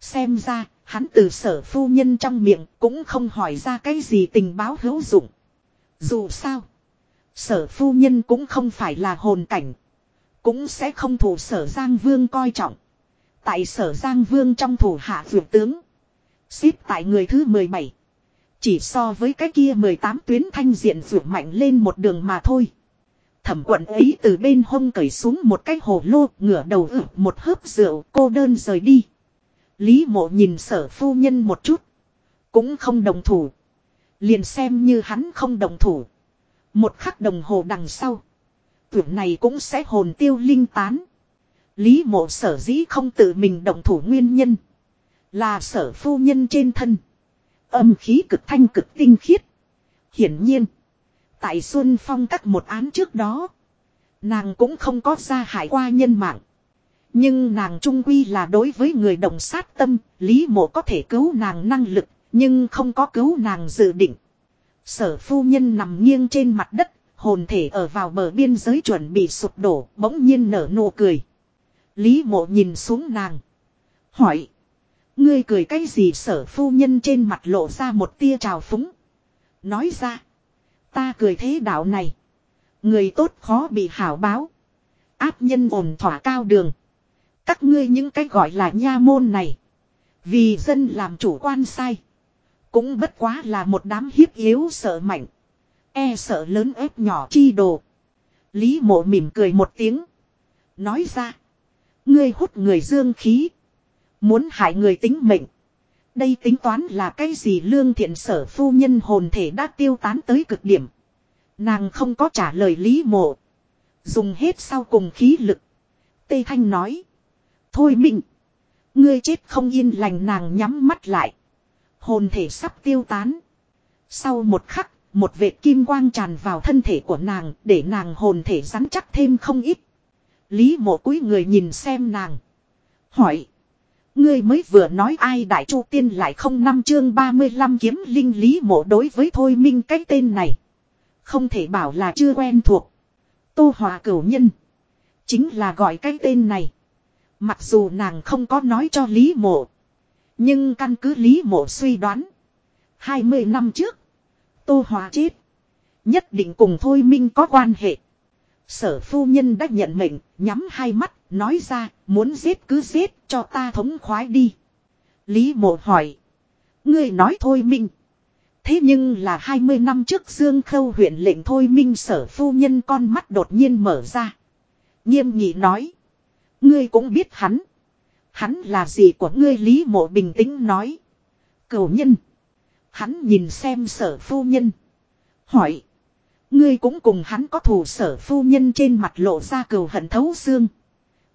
Xem ra, hắn từ sở phu nhân trong miệng cũng không hỏi ra cái gì tình báo hữu dụng. Dù sao, sở phu nhân cũng không phải là hồn cảnh. Cũng sẽ không thủ sở Giang Vương coi trọng. Tại sở Giang Vương trong thủ hạ vượt tướng. Xếp tại người thứ 17. Chỉ so với cái kia 18 tuyến thanh diện vượt mạnh lên một đường mà thôi. Thẩm quận ấy từ bên hông cởi xuống một cái hồ lô, ngửa đầu ử một hớp rượu, cô đơn rời đi. Lý mộ nhìn sở phu nhân một chút. Cũng không đồng thủ. Liền xem như hắn không đồng thủ. Một khắc đồng hồ đằng sau. Tuyển này cũng sẽ hồn tiêu linh tán. Lý mộ sở dĩ không tự mình đồng thủ nguyên nhân. Là sở phu nhân trên thân. Âm khí cực thanh cực tinh khiết. Hiển nhiên. Tại Xuân Phong các một án trước đó. Nàng cũng không có ra hại qua nhân mạng. Nhưng nàng trung quy là đối với người đồng sát tâm, Lý mộ có thể cứu nàng năng lực, nhưng không có cứu nàng dự định. Sở phu nhân nằm nghiêng trên mặt đất, hồn thể ở vào bờ biên giới chuẩn bị sụp đổ, bỗng nhiên nở nụ cười. Lý mộ nhìn xuống nàng. Hỏi. Ngươi cười cái gì sở phu nhân trên mặt lộ ra một tia trào phúng. Nói ra. Ta cười thế đạo này. Người tốt khó bị hảo báo. Áp nhân ổn thỏa cao đường. Các ngươi những cái gọi là nha môn này. Vì dân làm chủ quan sai. Cũng bất quá là một đám hiếp yếu sợ mạnh. E sợ lớn ép nhỏ chi đồ. Lý mộ mỉm cười một tiếng. Nói ra. Ngươi hút người dương khí. Muốn hại người tính mệnh. Đây tính toán là cái gì lương thiện sở phu nhân hồn thể đã tiêu tán tới cực điểm. Nàng không có trả lời lý mộ. Dùng hết sau cùng khí lực. Tây Thanh nói. Thôi mình. Ngươi chết không yên lành nàng nhắm mắt lại. Hồn thể sắp tiêu tán. Sau một khắc, một vệt kim quang tràn vào thân thể của nàng để nàng hồn thể rắn chắc thêm không ít. Lý mộ cúi người nhìn xem nàng. Hỏi. Ngươi mới vừa nói ai đại chu tiên lại không năm chương 35 kiếm linh lý mộ đối với thôi minh cái tên này. Không thể bảo là chưa quen thuộc. Tô hòa cửu nhân. Chính là gọi cái tên này. Mặc dù nàng không có nói cho Lý Mộ. Nhưng căn cứ Lý Mộ suy đoán. 20 năm trước. Tô Hòa chết. Nhất định cùng Thôi Minh có quan hệ. Sở phu nhân đã nhận mệnh, nhắm hai mắt, nói ra, muốn giết cứ giết, cho ta thống khoái đi. Lý mộ hỏi. Ngươi nói Thôi Minh. Thế nhưng là 20 năm trước Dương Khâu huyện lệnh Thôi Minh sở phu nhân con mắt đột nhiên mở ra. Nghiêm nghị nói. Ngươi cũng biết hắn. Hắn là gì của ngươi Lý Mộ bình tĩnh nói. Cầu nhân. Hắn nhìn xem sở phu nhân. Hỏi. Ngươi cũng cùng hắn có thù sở phu nhân trên mặt lộ ra cầu hận thấu xương.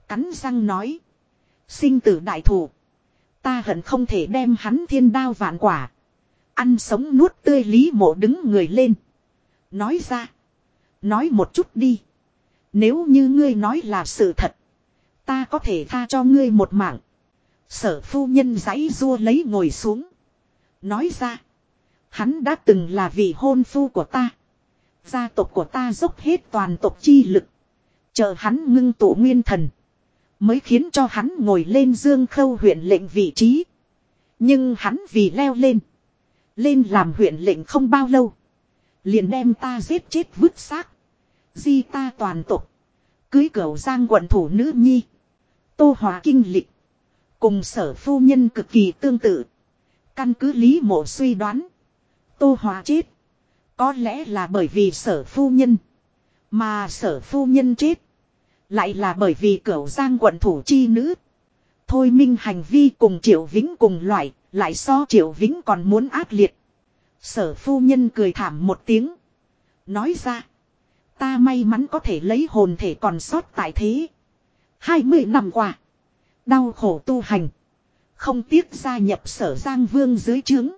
Cắn răng nói. Sinh tử đại thù. Ta hận không thể đem hắn thiên đao vạn quả. Ăn sống nuốt tươi lý mộ đứng người lên. Nói ra. Nói một chút đi. Nếu như ngươi nói là sự thật. Ta có thể tha cho ngươi một mạng. Sở phu nhân giãy rua lấy ngồi xuống. Nói ra. Hắn đã từng là vị hôn phu của ta. Gia tộc của ta dốc hết toàn tộc chi lực. Chờ hắn ngưng tụ nguyên thần. Mới khiến cho hắn ngồi lên dương khâu huyện lệnh vị trí. Nhưng hắn vì leo lên. Lên làm huyện lệnh không bao lâu. Liền đem ta giết chết vứt xác. Di ta toàn tục. Cưới cửu giang quận thủ nữ nhi. Tô Hòa kinh lịch. Cùng sở phu nhân cực kỳ tương tự. Căn cứ lý mộ suy đoán. Tô Hòa chết. Có lẽ là bởi vì sở phu nhân. Mà sở phu nhân chết. Lại là bởi vì cửu giang quận thủ chi nữ. Thôi minh hành vi cùng triệu vĩnh cùng loại. Lại so triệu vĩnh còn muốn ác liệt. Sở phu nhân cười thảm một tiếng. Nói ra. Ta may mắn có thể lấy hồn thể còn sót tại thế. Hai mươi năm qua. Đau khổ tu hành. Không tiếc gia nhập sở Giang Vương dưới trướng.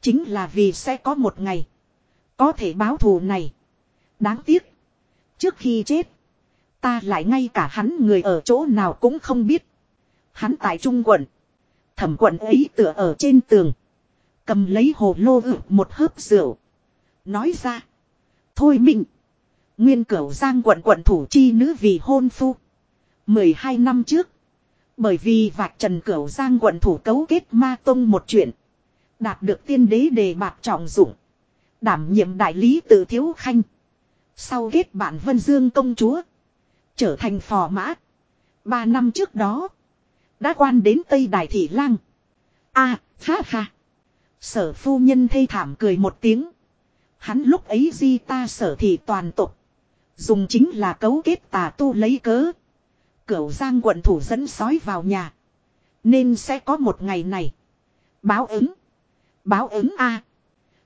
Chính là vì sẽ có một ngày. Có thể báo thù này. Đáng tiếc. Trước khi chết. Ta lại ngay cả hắn người ở chỗ nào cũng không biết. Hắn tại Trung quận. Thẩm quận ấy tựa ở trên tường. Cầm lấy hồ lô ự một hớp rượu. Nói ra. Thôi mình. Nguyên cửu giang quận quận thủ chi nữ vì hôn phu. 12 năm trước. Bởi vì vạch trần cửu giang quận thủ cấu kết ma tông một chuyện. Đạt được tiên đế đề bạc trọng dụng. Đảm nhiệm đại lý tự thiếu khanh. Sau kết bạn Vân Dương công chúa. Trở thành phò mã. Ba năm trước đó. Đã quan đến Tây Đại Thị Lang. a à, ha ha. Sở phu nhân thê thảm cười một tiếng. Hắn lúc ấy di ta sở thị toàn tục. Dùng chính là cấu kết tà tu lấy cớ. Cửu giang quận thủ dẫn sói vào nhà. Nên sẽ có một ngày này. Báo ứng. Báo ứng a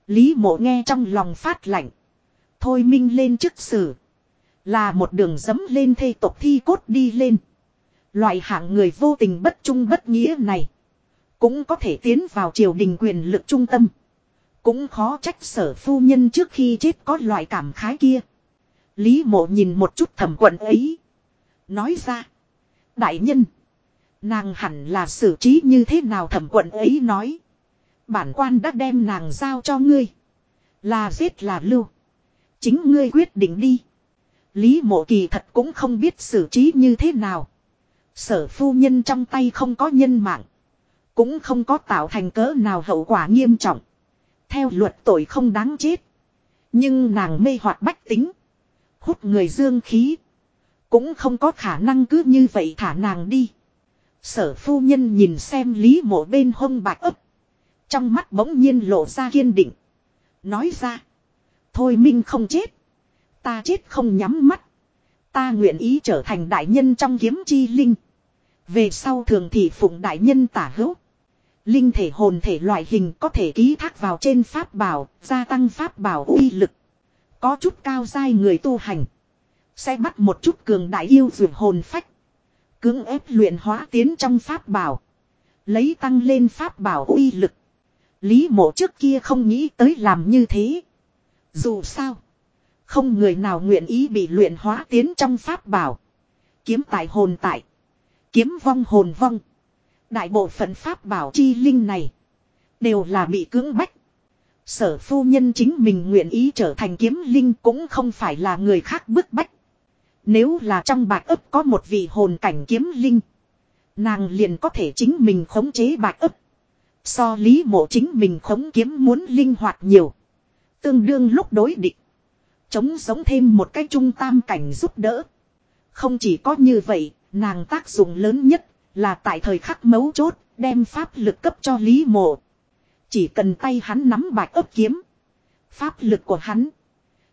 Lý mộ nghe trong lòng phát lạnh. Thôi minh lên chức sử. Là một đường dấm lên thê tộc thi cốt đi lên. Loại hạng người vô tình bất trung bất nghĩa này. Cũng có thể tiến vào triều đình quyền lực trung tâm. Cũng khó trách sở phu nhân trước khi chết có loại cảm khái kia. Lý mộ nhìn một chút thẩm quận ấy. Nói ra. Đại nhân. Nàng hẳn là xử trí như thế nào thẩm quận ấy nói. Bản quan đã đem nàng giao cho ngươi. Là giết là lưu. Chính ngươi quyết định đi. Lý mộ kỳ thật cũng không biết xử trí như thế nào. Sở phu nhân trong tay không có nhân mạng. Cũng không có tạo thành cỡ nào hậu quả nghiêm trọng. Theo luật tội không đáng chết. Nhưng nàng mê hoạt bách tính. Hút người dương khí. Cũng không có khả năng cứ như vậy thả nàng đi. Sở phu nhân nhìn xem lý mộ bên hông bạch ấp. Trong mắt bỗng nhiên lộ ra kiên định. Nói ra. Thôi minh không chết. Ta chết không nhắm mắt. Ta nguyện ý trở thành đại nhân trong kiếm chi linh. Về sau thường thì phụng đại nhân tả hữu. Linh thể hồn thể loại hình có thể ký thác vào trên pháp bảo, gia tăng pháp bảo uy lực. Có chút cao dai người tu hành. Sẽ bắt một chút cường đại yêu dược hồn phách. Cưỡng ép luyện hóa tiến trong pháp bảo. Lấy tăng lên pháp bảo uy lực. Lý mộ trước kia không nghĩ tới làm như thế. Dù sao. Không người nào nguyện ý bị luyện hóa tiến trong pháp bảo. Kiếm tại hồn tại. Kiếm vong hồn vong. Đại bộ phận pháp bảo chi linh này. Đều là bị cưỡng bách. Sở phu nhân chính mình nguyện ý trở thành kiếm linh cũng không phải là người khác bức bách. Nếu là trong bạch ấp có một vị hồn cảnh kiếm linh. Nàng liền có thể chính mình khống chế bạch ấp. So lý mộ chính mình khống kiếm muốn linh hoạt nhiều. Tương đương lúc đối địch. Chống giống thêm một cái trung tam cảnh giúp đỡ. Không chỉ có như vậy, nàng tác dụng lớn nhất là tại thời khắc mấu chốt, đem pháp lực cấp cho Lý Mộ. Chỉ cần tay hắn nắm bạch ấp kiếm. Pháp lực của hắn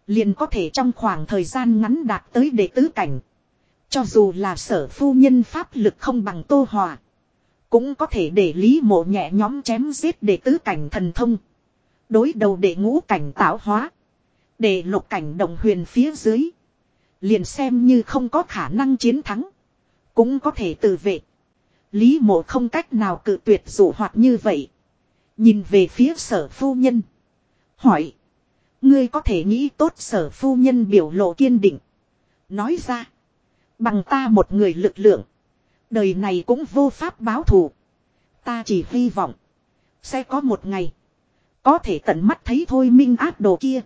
liền có thể trong khoảng thời gian ngắn đạt tới đệ tứ cảnh. Cho dù là sở phu nhân pháp lực không bằng tô hòa. Cũng có thể để lý mộ nhẹ nhóm chém giết đệ tứ cảnh thần thông. Đối đầu đệ ngũ cảnh tạo hóa. Để lục cảnh đồng huyền phía dưới. Liền xem như không có khả năng chiến thắng. Cũng có thể tự vệ. Lý mộ không cách nào cự tuyệt dụ hoạt như vậy. Nhìn về phía sở phu nhân. Hỏi. Ngươi có thể nghĩ tốt sở phu nhân biểu lộ kiên định. Nói ra. Bằng ta một người lực lượng. Đời này cũng vô pháp báo thù. Ta chỉ hy vọng. Sẽ có một ngày. Có thể tận mắt thấy thôi minh ác đồ kia.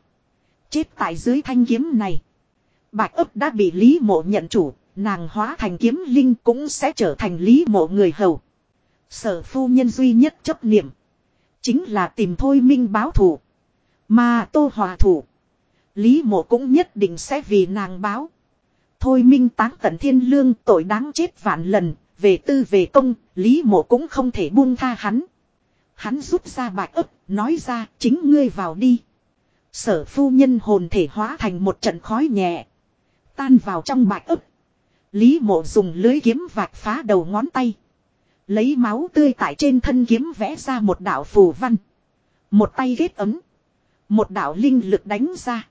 Chết tại dưới thanh kiếm này. Bạch ấp đã bị Lý mộ nhận chủ. Nàng hóa thành kiếm linh cũng sẽ trở thành Lý mộ người hầu. Sở phu nhân duy nhất chấp niệm. Chính là tìm thôi minh báo thù. Mà tô hòa thủ. Lý mộ cũng nhất định sẽ vì nàng báo. Thôi minh táng tận thiên lương tội đáng chết vạn lần. Về tư về công, Lý mộ cũng không thể buông tha hắn. Hắn rút ra bạch ấp, nói ra chính ngươi vào đi. Sở phu nhân hồn thể hóa thành một trận khói nhẹ. Tan vào trong bạch ấp. Lý mộ dùng lưới kiếm vạch phá đầu ngón tay. Lấy máu tươi tại trên thân kiếm vẽ ra một đạo phù văn. Một tay ghét ấm. Một đạo linh lực đánh ra.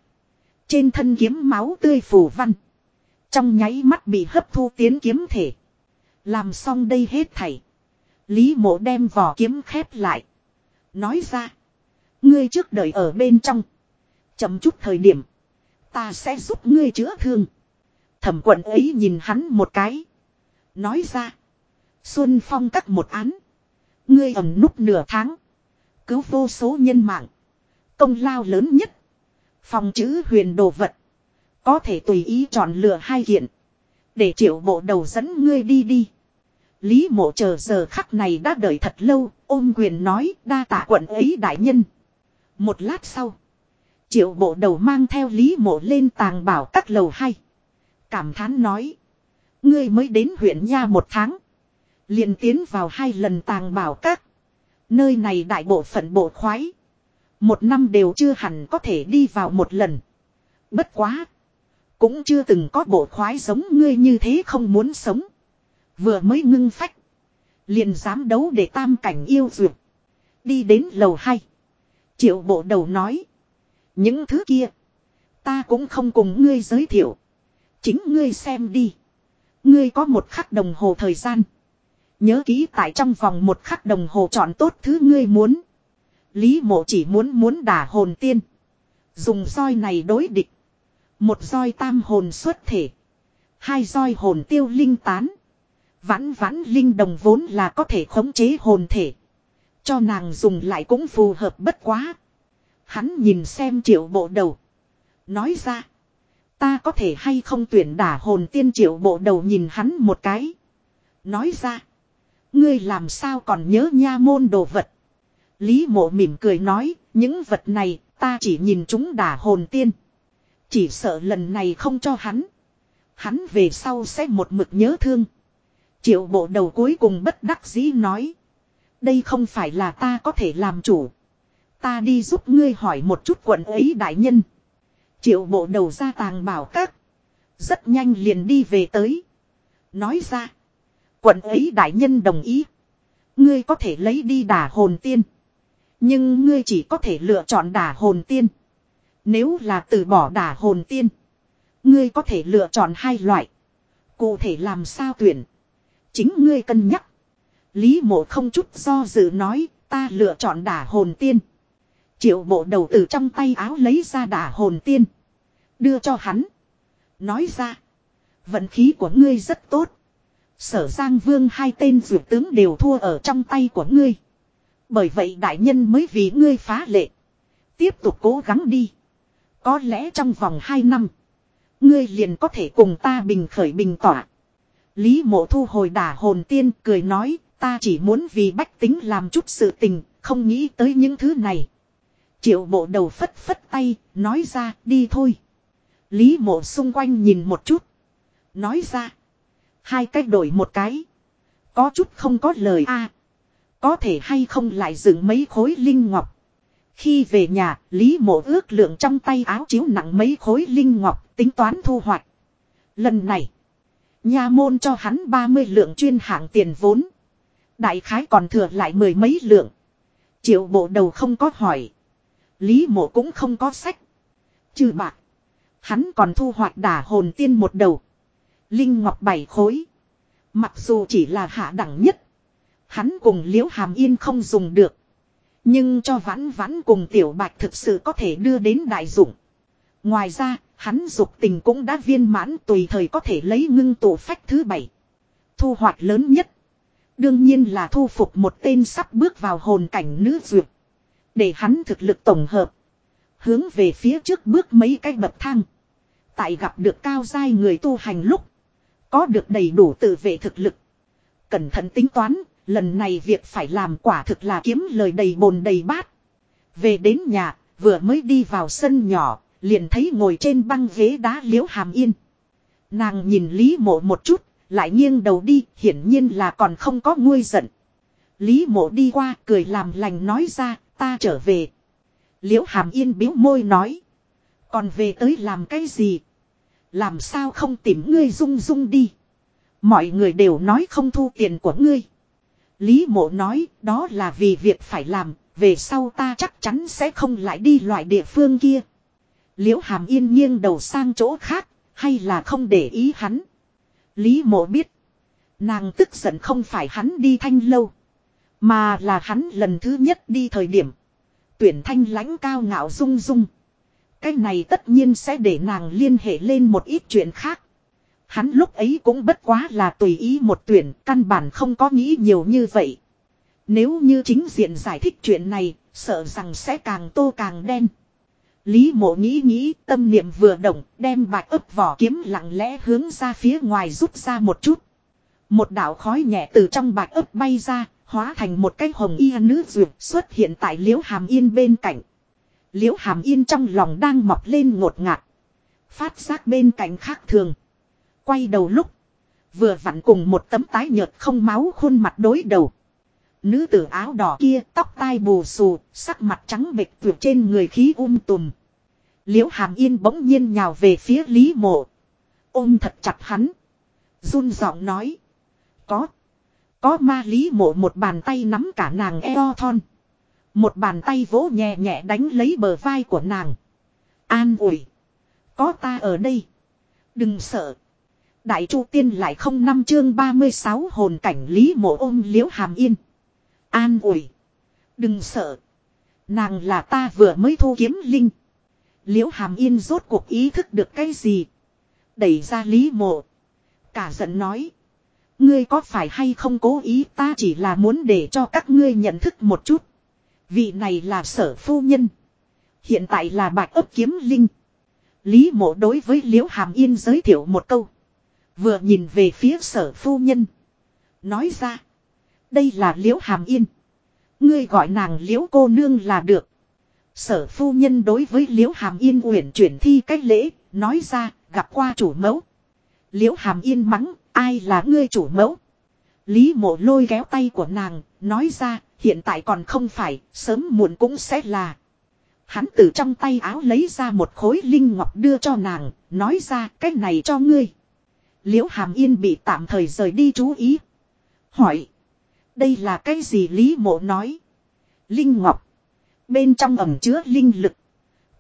Trên thân kiếm máu tươi phù văn. Trong nháy mắt bị hấp thu tiến kiếm thể. Làm xong đây hết thảy. Lý mộ đem vỏ kiếm khép lại. Nói ra. Ngươi trước đợi ở bên trong. Chậm chút thời điểm. Ta sẽ giúp ngươi chữa thương. Thẩm quận ấy nhìn hắn một cái. Nói ra. Xuân phong cắt một án. Ngươi ẩm nút nửa tháng. Cứu vô số nhân mạng. Công lao lớn nhất. Phòng chữ huyền đồ vật. Có thể tùy ý chọn lựa hai kiện. Để triệu bộ đầu dẫn ngươi đi đi. Lý mộ chờ giờ khắc này đã đợi thật lâu. Ôm quyền nói, đa tạ quận ấy đại nhân. Một lát sau. Triệu bộ đầu mang theo Lý mộ lên tàng bảo các lầu hay. Cảm thán nói. Ngươi mới đến huyện nha một tháng. liền tiến vào hai lần tàng bảo các. Nơi này đại bộ phận bộ khoái. Một năm đều chưa hẳn có thể đi vào một lần. Bất quá. Cũng chưa từng có bộ khoái giống ngươi như thế không muốn sống. Vừa mới ngưng phách. Liền dám đấu để tam cảnh yêu duyệt. Đi đến lầu hai. Triệu bộ đầu nói. Những thứ kia. Ta cũng không cùng ngươi giới thiệu. Chính ngươi xem đi. Ngươi có một khắc đồng hồ thời gian. Nhớ ký tại trong vòng một khắc đồng hồ chọn tốt thứ ngươi muốn. Lý mộ chỉ muốn muốn đả hồn tiên. Dùng roi này đối địch. Một roi tam hồn xuất thể. Hai roi hồn tiêu linh tán. Vãn vãn linh đồng vốn là có thể khống chế hồn thể. Cho nàng dùng lại cũng phù hợp bất quá. Hắn nhìn xem triệu bộ đầu. Nói ra. Ta có thể hay không tuyển đả hồn tiên triệu bộ đầu nhìn hắn một cái. Nói ra. Ngươi làm sao còn nhớ nha môn đồ vật. Lý mộ mỉm cười nói. Những vật này ta chỉ nhìn chúng đả hồn tiên. Chỉ sợ lần này không cho hắn. Hắn về sau sẽ một mực nhớ thương. Triệu bộ đầu cuối cùng bất đắc dĩ nói. Đây không phải là ta có thể làm chủ. Ta đi giúp ngươi hỏi một chút quận ấy đại nhân. Triệu bộ đầu ra tàng bảo các. Rất nhanh liền đi về tới. Nói ra. Quận ấy đại nhân đồng ý. Ngươi có thể lấy đi đả hồn tiên. Nhưng ngươi chỉ có thể lựa chọn đả hồn tiên. Nếu là từ bỏ đả hồn tiên. Ngươi có thể lựa chọn hai loại. Cụ thể làm sao tuyển. Chính ngươi cân nhắc. Lý mộ không chút do dự nói, ta lựa chọn đả hồn tiên. Triệu bộ đầu từ trong tay áo lấy ra đả hồn tiên. Đưa cho hắn. Nói ra. Vận khí của ngươi rất tốt. Sở Giang Vương hai tên dược tướng đều thua ở trong tay của ngươi. Bởi vậy đại nhân mới vì ngươi phá lệ. Tiếp tục cố gắng đi. Có lẽ trong vòng hai năm. Ngươi liền có thể cùng ta bình khởi bình tỏa. Lý mộ thu hồi đả hồn tiên cười nói ta chỉ muốn vì bách tính làm chút sự tình, không nghĩ tới những thứ này. Triệu bộ đầu phất phất tay, nói ra đi thôi. Lý mộ xung quanh nhìn một chút. Nói ra. Hai cách đổi một cái. Có chút không có lời a Có thể hay không lại dựng mấy khối linh ngọc. Khi về nhà, Lý mộ ước lượng trong tay áo chiếu nặng mấy khối linh ngọc, tính toán thu hoạch. Lần này, nhà môn cho hắn 30 lượng chuyên hạng tiền vốn. Đại khái còn thừa lại mười mấy lượng. Triệu bộ đầu không có hỏi. Lý mộ cũng không có sách. Trừ bạc. Hắn còn thu hoạch đả hồn tiên một đầu. Linh ngọc bảy khối. Mặc dù chỉ là hạ đẳng nhất. Hắn cùng liễu hàm yên không dùng được. Nhưng cho vãn vãn cùng tiểu bạch thực sự có thể đưa đến đại dụng. Ngoài ra, hắn dục tình cũng đã viên mãn tùy thời có thể lấy ngưng tổ phách thứ bảy. Thu hoạch lớn nhất. Đương nhiên là thu phục một tên sắp bước vào hồn cảnh nữ dược. Để hắn thực lực tổng hợp. Hướng về phía trước bước mấy cái bậc thang. Tại gặp được cao giai người tu hành lúc. Có được đầy đủ tự vệ thực lực. Cẩn thận tính toán, lần này việc phải làm quả thực là kiếm lời đầy bồn đầy bát. Về đến nhà, vừa mới đi vào sân nhỏ, liền thấy ngồi trên băng ghế đá liễu hàm yên. Nàng nhìn Lý mộ một chút, lại nghiêng đầu đi, hiển nhiên là còn không có nguôi giận. Lý mộ đi qua, cười làm lành nói ra, ta trở về. Liễu hàm yên biếu môi nói. Còn về tới làm cái gì? Làm sao không tìm ngươi dung dung đi? Mọi người đều nói không thu tiền của ngươi. Lý mộ nói, đó là vì việc phải làm, về sau ta chắc chắn sẽ không lại đi loại địa phương kia. Liễu hàm yên nghiêng đầu sang chỗ khác, hay là không để ý hắn. Lý mộ biết. Nàng tức giận không phải hắn đi thanh lâu. Mà là hắn lần thứ nhất đi thời điểm. Tuyển thanh lãnh cao ngạo rung rung. Cái này tất nhiên sẽ để nàng liên hệ lên một ít chuyện khác. Hắn lúc ấy cũng bất quá là tùy ý một tuyển, căn bản không có nghĩ nhiều như vậy. Nếu như chính diện giải thích chuyện này, sợ rằng sẽ càng tô càng đen. Lý mộ nghĩ nghĩ, tâm niệm vừa động, đem bạch ấp vỏ kiếm lặng lẽ hướng ra phía ngoài rút ra một chút. Một đạo khói nhẹ từ trong bạch ấp bay ra, hóa thành một cái hồng y nữ duyệt xuất hiện tại liễu hàm yên bên cạnh. Liễu hàm yên trong lòng đang mọc lên ngột ngạt. Phát giác bên cạnh khác thường. Quay đầu lúc. Vừa vặn cùng một tấm tái nhợt không máu khuôn mặt đối đầu. Nữ tử áo đỏ kia tóc tai bù xù, sắc mặt trắng bệch tuyệt trên người khí um tùm. Liễu hàm yên bỗng nhiên nhào về phía Lý mộ, Ôm thật chặt hắn. run giọng nói. Có. Có ma lý mộ một bàn tay nắm cả nàng eo thon. Một bàn tay vỗ nhẹ nhẹ đánh lấy bờ vai của nàng. An ủi. Có ta ở đây. Đừng sợ. Đại Chu Tiên lại không năm chương 36 hồn cảnh Lý Mộ ôm Liễu Hàm Yên. An ủi. Đừng sợ. Nàng là ta vừa mới thu kiếm linh. Liễu Hàm Yên rốt cuộc ý thức được cái gì. Đẩy ra Lý Mộ. Cả giận nói. Ngươi có phải hay không cố ý ta chỉ là muốn để cho các ngươi nhận thức một chút. Vị này là sở phu nhân. Hiện tại là bạch ấp kiếm linh. Lý mộ đối với Liễu Hàm Yên giới thiệu một câu. Vừa nhìn về phía sở phu nhân. Nói ra. Đây là Liễu Hàm Yên. Ngươi gọi nàng Liễu cô nương là được. Sở phu nhân đối với Liễu Hàm Yên uyển chuyển thi cách lễ. Nói ra, gặp qua chủ mẫu. Liễu Hàm Yên mắng ai là ngươi chủ mẫu. Lý mộ lôi kéo tay của nàng. Nói ra hiện tại còn không phải sớm muộn cũng sẽ là. Hắn từ trong tay áo lấy ra một khối linh ngọc đưa cho nàng, nói ra cái này cho ngươi. Liễu Hàm Yên bị tạm thời rời đi chú ý. Hỏi. Đây là cái gì Lý Mộ nói. Linh Ngọc. Bên trong ẩm chứa linh lực.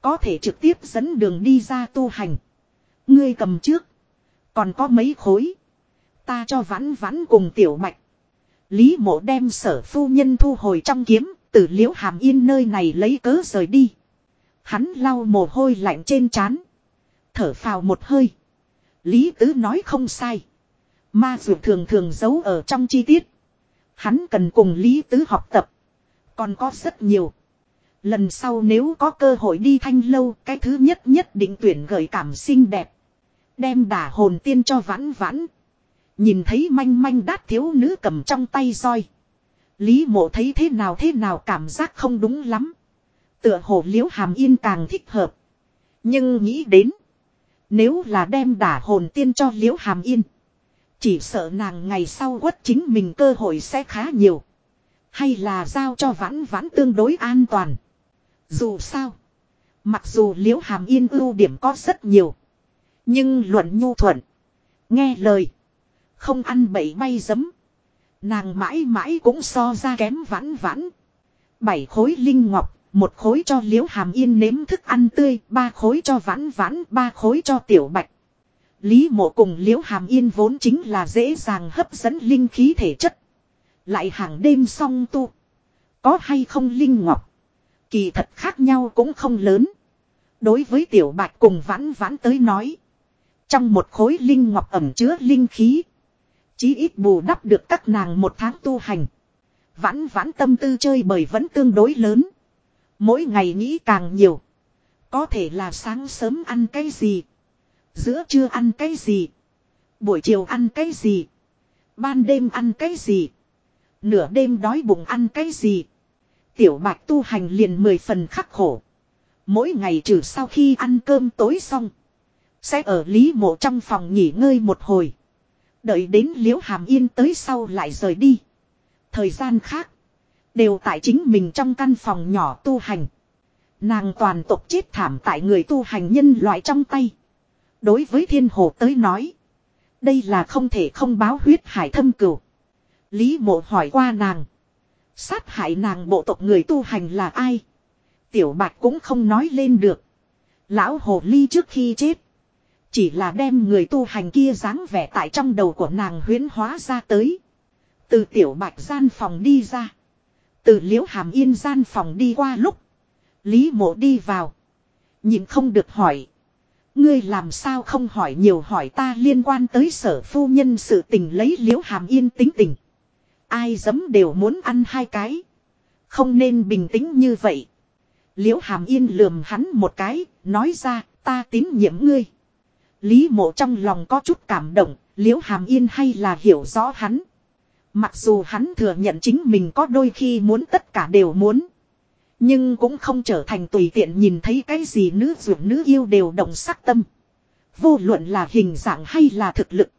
Có thể trực tiếp dẫn đường đi ra tu hành. Ngươi cầm trước. Còn có mấy khối. Ta cho vãn vãn cùng tiểu mạch. Lý mộ đem sở phu nhân thu hồi trong kiếm. Tử liễu hàm yên nơi này lấy cớ rời đi. Hắn lau mồ hôi lạnh trên trán. Thở phào một hơi. Lý Tứ nói không sai. Ma dược thường thường giấu ở trong chi tiết. Hắn cần cùng Lý Tứ học tập. Còn có rất nhiều. Lần sau nếu có cơ hội đi thanh lâu, cái thứ nhất nhất định tuyển gợi cảm xinh đẹp. Đem đả hồn tiên cho vãn vãn. Nhìn thấy manh manh đát thiếu nữ cầm trong tay roi. Lý mộ thấy thế nào thế nào cảm giác không đúng lắm. Tựa hồ liễu hàm yên càng thích hợp. Nhưng nghĩ đến. Nếu là đem đả hồn tiên cho liễu hàm yên. Chỉ sợ nàng ngày sau quất chính mình cơ hội sẽ khá nhiều. Hay là giao cho vãn vãn tương đối an toàn. Dù sao. Mặc dù liễu hàm yên ưu điểm có rất nhiều. Nhưng luận nhu thuận. Nghe lời. Không ăn bậy bay giấm. Nàng mãi mãi cũng so ra kém vãn vãn. Bảy khối linh ngọc một khối cho liễu hàm yên nếm thức ăn tươi, ba khối cho vãn vãn, ba khối cho tiểu bạch. Lý mộ cùng liễu hàm yên vốn chính là dễ dàng hấp dẫn linh khí thể chất. Lại hàng đêm song tu. Có hay không linh ngọc. Kỳ thật khác nhau cũng không lớn. Đối với tiểu bạch cùng vãn vãn tới nói. Trong một khối linh ngọc ẩm chứa linh khí. Chí ít bù đắp được các nàng một tháng tu hành. Vãn vãn tâm tư chơi bời vẫn tương đối lớn. Mỗi ngày nghĩ càng nhiều. Có thể là sáng sớm ăn cái gì. Giữa trưa ăn cái gì. Buổi chiều ăn cái gì. Ban đêm ăn cái gì. Nửa đêm đói bụng ăn cái gì. Tiểu bạch tu hành liền mười phần khắc khổ. Mỗi ngày trừ sau khi ăn cơm tối xong. Sẽ ở lý mộ trong phòng nghỉ ngơi một hồi. Đợi đến liễu hàm yên tới sau lại rời đi. Thời gian khác. Đều tại chính mình trong căn phòng nhỏ tu hành. Nàng toàn tộc chết thảm tại người tu hành nhân loại trong tay. Đối với thiên hồ tới nói. Đây là không thể không báo huyết hải thâm cửu. Lý mộ hỏi qua nàng. Sát hại nàng bộ tộc người tu hành là ai? Tiểu bạch cũng không nói lên được. Lão hồ ly trước khi chết. Chỉ là đem người tu hành kia dáng vẻ tại trong đầu của nàng huyến hóa ra tới. Từ tiểu bạch gian phòng đi ra. Từ liễu hàm yên gian phòng đi qua lúc. Lý mộ đi vào. Nhìn không được hỏi. Ngươi làm sao không hỏi nhiều hỏi ta liên quan tới sở phu nhân sự tình lấy liễu hàm yên tính tình. Ai dấm đều muốn ăn hai cái. Không nên bình tĩnh như vậy. Liễu hàm yên lườm hắn một cái, nói ra, ta tín nhiệm ngươi. Lý mộ trong lòng có chút cảm động, liễu hàm yên hay là hiểu rõ hắn. Mặc dù hắn thừa nhận chính mình có đôi khi muốn tất cả đều muốn. Nhưng cũng không trở thành tùy tiện nhìn thấy cái gì nữ dưỡng nữ yêu đều đồng sắc tâm. Vô luận là hình dạng hay là thực lực.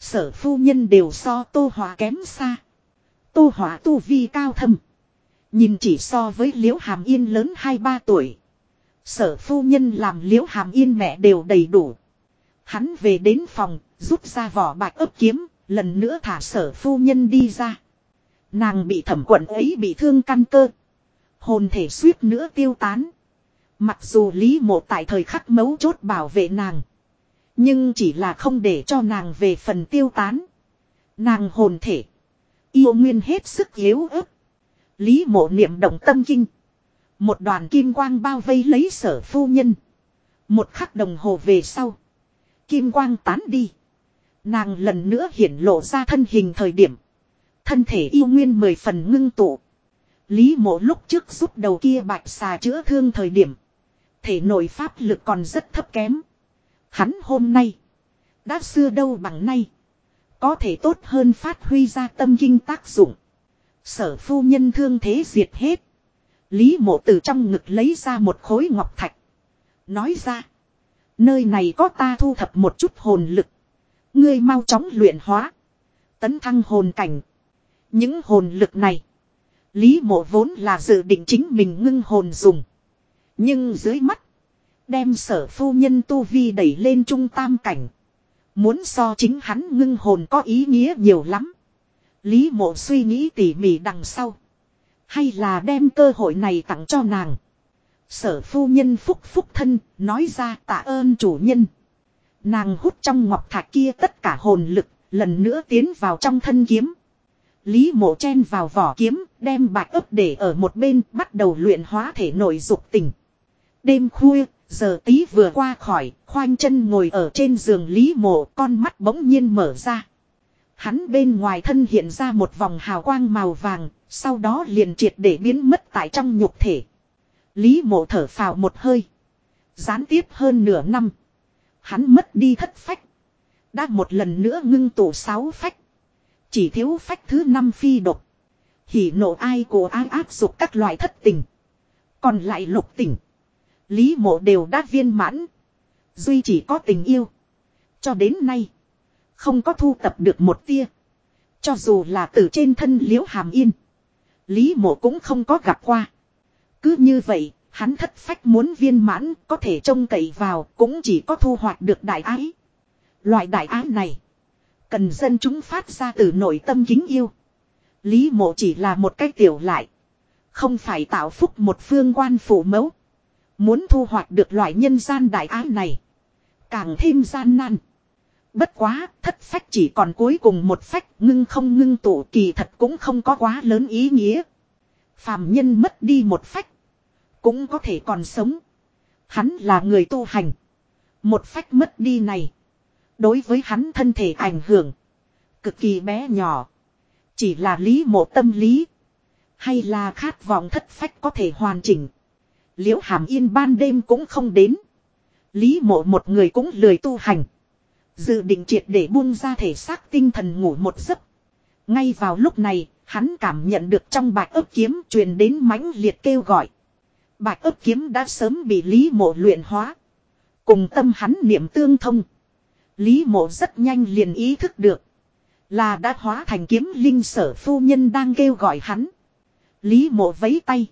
Sở phu nhân đều so tô hỏa kém xa. Tô hỏa tu vi cao thâm. Nhìn chỉ so với liễu hàm yên lớn 2-3 tuổi. Sở phu nhân làm liễu hàm yên mẹ đều đầy đủ. Hắn về đến phòng, rút ra vỏ bạch ấp kiếm, lần nữa thả sở phu nhân đi ra. Nàng bị thẩm quận ấy bị thương căn cơ. Hồn thể suýt nữa tiêu tán. Mặc dù Lý Mộ tại thời khắc mấu chốt bảo vệ nàng. Nhưng chỉ là không để cho nàng về phần tiêu tán. Nàng hồn thể. Yêu nguyên hết sức yếu ớt. Lý mộ niệm động tâm kinh. Một đoàn kim quang bao vây lấy sở phu nhân. Một khắc đồng hồ về sau. Kim quang tán đi. Nàng lần nữa hiển lộ ra thân hình thời điểm. Thân thể yêu nguyên mười phần ngưng tụ. Lý mộ lúc trước giúp đầu kia bạch xà chữa thương thời điểm. Thể nội pháp lực còn rất thấp kém. Hắn hôm nay. Đã xưa đâu bằng nay. Có thể tốt hơn phát huy ra tâm kinh tác dụng. Sở phu nhân thương thế diệt hết. Lý mộ từ trong ngực lấy ra một khối ngọc thạch. Nói ra. Nơi này có ta thu thập một chút hồn lực. Ngươi mau chóng luyện hóa. Tấn thăng hồn cảnh. Những hồn lực này. Lý mộ vốn là dự định chính mình ngưng hồn dùng. Nhưng dưới mắt. Đem sở phu nhân tu vi đẩy lên trung tam cảnh. Muốn so chính hắn ngưng hồn có ý nghĩa nhiều lắm. Lý mộ suy nghĩ tỉ mỉ đằng sau. Hay là đem cơ hội này tặng cho nàng. Sở phu nhân phúc phúc thân, nói ra tạ ơn chủ nhân. Nàng hút trong ngọc thạch kia tất cả hồn lực, lần nữa tiến vào trong thân kiếm. Lý mộ chen vào vỏ kiếm, đem bạch ấp để ở một bên, bắt đầu luyện hóa thể nội dục tình. Đêm khuya, giờ tí vừa qua khỏi, khoanh chân ngồi ở trên giường Lý mộ, con mắt bỗng nhiên mở ra. Hắn bên ngoài thân hiện ra một vòng hào quang màu vàng, sau đó liền triệt để biến mất tại trong nhục thể. Lý mộ thở phào một hơi. Gián tiếp hơn nửa năm. Hắn mất đi thất phách. Đã một lần nữa ngưng tụ sáu phách. Chỉ thiếu phách thứ năm phi độc. Hỉ nộ ai của ai áp dục các loại thất tình. Còn lại lục tình. Lý mộ đều đã viên mãn. Duy chỉ có tình yêu. Cho đến nay. Không có thu tập được một tia. Cho dù là từ trên thân liễu hàm yên. Lý mộ cũng không có gặp qua. Cứ như vậy, hắn thất phách muốn viên mãn, có thể trông cậy vào, cũng chỉ có thu hoạch được đại ái. Loại đại ái này, cần dân chúng phát ra từ nội tâm kính yêu. Lý mộ chỉ là một cách tiểu lại. Không phải tạo phúc một phương quan phủ mẫu. Muốn thu hoạch được loại nhân gian đại ái này. Càng thêm gian nan. Bất quá, thất phách chỉ còn cuối cùng một phách ngưng không ngưng tụ kỳ thật cũng không có quá lớn ý nghĩa. Phàm nhân mất đi một phách. Cũng có thể còn sống. Hắn là người tu hành. Một phách mất đi này. Đối với hắn thân thể ảnh hưởng. Cực kỳ bé nhỏ. Chỉ là lý mộ tâm lý. Hay là khát vọng thất phách có thể hoàn chỉnh. Liễu hàm yên ban đêm cũng không đến. Lý mộ một người cũng lười tu hành. Dự định triệt để buông ra thể xác tinh thần ngủ một giấc. Ngay vào lúc này, hắn cảm nhận được trong bạch ấp kiếm truyền đến mãnh liệt kêu gọi. Bạch ấp kiếm đã sớm bị Lý mộ luyện hóa. Cùng tâm hắn niệm tương thông. Lý mộ rất nhanh liền ý thức được. Là đã hóa thành kiếm linh sở phu nhân đang kêu gọi hắn. Lý mộ vấy tay.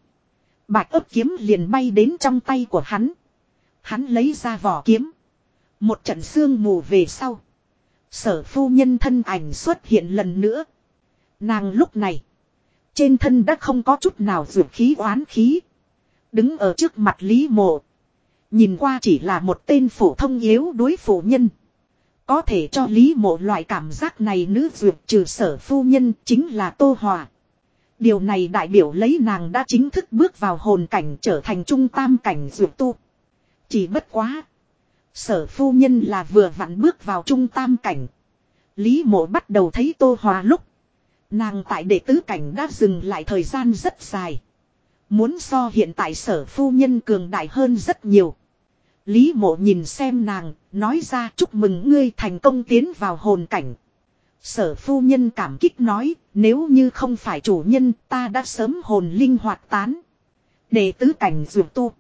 Bạch ấp kiếm liền bay đến trong tay của hắn. Hắn lấy ra vỏ kiếm. Một trận sương mù về sau. Sở phu nhân thân ảnh xuất hiện lần nữa. Nàng lúc này. Trên thân đã không có chút nào dược khí oán khí. Đứng ở trước mặt Lý Mộ. Nhìn qua chỉ là một tên phổ thông yếu đối phụ nhân. Có thể cho Lý Mộ loại cảm giác này nữ dược trừ sở phu nhân chính là Tô Hòa. Điều này đại biểu lấy nàng đã chính thức bước vào hồn cảnh trở thành trung tam cảnh dược tu. Chỉ bất quá. Sở phu nhân là vừa vặn bước vào trung tam cảnh. Lý mộ bắt đầu thấy Tô Hòa lúc. Nàng tại đệ tứ cảnh đã dừng lại thời gian rất dài. Muốn so hiện tại sở phu nhân cường đại hơn rất nhiều. Lý mộ nhìn xem nàng, nói ra chúc mừng ngươi thành công tiến vào hồn cảnh. Sở phu nhân cảm kích nói, nếu như không phải chủ nhân ta đã sớm hồn linh hoạt tán. Đệ tứ cảnh dược tu.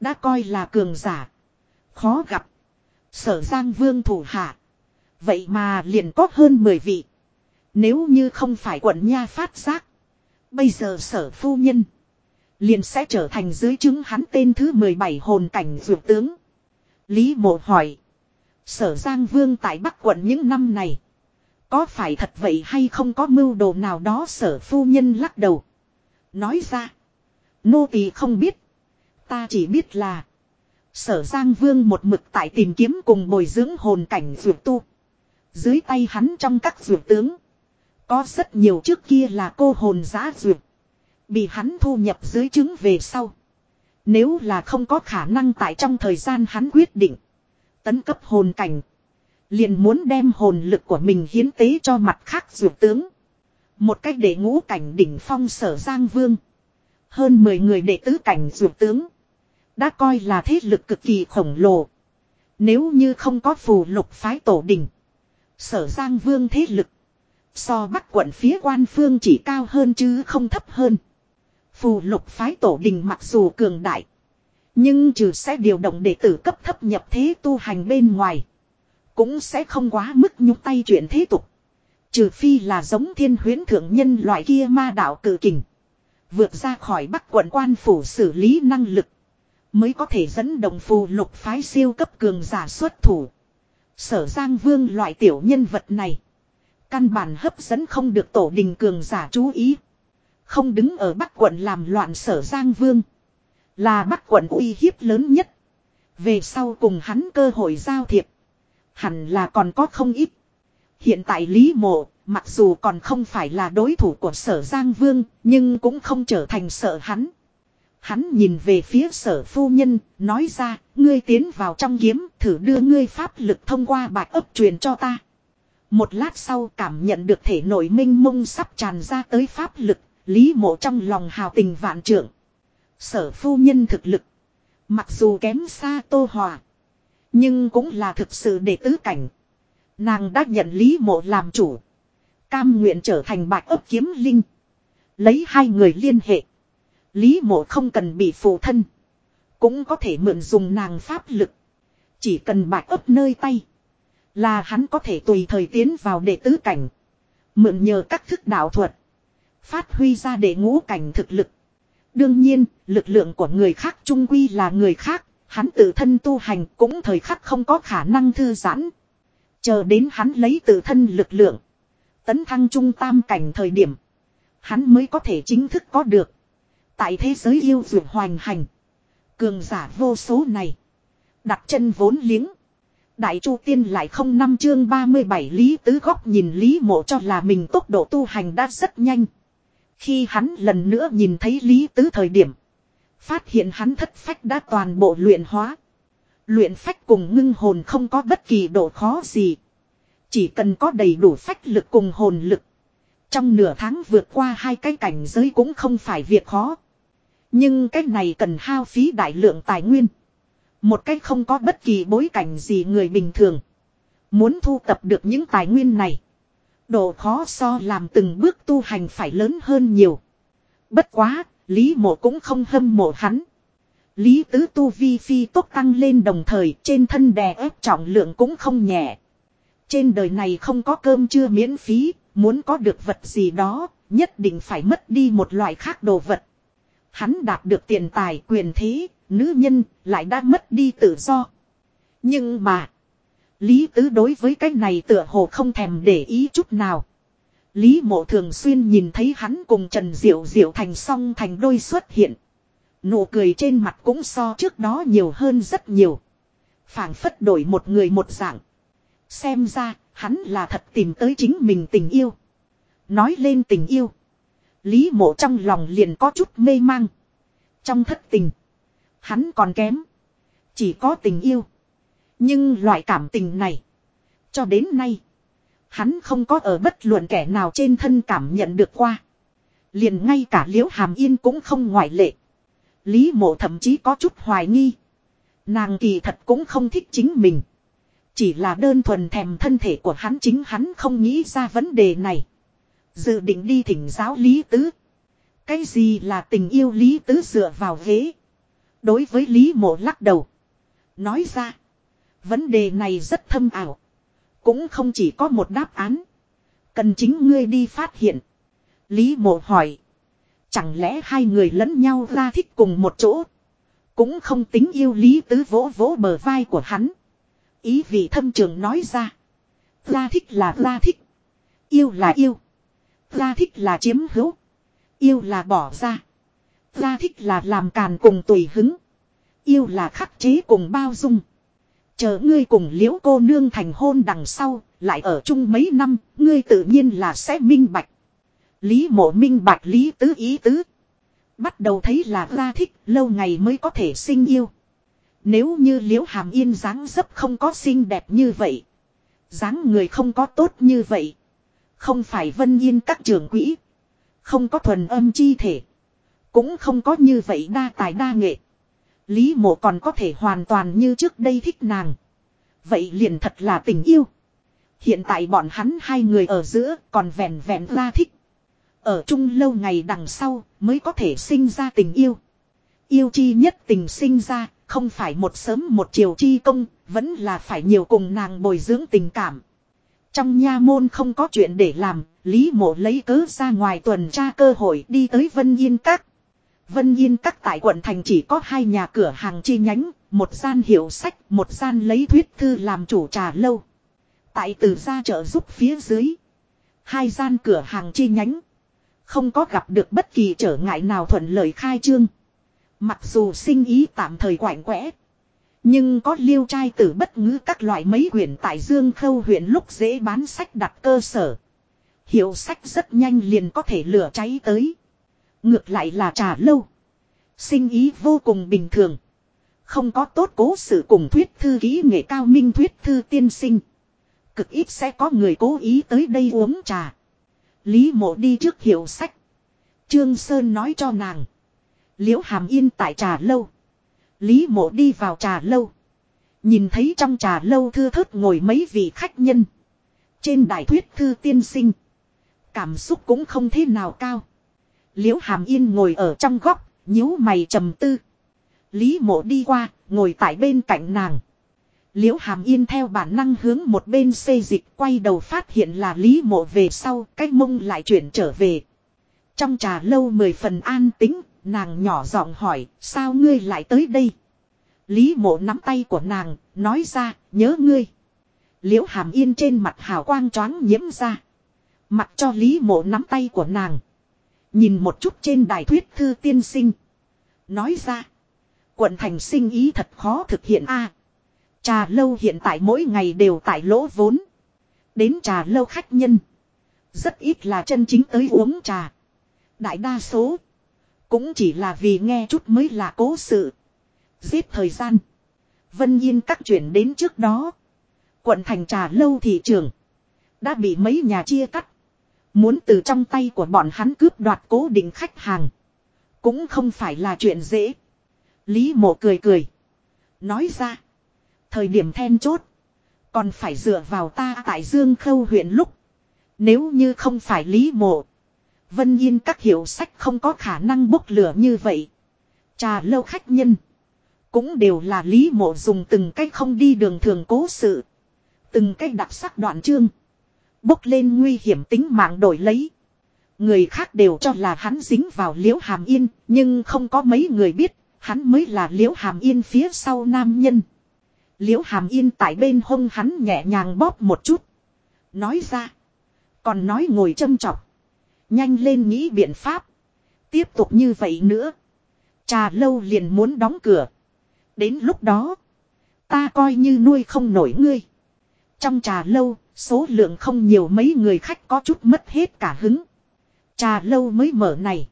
Đã coi là cường giả. Khó gặp. Sở Giang Vương thủ hạ. Vậy mà liền có hơn 10 vị. Nếu như không phải quận nha phát giác. Bây giờ sở phu nhân. Liền sẽ trở thành dưới chứng hắn tên thứ 17 hồn cảnh dược tướng. Lý mộ hỏi. Sở Giang Vương tại Bắc quận những năm này. Có phải thật vậy hay không có mưu đồ nào đó sở phu nhân lắc đầu. Nói ra. Nô tỳ không biết. Ta chỉ biết là. Sở Giang Vương một mực tại tìm kiếm cùng bồi dưỡng hồn cảnh dược tu. Dưới tay hắn trong các dược tướng. Có rất nhiều trước kia là cô hồn giã duyệt, Bị hắn thu nhập dưới chứng về sau. Nếu là không có khả năng tại trong thời gian hắn quyết định. Tấn cấp hồn cảnh. Liền muốn đem hồn lực của mình hiến tế cho mặt khác duyệt tướng. Một cách để ngũ cảnh đỉnh phong sở Giang Vương. Hơn 10 người đệ tứ cảnh duyệt tướng. Đã coi là thế lực cực kỳ khổng lồ. Nếu như không có phù lục phái tổ đình. Sở Giang Vương thế lực. So bắc quận phía quan phương chỉ cao hơn chứ không thấp hơn. Phù lục phái tổ đình mặc dù cường đại. Nhưng trừ sẽ điều động đệ tử cấp thấp nhập thế tu hành bên ngoài. Cũng sẽ không quá mức nhúc tay chuyện thế tục. Trừ phi là giống thiên huyến thượng nhân loại kia ma đạo cử kình. Vượt ra khỏi bắc quận quan phủ xử lý năng lực. Mới có thể dẫn động phù lục phái siêu cấp cường giả xuất thủ. Sở Giang Vương loại tiểu nhân vật này. Căn bản hấp dẫn không được tổ đình cường giả chú ý. Không đứng ở Bắc quận làm loạn sở Giang Vương. Là Bắc quận uy hiếp lớn nhất. Về sau cùng hắn cơ hội giao thiệp. Hẳn là còn có không ít. Hiện tại Lý Mộ, mặc dù còn không phải là đối thủ của sở Giang Vương, nhưng cũng không trở thành sợ hắn. Hắn nhìn về phía sở phu nhân, nói ra, ngươi tiến vào trong kiếm, thử đưa ngươi pháp lực thông qua bạch ấp truyền cho ta. Một lát sau cảm nhận được thể nội minh mông sắp tràn ra tới pháp lực, lý mộ trong lòng hào tình vạn trưởng. Sở phu nhân thực lực, mặc dù kém xa tô hòa, nhưng cũng là thực sự để tứ cảnh. Nàng đã nhận lý mộ làm chủ. Cam nguyện trở thành bạch ấp kiếm linh. Lấy hai người liên hệ. Lý mộ không cần bị phụ thân. Cũng có thể mượn dùng nàng pháp lực. Chỉ cần bạch ấp nơi tay. Là hắn có thể tùy thời tiến vào đệ tứ cảnh. Mượn nhờ các thức đạo thuật. Phát huy ra đệ ngũ cảnh thực lực. Đương nhiên, lực lượng của người khác trung quy là người khác. Hắn tự thân tu hành cũng thời khắc không có khả năng thư giãn. Chờ đến hắn lấy tự thân lực lượng. Tấn thăng trung tam cảnh thời điểm. Hắn mới có thể chính thức có được. Tại thế giới yêu dược hoành hành. Cường giả vô số này. Đặt chân vốn liếng. Đại Chu Tiên lại không năm chương 37 Lý Tứ Góc nhìn Lý Mộ cho là mình tốc độ tu hành đã rất nhanh. Khi hắn lần nữa nhìn thấy Lý Tứ thời điểm. Phát hiện hắn thất phách đã toàn bộ luyện hóa. Luyện phách cùng ngưng hồn không có bất kỳ độ khó gì. Chỉ cần có đầy đủ phách lực cùng hồn lực. Trong nửa tháng vượt qua hai cái cảnh giới cũng không phải việc khó. Nhưng cái này cần hao phí đại lượng tài nguyên. Một cách không có bất kỳ bối cảnh gì người bình thường. Muốn thu tập được những tài nguyên này. Độ khó so làm từng bước tu hành phải lớn hơn nhiều. Bất quá, Lý mộ cũng không hâm mộ hắn. Lý tứ tu vi phi tốc tăng lên đồng thời trên thân đè ép trọng lượng cũng không nhẹ. Trên đời này không có cơm chưa miễn phí, muốn có được vật gì đó, nhất định phải mất đi một loại khác đồ vật. Hắn đạt được tiền tài quyền thế, nữ nhân lại đã mất đi tự do. Nhưng mà, Lý Tứ đối với cái này tựa hồ không thèm để ý chút nào. Lý mộ thường xuyên nhìn thấy hắn cùng Trần Diệu Diệu thành song thành đôi xuất hiện. Nụ cười trên mặt cũng so trước đó nhiều hơn rất nhiều. phảng phất đổi một người một dạng. Xem ra, hắn là thật tìm tới chính mình tình yêu. Nói lên tình yêu. Lý mộ trong lòng liền có chút mê mang. Trong thất tình. Hắn còn kém. Chỉ có tình yêu. Nhưng loại cảm tình này. Cho đến nay. Hắn không có ở bất luận kẻ nào trên thân cảm nhận được qua. Liền ngay cả liễu hàm yên cũng không ngoại lệ. Lý mộ thậm chí có chút hoài nghi. Nàng kỳ thật cũng không thích chính mình. Chỉ là đơn thuần thèm thân thể của hắn chính hắn không nghĩ ra vấn đề này. Dự định đi thỉnh giáo Lý Tứ. Cái gì là tình yêu Lý Tứ dựa vào ghế. Đối với Lý Mộ lắc đầu. Nói ra. Vấn đề này rất thâm ảo. Cũng không chỉ có một đáp án. Cần chính ngươi đi phát hiện. Lý Mộ hỏi. Chẳng lẽ hai người lẫn nhau ra thích cùng một chỗ. Cũng không tính yêu Lý Tứ vỗ vỗ bờ vai của hắn. Ý vị thâm trường nói ra. Ra thích là ra thích. Yêu là yêu. Ra thích là chiếm hữu. Yêu là bỏ ra. Ra thích là làm càn cùng tùy hứng. Yêu là khắc chế cùng bao dung. Chờ ngươi cùng liễu cô nương thành hôn đằng sau, lại ở chung mấy năm, ngươi tự nhiên là sẽ minh bạch. Lý mộ minh bạch lý tứ ý tứ. Bắt đầu thấy là ra thích, lâu ngày mới có thể sinh yêu. Nếu như liễu hàm yên dáng dấp không có xinh đẹp như vậy. dáng người không có tốt như vậy. Không phải vân yên các trưởng quỹ. Không có thuần âm chi thể. Cũng không có như vậy đa tài đa nghệ. Lý mộ còn có thể hoàn toàn như trước đây thích nàng. Vậy liền thật là tình yêu. Hiện tại bọn hắn hai người ở giữa còn vẹn vẹn ra thích. Ở chung lâu ngày đằng sau mới có thể sinh ra tình yêu. Yêu chi nhất tình sinh ra, không phải một sớm một chiều chi công, vẫn là phải nhiều cùng nàng bồi dưỡng tình cảm. Trong nha môn không có chuyện để làm, Lý Mộ lấy cớ ra ngoài tuần tra cơ hội đi tới Vân Yên Các. Vân Yên Các tại quận thành chỉ có hai nhà cửa hàng chi nhánh, một gian hiệu sách, một gian lấy thuyết thư làm chủ trà lâu. Tại từ gia chợ giúp phía dưới. Hai gian cửa hàng chi nhánh. Không có gặp được bất kỳ trở ngại nào thuận lợi khai trương. Mặc dù sinh ý tạm thời quạnh quẽ. Nhưng có liêu trai tử bất ngữ các loại mấy huyện tại Dương Khâu huyện lúc dễ bán sách đặt cơ sở. Hiệu sách rất nhanh liền có thể lửa cháy tới. Ngược lại là trà lâu. Sinh ý vô cùng bình thường. Không có tốt cố sự cùng thuyết thư kỹ nghệ cao minh thuyết thư tiên sinh. Cực ít sẽ có người cố ý tới đây uống trà. Lý mộ đi trước hiệu sách. Trương Sơn nói cho nàng. Liễu hàm yên tại trà lâu. Lý mộ đi vào trà lâu. Nhìn thấy trong trà lâu thưa thớt ngồi mấy vị khách nhân. Trên đài thuyết thư tiên sinh. Cảm xúc cũng không thế nào cao. Liễu hàm yên ngồi ở trong góc, nhíu mày trầm tư. Lý mộ đi qua, ngồi tại bên cạnh nàng. Liễu hàm yên theo bản năng hướng một bên xây dịch quay đầu phát hiện là lý mộ về sau, cái mông lại chuyển trở về. Trong trà lâu mười phần an tính, nàng nhỏ giọng hỏi, sao ngươi lại tới đây? Lý mộ nắm tay của nàng, nói ra, nhớ ngươi. Liễu hàm yên trên mặt hào quang choáng nhiễm ra. Mặt cho lý mộ nắm tay của nàng. Nhìn một chút trên đài thuyết thư tiên sinh. Nói ra. Quận thành sinh ý thật khó thực hiện a. trà lâu hiện tại mỗi ngày đều tại lỗ vốn. Đến trà lâu khách nhân. Rất ít là chân chính tới uống trà. Đại đa số. Cũng chỉ là vì nghe chút mới là cố sự. Giết thời gian. Vân Yên các chuyển đến trước đó. Quận thành trà lâu thị trường. Đã bị mấy nhà chia cắt. Muốn từ trong tay của bọn hắn cướp đoạt cố định khách hàng. Cũng không phải là chuyện dễ. Lý mộ cười cười. Nói ra. Thời điểm then chốt. Còn phải dựa vào ta tại Dương Khâu huyện lúc. Nếu như không phải Lý mộ. Vân Yên các hiệu sách không có khả năng bốc lửa như vậy. Trà lâu khách nhân. Cũng đều là Lý mộ dùng từng cách không đi đường thường cố sự. Từng cách đặc sắc đoạn chương. Bốc lên nguy hiểm tính mạng đổi lấy. Người khác đều cho là hắn dính vào liễu hàm yên, nhưng không có mấy người biết, hắn mới là liễu hàm yên phía sau nam nhân. Liễu hàm yên tại bên hông hắn nhẹ nhàng bóp một chút. Nói ra. Còn nói ngồi châm chọc. Nhanh lên nghĩ biện pháp. Tiếp tục như vậy nữa. Trà lâu liền muốn đóng cửa. Đến lúc đó. Ta coi như nuôi không nổi ngươi. Trong trà lâu, số lượng không nhiều mấy người khách có chút mất hết cả hứng. Trà lâu mới mở này.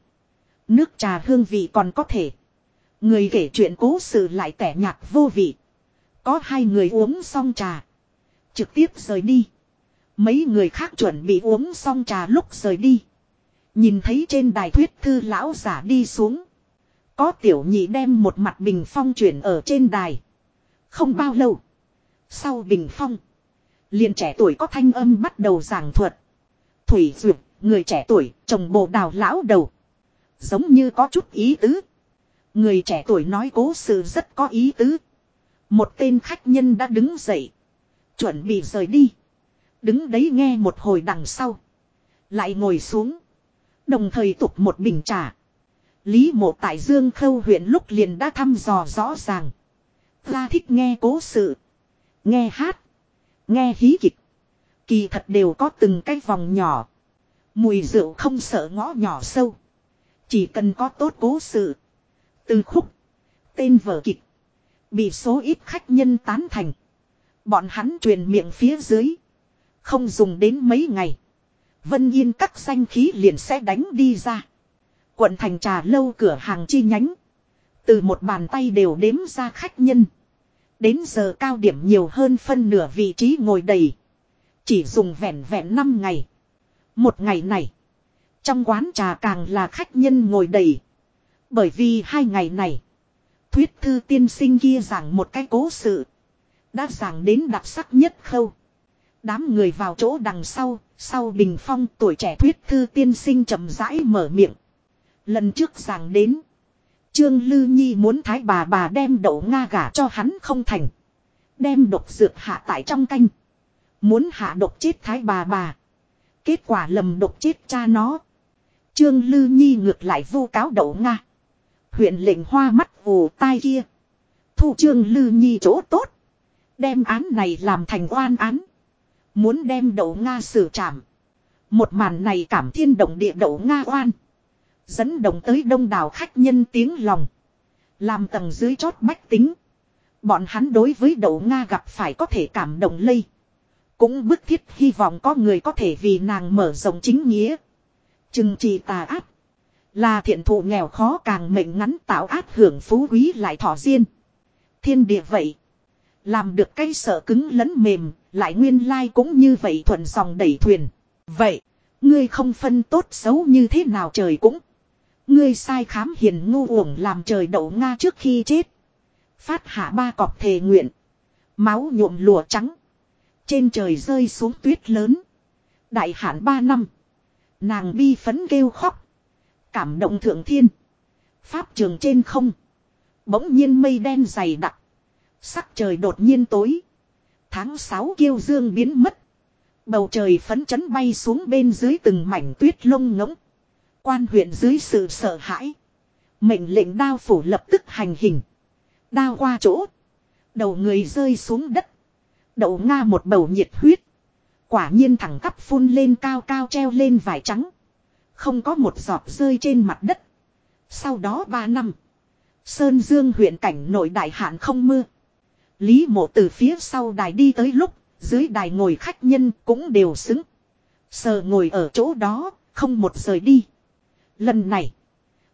Nước trà hương vị còn có thể. Người kể chuyện cố sự lại tẻ nhạt vô vị. Có hai người uống xong trà. Trực tiếp rời đi. Mấy người khác chuẩn bị uống xong trà lúc rời đi. Nhìn thấy trên đài thuyết thư lão giả đi xuống. Có tiểu nhị đem một mặt bình phong chuyển ở trên đài. Không bao lâu. Sau bình phong liền trẻ tuổi có thanh âm bắt đầu giảng thuật. Thủy duyệt, người trẻ tuổi, chồng bộ đào lão đầu. Giống như có chút ý tứ. Người trẻ tuổi nói cố sự rất có ý tứ. Một tên khách nhân đã đứng dậy. Chuẩn bị rời đi. Đứng đấy nghe một hồi đằng sau. Lại ngồi xuống. Đồng thời tục một bình trà. Lý mộ tại Dương Khâu huyện lúc liền đã thăm dò rõ ràng. Ra thích nghe cố sự. Nghe hát. Nghe hí kịch. Kỳ thật đều có từng cái vòng nhỏ. Mùi rượu không sợ ngõ nhỏ sâu. Chỉ cần có tốt cố sự. Từ khúc. Tên vở kịch. Bị số ít khách nhân tán thành. Bọn hắn truyền miệng phía dưới. Không dùng đến mấy ngày. Vân Yên các danh khí liền sẽ đánh đi ra. Quận thành trà lâu cửa hàng chi nhánh. Từ một bàn tay đều đếm ra khách nhân. Đến giờ cao điểm nhiều hơn phân nửa vị trí ngồi đầy. Chỉ dùng vẹn vẹn 5 ngày. Một ngày này. Trong quán trà càng là khách nhân ngồi đầy. Bởi vì hai ngày này. Thuyết thư tiên sinh kia giảng một cái cố sự. Đã giảng đến đặc sắc nhất khâu. Đám người vào chỗ đằng sau, sau bình phong tuổi trẻ thuyết thư tiên sinh chậm rãi mở miệng. Lần trước giảng đến. Trương Lư Nhi muốn thái bà bà đem đậu Nga gả cho hắn không thành. Đem độc dược hạ tại trong canh. Muốn hạ độc chết thái bà bà. Kết quả lầm độc chết cha nó. Trương Lư Nhi ngược lại vu cáo đậu Nga. Huyện lệnh hoa mắt vù tai kia. Thu Trương Lư Nhi chỗ tốt. Đem án này làm thành oan án. Muốn đem đậu Nga xử trảm. Một màn này cảm thiên động địa đậu Nga oan. Dẫn động tới đông đảo khách nhân tiếng lòng. Làm tầng dưới chót bách tính. Bọn hắn đối với đậu Nga gặp phải có thể cảm động lây. Cũng bức thiết hy vọng có người có thể vì nàng mở rộng chính nghĩa. Chừng trì tà ác. Là thiện thụ nghèo khó càng mệnh ngắn tạo ác hưởng phú quý lại thỏ riêng. Thiên địa vậy. Làm được cây sợ cứng lẫn mềm, lại nguyên lai cũng như vậy thuận dòng đẩy thuyền. Vậy, ngươi không phân tốt xấu như thế nào trời cũng. Ngươi sai khám hiền ngu uổng làm trời đậu Nga trước khi chết. Phát hạ ba cọp thề nguyện. Máu nhuộm lụa trắng. Trên trời rơi xuống tuyết lớn. Đại hạn ba năm. Nàng bi phấn kêu khóc. Cảm động thượng thiên. Pháp trường trên không. Bỗng nhiên mây đen dày đặc. Sắc trời đột nhiên tối. Tháng 6 kiêu dương biến mất. Bầu trời phấn chấn bay xuống bên dưới từng mảnh tuyết lông ngỗng. Quan huyện dưới sự sợ hãi. Mệnh lệnh đao phủ lập tức hành hình. Đao qua chỗ. Đầu người rơi xuống đất. Đậu Nga một bầu nhiệt huyết. Quả nhiên thẳng cắp phun lên cao cao treo lên vải trắng. Không có một giọt rơi trên mặt đất. Sau đó ba năm. Sơn Dương huyện cảnh nội đại hạn không mưa. Lý mộ từ phía sau đài đi tới lúc. Dưới đài ngồi khách nhân cũng đều xứng. Sờ ngồi ở chỗ đó. Không một rời đi. Lần này.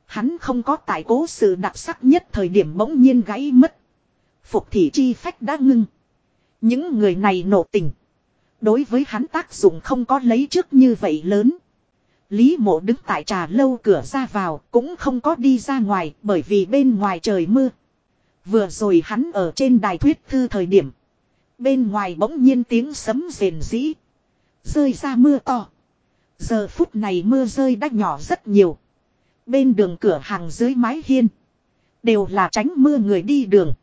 Hắn không có tại cố sự đặc sắc nhất thời điểm bỗng nhiên gãy mất. Phục thị chi phách đã ngưng. Những người này nổ tình. Đối với hắn tác dụng không có lấy trước như vậy lớn. Lý mộ đứng tại trà lâu cửa ra vào cũng không có đi ra ngoài bởi vì bên ngoài trời mưa. Vừa rồi hắn ở trên đài thuyết thư thời điểm. Bên ngoài bỗng nhiên tiếng sấm rền rĩ. Rơi ra mưa to. Giờ phút này mưa rơi đã nhỏ rất nhiều. Bên đường cửa hàng dưới mái hiên. Đều là tránh mưa người đi đường.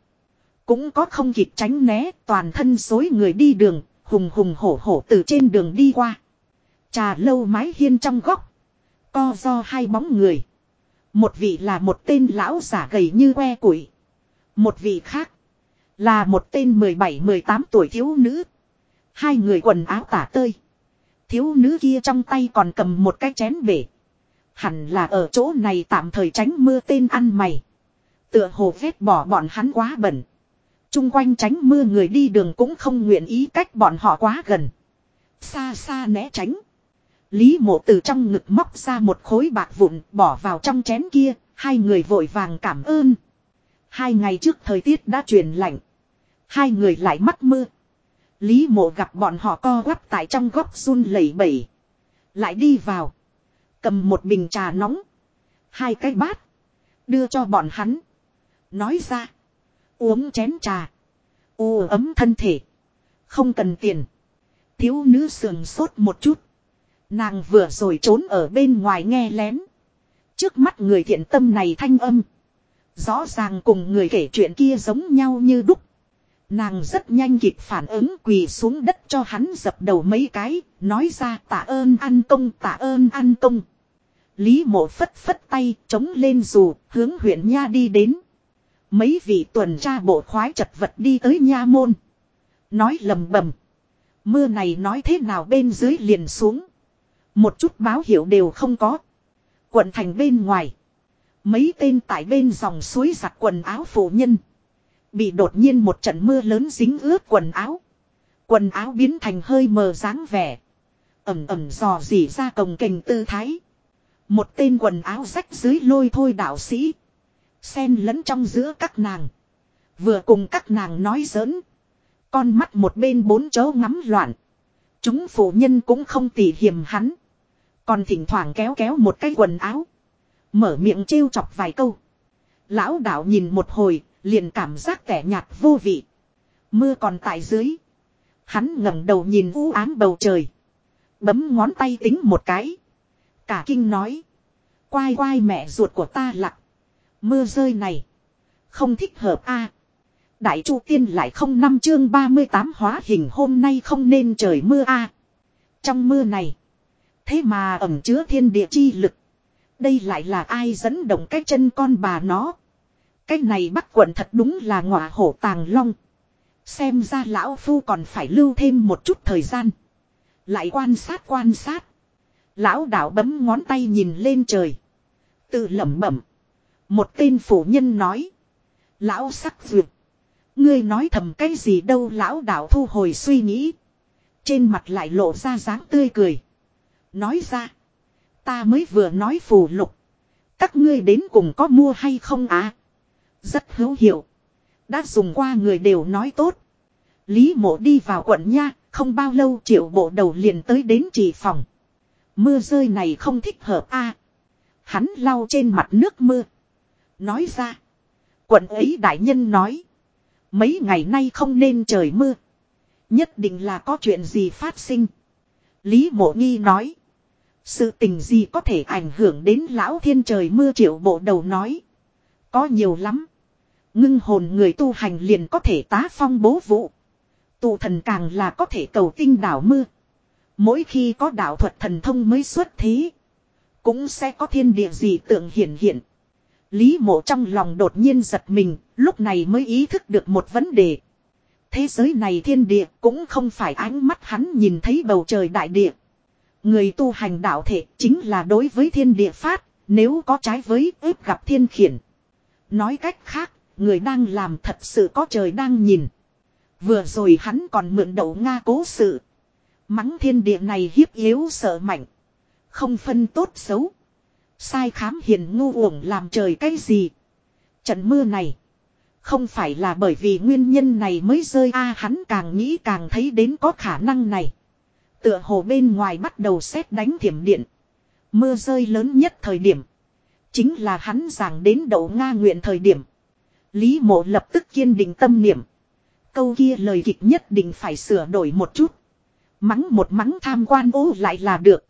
Cũng có không kịp tránh né, toàn thân xối người đi đường. Hùng hùng hổ hổ từ trên đường đi qua. Trà lâu mái hiên trong góc. Co do hai bóng người. Một vị là một tên lão giả gầy như que củi. Một vị khác. Là một tên 17-18 tuổi thiếu nữ. Hai người quần áo tả tơi. Thiếu nữ kia trong tay còn cầm một cái chén bể. Hẳn là ở chỗ này tạm thời tránh mưa tên ăn mày. Tựa hồ vết bỏ bọn hắn quá bẩn. Trung quanh tránh mưa người đi đường cũng không nguyện ý cách bọn họ quá gần. Xa xa né tránh. Lý mộ từ trong ngực móc ra một khối bạc vụn bỏ vào trong chén kia. Hai người vội vàng cảm ơn. Hai ngày trước thời tiết đã chuyển lạnh. Hai người lại mắc mưa. Lý mộ gặp bọn họ co quắp tại trong góc run lẩy bẩy. Lại đi vào. Cầm một bình trà nóng. Hai cái bát. Đưa cho bọn hắn. Nói ra. Uống chén trà. U ấm thân thể. Không cần tiền. Thiếu nữ sườn sốt một chút. Nàng vừa rồi trốn ở bên ngoài nghe lén. Trước mắt người thiện tâm này thanh âm. Rõ ràng cùng người kể chuyện kia giống nhau như đúc. Nàng rất nhanh kịp phản ứng quỳ xuống đất cho hắn dập đầu mấy cái, nói ra tạ ơn ăn công tạ ơn ăn công. Lý mộ phất phất tay, chống lên dù, hướng huyện Nha đi đến. Mấy vị tuần tra bộ khoái chật vật đi tới Nha môn. Nói lầm bầm. Mưa này nói thế nào bên dưới liền xuống. Một chút báo hiệu đều không có. Quận thành bên ngoài. Mấy tên tại bên dòng suối giặt quần áo phụ nhân. Bị đột nhiên một trận mưa lớn dính ướt quần áo. Quần áo biến thành hơi mờ dáng vẻ. Ẩm ẩm dò dỉ ra cồng kềnh tư thái. Một tên quần áo rách dưới lôi thôi đạo sĩ. Xen lẫn trong giữa các nàng. Vừa cùng các nàng nói giỡn. Con mắt một bên bốn chấu ngắm loạn. Chúng phụ nhân cũng không tỉ hiểm hắn. Còn thỉnh thoảng kéo kéo một cái quần áo. Mở miệng trêu chọc vài câu. Lão đạo nhìn một hồi, liền cảm giác tẻ nhạt vô vị. Mưa còn tại dưới. Hắn ngẩng đầu nhìn u ám bầu trời. Bấm ngón tay tính một cái. Cả kinh nói. Quai quai mẹ ruột của ta lặng. Mưa rơi này. Không thích hợp a Đại Chu Tiên lại không năm chương 38 hóa hình hôm nay không nên trời mưa a Trong mưa này. Thế mà ẩm chứa thiên địa chi lực. Đây lại là ai dẫn động cái chân con bà nó. Cái này bắt quận thật đúng là ngọa hổ tàng long. Xem ra lão phu còn phải lưu thêm một chút thời gian. Lại quan sát quan sát. Lão đạo bấm ngón tay nhìn lên trời. Tự lẩm bẩm. Một tên phụ nhân nói. Lão sắc vượt. Ngươi nói thầm cái gì đâu lão đạo thu hồi suy nghĩ. Trên mặt lại lộ ra dáng tươi cười. Nói ra. Ta mới vừa nói phù lục. Các ngươi đến cùng có mua hay không à? Rất hữu hiệu. Đã dùng qua người đều nói tốt. Lý mộ đi vào quận nha, không bao lâu triệu bộ đầu liền tới đến trì phòng. Mưa rơi này không thích hợp a Hắn lau trên mặt nước mưa. Nói ra. Quận ấy đại nhân nói. Mấy ngày nay không nên trời mưa. Nhất định là có chuyện gì phát sinh. Lý mộ nghi nói. Sự tình gì có thể ảnh hưởng đến lão thiên trời mưa triệu bộ đầu nói. Có nhiều lắm. Ngưng hồn người tu hành liền có thể tá phong bố vụ. Tụ thần càng là có thể cầu tinh đảo mưa. Mỗi khi có đạo thuật thần thông mới xuất thế. Cũng sẽ có thiên địa gì tượng hiển hiện. Lý mộ trong lòng đột nhiên giật mình, lúc này mới ý thức được một vấn đề. Thế giới này thiên địa cũng không phải ánh mắt hắn nhìn thấy bầu trời đại địa. Người tu hành đạo thể chính là đối với thiên địa phát, nếu có trái với ếp gặp thiên khiển. Nói cách khác, người đang làm thật sự có trời đang nhìn. Vừa rồi hắn còn mượn đậu Nga cố sự. Mắng thiên địa này hiếp yếu sợ mạnh. Không phân tốt xấu. Sai khám hiền ngu uổng làm trời cái gì. Trận mưa này. Không phải là bởi vì nguyên nhân này mới rơi a, hắn càng nghĩ càng thấy đến có khả năng này. Tựa hồ bên ngoài bắt đầu xét đánh thiểm điện. Mưa rơi lớn nhất thời điểm. Chính là hắn giảng đến đậu Nga nguyện thời điểm. Lý mộ lập tức kiên định tâm niệm. Câu kia lời kịch nhất định phải sửa đổi một chút. Mắng một mắng tham quan ô lại là được.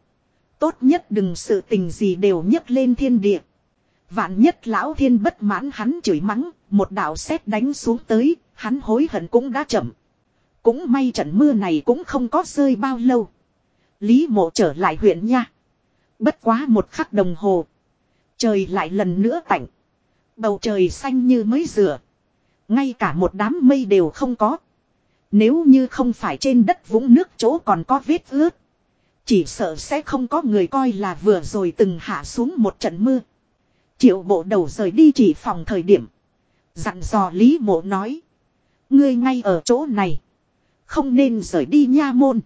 Tốt nhất đừng sự tình gì đều nhấc lên thiên địa. Vạn nhất lão thiên bất mãn hắn chửi mắng, một đạo sét đánh xuống tới, hắn hối hận cũng đã chậm. Cũng may trận mưa này cũng không có rơi bao lâu. Lý mộ trở lại huyện nha. Bất quá một khắc đồng hồ. Trời lại lần nữa tạnh. Bầu trời xanh như mới rửa. Ngay cả một đám mây đều không có. Nếu như không phải trên đất vũng nước chỗ còn có vết ướt. Chỉ sợ sẽ không có người coi là vừa rồi từng hạ xuống một trận mưa. Triệu bộ đầu rời đi chỉ phòng thời điểm. Dặn dò Lý mộ nói. Ngươi ngay ở chỗ này. Không nên rời đi nha môn.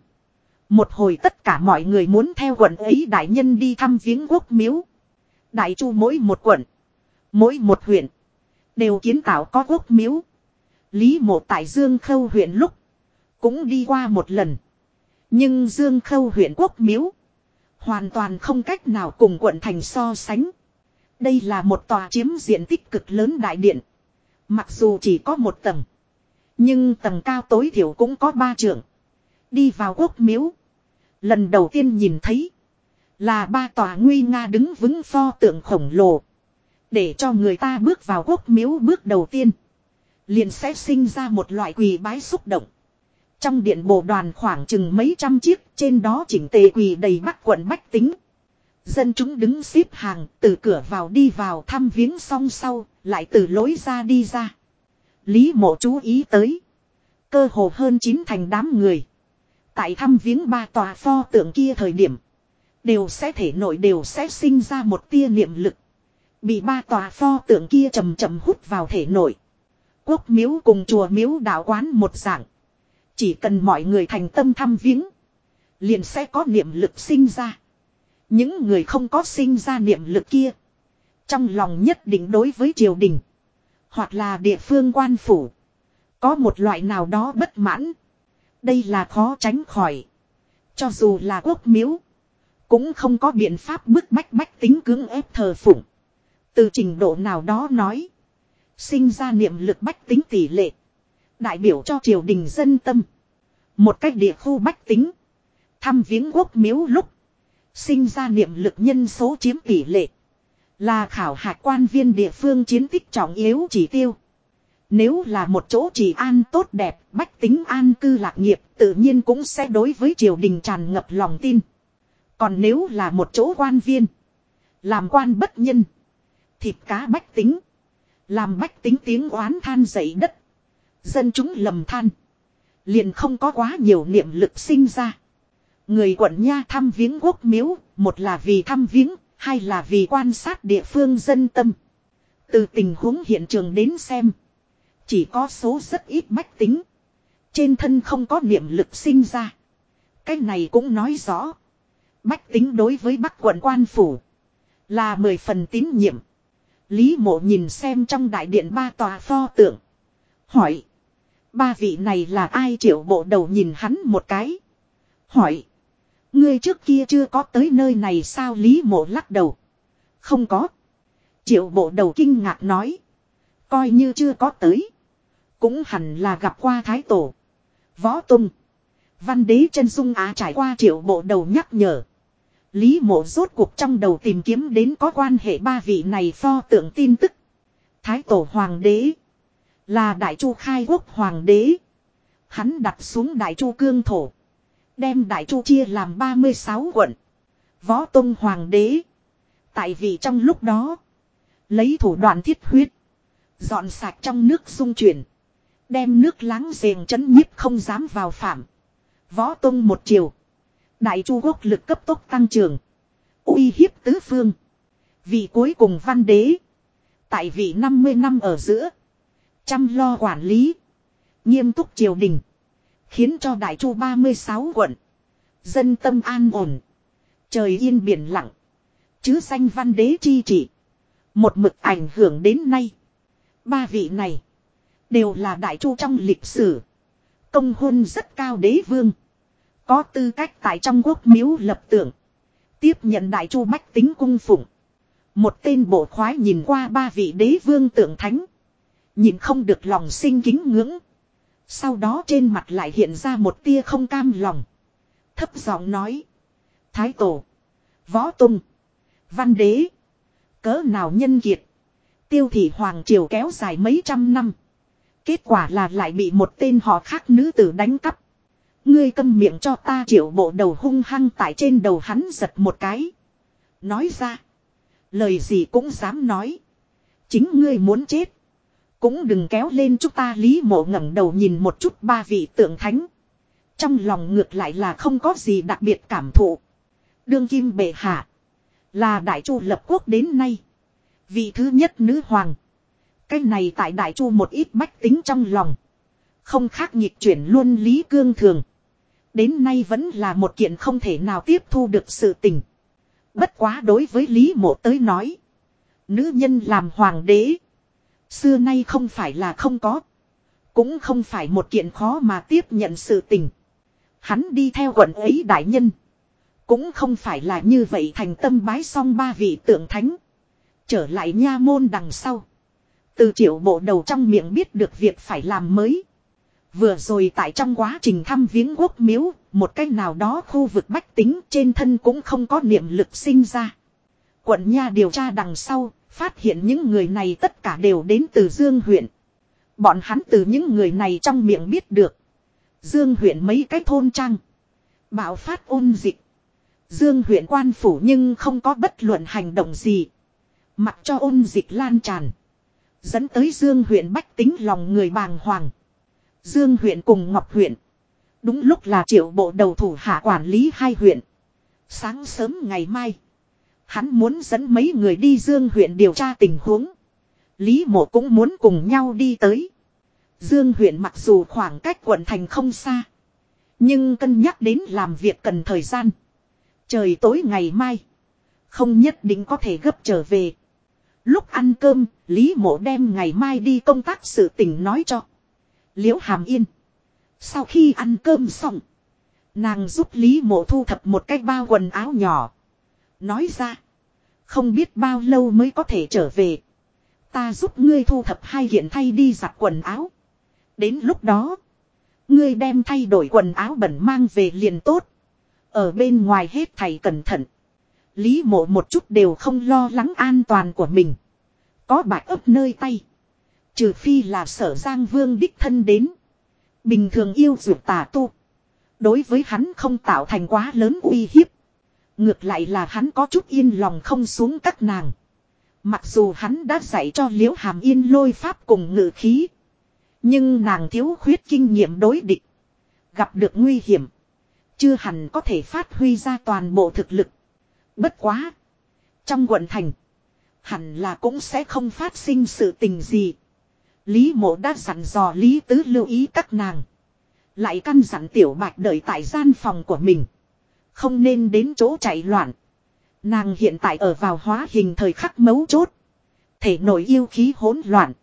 Một hồi tất cả mọi người muốn theo quận ấy đại nhân đi thăm viếng quốc miếu. Đại chu mỗi một quận. Mỗi một huyện. Đều kiến tạo có quốc miếu. Lý mộ tại Dương Khâu huyện lúc. Cũng đi qua một lần. Nhưng Dương Khâu huyện quốc miếu. Hoàn toàn không cách nào cùng quận thành so sánh. Đây là một tòa chiếm diện tích cực lớn đại điện. Mặc dù chỉ có một tầng. Nhưng tầng cao tối thiểu cũng có ba trượng. Đi vào quốc miếu. Lần đầu tiên nhìn thấy. Là ba tòa nguy nga đứng vững pho tượng khổng lồ. Để cho người ta bước vào quốc miếu bước đầu tiên. Liền sẽ sinh ra một loại quỳ bái xúc động. Trong điện bộ đoàn khoảng chừng mấy trăm chiếc, trên đó chỉnh tề quỳ đầy bắc quận bách tính. Dân chúng đứng xếp hàng, từ cửa vào đi vào thăm viếng xong sau, lại từ lối ra đi ra. Lý mộ chú ý tới. Cơ hồ hơn chín thành đám người. Tại thăm viếng ba tòa pho tượng kia thời điểm. Đều sẽ thể nội đều sẽ sinh ra một tia niệm lực. Bị ba tòa pho tượng kia chầm chậm hút vào thể nội. Quốc miếu cùng chùa miếu đạo quán một dạng. Chỉ cần mọi người thành tâm thăm viếng. Liền sẽ có niệm lực sinh ra. Những người không có sinh ra niệm lực kia. Trong lòng nhất định đối với triều đình. Hoặc là địa phương quan phủ. Có một loại nào đó bất mãn. Đây là khó tránh khỏi. Cho dù là quốc miếu. Cũng không có biện pháp bức bách bách tính cưỡng ép thờ phụng. Từ trình độ nào đó nói. Sinh ra niệm lực bách tính tỷ lệ. Đại biểu cho triều đình dân tâm. Một cách địa khu bách tính. Thăm viếng quốc miếu lúc. Sinh ra niệm lực nhân số chiếm tỷ lệ. Là khảo hạch quan viên địa phương chiến tích trọng yếu chỉ tiêu. Nếu là một chỗ chỉ an tốt đẹp, bách tính an cư lạc nghiệp, tự nhiên cũng sẽ đối với triều đình tràn ngập lòng tin. Còn nếu là một chỗ quan viên, làm quan bất nhân, thịt cá bách tính, làm bách tính tiếng oán than dậy đất, dân chúng lầm than, liền không có quá nhiều niệm lực sinh ra. Người quận Nha thăm viếng quốc miếu, một là vì thăm viếng, hai là vì quan sát địa phương dân tâm. Từ tình huống hiện trường đến xem, chỉ có số rất ít bách tính. Trên thân không có niệm lực sinh ra. Cái này cũng nói rõ. Bách tính đối với bắc quận quan phủ. Là mười phần tín nhiệm. Lý mộ nhìn xem trong đại điện ba tòa pho tượng. Hỏi. Ba vị này là ai triệu bộ đầu nhìn hắn một cái. Hỏi. Ngươi trước kia chưa có tới nơi này sao Lý mộ lắc đầu. Không có. Triệu bộ đầu kinh ngạc nói. Coi như chưa có tới. Cũng hẳn là gặp qua thái tổ. Võ tung. Văn đế chân dung á trải qua triệu bộ đầu nhắc nhở. Lý mộ rốt cuộc trong đầu tìm kiếm đến có quan hệ ba vị này pho tượng tin tức. Thái tổ hoàng đế. Là đại chu khai quốc hoàng đế. Hắn đặt xuống đại chu cương thổ. Đem đại chu chia làm 36 quận. Võ Tông Hoàng đế. Tại vì trong lúc đó. Lấy thủ đoạn thiết huyết. Dọn sạch trong nước dung chuyển. Đem nước láng giềng chấn nhiếp không dám vào phạm. Võ Tông một chiều. Đại chu quốc lực cấp tốc tăng trưởng. uy hiếp tứ phương. Vị cuối cùng văn đế. Tại vị 50 năm ở giữa. Chăm lo quản lý. Nghiêm túc triều đình. Khiến cho đại chu 36 quận. Dân tâm an ổn. Trời yên biển lặng. Chứ danh văn đế chi trị. Một mực ảnh hưởng đến nay. Ba vị này. Đều là đại chu trong lịch sử. Công hôn rất cao đế vương. Có tư cách tại trong quốc miếu lập tượng. Tiếp nhận đại chu bách tính cung phụng. Một tên bộ khoái nhìn qua ba vị đế vương tượng thánh. Nhìn không được lòng sinh kính ngưỡng. Sau đó trên mặt lại hiện ra một tia không cam lòng. Thấp giọng nói. Thái tổ. Võ tung. Văn đế. Cỡ nào nhân kiệt. Tiêu thị hoàng triều kéo dài mấy trăm năm. Kết quả là lại bị một tên họ khác nữ tử đánh cắp. Ngươi câm miệng cho ta triệu bộ đầu hung hăng tại trên đầu hắn giật một cái. Nói ra. Lời gì cũng dám nói. Chính ngươi muốn chết. Cũng đừng kéo lên chúng ta lý mộ ngẩng đầu nhìn một chút ba vị tượng thánh. Trong lòng ngược lại là không có gì đặc biệt cảm thụ. Đương kim bệ hạ. Là đại chu lập quốc đến nay. Vị thứ nhất nữ hoàng. Cái này tại đại chu một ít bách tính trong lòng. Không khác nhịp chuyển luôn lý cương thường. Đến nay vẫn là một kiện không thể nào tiếp thu được sự tình. Bất quá đối với Lý Mộ tới nói. Nữ nhân làm hoàng đế. Xưa nay không phải là không có. Cũng không phải một kiện khó mà tiếp nhận sự tình. Hắn đi theo quận ấy đại nhân. Cũng không phải là như vậy thành tâm bái xong ba vị tượng thánh. Trở lại nha môn đằng sau. Từ triệu bộ đầu trong miệng biết được việc phải làm mới. Vừa rồi tại trong quá trình thăm viếng quốc miếu, một cách nào đó khu vực bách tính trên thân cũng không có niệm lực sinh ra. Quận nha điều tra đằng sau, phát hiện những người này tất cả đều đến từ Dương huyện. Bọn hắn từ những người này trong miệng biết được. Dương huyện mấy cái thôn trang. Bạo phát ôn dịch. Dương huyện quan phủ nhưng không có bất luận hành động gì. Mặc cho ôn dịch lan tràn. Dẫn tới Dương huyện bách tính lòng người bàng hoàng. Ừ. Dương huyện cùng Ngọc huyện. Đúng lúc là triệu bộ đầu thủ hạ quản lý hai huyện. Sáng sớm ngày mai. Hắn muốn dẫn mấy người đi Dương huyện điều tra tình huống. Lý mộ cũng muốn cùng nhau đi tới. Dương huyện mặc dù khoảng cách quận thành không xa. Nhưng cân nhắc đến làm việc cần thời gian. Trời tối ngày mai. Không nhất định có thể gấp trở về. Lúc ăn cơm, Lý mộ đem ngày mai đi công tác sự tình nói cho. Liễu hàm yên. Sau khi ăn cơm xong. Nàng giúp Lý mộ thu thập một cái bao quần áo nhỏ. Nói ra. Không biết bao lâu mới có thể trở về. Ta giúp ngươi thu thập hai hiện thay đi giặt quần áo. Đến lúc đó. Ngươi đem thay đổi quần áo bẩn mang về liền tốt. Ở bên ngoài hết thầy cẩn thận. Lý mộ một chút đều không lo lắng an toàn của mình. Có bạc ấp nơi tay. Trừ phi là sở giang vương đích thân đến. Bình thường yêu dược tà tu. Đối với hắn không tạo thành quá lớn uy hiếp. Ngược lại là hắn có chút yên lòng không xuống các nàng. Mặc dù hắn đã dạy cho liễu hàm yên lôi pháp cùng ngự khí. Nhưng nàng thiếu khuyết kinh nghiệm đối địch. Gặp được nguy hiểm. Chưa hẳn có thể phát huy ra toàn bộ thực lực. Bất quá. Trong quận thành. Hẳn là cũng sẽ không phát sinh sự tình gì. Lý mộ đã dặn dò Lý Tứ lưu ý các nàng. Lại căn dặn tiểu bạch đợi tại gian phòng của mình. Không nên đến chỗ chạy loạn. Nàng hiện tại ở vào hóa hình thời khắc mấu chốt. Thể nội yêu khí hỗn loạn.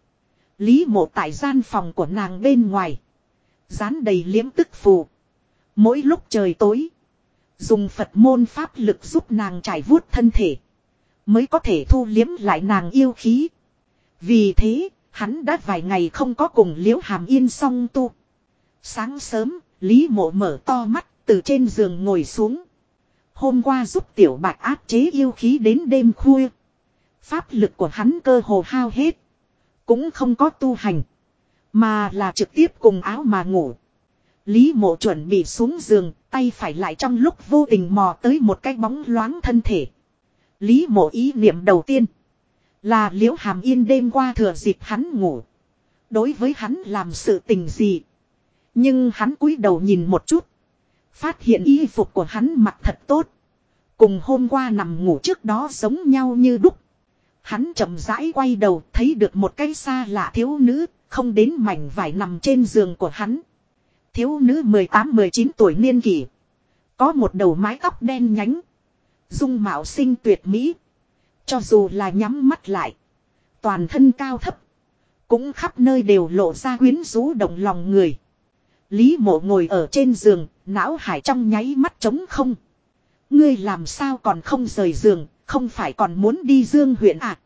Lý mộ tại gian phòng của nàng bên ngoài. Dán đầy liếm tức phù. Mỗi lúc trời tối. Dùng Phật môn pháp lực giúp nàng trải vuốt thân thể. Mới có thể thu liếm lại nàng yêu khí. Vì thế, hắn đã vài ngày không có cùng liễu hàm yên song tu. Sáng sớm, Lý mộ mở to mắt, từ trên giường ngồi xuống. Hôm qua giúp tiểu bạch áp chế yêu khí đến đêm khuya. Pháp lực của hắn cơ hồ hao hết. Cũng không có tu hành. Mà là trực tiếp cùng áo mà ngủ. Lý mộ chuẩn bị xuống giường, tay phải lại trong lúc vô tình mò tới một cái bóng loáng thân thể. Lý mộ ý niệm đầu tiên. Là liễu hàm yên đêm qua thừa dịp hắn ngủ. Đối với hắn làm sự tình gì. Nhưng hắn cúi đầu nhìn một chút. Phát hiện y phục của hắn mặc thật tốt. Cùng hôm qua nằm ngủ trước đó giống nhau như đúc. Hắn chậm rãi quay đầu thấy được một cái xa lạ thiếu nữ, không đến mảnh vải nằm trên giường của hắn. Thiếu nữ 18-19 tuổi niên kỷ. Có một đầu mái tóc đen nhánh. Dung mạo sinh tuyệt mỹ. Cho dù là nhắm mắt lại. Toàn thân cao thấp. Cũng khắp nơi đều lộ ra quyến rũ động lòng người. Lý mộ ngồi ở trên giường, não hải trong nháy mắt trống không. Ngươi làm sao còn không rời giường, không phải còn muốn đi dương huyện à?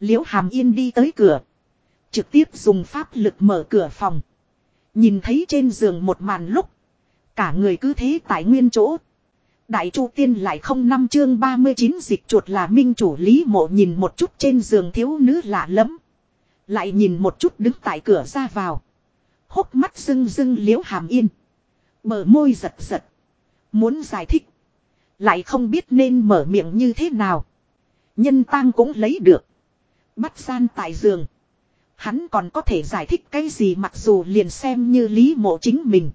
Liễu hàm yên đi tới cửa. Trực tiếp dùng pháp lực mở cửa phòng. Nhìn thấy trên giường một màn lúc. Cả người cứ thế tại nguyên chỗ. Đại Chu Tiên lại không năm chương 39 dịch chuột là minh chủ Lý Mộ nhìn một chút trên giường thiếu nữ lạ lẫm, Lại nhìn một chút đứng tại cửa ra vào. Hốc mắt rưng rưng liễu hàm yên. Bờ môi giật giật. Muốn giải thích. Lại không biết nên mở miệng như thế nào. Nhân tang cũng lấy được. Bắt san tại giường. Hắn còn có thể giải thích cái gì mặc dù liền xem như lý mộ chính mình.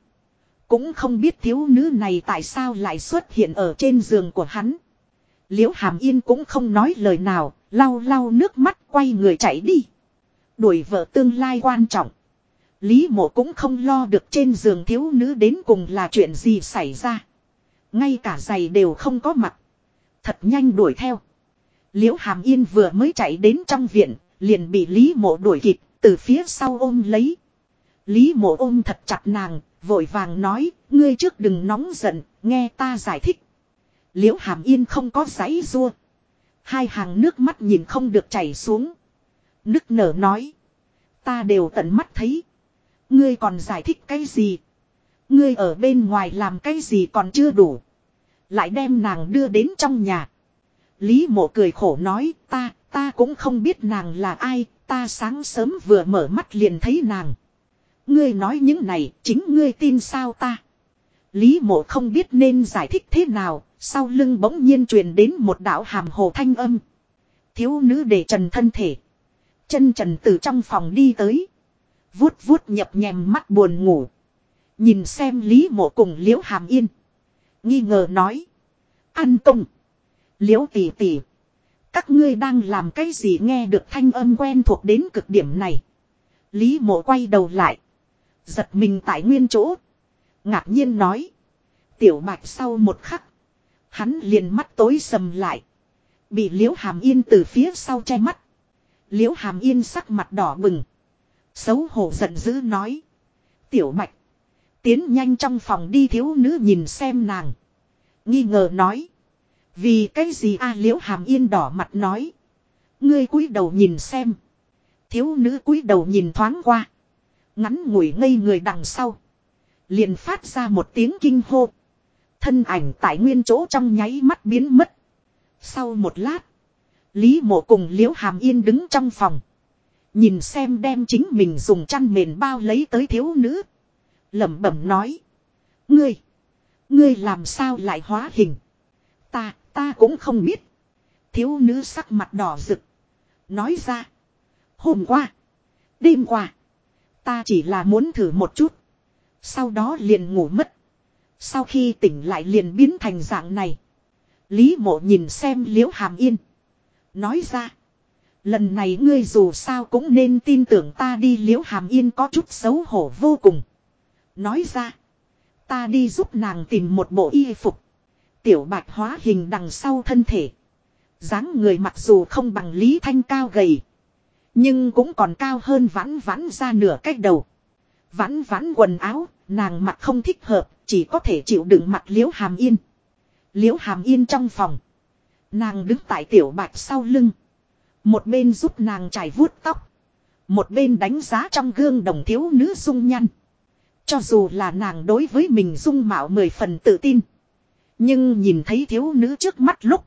Cũng không biết thiếu nữ này tại sao lại xuất hiện ở trên giường của hắn. Liễu hàm yên cũng không nói lời nào, lau lau nước mắt quay người chạy đi. Đuổi vợ tương lai quan trọng. Lý mộ cũng không lo được trên giường thiếu nữ đến cùng là chuyện gì xảy ra. Ngay cả giày đều không có mặt. Thật nhanh đuổi theo. Liễu hàm yên vừa mới chạy đến trong viện, liền bị Lý mộ đuổi kịp, từ phía sau ôm lấy. Lý mộ ôm thật chặt nàng, vội vàng nói, ngươi trước đừng nóng giận, nghe ta giải thích. Liễu hàm yên không có giấy rua. Hai hàng nước mắt nhìn không được chảy xuống. Nức nở nói. Ta đều tận mắt thấy. Ngươi còn giải thích cái gì? Ngươi ở bên ngoài làm cái gì còn chưa đủ. Lại đem nàng đưa đến trong nhà. Lý mộ cười khổ nói ta, ta cũng không biết nàng là ai, ta sáng sớm vừa mở mắt liền thấy nàng. Ngươi nói những này, chính ngươi tin sao ta? Lý mộ không biết nên giải thích thế nào, sau lưng bỗng nhiên truyền đến một đạo hàm hồ thanh âm. Thiếu nữ để trần thân thể. Chân trần từ trong phòng đi tới. Vuốt vuốt nhập nhèm mắt buồn ngủ. Nhìn xem Lý mộ cùng Liễu Hàm Yên. Nghi ngờ nói. An công. Liễu tỷ tỷ. Các ngươi đang làm cái gì nghe được thanh âm quen thuộc đến cực điểm này. Lý mộ quay đầu lại. Giật mình tại nguyên chỗ. Ngạc nhiên nói. Tiểu bạch sau một khắc. Hắn liền mắt tối sầm lại. Bị liễu hàm yên từ phía sau che mắt. Liễu hàm yên sắc mặt đỏ bừng. Xấu hổ giận dữ nói. Tiểu bạch. Tiến nhanh trong phòng đi thiếu nữ nhìn xem nàng. Nghi ngờ nói. Vì cái gì a liễu hàm yên đỏ mặt nói. Ngươi cúi đầu nhìn xem. Thiếu nữ cúi đầu nhìn thoáng qua. Ngắn ngủi ngây người đằng sau. Liền phát ra một tiếng kinh hô. Thân ảnh tại nguyên chỗ trong nháy mắt biến mất. Sau một lát. Lý mộ cùng liễu hàm yên đứng trong phòng. Nhìn xem đem chính mình dùng chăn mền bao lấy tới thiếu nữ. lẩm bẩm nói. Ngươi. Ngươi làm sao lại hóa hình. Ta, ta cũng không biết. Thiếu nữ sắc mặt đỏ rực. Nói ra. Hôm qua. Đêm qua. Ta chỉ là muốn thử một chút. Sau đó liền ngủ mất. Sau khi tỉnh lại liền biến thành dạng này. Lý mộ nhìn xem liễu hàm yên. Nói ra. Lần này ngươi dù sao cũng nên tin tưởng ta đi, liễu hàm yên có chút xấu hổ vô cùng. Nói ra. Ta đi giúp nàng tìm một bộ y phục. Tiểu bạch hóa hình đằng sau thân thể. dáng người mặc dù không bằng Lý Thanh cao gầy. Nhưng cũng còn cao hơn vãn vãn ra nửa cách đầu. Vãn vãn quần áo, nàng mặc không thích hợp, chỉ có thể chịu đựng mặt liễu hàm yên. Liễu hàm yên trong phòng. Nàng đứng tại tiểu bạch sau lưng. Một bên giúp nàng trải vuốt tóc. Một bên đánh giá trong gương đồng thiếu nữ dung nhăn. Cho dù là nàng đối với mình dung mạo mười phần tự tin. Nhưng nhìn thấy thiếu nữ trước mắt lúc.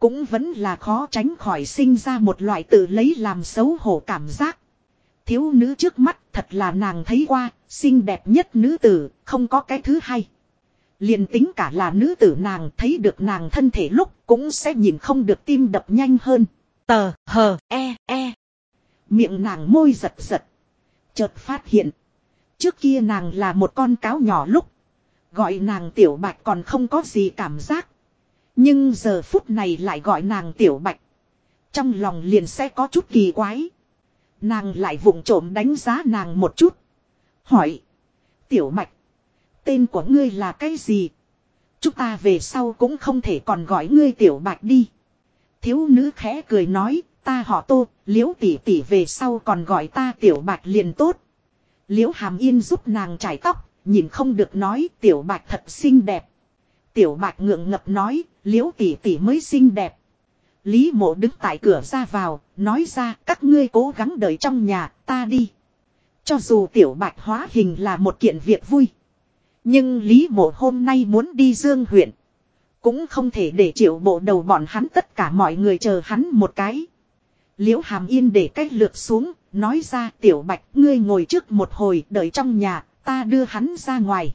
Cũng vẫn là khó tránh khỏi sinh ra một loại tự lấy làm xấu hổ cảm giác. Thiếu nữ trước mắt thật là nàng thấy qua, xinh đẹp nhất nữ tử, không có cái thứ hai. liền tính cả là nữ tử nàng thấy được nàng thân thể lúc cũng sẽ nhìn không được tim đập nhanh hơn. Tờ, hờ, e, e. Miệng nàng môi giật giật. Chợt phát hiện. Trước kia nàng là một con cáo nhỏ lúc. Gọi nàng tiểu bạch còn không có gì cảm giác. Nhưng giờ phút này lại gọi nàng tiểu bạch. Trong lòng liền sẽ có chút kỳ quái. Nàng lại vụng trộm đánh giá nàng một chút. Hỏi. Tiểu bạch. Tên của ngươi là cái gì? Chúng ta về sau cũng không thể còn gọi ngươi tiểu bạch đi. Thiếu nữ khẽ cười nói. Ta họ tô, liễu tỷ tỷ về sau còn gọi ta tiểu bạch liền tốt. Liễu hàm yên giúp nàng trải tóc, nhìn không được nói tiểu bạch thật xinh đẹp. Tiểu bạch ngượng ngập nói, liễu tỷ tỷ mới xinh đẹp. Lý mộ đứng tại cửa ra vào, nói ra các ngươi cố gắng đợi trong nhà, ta đi. Cho dù tiểu bạch hóa hình là một kiện việc vui. Nhưng Lý mộ hôm nay muốn đi dương huyện. Cũng không thể để triệu bộ đầu bọn hắn tất cả mọi người chờ hắn một cái. Liễu hàm yên để cách lược xuống, nói ra tiểu bạch ngươi ngồi trước một hồi đợi trong nhà, ta đưa hắn ra ngoài.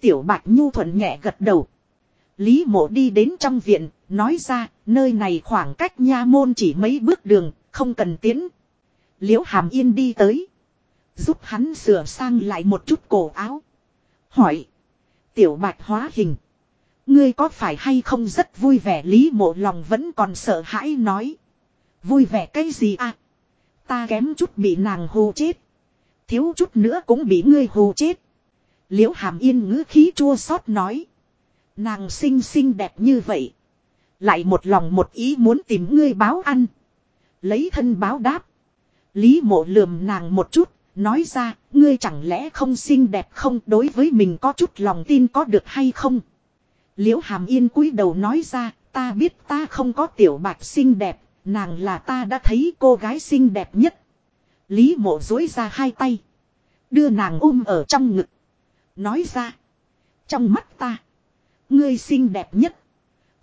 Tiểu bạch nhu thuận nhẹ gật đầu. Lý mộ đi đến trong viện, nói ra, nơi này khoảng cách nha môn chỉ mấy bước đường, không cần tiến. Liễu hàm yên đi tới. Giúp hắn sửa sang lại một chút cổ áo. Hỏi. Tiểu bạch hóa hình. Ngươi có phải hay không rất vui vẻ lý mộ lòng vẫn còn sợ hãi nói. Vui vẻ cái gì à? Ta kém chút bị nàng hù chết. Thiếu chút nữa cũng bị ngươi hù chết. Liễu hàm yên ngữ khí chua xót nói. Nàng xinh xinh đẹp như vậy. Lại một lòng một ý muốn tìm ngươi báo ăn. Lấy thân báo đáp. Lý mộ lườm nàng một chút. Nói ra, ngươi chẳng lẽ không xinh đẹp không đối với mình có chút lòng tin có được hay không? Liễu hàm yên cúi đầu nói ra, ta biết ta không có tiểu bạch xinh đẹp, nàng là ta đã thấy cô gái xinh đẹp nhất. Lý mộ dối ra hai tay. Đưa nàng ôm ở trong ngực. Nói ra. Trong mắt ta. Ngươi xinh đẹp nhất.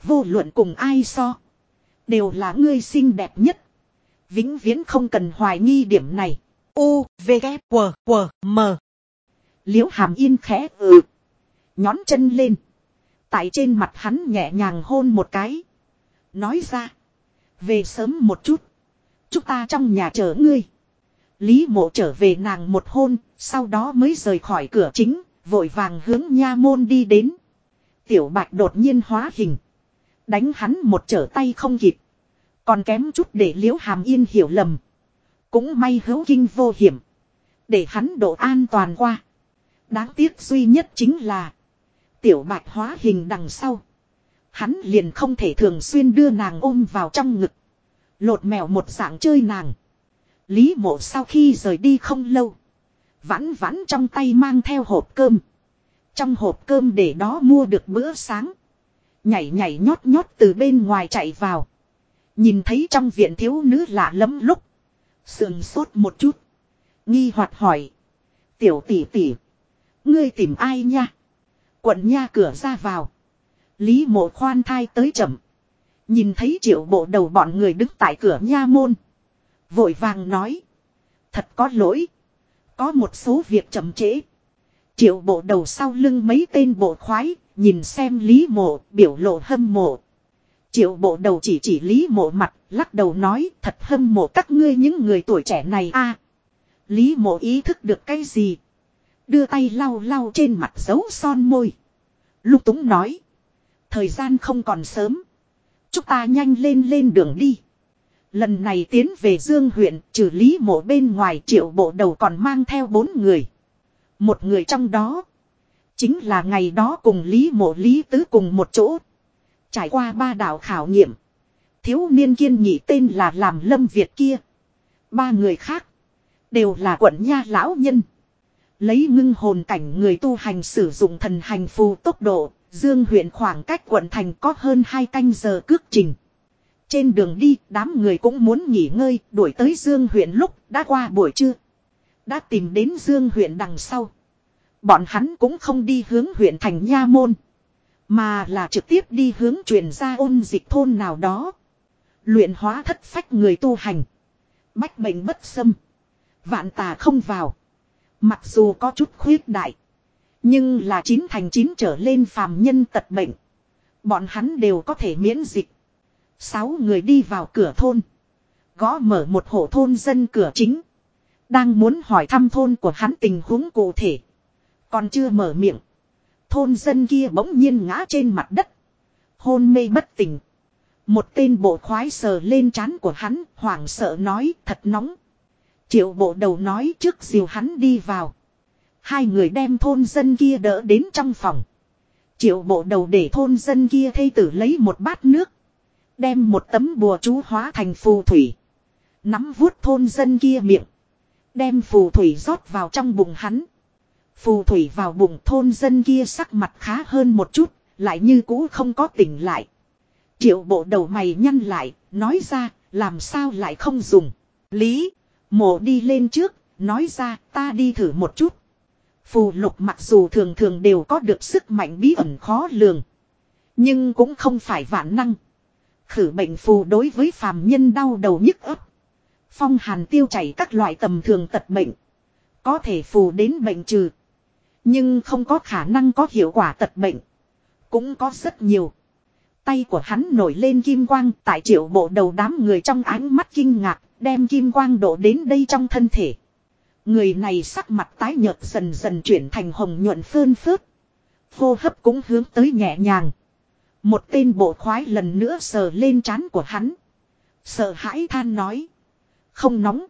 Vô luận cùng ai so. Đều là ngươi xinh đẹp nhất. Vĩnh viễn không cần hoài nghi điểm này. U, V, K, W, W, M. Liễu hàm yên khẽ ừ. Nhón chân lên. Tại trên mặt hắn nhẹ nhàng hôn một cái. Nói ra. Về sớm một chút. Chúng ta trong nhà chờ ngươi. Lý mộ trở về nàng một hôn, sau đó mới rời khỏi cửa chính, vội vàng hướng nha môn đi đến. Tiểu bạch đột nhiên hóa hình. Đánh hắn một trở tay không kịp. Còn kém chút để liễu hàm yên hiểu lầm. Cũng may hữu kinh vô hiểm. Để hắn độ an toàn qua. Đáng tiếc duy nhất chính là. Tiểu bạch hóa hình đằng sau. Hắn liền không thể thường xuyên đưa nàng ôm vào trong ngực. Lột mèo một dạng chơi nàng. Lý mộ sau khi rời đi không lâu. Vãn vãn trong tay mang theo hộp cơm. Trong hộp cơm để đó mua được bữa sáng. Nhảy nhảy nhót nhót từ bên ngoài chạy vào. Nhìn thấy trong viện thiếu nữ lạ lắm lúc. Sườn sốt một chút. Nghi hoạt hỏi. Tiểu tỷ tỷ. Ngươi tìm ai nha? Quận nha cửa ra vào. Lý mộ khoan thai tới chậm. Nhìn thấy triệu bộ đầu bọn người đứng tại cửa nha môn. Vội vàng nói. Thật có lỗi. Có một số việc chậm trễ. Triệu bộ đầu sau lưng mấy tên bộ khoái. Nhìn xem lý mộ, biểu lộ hâm mộ. Triệu bộ đầu chỉ chỉ lý mộ mặt. Lắc đầu nói, thật hâm mộ các ngươi những người tuổi trẻ này a Lý mộ ý thức được cái gì. Đưa tay lau lau trên mặt dấu son môi. Lục túng nói. Thời gian không còn sớm. Chúng ta nhanh lên lên đường đi. Lần này tiến về Dương huyện, trừ lý mộ bên ngoài, triệu bộ đầu còn mang theo bốn người. Một người trong đó. Chính là ngày đó cùng lý mộ lý tứ cùng một chỗ. Trải qua ba đạo khảo nghiệm. Thiếu niên kiên nhị tên là làm lâm Việt kia. Ba người khác. Đều là quận nha lão nhân. Lấy ngưng hồn cảnh người tu hành sử dụng thần hành phù tốc độ, Dương huyện khoảng cách quận thành có hơn hai canh giờ cước trình. Trên đường đi, đám người cũng muốn nghỉ ngơi, đuổi tới Dương huyện lúc đã qua buổi trưa. Đã tìm đến Dương huyện đằng sau. Bọn hắn cũng không đi hướng huyện thành Nha Môn. Mà là trực tiếp đi hướng truyền ra ôn dịch thôn nào đó. Luyện hóa thất phách người tu hành. Bách bệnh bất xâm. Vạn tà không vào. Mặc dù có chút khuyết đại. Nhưng là chín thành chín trở lên phàm nhân tật bệnh. Bọn hắn đều có thể miễn dịch. Sáu người đi vào cửa thôn. Gõ mở một hộ thôn dân cửa chính. Đang muốn hỏi thăm thôn của hắn tình huống cụ thể. Còn chưa mở miệng. Thôn dân kia bỗng nhiên ngã trên mặt đất. Hôn mê bất tỉnh. Một tên bộ khoái sờ lên trán của hắn, hoảng sợ nói thật nóng. Triệu bộ đầu nói trước diều hắn đi vào. Hai người đem thôn dân kia đỡ đến trong phòng. Triệu bộ đầu để thôn dân kia thây tử lấy một bát nước. Đem một tấm bùa chú hóa thành phù thủy. Nắm vuốt thôn dân kia miệng. Đem phù thủy rót vào trong bụng hắn. Phù thủy vào bụng thôn dân kia sắc mặt khá hơn một chút. Lại như cũ không có tỉnh lại. Triệu bộ đầu mày nhăn lại. Nói ra, làm sao lại không dùng. Lý. Mộ đi lên trước. Nói ra, ta đi thử một chút. Phù lục mặc dù thường thường đều có được sức mạnh bí ẩn khó lường. Nhưng cũng không phải vạn năng. Khử bệnh phù đối với phàm nhân đau đầu nhức ấp. Phong hàn tiêu chảy các loại tầm thường tật bệnh. Có thể phù đến bệnh trừ. Nhưng không có khả năng có hiệu quả tật bệnh. Cũng có rất nhiều. Tay của hắn nổi lên kim quang tại triệu bộ đầu đám người trong ánh mắt kinh ngạc, đem kim quang đổ đến đây trong thân thể. Người này sắc mặt tái nhợt dần dần chuyển thành hồng nhuận phơn phớt. Hô hấp cũng hướng tới nhẹ nhàng. Một tên bộ khoái lần nữa sờ lên trán của hắn. Sợ hãi than nói. Không nóng.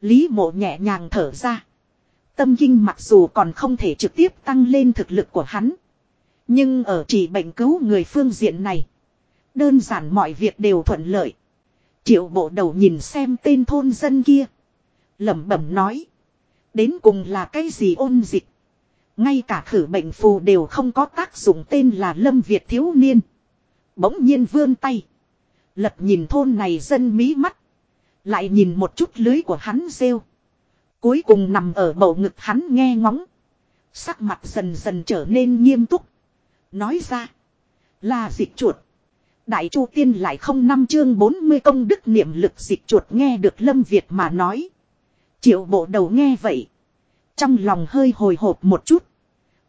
Lý mộ nhẹ nhàng thở ra. Tâm kinh mặc dù còn không thể trực tiếp tăng lên thực lực của hắn. Nhưng ở chỉ bệnh cứu người phương diện này. Đơn giản mọi việc đều thuận lợi. Triệu bộ đầu nhìn xem tên thôn dân kia. lẩm bẩm nói. Đến cùng là cái gì ôn dịch. Ngay cả khử bệnh phù đều không có tác dụng tên là Lâm Việt thiếu niên. Bỗng nhiên vươn tay. Lật nhìn thôn này dân mí mắt. Lại nhìn một chút lưới của hắn rêu. Cuối cùng nằm ở bầu ngực hắn nghe ngóng. Sắc mặt dần dần trở nên nghiêm túc. Nói ra. Là dịch chuột. Đại Chu Tiên lại không năm chương 40 công đức niệm lực dịch chuột nghe được Lâm Việt mà nói. Triệu bộ đầu nghe vậy. Trong lòng hơi hồi hộp một chút.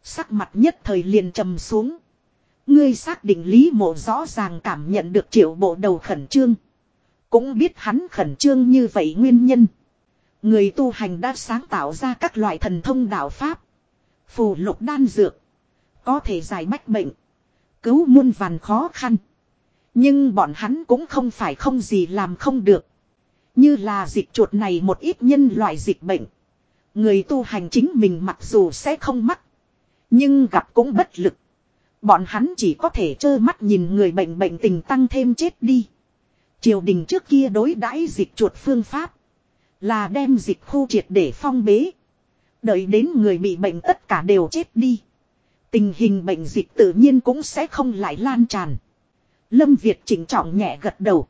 Sắc mặt nhất thời liền trầm xuống. Ngươi xác định lý mộ rõ ràng cảm nhận được triệu bộ đầu khẩn trương. Cũng biết hắn khẩn trương như vậy nguyên nhân. Người tu hành đã sáng tạo ra các loại thần thông đạo pháp. Phù lục đan dược. Có thể giải bách bệnh. Cứu muôn vàn khó khăn. Nhưng bọn hắn cũng không phải không gì làm không được. Như là dịch chuột này một ít nhân loại dịch bệnh. Người tu hành chính mình mặc dù sẽ không mắc. Nhưng gặp cũng bất lực. Bọn hắn chỉ có thể trơ mắt nhìn người bệnh bệnh tình tăng thêm chết đi. Triều đình trước kia đối đãi dịch chuột phương pháp. Là đem dịch khu triệt để phong bế. Đợi đến người bị bệnh tất cả đều chết đi. Tình hình bệnh dịch tự nhiên cũng sẽ không lại lan tràn. Lâm Việt chỉnh trọng nhẹ gật đầu.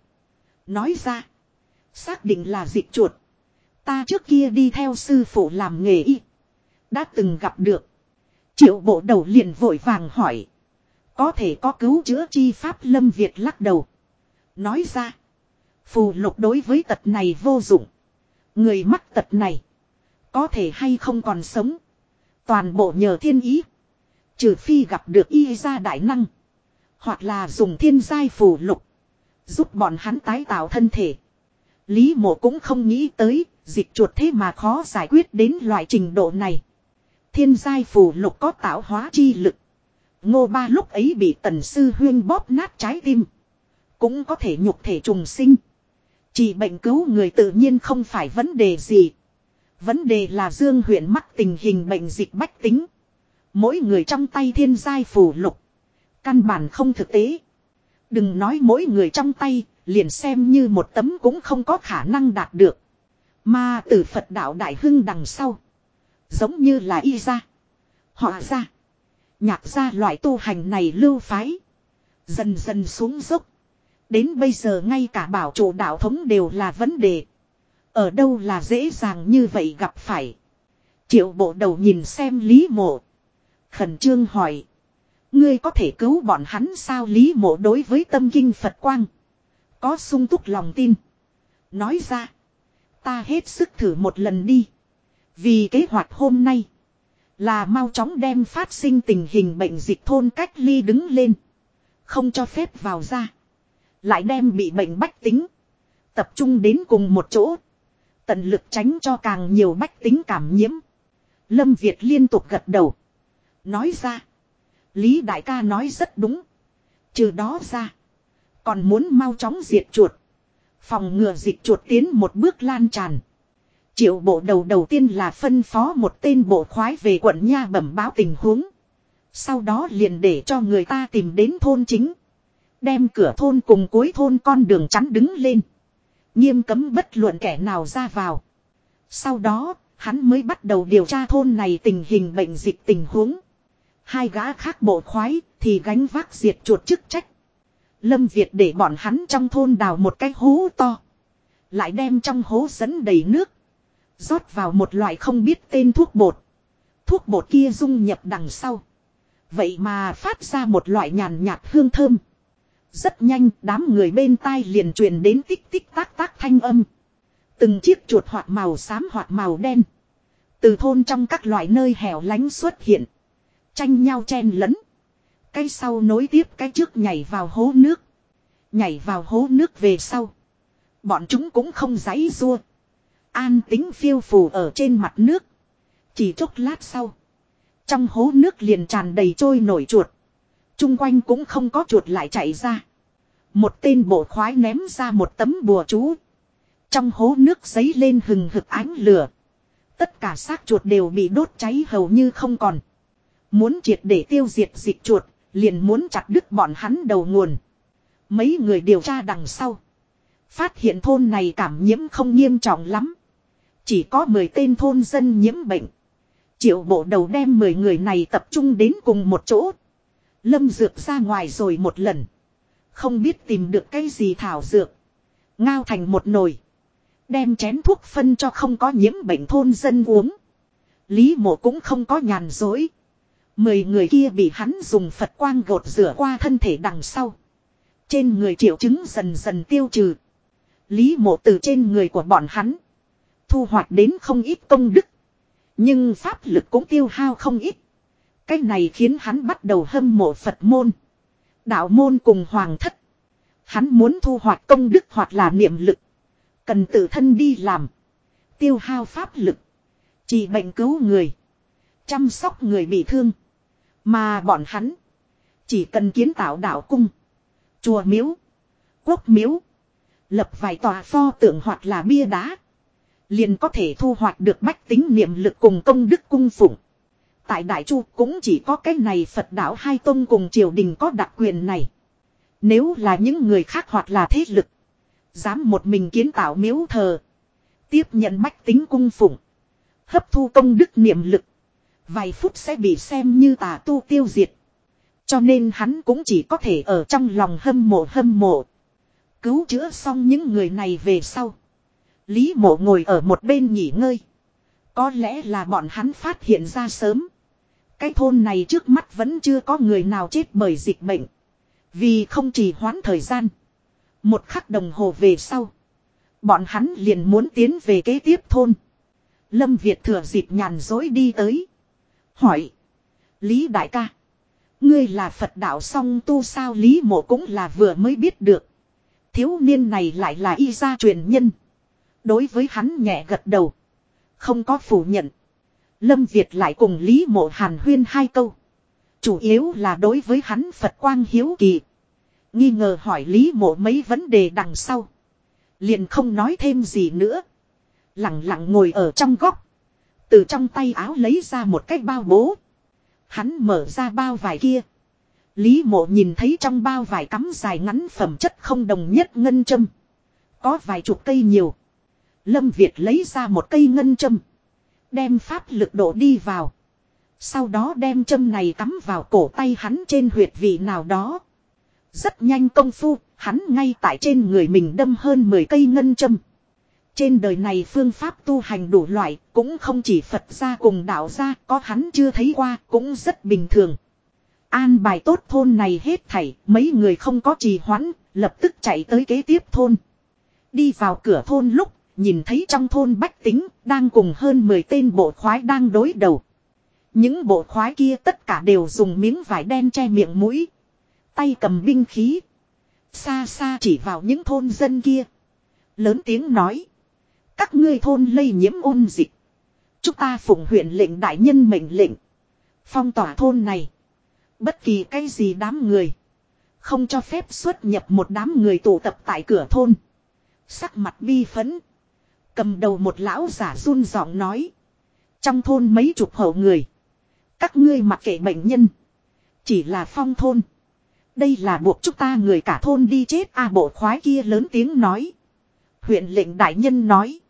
Nói ra. Xác định là dịch chuột. Ta trước kia đi theo sư phụ làm nghề y. Đã từng gặp được. Triệu bộ đầu liền vội vàng hỏi. Có thể có cứu chữa chi pháp Lâm Việt lắc đầu. Nói ra. Phù lục đối với tật này vô dụng. Người mắc tật này. Có thể hay không còn sống. Toàn bộ nhờ thiên ý. Trừ phi gặp được y gia đại năng. Hoặc là dùng thiên giai phù lục. Giúp bọn hắn tái tạo thân thể. Lý mộ cũng không nghĩ tới. Dịch chuột thế mà khó giải quyết đến loại trình độ này. Thiên giai phù lục có tạo hóa chi lực. Ngô ba lúc ấy bị tần sư huyên bóp nát trái tim. Cũng có thể nhục thể trùng sinh. Chỉ bệnh cứu người tự nhiên không phải vấn đề gì. Vấn đề là Dương huyện mắc tình hình bệnh dịch bách tính. Mỗi người trong tay thiên giai phù lục. Căn bản không thực tế. Đừng nói mỗi người trong tay, liền xem như một tấm cũng không có khả năng đạt được. Mà từ Phật đạo Đại Hưng đằng sau. Giống như là y ra. Họ ra. Nhạc ra loại tu hành này lưu phái. Dần dần xuống dốc. Đến bây giờ ngay cả bảo chủ đạo thống đều là vấn đề. Ở đâu là dễ dàng như vậy gặp phải. Triệu bộ đầu nhìn xem Lý Mộ. Khẩn trương hỏi. Ngươi có thể cứu bọn hắn sao Lý Mộ đối với tâm kinh Phật Quang. Có sung túc lòng tin. Nói ra. Ta hết sức thử một lần đi. Vì kế hoạch hôm nay. Là mau chóng đem phát sinh tình hình bệnh dịch thôn cách ly đứng lên. Không cho phép vào ra. Lại đem bị bệnh bách tính. Tập trung đến cùng một chỗ. Tận lực tránh cho càng nhiều bách tính cảm nhiễm. Lâm Việt liên tục gật đầu. Nói ra. Lý đại ca nói rất đúng. Trừ đó ra. Còn muốn mau chóng diệt chuột. Phòng ngừa dịch chuột tiến một bước lan tràn. Triệu bộ đầu đầu tiên là phân phó một tên bộ khoái về quận Nha bẩm báo tình huống. Sau đó liền để cho người ta tìm đến thôn chính. Đem cửa thôn cùng cuối thôn con đường chắn đứng lên. Nghiêm cấm bất luận kẻ nào ra vào. Sau đó, hắn mới bắt đầu điều tra thôn này tình hình bệnh dịch tình huống. Hai gã khác bộ khoái thì gánh vác diệt chuột chức trách. Lâm Việt để bọn hắn trong thôn đào một cái hố to. Lại đem trong hố dẫn đầy nước. rót vào một loại không biết tên thuốc bột. Thuốc bột kia dung nhập đằng sau. Vậy mà phát ra một loại nhàn nhạt hương thơm. Rất nhanh, đám người bên tai liền truyền đến tích tích tác tác thanh âm. Từng chiếc chuột hoặc màu xám hoặc màu đen. Từ thôn trong các loại nơi hẻo lánh xuất hiện. Tranh nhau chen lẫn. Cái sau nối tiếp cái trước nhảy vào hố nước. Nhảy vào hố nước về sau. Bọn chúng cũng không giấy rua. An tính phiêu phù ở trên mặt nước. Chỉ chốc lát sau. Trong hố nước liền tràn đầy trôi nổi chuột. Trung quanh cũng không có chuột lại chạy ra. Một tên bộ khoái ném ra một tấm bùa chú. Trong hố nước giấy lên hừng hực ánh lửa. Tất cả xác chuột đều bị đốt cháy hầu như không còn. Muốn triệt để tiêu diệt dịch chuột, liền muốn chặt đứt bọn hắn đầu nguồn. Mấy người điều tra đằng sau. Phát hiện thôn này cảm nhiễm không nghiêm trọng lắm. Chỉ có 10 tên thôn dân nhiễm bệnh. Triệu bộ đầu đem 10 người này tập trung đến cùng một chỗ. Lâm dược ra ngoài rồi một lần. Không biết tìm được cái gì thảo dược. Ngao thành một nồi. Đem chén thuốc phân cho không có nhiễm bệnh thôn dân uống. Lý mộ cũng không có nhàn dối. Mười người kia bị hắn dùng Phật quang gột rửa qua thân thể đằng sau. Trên người triệu chứng dần dần tiêu trừ. Lý mộ từ trên người của bọn hắn. Thu hoạch đến không ít công đức. Nhưng pháp lực cũng tiêu hao không ít. Cái này khiến hắn bắt đầu hâm mộ Phật môn. Đạo môn cùng hoàng thất. Hắn muốn thu hoạch công đức hoặc là niệm lực. Cần tự thân đi làm. Tiêu hao pháp lực. Chỉ bệnh cứu người. Chăm sóc người bị thương. Mà bọn hắn. Chỉ cần kiến tạo đạo cung. Chùa miếu. Quốc miếu. Lập vài tòa pho tượng hoặc là bia đá. Liền có thể thu hoạch được bách tính niệm lực cùng công đức cung phụng. Tại Đại Chu cũng chỉ có cái này Phật đạo hai tôn cùng triều đình có đặc quyền này. Nếu là những người khác hoặc là thế lực. Dám một mình kiến tạo miếu thờ. Tiếp nhận bách tính cung phụng. Hấp thu công đức niệm lực. Vài phút sẽ bị xem như tà tu tiêu diệt. Cho nên hắn cũng chỉ có thể ở trong lòng hâm mộ hâm mộ. Cứu chữa xong những người này về sau. Lý mộ ngồi ở một bên nghỉ ngơi. Có lẽ là bọn hắn phát hiện ra sớm. Cái thôn này trước mắt vẫn chưa có người nào chết bởi dịch bệnh. Vì không trì hoãn thời gian. Một khắc đồng hồ về sau. Bọn hắn liền muốn tiến về kế tiếp thôn. Lâm Việt thừa dịp nhàn dối đi tới. Hỏi. Lý đại ca. Ngươi là Phật đạo song tu sao Lý mộ cũng là vừa mới biết được. Thiếu niên này lại là y gia truyền nhân. Đối với hắn nhẹ gật đầu. Không có phủ nhận. Lâm Việt lại cùng Lý mộ hàn huyên hai câu. Chủ yếu là đối với hắn Phật quang hiếu kỳ. Nghi ngờ hỏi Lý mộ mấy vấn đề đằng sau. Liền không nói thêm gì nữa. Lặng lặng ngồi ở trong góc. Từ trong tay áo lấy ra một cái bao bố. Hắn mở ra bao vải kia. Lý mộ nhìn thấy trong bao vải cắm dài ngắn phẩm chất không đồng nhất ngân châm. Có vài chục cây nhiều. Lâm Việt lấy ra một cây ngân châm. Đem pháp lực đổ đi vào. Sau đó đem châm này cắm vào cổ tay hắn trên huyệt vị nào đó. Rất nhanh công phu, hắn ngay tại trên người mình đâm hơn 10 cây ngân châm. Trên đời này phương pháp tu hành đủ loại, cũng không chỉ Phật gia cùng đạo gia, có hắn chưa thấy qua, cũng rất bình thường. An bài tốt thôn này hết thảy, mấy người không có trì hoãn, lập tức chạy tới kế tiếp thôn. Đi vào cửa thôn lúc, nhìn thấy trong thôn bách tính, đang cùng hơn 10 tên bộ khoái đang đối đầu. Những bộ khoái kia tất cả đều dùng miếng vải đen che miệng mũi. Tay cầm binh khí. Xa xa chỉ vào những thôn dân kia. Lớn tiếng nói. Các ngươi thôn lây nhiễm ôn dịch. Chúng ta phụng huyện lệnh đại nhân mệnh lệnh. Phong tỏa thôn này. Bất kỳ cái gì đám người. Không cho phép xuất nhập một đám người tụ tập tại cửa thôn. Sắc mặt bi phấn. Cầm đầu một lão giả run giọng nói. Trong thôn mấy chục hậu người. Các ngươi mặc kệ bệnh nhân. Chỉ là phong thôn. Đây là buộc chúng ta người cả thôn đi chết a bộ khoái kia lớn tiếng nói. Huyện lệnh đại nhân nói.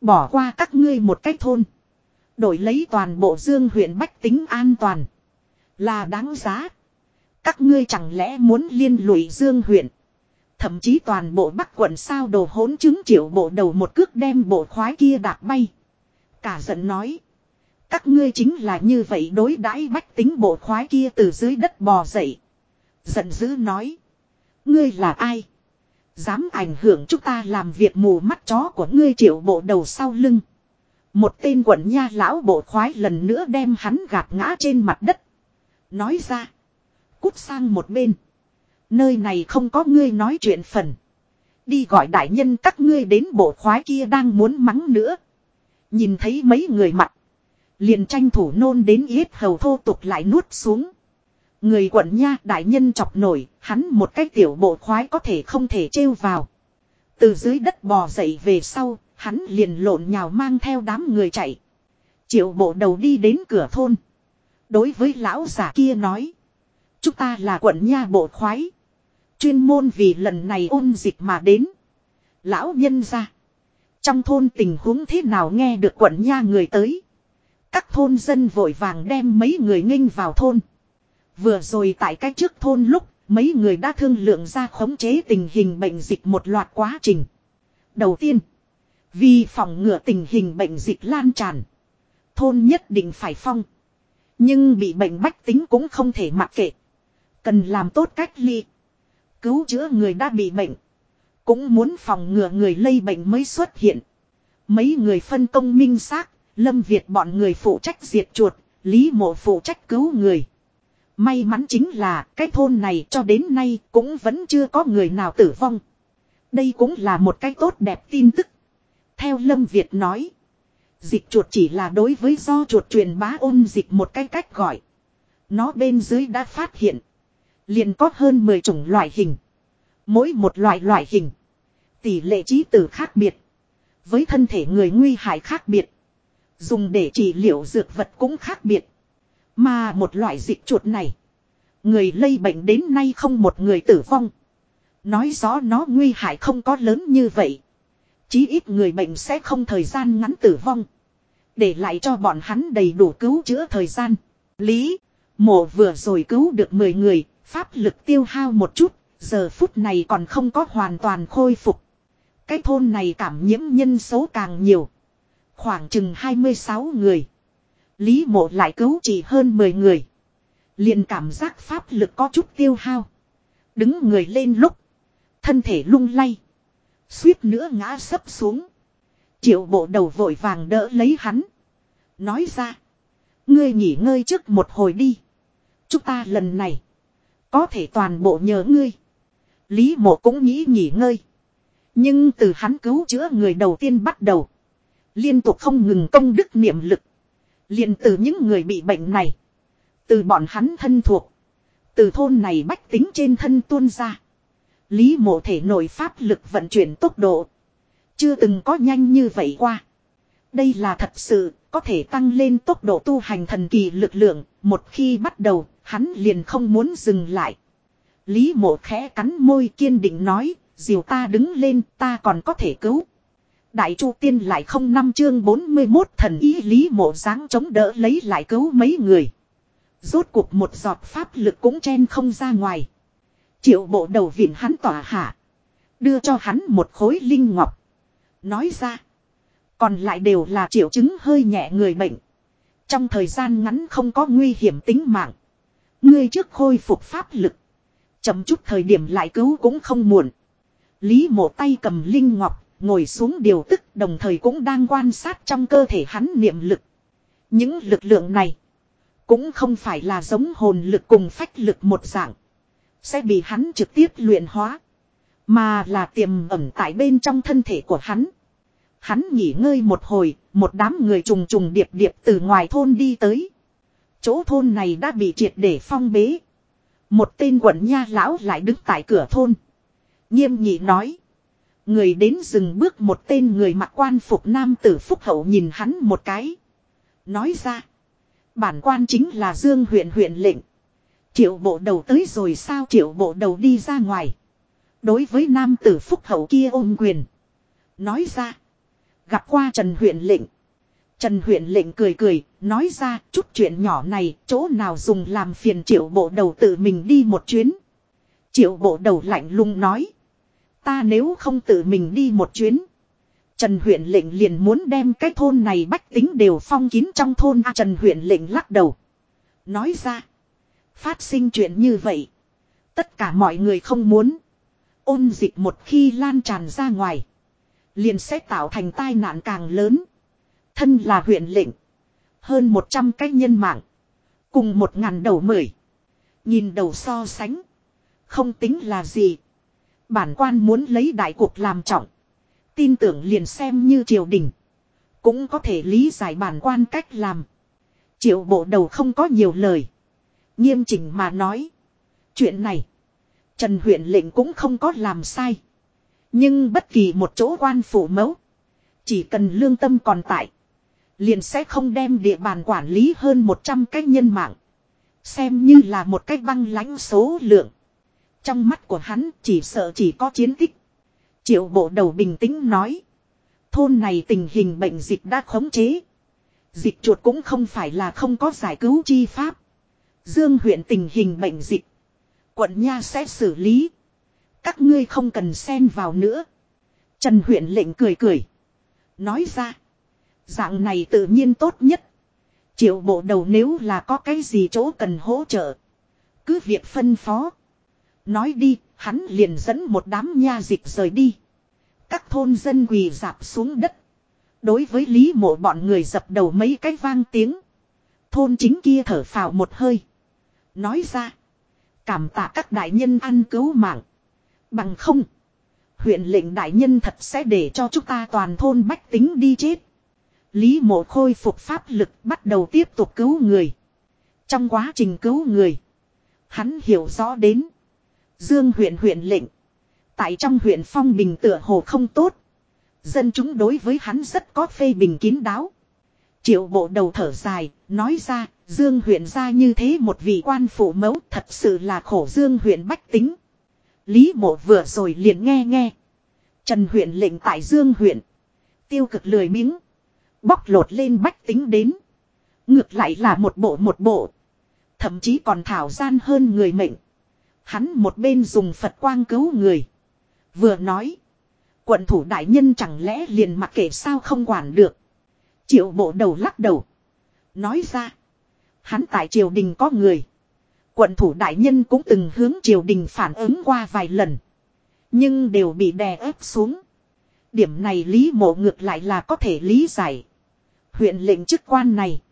Bỏ qua các ngươi một cách thôn. Đổi lấy toàn bộ dương huyện bách tính an toàn. Là đáng giá. Các ngươi chẳng lẽ muốn liên lụy dương huyện. Thậm chí toàn bộ bắc quận sao đồ hỗn chứng triệu bộ đầu một cước đem bộ khoái kia đạp bay. Cả giận nói. Các ngươi chính là như vậy đối đãi bách tính bộ khoái kia từ dưới đất bò dậy. Giận dữ nói. Ngươi là ai? Dám ảnh hưởng chúng ta làm việc mù mắt chó của ngươi triệu bộ đầu sau lưng. Một tên quận nha lão bộ khoái lần nữa đem hắn gạt ngã trên mặt đất. Nói ra. Cút sang một bên. Nơi này không có ngươi nói chuyện phần. Đi gọi đại nhân các ngươi đến bộ khoái kia đang muốn mắng nữa. Nhìn thấy mấy người mặt. Liền tranh thủ nôn đến yết hầu thô tục lại nuốt xuống. Người quận nha đại nhân chọc nổi, hắn một cái tiểu bộ khoái có thể không thể trêu vào. Từ dưới đất bò dậy về sau, hắn liền lộn nhào mang theo đám người chạy. Triệu bộ đầu đi đến cửa thôn. Đối với lão giả kia nói. Chúng ta là quận nha bộ khoái. Chuyên môn vì lần này ôn dịch mà đến. Lão nhân ra. Trong thôn tình huống thế nào nghe được quận nha người tới. Các thôn dân vội vàng đem mấy người nghênh vào thôn. Vừa rồi tại cách trước thôn lúc, mấy người đã thương lượng ra khống chế tình hình bệnh dịch một loạt quá trình. Đầu tiên, vì phòng ngừa tình hình bệnh dịch lan tràn, thôn nhất định phải phong. Nhưng bị bệnh bách tính cũng không thể mặc kệ. Cần làm tốt cách ly. Cứu chữa người đã bị bệnh. Cũng muốn phòng ngừa người lây bệnh mới xuất hiện. Mấy người phân công minh xác, Lâm Việt bọn người phụ trách diệt chuột, Lý Mộ phụ trách cứu người. May mắn chính là cái thôn này cho đến nay cũng vẫn chưa có người nào tử vong. Đây cũng là một cái tốt đẹp tin tức. Theo Lâm Việt nói, Dịch chuột chỉ là đối với do chuột truyền bá ôn dịch một cái cách gọi. Nó bên dưới đã phát hiện. Liền có hơn 10 chủng loại hình. Mỗi một loại loại hình. Tỷ lệ trí tử khác biệt. Với thân thể người nguy hại khác biệt. Dùng để trị liệu dược vật cũng khác biệt. Mà một loại dịch chuột này. Người lây bệnh đến nay không một người tử vong. Nói rõ nó nguy hại không có lớn như vậy. Chí ít người bệnh sẽ không thời gian ngắn tử vong. Để lại cho bọn hắn đầy đủ cứu chữa thời gian. Lý, mộ vừa rồi cứu được 10 người, pháp lực tiêu hao một chút, giờ phút này còn không có hoàn toàn khôi phục. Cái thôn này cảm nhiễm nhân số càng nhiều. Khoảng chừng 26 người. Lý mộ lại cứu chỉ hơn 10 người. liền cảm giác pháp lực có chút tiêu hao. Đứng người lên lúc. Thân thể lung lay. Suýt nữa ngã sấp xuống. Triệu bộ đầu vội vàng đỡ lấy hắn. Nói ra. Ngươi nghỉ ngơi trước một hồi đi. Chúng ta lần này. Có thể toàn bộ nhờ ngươi. Lý mộ cũng nghĩ nghỉ ngơi. Nhưng từ hắn cứu chữa người đầu tiên bắt đầu. Liên tục không ngừng công đức niệm lực. liền từ những người bị bệnh này. Từ bọn hắn thân thuộc. Từ thôn này bách tính trên thân tuôn ra. Lý mộ thể nội pháp lực vận chuyển tốc độ. Chưa từng có nhanh như vậy qua. Đây là thật sự, có thể tăng lên tốc độ tu hành thần kỳ lực lượng, một khi bắt đầu, hắn liền không muốn dừng lại. Lý mộ khẽ cắn môi kiên định nói, diều ta đứng lên, ta còn có thể cứu. Đại chu tiên lại không năm chương 41 thần ý lý mộ dáng chống đỡ lấy lại cứu mấy người. Rốt cuộc một giọt pháp lực cũng chen không ra ngoài. Triệu bộ đầu viện hắn tỏa hạ. Đưa cho hắn một khối linh ngọc. Nói ra. Còn lại đều là triệu chứng hơi nhẹ người bệnh. Trong thời gian ngắn không có nguy hiểm tính mạng. Ngươi trước khôi phục pháp lực. Chậm chút thời điểm lại cứu cũng không muộn. Lý mộ tay cầm linh ngọc, ngồi xuống điều tức đồng thời cũng đang quan sát trong cơ thể hắn niệm lực. Những lực lượng này cũng không phải là giống hồn lực cùng phách lực một dạng. Sẽ bị hắn trực tiếp luyện hóa. Mà là tiềm ẩn tại bên trong thân thể của hắn. Hắn nghỉ ngơi một hồi, một đám người trùng trùng điệp điệp từ ngoài thôn đi tới. Chỗ thôn này đã bị triệt để phong bế. Một tên quận nha lão lại đứng tại cửa thôn. Nghiêm nhị nói. Người đến dừng bước một tên người mặc quan phục nam tử phúc hậu nhìn hắn một cái. Nói ra. Bản quan chính là Dương huyện huyện lệnh. Triệu bộ đầu tới rồi sao triệu bộ đầu đi ra ngoài. Đối với nam tử phúc hậu kia ôm quyền. Nói ra. Gặp qua Trần huyện lệnh. Trần huyện lệnh cười cười, nói ra chút chuyện nhỏ này chỗ nào dùng làm phiền triệu bộ đầu tự mình đi một chuyến. Triệu bộ đầu lạnh lùng nói. Ta nếu không tự mình đi một chuyến. Trần huyện lệnh liền muốn đem cái thôn này bách tính đều phong kín trong thôn. À, Trần huyện lệnh lắc đầu. Nói ra. Phát sinh chuyện như vậy. Tất cả mọi người không muốn. Ôn dịch một khi lan tràn ra ngoài. Liền sẽ tạo thành tai nạn càng lớn. Thân là huyện lệnh. Hơn 100 cái nhân mạng. Cùng một ngàn đầu mười. Nhìn đầu so sánh. Không tính là gì. Bản quan muốn lấy đại cuộc làm trọng. Tin tưởng liền xem như triều đình. Cũng có thể lý giải bản quan cách làm. Triệu bộ đầu không có nhiều lời. Nghiêm chỉnh mà nói. Chuyện này. Trần huyện lệnh cũng không có làm sai. Nhưng bất kỳ một chỗ quan phủ mẫu. Chỉ cần lương tâm còn tại. Liền sẽ không đem địa bàn quản lý hơn 100 cái nhân mạng. Xem như là một cách băng lãnh số lượng. Trong mắt của hắn chỉ sợ chỉ có chiến tích. Triệu bộ đầu bình tĩnh nói. Thôn này tình hình bệnh dịch đã khống chế. Dịch chuột cũng không phải là không có giải cứu chi pháp. Dương huyện tình hình bệnh dịch. Quận Nha sẽ xử lý. Các ngươi không cần xen vào nữa. Trần huyện lệnh cười cười. Nói ra. Dạng này tự nhiên tốt nhất. Triệu bộ đầu nếu là có cái gì chỗ cần hỗ trợ. Cứ việc phân phó. Nói đi, hắn liền dẫn một đám nha dịch rời đi. Các thôn dân quỳ dạp xuống đất. Đối với lý mộ bọn người dập đầu mấy cái vang tiếng. Thôn chính kia thở phào một hơi. Nói ra. Cảm tạ các đại nhân ăn cứu mạng. Bằng không. Huyện lệnh đại nhân thật sẽ để cho chúng ta toàn thôn bách tính đi chết. Lý mộ khôi phục pháp lực bắt đầu tiếp tục cứu người. Trong quá trình cứu người. Hắn hiểu rõ đến. Dương huyện huyện lệnh. Tại trong huyện phong bình tựa hồ không tốt. Dân chúng đối với hắn rất có phê bình kín đáo. Triệu bộ đầu thở dài, nói ra, Dương huyện ra như thế một vị quan phụ mẫu thật sự là khổ Dương huyện bách tính. Lý mộ vừa rồi liền nghe nghe. Trần huyện lệnh tại Dương huyện. Tiêu cực lười miếng. Bóc lột lên bách tính đến. Ngược lại là một bộ một bộ. Thậm chí còn thảo gian hơn người mệnh. Hắn một bên dùng Phật quang cứu người. Vừa nói. Quận thủ đại nhân chẳng lẽ liền mặc kệ sao không quản được. Triệu bộ đầu lắc đầu. Nói ra. Hắn tại triều đình có người. Quận thủ đại nhân cũng từng hướng triều đình phản ứng qua vài lần. Nhưng đều bị đè ép xuống. Điểm này lý mộ ngược lại là có thể lý giải. Huyện lệnh chức quan này.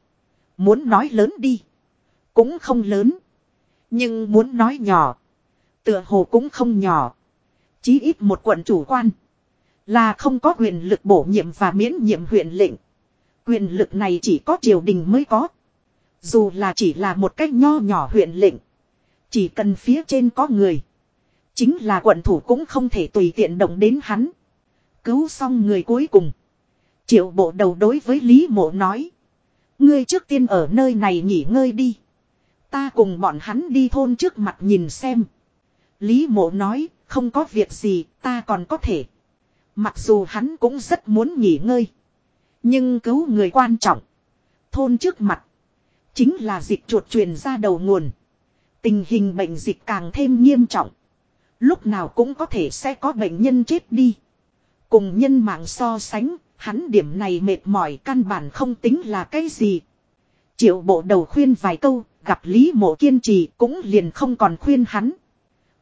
Muốn nói lớn đi. Cũng không lớn. Nhưng muốn nói nhỏ. Tựa hồ cũng không nhỏ. Chí ít một quận chủ quan. Là không có quyền lực bổ nhiệm và miễn nhiệm huyện lệnh. Quyền lực này chỉ có triều đình mới có. Dù là chỉ là một cách nho nhỏ huyện lệnh. Chỉ cần phía trên có người. Chính là quận thủ cũng không thể tùy tiện động đến hắn. Cứu xong người cuối cùng. Triệu bộ đầu đối với Lý mộ nói. Ngươi trước tiên ở nơi này nghỉ ngơi đi. Ta cùng bọn hắn đi thôn trước mặt nhìn xem. Lý mộ nói, không có việc gì, ta còn có thể. Mặc dù hắn cũng rất muốn nghỉ ngơi. Nhưng cứu người quan trọng. Thôn trước mặt. Chính là dịch chuột truyền ra đầu nguồn. Tình hình bệnh dịch càng thêm nghiêm trọng. Lúc nào cũng có thể sẽ có bệnh nhân chết đi. Cùng nhân mạng so sánh, hắn điểm này mệt mỏi căn bản không tính là cái gì. Triệu bộ đầu khuyên vài câu, gặp Lý mộ kiên trì cũng liền không còn khuyên hắn.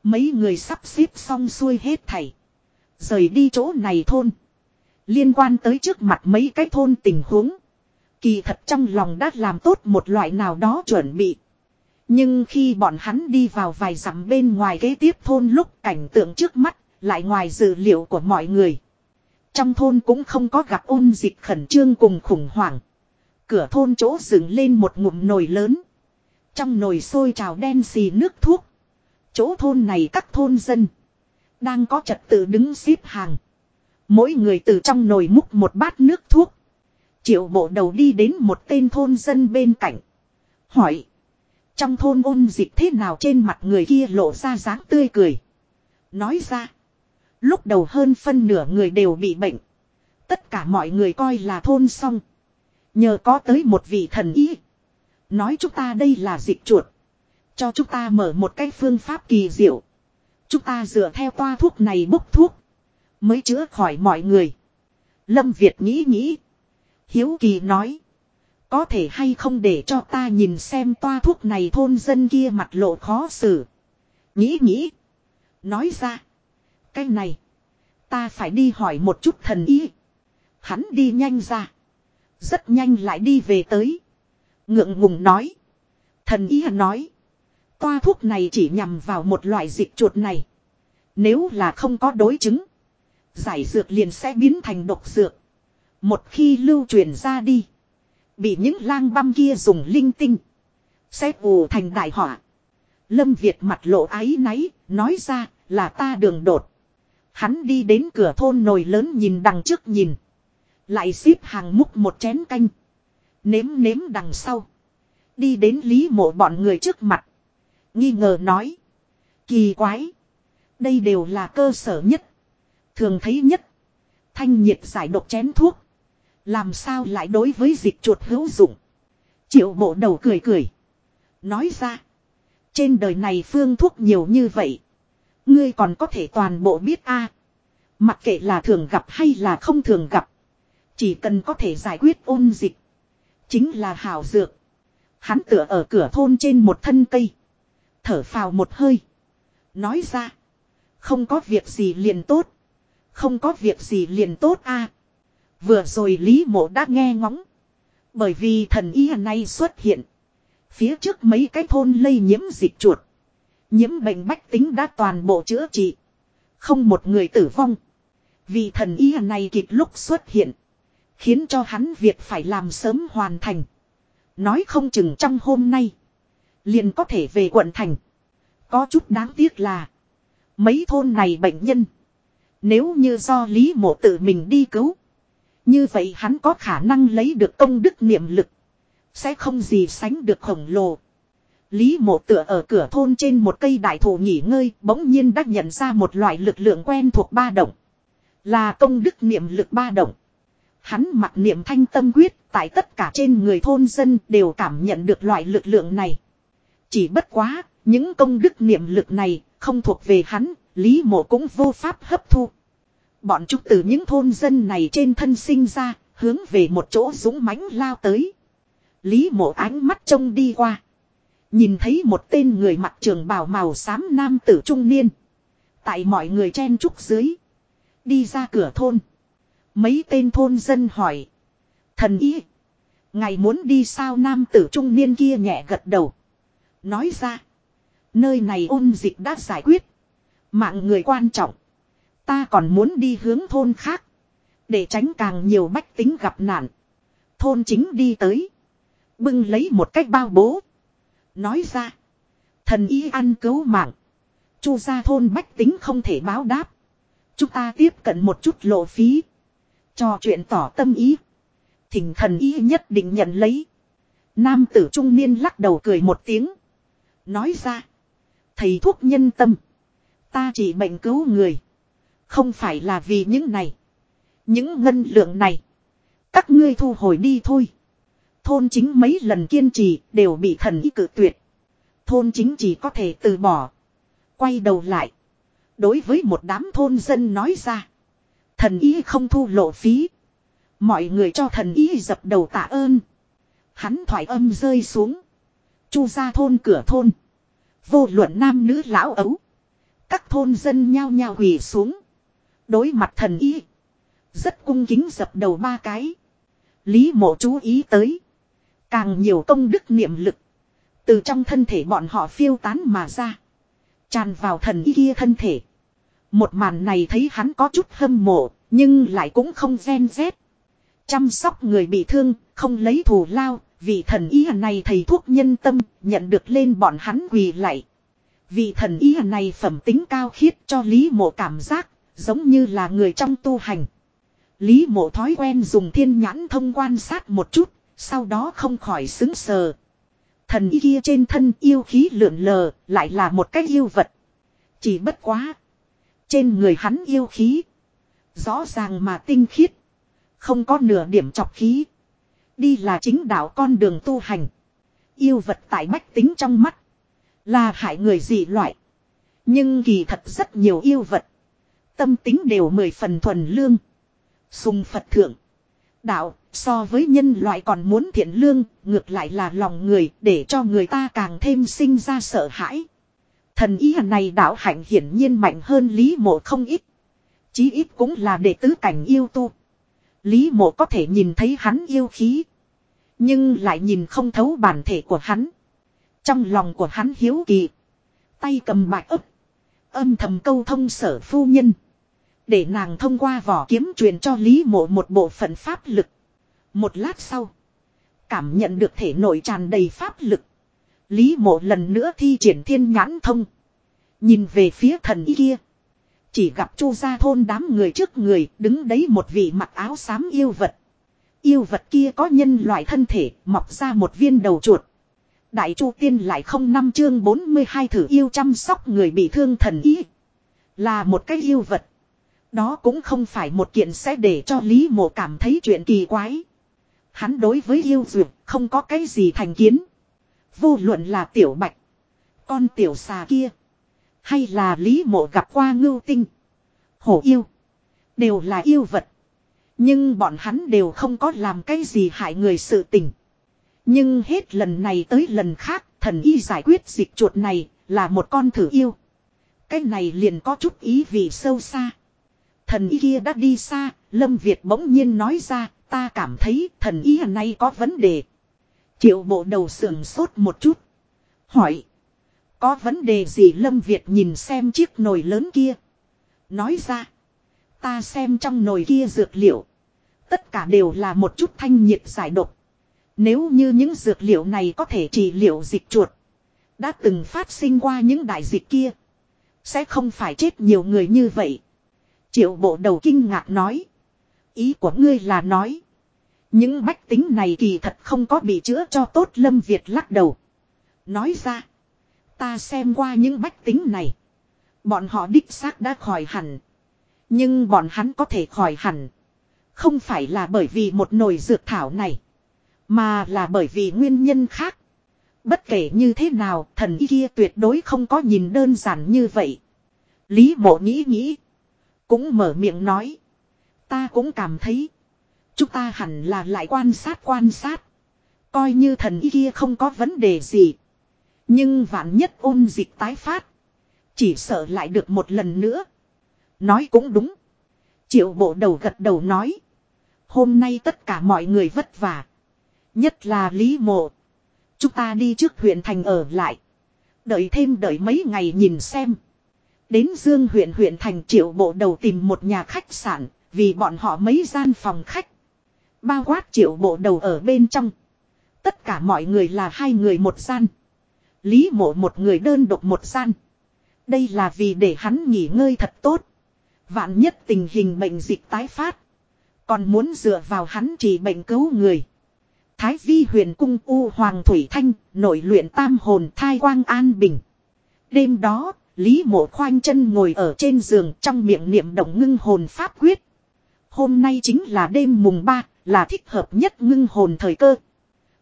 Mấy người sắp xếp xong xuôi hết thảy. Rời đi chỗ này thôn. Liên quan tới trước mặt mấy cái thôn tình huống. Kỳ thật trong lòng đã làm tốt một loại nào đó chuẩn bị. Nhưng khi bọn hắn đi vào vài dặm bên ngoài kế tiếp thôn lúc cảnh tượng trước mắt, lại ngoài dự liệu của mọi người. Trong thôn cũng không có gặp ôn dịch khẩn trương cùng khủng hoảng. Cửa thôn chỗ dựng lên một ngụm nồi lớn. Trong nồi sôi trào đen xì nước thuốc. Chỗ thôn này các thôn dân. Đang có trật tự đứng xếp hàng. Mỗi người từ trong nồi múc một bát nước thuốc. Triệu bộ đầu đi đến một tên thôn dân bên cạnh. Hỏi. Trong thôn ôn dịch thế nào trên mặt người kia lộ ra dáng tươi cười. Nói ra. Lúc đầu hơn phân nửa người đều bị bệnh. Tất cả mọi người coi là thôn xong. Nhờ có tới một vị thần ý. Nói chúng ta đây là dịch chuột. Cho chúng ta mở một cái phương pháp kỳ diệu. Chúng ta dựa theo toa thuốc này bốc thuốc. Mới chữa khỏi mọi người. Lâm Việt nghĩ nghĩ. Hiếu kỳ nói. Có thể hay không để cho ta nhìn xem toa thuốc này thôn dân kia mặt lộ khó xử. Nghĩ nghĩ. Nói ra. Cái này. Ta phải đi hỏi một chút thần ý. Hắn đi nhanh ra. Rất nhanh lại đi về tới. Ngượng ngùng nói. Thần ý nói. Toa thuốc này chỉ nhằm vào một loại dịch chuột này. Nếu là không có đối chứng. Giải dược liền sẽ biến thành độc dược. Một khi lưu truyền ra đi. Bị những lang băm kia dùng linh tinh. Sẽ ù thành đại họa. Lâm Việt mặt lộ ái náy. Nói ra là ta đường đột. Hắn đi đến cửa thôn nồi lớn nhìn đằng trước nhìn. Lại xếp hàng múc một chén canh. Nếm nếm đằng sau. Đi đến lý mộ bọn người trước mặt. Nghi ngờ nói. Kỳ quái. Đây đều là cơ sở nhất. Thường thấy nhất. Thanh nhiệt giải độc chén thuốc. Làm sao lại đối với dịch chuột hữu dụng. Triệu bộ đầu cười cười. Nói ra. Trên đời này phương thuốc nhiều như vậy. Ngươi còn có thể toàn bộ biết a Mặc kệ là thường gặp hay là không thường gặp. Chỉ cần có thể giải quyết ôn dịch. Chính là hào dược. Hắn tựa ở cửa thôn trên một thân cây. Thở phào một hơi. Nói ra. Không có việc gì liền tốt. Không có việc gì liền tốt a. Vừa rồi Lý Mộ đã nghe ngóng. Bởi vì thần y này xuất hiện. Phía trước mấy cái thôn lây nhiễm dịch chuột. Nhiễm bệnh bách tính đã toàn bộ chữa trị. Không một người tử vong. Vì thần y này kịp lúc xuất hiện. Khiến cho hắn việc phải làm sớm hoàn thành. Nói không chừng trong hôm nay. Liền có thể về quận thành. Có chút đáng tiếc là. Mấy thôn này bệnh nhân. Nếu như do Lý Mộ tự mình đi cứu. Như vậy hắn có khả năng lấy được công đức niệm lực. Sẽ không gì sánh được khổng lồ. Lý mộ tựa ở cửa thôn trên một cây đại thụ nghỉ ngơi bỗng nhiên đã nhận ra một loại lực lượng quen thuộc ba động. Là công đức niệm lực ba động. Hắn mặc niệm thanh tâm quyết tại tất cả trên người thôn dân đều cảm nhận được loại lực lượng này. Chỉ bất quá, những công đức niệm lực này không thuộc về hắn, Lý mộ cũng vô pháp hấp thu. Bọn chúng từ những thôn dân này trên thân sinh ra, hướng về một chỗ dũng mãnh lao tới. Lý mộ ánh mắt trông đi qua. Nhìn thấy một tên người mặc trường bào màu xám nam tử trung niên. Tại mọi người chen trúc dưới. Đi ra cửa thôn. Mấy tên thôn dân hỏi. Thần ý. Ngày muốn đi sao nam tử trung niên kia nhẹ gật đầu. Nói ra. Nơi này ôn dịch đã giải quyết. Mạng người quan trọng. Ta còn muốn đi hướng thôn khác. Để tránh càng nhiều bách tính gặp nạn. Thôn chính đi tới. Bưng lấy một cách bao bố. Nói ra. Thần y ăn cứu mạng. Chu gia thôn bách tính không thể báo đáp. Chúng ta tiếp cận một chút lộ phí. Cho chuyện tỏ tâm ý. Thỉnh thần y nhất định nhận lấy. Nam tử trung niên lắc đầu cười một tiếng. Nói ra. Thầy thuốc nhân tâm. Ta chỉ bệnh cứu người. Không phải là vì những này. Những ngân lượng này. Các ngươi thu hồi đi thôi. Thôn chính mấy lần kiên trì đều bị thần ý cử tuyệt. Thôn chính chỉ có thể từ bỏ. Quay đầu lại. Đối với một đám thôn dân nói ra. Thần ý không thu lộ phí. Mọi người cho thần ý dập đầu tạ ơn. Hắn thoải âm rơi xuống. Chu ra thôn cửa thôn. Vô luận nam nữ lão ấu. Các thôn dân nhao nhao quỳ xuống. Đối mặt thần ý. Rất cung kính dập đầu ba cái. Lý mộ chú ý tới. Càng nhiều công đức niệm lực. Từ trong thân thể bọn họ phiêu tán mà ra. Tràn vào thần y kia thân thể. Một màn này thấy hắn có chút hâm mộ, nhưng lại cũng không ghen rét. Chăm sóc người bị thương, không lấy thù lao, vì thần y này thầy thuốc nhân tâm, nhận được lên bọn hắn quỳ lại. Vì thần y này phẩm tính cao khiết cho Lý Mộ cảm giác, giống như là người trong tu hành. Lý Mộ thói quen dùng thiên nhãn thông quan sát một chút, sau đó không khỏi xứng sờ. Thần y kia trên thân yêu khí lượn lờ, lại là một cái yêu vật. Chỉ bất quá. Trên người hắn yêu khí. Rõ ràng mà tinh khiết. Không có nửa điểm chọc khí. Đi là chính đạo con đường tu hành. Yêu vật tại bách tính trong mắt. Là hại người dị loại. Nhưng kỳ thật rất nhiều yêu vật. Tâm tính đều mười phần thuần lương. Sùng Phật thượng. Đạo, so với nhân loại còn muốn thiện lương, ngược lại là lòng người để cho người ta càng thêm sinh ra sợ hãi. Thần ý này đạo hạnh hiển nhiên mạnh hơn Lý Mộ không ít. Chí ít cũng là đệ tứ cảnh yêu tu. Lý Mộ có thể nhìn thấy hắn yêu khí. Nhưng lại nhìn không thấu bản thể của hắn. Trong lòng của hắn hiếu kỳ. Tay cầm bạch ấp. Âm thầm câu thông sở phu nhân. Để nàng thông qua vỏ kiếm truyền cho Lý Mộ một bộ phận pháp lực. Một lát sau. Cảm nhận được thể nội tràn đầy pháp lực. Lý mộ lần nữa thi triển thiên nhãn thông. Nhìn về phía thần y kia. Chỉ gặp chu gia thôn đám người trước người đứng đấy một vị mặc áo xám yêu vật. Yêu vật kia có nhân loại thân thể, mọc ra một viên đầu chuột. Đại chu tiên lại không năm chương 42 thử yêu chăm sóc người bị thương thần y. Là một cái yêu vật. Đó cũng không phải một kiện sẽ để cho Lý Mộ cảm thấy chuyện kỳ quái. Hắn đối với yêu dược không có cái gì thành kiến. Vô luận là tiểu bạch. Con tiểu xà kia. Hay là Lý Mộ gặp qua ngưu tinh. Hổ yêu. Đều là yêu vật. Nhưng bọn hắn đều không có làm cái gì hại người sự tình. Nhưng hết lần này tới lần khác, thần y giải quyết dịch chuột này là một con thử yêu. Cái này liền có chút ý vị sâu xa. Thần y kia đã đi xa, Lâm Việt bỗng nhiên nói ra, ta cảm thấy thần y này có vấn đề. Triệu bộ đầu sườn sốt một chút. Hỏi. Có vấn đề gì Lâm Việt nhìn xem chiếc nồi lớn kia. Nói ra. Ta xem trong nồi kia dược liệu. Tất cả đều là một chút thanh nhiệt giải độc. Nếu như những dược liệu này có thể trị liệu dịch chuột. Đã từng phát sinh qua những đại dịch kia. Sẽ không phải chết nhiều người như vậy. Triệu bộ đầu kinh ngạc nói. Ý của ngươi là nói. Những bách tính này kỳ thật không có bị chữa cho tốt Lâm Việt lắc đầu. Nói ra. Ta xem qua những bách tính này. Bọn họ đích xác đã khỏi hẳn. Nhưng bọn hắn có thể khỏi hẳn. Không phải là bởi vì một nồi dược thảo này. Mà là bởi vì nguyên nhân khác. Bất kể như thế nào, thần y kia tuyệt đối không có nhìn đơn giản như vậy. Lý mộ nghĩ nghĩ. Cũng mở miệng nói. Ta cũng cảm thấy. Chúng ta hẳn là lại quan sát quan sát. Coi như thần y kia không có vấn đề gì. Nhưng vạn nhất ôn dịch tái phát. Chỉ sợ lại được một lần nữa. Nói cũng đúng. Triệu bộ đầu gật đầu nói. Hôm nay tất cả mọi người vất vả. Nhất là Lý Mộ. Chúng ta đi trước huyện thành ở lại. Đợi thêm đợi mấy ngày nhìn xem. Đến Dương huyện huyện thành triệu bộ đầu tìm một nhà khách sạn. Vì bọn họ mấy gian phòng khách. Bao quát triệu bộ đầu ở bên trong. Tất cả mọi người là hai người một gian. Lý mộ một người đơn độc một gian. Đây là vì để hắn nghỉ ngơi thật tốt. Vạn nhất tình hình bệnh dịch tái phát. Còn muốn dựa vào hắn trị bệnh cứu người. Thái vi huyền cung U Hoàng Thủy Thanh, nội luyện tam hồn thai quang an bình. Đêm đó, Lý mộ khoanh chân ngồi ở trên giường trong miệng niệm động ngưng hồn pháp quyết. Hôm nay chính là đêm mùng 3, là thích hợp nhất ngưng hồn thời cơ.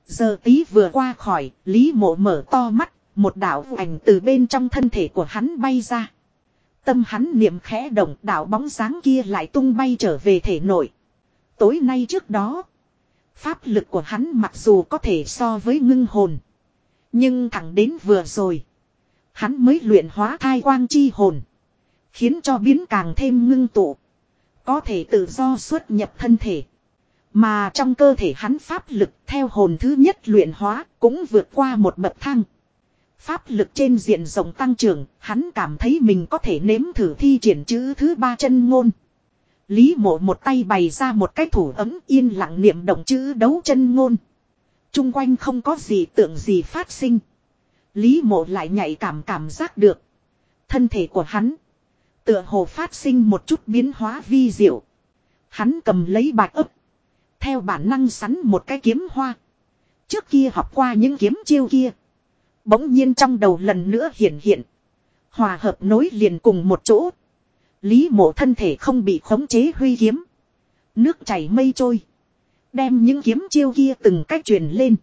Giờ tí vừa qua khỏi, Lý mộ mở to mắt, một đạo ảnh từ bên trong thân thể của hắn bay ra. Tâm hắn niệm khẽ động đạo bóng dáng kia lại tung bay trở về thể nội. Tối nay trước đó, pháp lực của hắn mặc dù có thể so với ngưng hồn. Nhưng thẳng đến vừa rồi, hắn mới luyện hóa thai quang chi hồn. Khiến cho biến càng thêm ngưng tụ. Có thể tự do xuất nhập thân thể. Mà trong cơ thể hắn pháp lực theo hồn thứ nhất luyện hóa cũng vượt qua một bậc thang. Pháp lực trên diện rộng tăng trưởng, hắn cảm thấy mình có thể nếm thử thi triển chữ thứ ba chân ngôn. Lý mộ một tay bày ra một cái thủ ấm yên lặng niệm động chữ đấu chân ngôn. Trung quanh không có gì tượng gì phát sinh. Lý mộ lại nhạy cảm cảm giác được. Thân thể của hắn. Tựa hồ phát sinh một chút biến hóa vi diệu. Hắn cầm lấy bạch ấp. Theo bản năng sắn một cái kiếm hoa. Trước kia học qua những kiếm chiêu kia. Bỗng nhiên trong đầu lần nữa hiện hiện. Hòa hợp nối liền cùng một chỗ. Lý mộ thân thể không bị khống chế huy kiếm. Nước chảy mây trôi. Đem những kiếm chiêu kia từng cách truyền lên.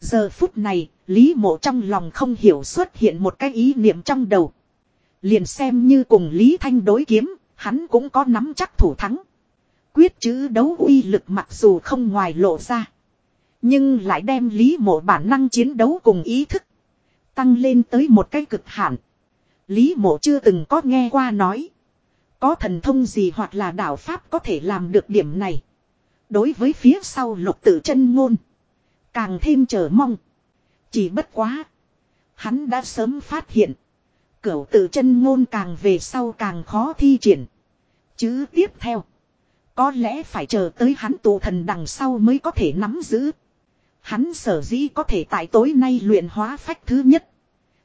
Giờ phút này, Lý mộ trong lòng không hiểu xuất hiện một cái ý niệm trong đầu. Liền xem như cùng Lý Thanh đối kiếm, hắn cũng có nắm chắc thủ thắng. Quyết chữ đấu uy lực mặc dù không ngoài lộ ra. Nhưng lại đem Lý mộ bản năng chiến đấu cùng ý thức. Tăng lên tới một cái cực hạn. Lý mộ chưa từng có nghe qua nói. Có thần thông gì hoặc là đạo Pháp có thể làm được điểm này. Đối với phía sau lục tử chân ngôn. Càng thêm chờ mong. Chỉ bất quá. Hắn đã sớm phát hiện. Cửu tử chân ngôn càng về sau càng khó thi triển. Chứ tiếp theo. Có lẽ phải chờ tới hắn tụ thần đằng sau mới có thể nắm giữ. Hắn sở dĩ có thể tại tối nay luyện hóa phách thứ nhất.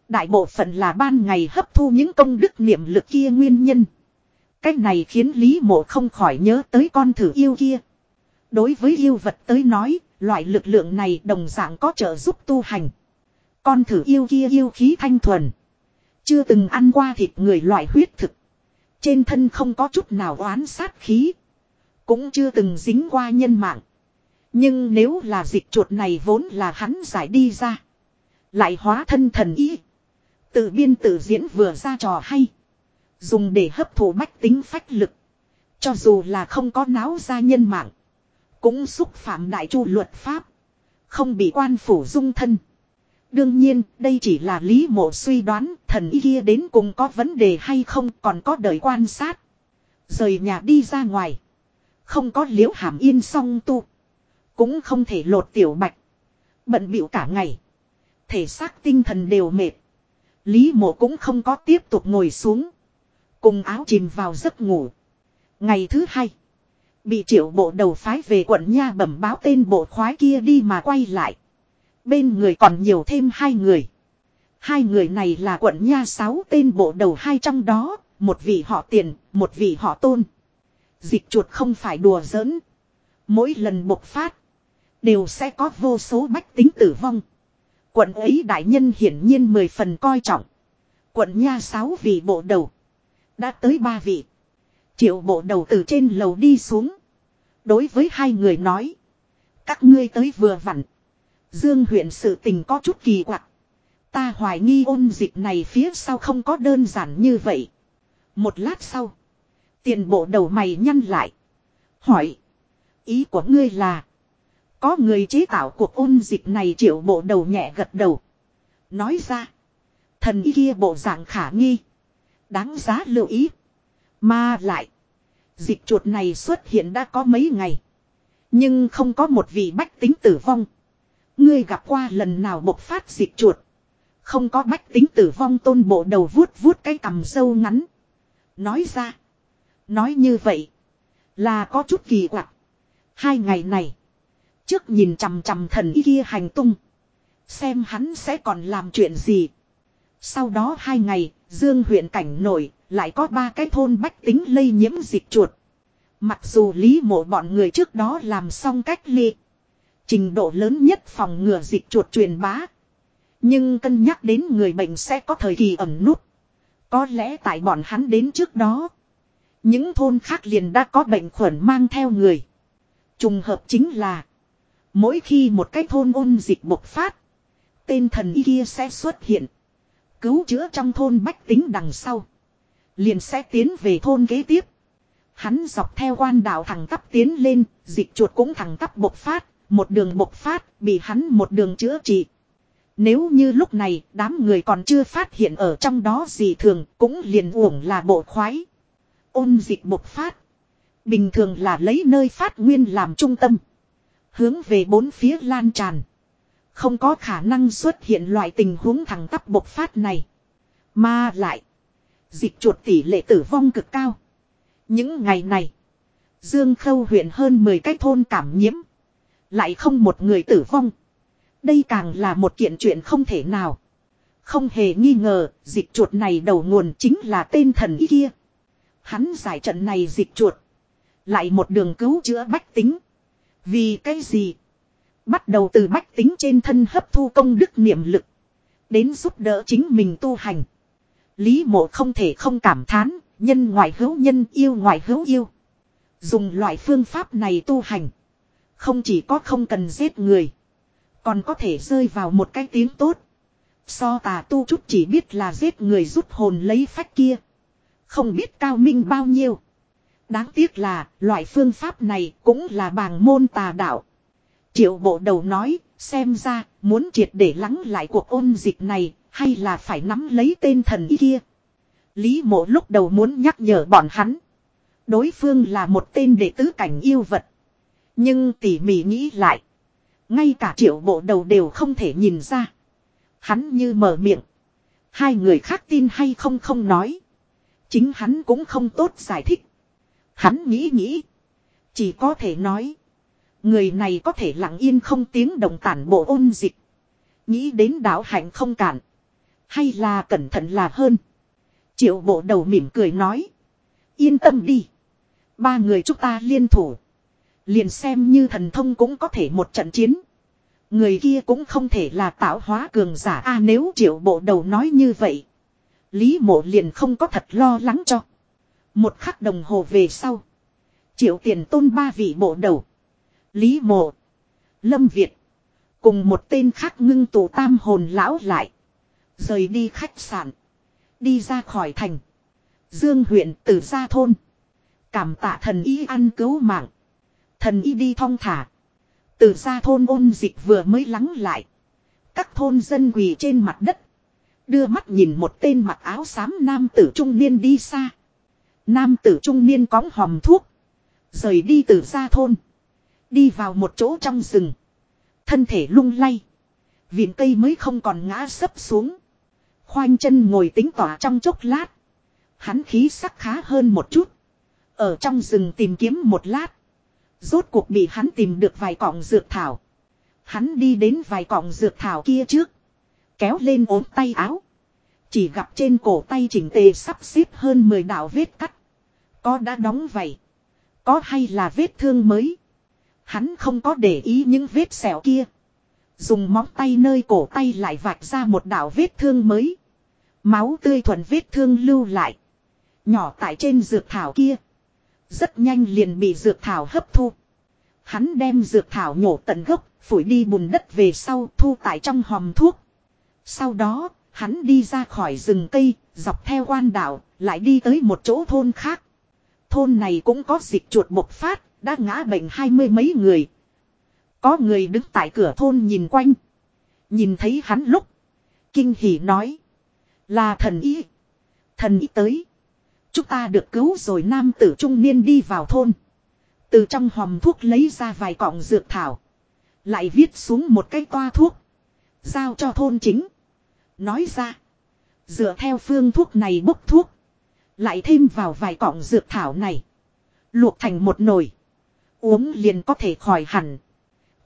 Đại bộ phận là ban ngày hấp thu những công đức niệm lực kia nguyên nhân. Cách này khiến Lý Mộ không khỏi nhớ tới con thử yêu kia. Đối với yêu vật tới nói, loại lực lượng này đồng dạng có trợ giúp tu hành. Con thử yêu kia yêu khí thanh thuần. Chưa từng ăn qua thịt người loại huyết thực. Trên thân không có chút nào oán sát khí. Cũng chưa từng dính qua nhân mạng. Nhưng nếu là dịch chuột này vốn là hắn giải đi ra. Lại hóa thân thần ý. Tự biên tự diễn vừa ra trò hay. Dùng để hấp thụ bách tính phách lực. Cho dù là không có náo ra nhân mạng. Cũng xúc phạm đại chu luật pháp. Không bị quan phủ dung thân. Đương nhiên, đây chỉ là lý mộ suy đoán thần y kia đến cùng có vấn đề hay không còn có đời quan sát. Rời nhà đi ra ngoài. Không có liễu hàm yên song tu. Cũng không thể lột tiểu bạch. Bận bịu cả ngày. Thể xác tinh thần đều mệt. Lý mộ cũng không có tiếp tục ngồi xuống. Cùng áo chìm vào giấc ngủ. Ngày thứ hai. Bị triệu bộ đầu phái về quận nha bẩm báo tên bộ khoái kia đi mà quay lại. Bên người còn nhiều thêm hai người. Hai người này là quận nha sáu tên bộ đầu hai trong đó, một vị họ tiền, một vị họ tôn. Dịch chuột không phải đùa giỡn. Mỗi lần bộc phát, đều sẽ có vô số bách tính tử vong. Quận ấy đại nhân hiển nhiên mười phần coi trọng. Quận nha sáu vị bộ đầu. Đã tới ba vị. Triệu bộ đầu từ trên lầu đi xuống. Đối với hai người nói. Các ngươi tới vừa vặn. Dương huyện sự tình có chút kỳ quặc. Ta hoài nghi ôn dịch này phía sau không có đơn giản như vậy. Một lát sau. Tiền bộ đầu mày nhăn lại. Hỏi. Ý của ngươi là. Có người chế tạo cuộc ôn dịch này triệu bộ đầu nhẹ gật đầu. Nói ra. Thần y kia bộ dạng khả nghi. Đáng giá lưu ý. Mà lại. Dịch chuột này xuất hiện đã có mấy ngày. Nhưng không có một vị bách tính tử vong. Ngươi gặp qua lần nào bộc phát dịch chuột. Không có bách tính tử vong tôn bộ đầu vuốt vuốt cái cằm sâu ngắn. Nói ra. Nói như vậy. Là có chút kỳ quặc. Hai ngày này. Trước nhìn chằm chằm thần y kia hành tung. Xem hắn sẽ còn làm chuyện gì. Sau đó hai ngày, Dương huyện cảnh nổi, lại có ba cái thôn bách tính lây nhiễm dịch chuột. Mặc dù lý mộ bọn người trước đó làm xong cách ly. Trình độ lớn nhất phòng ngừa dịch chuột truyền bá. Nhưng cân nhắc đến người bệnh sẽ có thời kỳ ẩn nút. Có lẽ tại bọn hắn đến trước đó. Những thôn khác liền đã có bệnh khuẩn mang theo người. Trùng hợp chính là. Mỗi khi một cái thôn ôn dịch bộc phát. Tên thần y kia sẽ xuất hiện. Cứu chữa trong thôn bách tính đằng sau. Liền sẽ tiến về thôn kế tiếp. Hắn dọc theo quan đạo thẳng tắp tiến lên, dịch chuột cũng thẳng tắp bộc phát, một đường bộc phát, bị hắn một đường chữa trị. Nếu như lúc này đám người còn chưa phát hiện ở trong đó gì thường cũng liền uổng là bộ khoái. Ôn dịch bộc phát. Bình thường là lấy nơi phát nguyên làm trung tâm. Hướng về bốn phía lan tràn. Không có khả năng xuất hiện loại tình huống thẳng tắp bộc phát này. Mà lại. Dịch chuột tỷ lệ tử vong cực cao. Những ngày này. Dương Khâu huyện hơn 10 cái thôn cảm nhiễm. Lại không một người tử vong. Đây càng là một kiện chuyện không thể nào. Không hề nghi ngờ, dịch chuột này đầu nguồn chính là tên thần y kia. Hắn giải trận này dịch chuột. Lại một đường cứu chữa bách tính. Vì cái gì? Bắt đầu từ bách tính trên thân hấp thu công đức niệm lực. Đến giúp đỡ chính mình tu hành. Lý mộ không thể không cảm thán, nhân ngoại hữu nhân yêu ngoại hữu yêu. Dùng loại phương pháp này tu hành. Không chỉ có không cần giết người. Còn có thể rơi vào một cái tiếng tốt. So tà tu chút chỉ biết là giết người rút hồn lấy phách kia. Không biết cao minh bao nhiêu. Đáng tiếc là loại phương pháp này cũng là bàng môn tà đạo. Triệu bộ đầu nói, xem ra muốn triệt để lắng lại cuộc ôn dịch này hay là phải nắm lấy tên thần y kia. Lý mộ lúc đầu muốn nhắc nhở bọn hắn. Đối phương là một tên đệ tứ cảnh yêu vật. Nhưng tỉ mỉ nghĩ lại. Ngay cả triệu bộ đầu đều không thể nhìn ra. Hắn như mở miệng. Hai người khác tin hay không không nói. Chính hắn cũng không tốt giải thích. Hắn nghĩ nghĩ. Chỉ có thể nói. Người này có thể lặng yên không tiếng động tản bộ ôn dịch. Nghĩ đến đạo hạnh không cản. Hay là cẩn thận là hơn. Triệu bộ đầu mỉm cười nói. Yên tâm đi. Ba người chúng ta liên thủ. Liền xem như thần thông cũng có thể một trận chiến. Người kia cũng không thể là tạo hóa cường giả a, nếu triệu bộ đầu nói như vậy. Lý mộ liền không có thật lo lắng cho. Một khắc đồng hồ về sau. Triệu tiền tôn ba vị bộ đầu. Lý mộ. Lâm Việt. Cùng một tên khác ngưng tụ tam hồn lão lại. Rời đi khách sạn. Đi ra khỏi thành. Dương huyện từ ra thôn. Cảm tạ thần y ăn cứu mạng. Thần y đi thong thả. Từ ra thôn ôn dịch vừa mới lắng lại. Các thôn dân quỳ trên mặt đất. Đưa mắt nhìn một tên mặc áo xám nam tử trung niên đi xa. Nam tử trung niên cóng hòm thuốc. Rời đi từ ra thôn. Đi vào một chỗ trong rừng. Thân thể lung lay. Viện cây mới không còn ngã sấp xuống. Khoanh chân ngồi tính tỏa trong chốc lát. Hắn khí sắc khá hơn một chút. Ở trong rừng tìm kiếm một lát. Rốt cuộc bị hắn tìm được vài cọng dược thảo. Hắn đi đến vài cọng dược thảo kia trước. Kéo lên ốm tay áo. Chỉ gặp trên cổ tay chỉnh tề sắp xếp hơn 10 đạo vết cắt. Có đã đóng vậy. Có hay là vết thương mới. Hắn không có để ý những vết sẹo kia. Dùng móng tay nơi cổ tay lại vạch ra một đạo vết thương mới. Máu tươi thuần vết thương lưu lại. Nhỏ tại trên dược thảo kia. Rất nhanh liền bị dược thảo hấp thu. Hắn đem dược thảo nhổ tận gốc, phủi đi bùn đất về sau thu tại trong hòm thuốc. Sau đó, hắn đi ra khỏi rừng cây, dọc theo quan đảo, lại đi tới một chỗ thôn khác. Thôn này cũng có dịch chuột bộc phát, đã ngã bệnh hai mươi mấy người. Có người đứng tại cửa thôn nhìn quanh. Nhìn thấy hắn lúc. Kinh hỉ nói. Là thần ý. Thần ý tới. Chúng ta được cứu rồi nam tử trung niên đi vào thôn. Từ trong hòm thuốc lấy ra vài cọng dược thảo. Lại viết xuống một cái toa thuốc. Giao cho thôn chính. Nói ra. Dựa theo phương thuốc này bốc thuốc. Lại thêm vào vài cọng dược thảo này. Luộc thành một nồi. Uống liền có thể khỏi hẳn.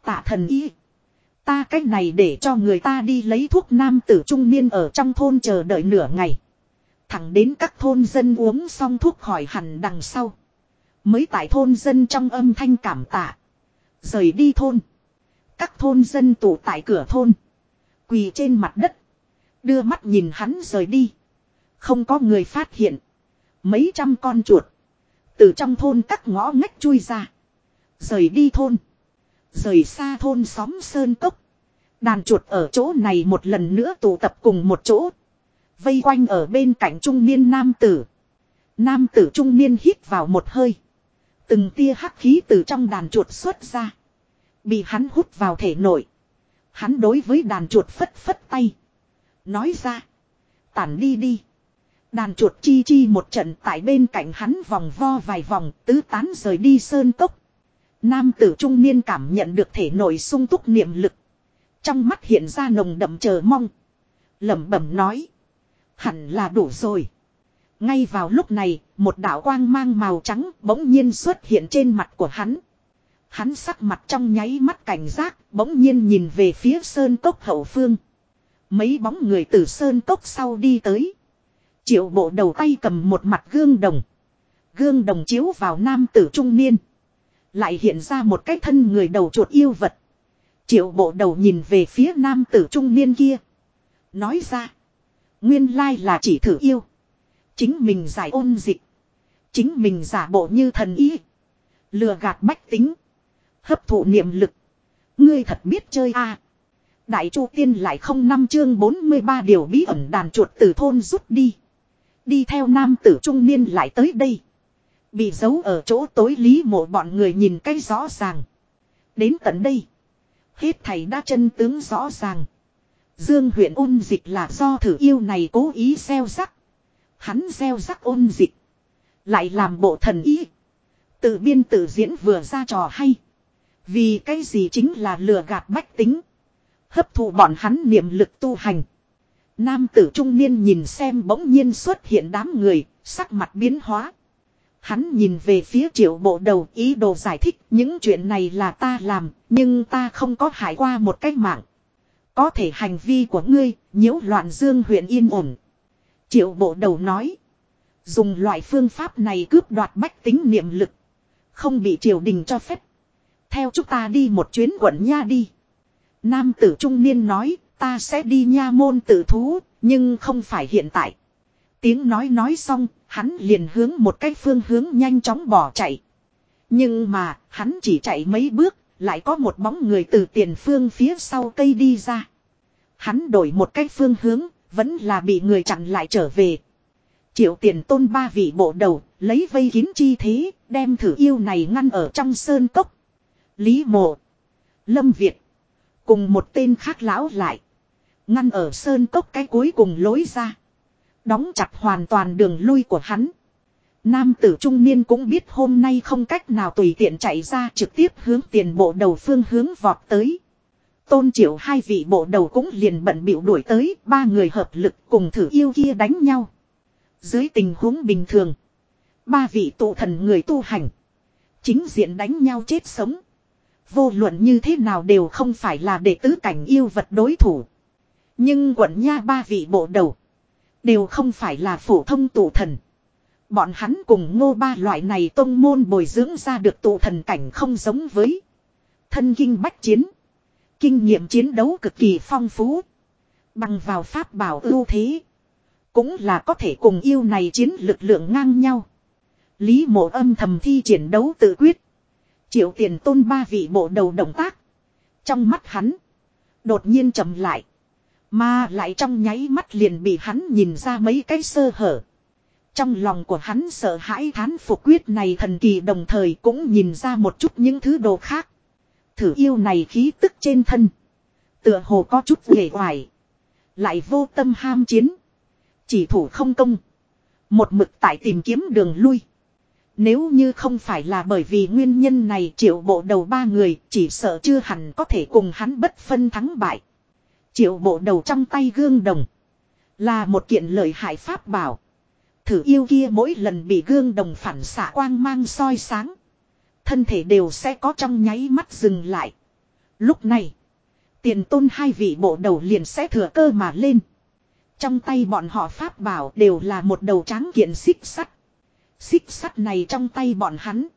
Tạ thần y. Ta cách này để cho người ta đi lấy thuốc nam tử trung niên ở trong thôn chờ đợi nửa ngày. Thẳng đến các thôn dân uống xong thuốc khỏi hẳn đằng sau. Mới tại thôn dân trong âm thanh cảm tạ. Rời đi thôn. Các thôn dân tụ tại cửa thôn. Quỳ trên mặt đất. Đưa mắt nhìn hắn rời đi. Không có người phát hiện. Mấy trăm con chuột. Từ trong thôn các ngõ ngách chui ra. Rời đi thôn. Rời xa thôn xóm sơn cốc. Đàn chuột ở chỗ này một lần nữa tụ tập cùng một chỗ. Vây quanh ở bên cạnh trung niên nam tử. Nam tử trung niên hít vào một hơi. Từng tia hắc khí từ trong đàn chuột xuất ra. Bị hắn hút vào thể nội. Hắn đối với đàn chuột phất phất tay. Nói ra. Tản đi đi. Đàn chuột chi chi một trận tại bên cạnh hắn vòng vo vài vòng, tứ tán rời đi sơn tốc. Nam tử trung niên cảm nhận được thể nội sung túc niệm lực. Trong mắt hiện ra nồng đậm chờ mong. lẩm bẩm nói. Hẳn là đủ rồi. Ngay vào lúc này, một đạo quang mang màu trắng bỗng nhiên xuất hiện trên mặt của hắn. Hắn sắc mặt trong nháy mắt cảnh giác, bỗng nhiên nhìn về phía sơn cốc hậu phương. Mấy bóng người từ sơn cốc sau đi tới. Triệu bộ đầu tay cầm một mặt gương đồng. Gương đồng chiếu vào nam tử trung niên. Lại hiện ra một cái thân người đầu chuột yêu vật. Triệu bộ đầu nhìn về phía nam tử trung niên kia. Nói ra. Nguyên lai là chỉ thử yêu. Chính mình giải ôn dịch. Chính mình giả bộ như thần ý. Lừa gạt bách tính. Hấp thụ niệm lực. Ngươi thật biết chơi a Đại Chu Tiên lại không năm chương 43 điều bí ẩn đàn chuột từ thôn rút đi. Đi theo nam tử trung niên lại tới đây. Bị giấu ở chỗ tối lý mộ bọn người nhìn cái rõ ràng. Đến tận đây. Hết thầy đã chân tướng rõ ràng. Dương huyện ôn dịch là do thử yêu này cố ý gieo rắc. Hắn gieo rắc ôn dịch. Lại làm bộ thần ý. Tự biên tự diễn vừa ra trò hay. Vì cái gì chính là lừa gạt bách tính. Hấp thụ bọn hắn niệm lực tu hành. Nam tử trung niên nhìn xem bỗng nhiên xuất hiện đám người, sắc mặt biến hóa. Hắn nhìn về phía triệu bộ đầu ý đồ giải thích những chuyện này là ta làm, nhưng ta không có hại qua một cách mạng. Có thể hành vi của ngươi, nhiễu loạn dương huyện yên ổn. Triệu bộ đầu nói. Dùng loại phương pháp này cướp đoạt bách tính niệm lực. Không bị triều đình cho phép. Theo chúng ta đi một chuyến quận nha đi. Nam tử trung niên nói, ta sẽ đi nha môn tử thú, nhưng không phải hiện tại. Tiếng nói nói xong, hắn liền hướng một cái phương hướng nhanh chóng bỏ chạy. Nhưng mà, hắn chỉ chạy mấy bước, lại có một bóng người từ tiền phương phía sau cây đi ra. Hắn đổi một cái phương hướng, vẫn là bị người chặn lại trở về. Triệu tiền tôn ba vị bộ đầu, lấy vây kín chi thế, đem thử yêu này ngăn ở trong sơn cốc. Lý mộ, Lâm Việt, cùng một tên khác lão lại. Ngăn ở sơn cốc cái cuối cùng lối ra. Đóng chặt hoàn toàn đường lui của hắn. Nam tử trung niên cũng biết hôm nay không cách nào tùy tiện chạy ra trực tiếp hướng tiền bộ đầu phương hướng vọt tới. Tôn triệu hai vị bộ đầu cũng liền bận bịu đuổi tới, ba người hợp lực cùng thử yêu kia đánh nhau. Dưới tình huống bình thường, ba vị tụ thần người tu hành, Chính diện đánh nhau chết sống. Vô luận như thế nào đều không phải là đệ tứ cảnh yêu vật đối thủ. Nhưng quận nha ba vị bộ đầu. Đều không phải là phổ thông tụ thần. Bọn hắn cùng ngô ba loại này tông môn bồi dưỡng ra được tụ thần cảnh không giống với. Thân kinh bách chiến. Kinh nghiệm chiến đấu cực kỳ phong phú. Bằng vào pháp bảo ưu thế. Cũng là có thể cùng yêu này chiến lực lượng ngang nhau. Lý mộ âm thầm thi triển đấu tự quyết. Triệu tiền tôn ba vị bộ đầu động tác. Trong mắt hắn. Đột nhiên chậm lại. Mà lại trong nháy mắt liền bị hắn nhìn ra mấy cái sơ hở. Trong lòng của hắn sợ hãi thán phục quyết này thần kỳ đồng thời cũng nhìn ra một chút những thứ đồ khác. Thử yêu này khí tức trên thân. Tựa hồ có chút ghề hoài. Lại vô tâm ham chiến. Chỉ thủ không công. Một mực tại tìm kiếm đường lui. Nếu như không phải là bởi vì nguyên nhân này triệu bộ đầu ba người chỉ sợ chưa hẳn có thể cùng hắn bất phân thắng bại. Triệu bộ đầu trong tay gương đồng. Là một kiện lợi hại pháp bảo. Thử yêu kia mỗi lần bị gương đồng phản xạ quang mang soi sáng. Thân thể đều sẽ có trong nháy mắt dừng lại. Lúc này. Tiền tôn hai vị bộ đầu liền sẽ thừa cơ mà lên. Trong tay bọn họ pháp bảo đều là một đầu tráng kiện xích sắt. Xích sắt này trong tay bọn hắn.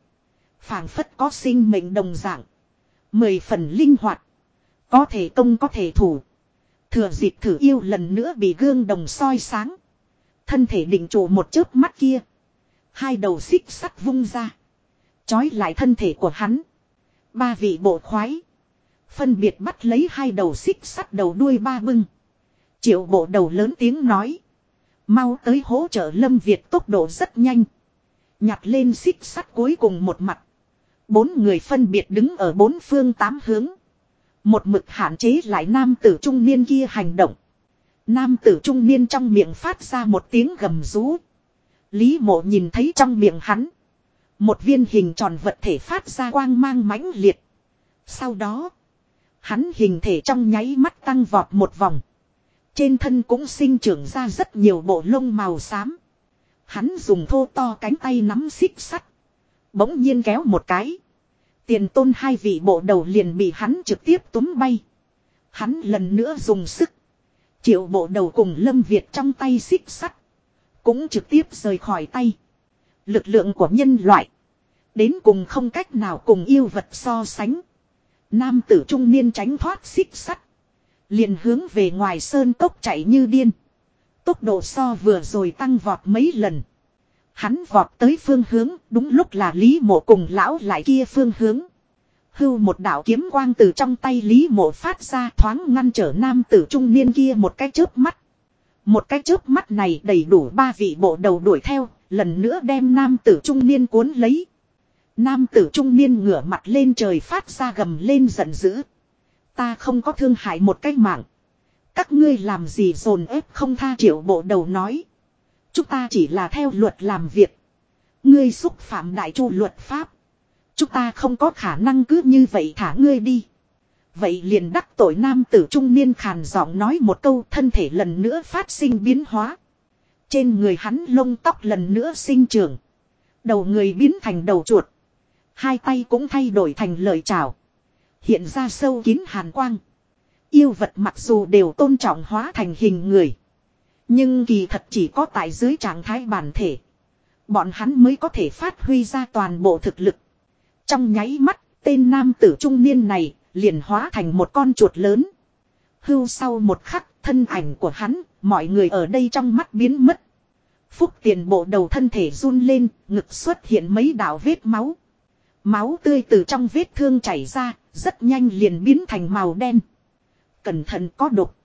phảng phất có sinh mệnh đồng dạng. Mười phần linh hoạt. Có thể công có thể thủ. Thừa dịp thử yêu lần nữa bị gương đồng soi sáng. Thân thể định trụ một chớp mắt kia. Hai đầu xích sắt vung ra. Chói lại thân thể của hắn. Ba vị bộ khoái. Phân biệt bắt lấy hai đầu xích sắt đầu đuôi ba bưng. Triệu bộ đầu lớn tiếng nói. Mau tới hỗ trợ Lâm Việt tốc độ rất nhanh. Nhặt lên xích sắt cuối cùng một mặt. Bốn người phân biệt đứng ở bốn phương tám hướng. Một mực hạn chế lại nam tử trung niên kia hành động. Nam tử trung niên trong miệng phát ra một tiếng gầm rú. Lý mộ nhìn thấy trong miệng hắn. Một viên hình tròn vật thể phát ra quang mang mãnh liệt. Sau đó. Hắn hình thể trong nháy mắt tăng vọt một vòng. Trên thân cũng sinh trưởng ra rất nhiều bộ lông màu xám. Hắn dùng thô to cánh tay nắm xích sắt. Bỗng nhiên kéo một cái. Tiền tôn hai vị bộ đầu liền bị hắn trực tiếp túm bay. Hắn lần nữa dùng sức. Triệu bộ đầu cùng Lâm Việt trong tay xích sắt. Cũng trực tiếp rời khỏi tay. Lực lượng của nhân loại. Đến cùng không cách nào cùng yêu vật so sánh. Nam tử trung niên tránh thoát xích sắt. Liền hướng về ngoài sơn cốc chạy như điên. Tốc độ so vừa rồi tăng vọt mấy lần. Hắn vọt tới phương hướng, đúng lúc là Lý Mộ cùng lão lại kia phương hướng. Hưu một đạo kiếm quang từ trong tay Lý Mộ phát ra thoáng ngăn trở nam tử trung niên kia một cái chớp mắt. Một cái chớp mắt này đầy đủ ba vị bộ đầu đuổi theo, lần nữa đem nam tử trung niên cuốn lấy. Nam tử trung niên ngửa mặt lên trời phát ra gầm lên giận dữ. Ta không có thương hại một cái mạng. Các ngươi làm gì dồn ép không tha triệu bộ đầu nói. Chúng ta chỉ là theo luật làm việc. Ngươi xúc phạm đại chu luật pháp. Chúng ta không có khả năng cứ như vậy thả ngươi đi. Vậy liền đắc tội nam tử trung niên khàn giọng nói một câu thân thể lần nữa phát sinh biến hóa. Trên người hắn lông tóc lần nữa sinh trưởng. Đầu người biến thành đầu chuột. Hai tay cũng thay đổi thành lời chào. Hiện ra sâu kín hàn quang. Yêu vật mặc dù đều tôn trọng hóa thành hình người. Nhưng kỳ thật chỉ có tại dưới trạng thái bản thể. Bọn hắn mới có thể phát huy ra toàn bộ thực lực. Trong nháy mắt, tên nam tử trung niên này liền hóa thành một con chuột lớn. Hưu sau một khắc, thân ảnh của hắn, mọi người ở đây trong mắt biến mất. Phúc tiền bộ đầu thân thể run lên, ngực xuất hiện mấy đạo vết máu. Máu tươi từ trong vết thương chảy ra, rất nhanh liền biến thành màu đen. Cẩn thận có độc.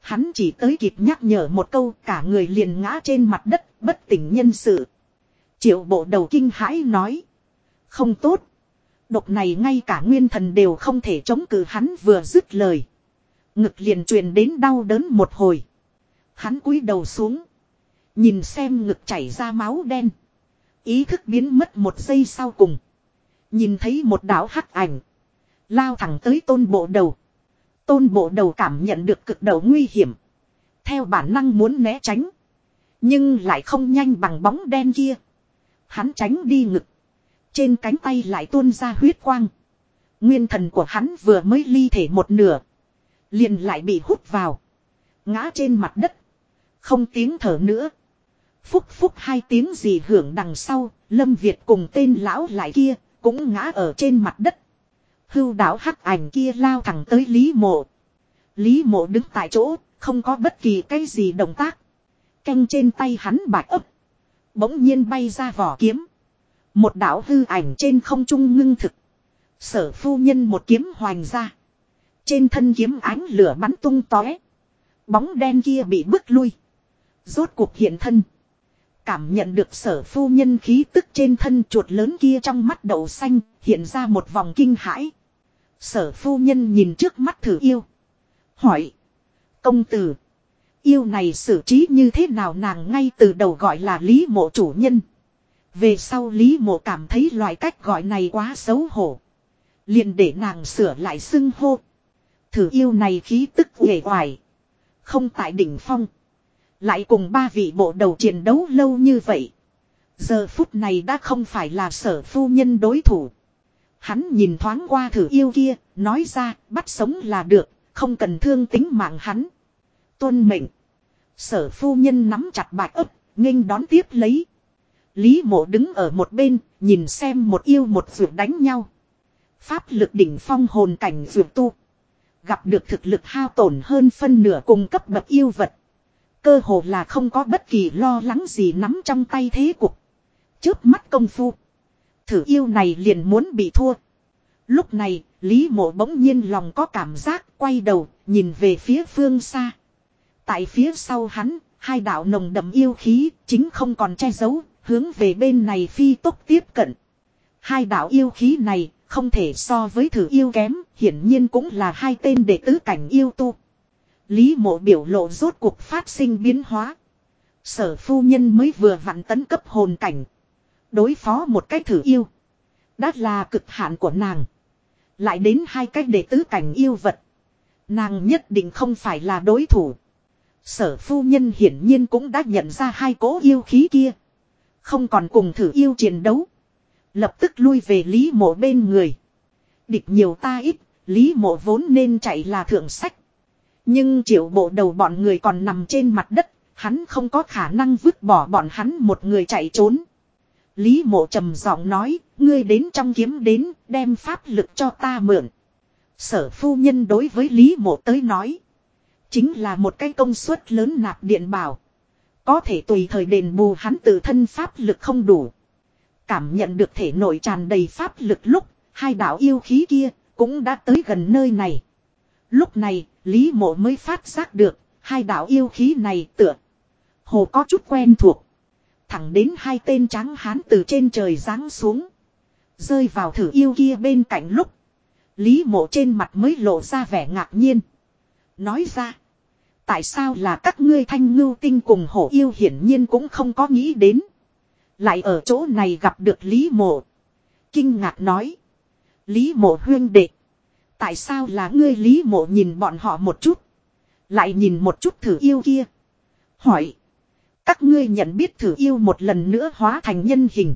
Hắn chỉ tới kịp nhắc nhở một câu cả người liền ngã trên mặt đất, bất tỉnh nhân sự. Triệu bộ đầu kinh hãi nói. Không tốt. Độc này ngay cả nguyên thần đều không thể chống cự hắn vừa dứt lời. Ngực liền truyền đến đau đớn một hồi. Hắn cúi đầu xuống. Nhìn xem ngực chảy ra máu đen. Ý thức biến mất một giây sau cùng. Nhìn thấy một đảo hắc ảnh. Lao thẳng tới tôn bộ đầu. Tôn bộ đầu cảm nhận được cực đầu nguy hiểm. Theo bản năng muốn né tránh. Nhưng lại không nhanh bằng bóng đen kia. Hắn tránh đi ngực. Trên cánh tay lại tuôn ra huyết quang. Nguyên thần của hắn vừa mới ly thể một nửa. Liền lại bị hút vào. Ngã trên mặt đất. Không tiếng thở nữa. Phúc phúc hai tiếng gì hưởng đằng sau. Lâm Việt cùng tên lão lại kia. Cũng ngã ở trên mặt đất. Hưu đảo hắc ảnh kia lao thẳng tới Lý Mộ. Lý Mộ đứng tại chỗ. Không có bất kỳ cái gì động tác. Canh trên tay hắn bạch ấp. Bỗng nhiên bay ra vỏ kiếm. Một đạo hư ảnh trên không trung ngưng thực. Sở phu nhân một kiếm hoành ra. Trên thân kiếm ánh lửa bắn tung tóe. Bóng đen kia bị bức lui. Rốt cuộc hiện thân. Cảm nhận được sở phu nhân khí tức trên thân chuột lớn kia trong mắt đậu xanh, hiện ra một vòng kinh hãi. Sở phu nhân nhìn trước mắt thử yêu. Hỏi. Công tử. Yêu này xử trí như thế nào nàng ngay từ đầu gọi là Lý mộ chủ nhân. Về sau Lý mộ cảm thấy loại cách gọi này quá xấu hổ. liền để nàng sửa lại xưng hô. Thử yêu này khí tức uể oải. Không tại đỉnh phong. Lại cùng ba vị bộ đầu chiến đấu lâu như vậy. Giờ phút này đã không phải là sở phu nhân đối thủ. Hắn nhìn thoáng qua thử yêu kia, nói ra, bắt sống là được, không cần thương tính mạng hắn. Tuân mệnh. Sở phu nhân nắm chặt bạch ấp, nghênh đón tiếp lấy. Lý mộ đứng ở một bên, nhìn xem một yêu một ruột đánh nhau. Pháp lực đỉnh phong hồn cảnh ruột tu. Gặp được thực lực hao tổn hơn phân nửa cùng cấp bậc yêu vật. Cơ hồ là không có bất kỳ lo lắng gì nắm trong tay thế cục. Trước mắt công phu. Thử yêu này liền muốn bị thua. Lúc này, Lý mộ bỗng nhiên lòng có cảm giác quay đầu, nhìn về phía phương xa. Tại phía sau hắn, hai đạo nồng đậm yêu khí, chính không còn che giấu, hướng về bên này phi tốc tiếp cận. Hai đạo yêu khí này, không thể so với thử yêu kém, hiển nhiên cũng là hai tên đệ tứ cảnh yêu tu. Lý mộ biểu lộ rốt cuộc phát sinh biến hóa. Sở phu nhân mới vừa vặn tấn cấp hồn cảnh. Đối phó một cách thử yêu. Đã là cực hạn của nàng. Lại đến hai cách đệ tứ cảnh yêu vật. Nàng nhất định không phải là đối thủ. Sở phu nhân hiển nhiên cũng đã nhận ra hai cố yêu khí kia. Không còn cùng thử yêu chiến đấu. Lập tức lui về Lý mộ bên người. Địch nhiều ta ít, Lý mộ vốn nên chạy là thượng sách. Nhưng triệu bộ đầu bọn người còn nằm trên mặt đất, hắn không có khả năng vứt bỏ bọn hắn một người chạy trốn. Lý mộ trầm giọng nói, ngươi đến trong kiếm đến, đem pháp lực cho ta mượn. Sở phu nhân đối với Lý mộ tới nói. Chính là một cái công suất lớn nạp điện bảo. Có thể tùy thời đền bù hắn tự thân pháp lực không đủ. Cảm nhận được thể nội tràn đầy pháp lực lúc, hai đạo yêu khí kia cũng đã tới gần nơi này. Lúc này, Lý Mộ mới phát giác được, hai đạo yêu khí này tựa. Hồ có chút quen thuộc. Thẳng đến hai tên trắng hán từ trên trời giáng xuống. Rơi vào thử yêu kia bên cạnh lúc. Lý mộ trên mặt mới lộ ra vẻ ngạc nhiên. Nói ra. Tại sao là các ngươi thanh ngưu tinh cùng hổ yêu hiển nhiên cũng không có nghĩ đến. Lại ở chỗ này gặp được Lý mộ. Kinh ngạc nói. Lý mộ huyên đệ. Tại sao là ngươi Lý mộ nhìn bọn họ một chút. Lại nhìn một chút thử yêu kia. Hỏi. Các ngươi nhận biết thử yêu một lần nữa hóa thành nhân hình.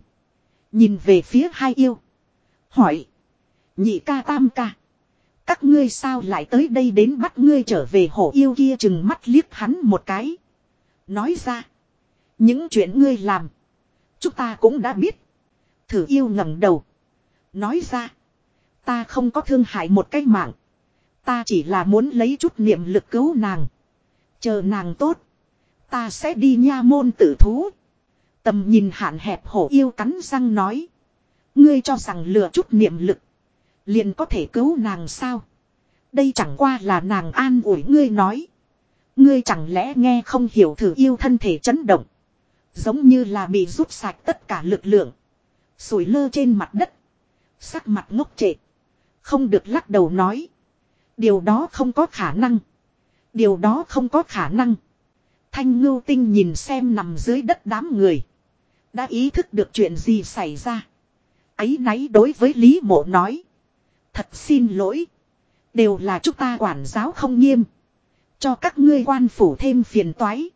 Nhìn về phía hai yêu. Hỏi. Nhị ca tam ca. Các ngươi sao lại tới đây đến bắt ngươi trở về hổ yêu kia chừng mắt liếc hắn một cái. Nói ra. Những chuyện ngươi làm. Chúng ta cũng đã biết. Thử yêu ngẩng đầu. Nói ra. Ta không có thương hại một cái mạng. Ta chỉ là muốn lấy chút niệm lực cứu nàng. Chờ nàng tốt. Ta sẽ đi nha môn tử thú. Tầm nhìn hạn hẹp hổ yêu cắn răng nói. Ngươi cho rằng lừa chút niệm lực. Liền có thể cứu nàng sao. Đây chẳng qua là nàng an ủi ngươi nói. Ngươi chẳng lẽ nghe không hiểu thử yêu thân thể chấn động. Giống như là bị rút sạch tất cả lực lượng. Sủi lơ trên mặt đất. Sắc mặt ngốc trệ. Không được lắc đầu nói. Điều đó không có khả năng. Điều đó không có khả năng. Thanh ngưu tinh nhìn xem nằm dưới đất đám người. Đã ý thức được chuyện gì xảy ra. Ấy náy đối với Lý Mộ nói. Thật xin lỗi. Đều là chúng ta quản giáo không nghiêm. Cho các ngươi quan phủ thêm phiền toái.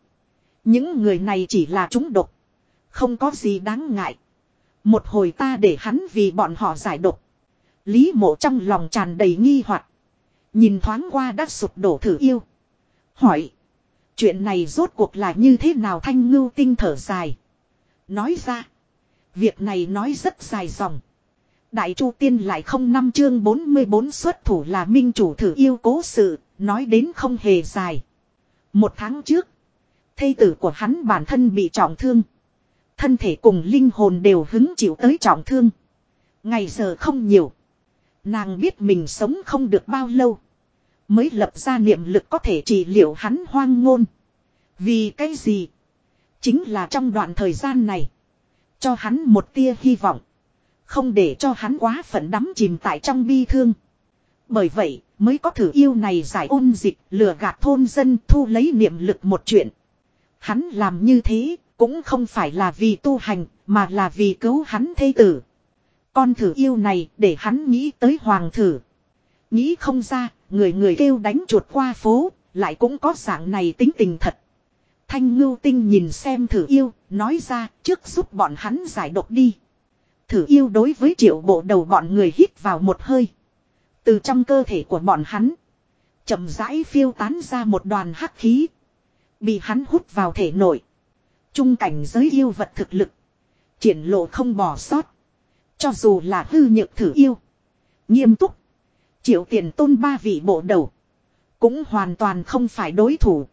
Những người này chỉ là chúng độc. Không có gì đáng ngại. Một hồi ta để hắn vì bọn họ giải độc. Lý mộ trong lòng tràn đầy nghi hoặc Nhìn thoáng qua đã sụp đổ thử yêu. Hỏi. Chuyện này rốt cuộc là như thế nào thanh ngưu tinh thở dài. Nói ra. Việc này nói rất dài dòng. Đại Chu Tiên lại không năm chương 44 xuất thủ là minh chủ thử yêu cố sự, nói đến không hề dài. Một tháng trước, thây tử của hắn bản thân bị trọng thương. Thân thể cùng linh hồn đều hứng chịu tới trọng thương. Ngày giờ không nhiều. Nàng biết mình sống không được bao lâu. Mới lập ra niệm lực có thể trị liệu hắn hoang ngôn. Vì cái gì? Chính là trong đoạn thời gian này. Cho hắn một tia hy vọng. Không để cho hắn quá phận đắm chìm tại trong bi thương. Bởi vậy, mới có thử yêu này giải ôn dịch, lừa gạt thôn dân thu lấy niệm lực một chuyện. Hắn làm như thế, cũng không phải là vì tu hành, mà là vì cứu hắn thê tử. Con thử yêu này để hắn nghĩ tới hoàng thử. Nghĩ không ra, người người kêu đánh chuột qua phố, lại cũng có dạng này tính tình thật. Thanh ngưu tinh nhìn xem thử yêu, nói ra trước giúp bọn hắn giải độc đi. Thử yêu đối với triệu bộ đầu bọn người hít vào một hơi. Từ trong cơ thể của bọn hắn. chậm rãi phiêu tán ra một đoàn hắc khí. Bị hắn hút vào thể nội. Trung cảnh giới yêu vật thực lực. Triển lộ không bỏ sót. Cho dù là hư nhược thử yêu. Nghiêm túc. Triệu tiền tôn ba vị bộ đầu. Cũng hoàn toàn không phải đối thủ.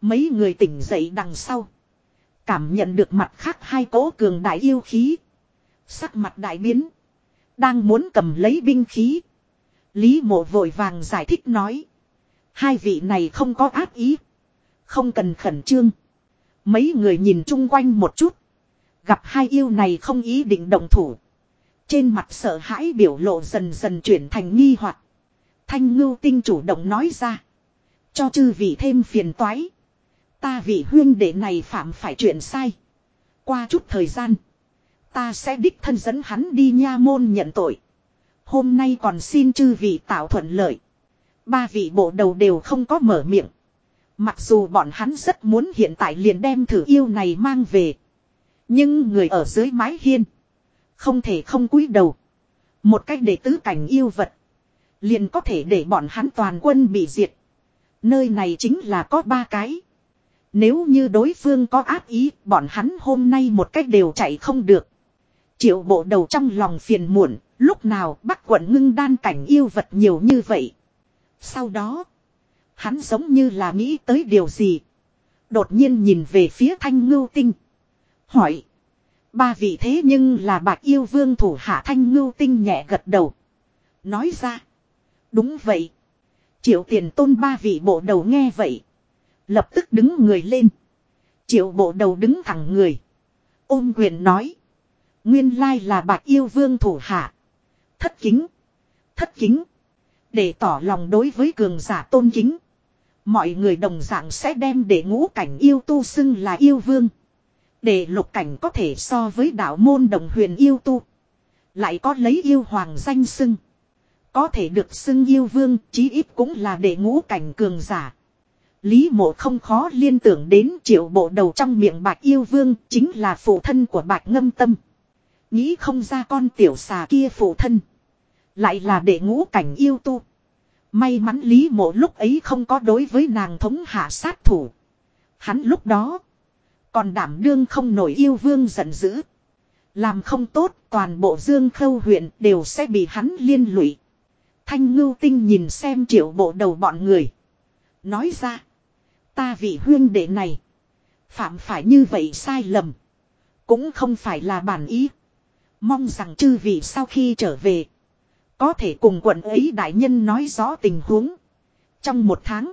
Mấy người tỉnh dậy đằng sau. Cảm nhận được mặt khác hai cỗ cường đại yêu khí. Sắc mặt đại biến. Đang muốn cầm lấy binh khí. Lý mộ vội vàng giải thích nói. Hai vị này không có ác ý. Không cần khẩn trương. Mấy người nhìn chung quanh một chút. Gặp hai yêu này không ý định động thủ. Trên mặt sợ hãi biểu lộ dần dần chuyển thành nghi hoặc Thanh ngưu tinh chủ động nói ra. Cho chư vị thêm phiền toái. Ta vị huyên đệ này phạm phải chuyện sai. Qua chút thời gian. Ta sẽ đích thân dẫn hắn đi nha môn nhận tội. Hôm nay còn xin chư vị tạo thuận lợi. Ba vị bộ đầu đều không có mở miệng. Mặc dù bọn hắn rất muốn hiện tại liền đem thử yêu này mang về. Nhưng người ở dưới mái hiên. Không thể không cúi đầu. Một cách để tứ cảnh yêu vật. Liền có thể để bọn hắn toàn quân bị diệt. Nơi này chính là có ba cái. Nếu như đối phương có ác ý, bọn hắn hôm nay một cách đều chạy không được. Triệu bộ đầu trong lòng phiền muộn, lúc nào bắc quận ngưng đan cảnh yêu vật nhiều như vậy. Sau đó, hắn giống như là nghĩ tới điều gì. Đột nhiên nhìn về phía thanh ngưu tinh. Hỏi. Ba vị thế nhưng là bạc yêu vương thủ hạ thanh ngưu tinh nhẹ gật đầu. Nói ra. Đúng vậy. Triệu tiền tôn ba vị bộ đầu nghe vậy. Lập tức đứng người lên. Triệu bộ đầu đứng thẳng người. Ôm quyền nói. Nguyên lai là bạc yêu vương thủ hạ. Thất kính. Thất kính. Để tỏ lòng đối với cường giả tôn kính. Mọi người đồng dạng sẽ đem để ngũ cảnh yêu tu xưng là yêu vương. Để lục cảnh có thể so với đạo môn đồng huyền yêu tu. Lại có lấy yêu hoàng danh xưng. Có thể được xưng yêu vương, chí ít cũng là để ngũ cảnh cường giả. Lý mộ không khó liên tưởng đến triệu bộ đầu trong miệng bạch yêu vương, chính là phụ thân của bạch ngâm tâm. Nghĩ không ra con tiểu xà kia phụ thân. Lại là để ngũ cảnh yêu tu. May mắn Lý mộ lúc ấy không có đối với nàng thống hạ sát thủ. Hắn lúc đó. Còn đảm đương không nổi yêu vương giận dữ. Làm không tốt, toàn bộ dương khâu huyện đều sẽ bị hắn liên lụy. Thanh ngưu tinh nhìn xem triệu bộ đầu bọn người. Nói ra. Ta vị huyên đệ này. Phạm phải như vậy sai lầm. Cũng không phải là bản ý. Mong rằng chư vị sau khi trở về. Có thể cùng quận ấy đại nhân nói rõ tình huống. Trong một tháng.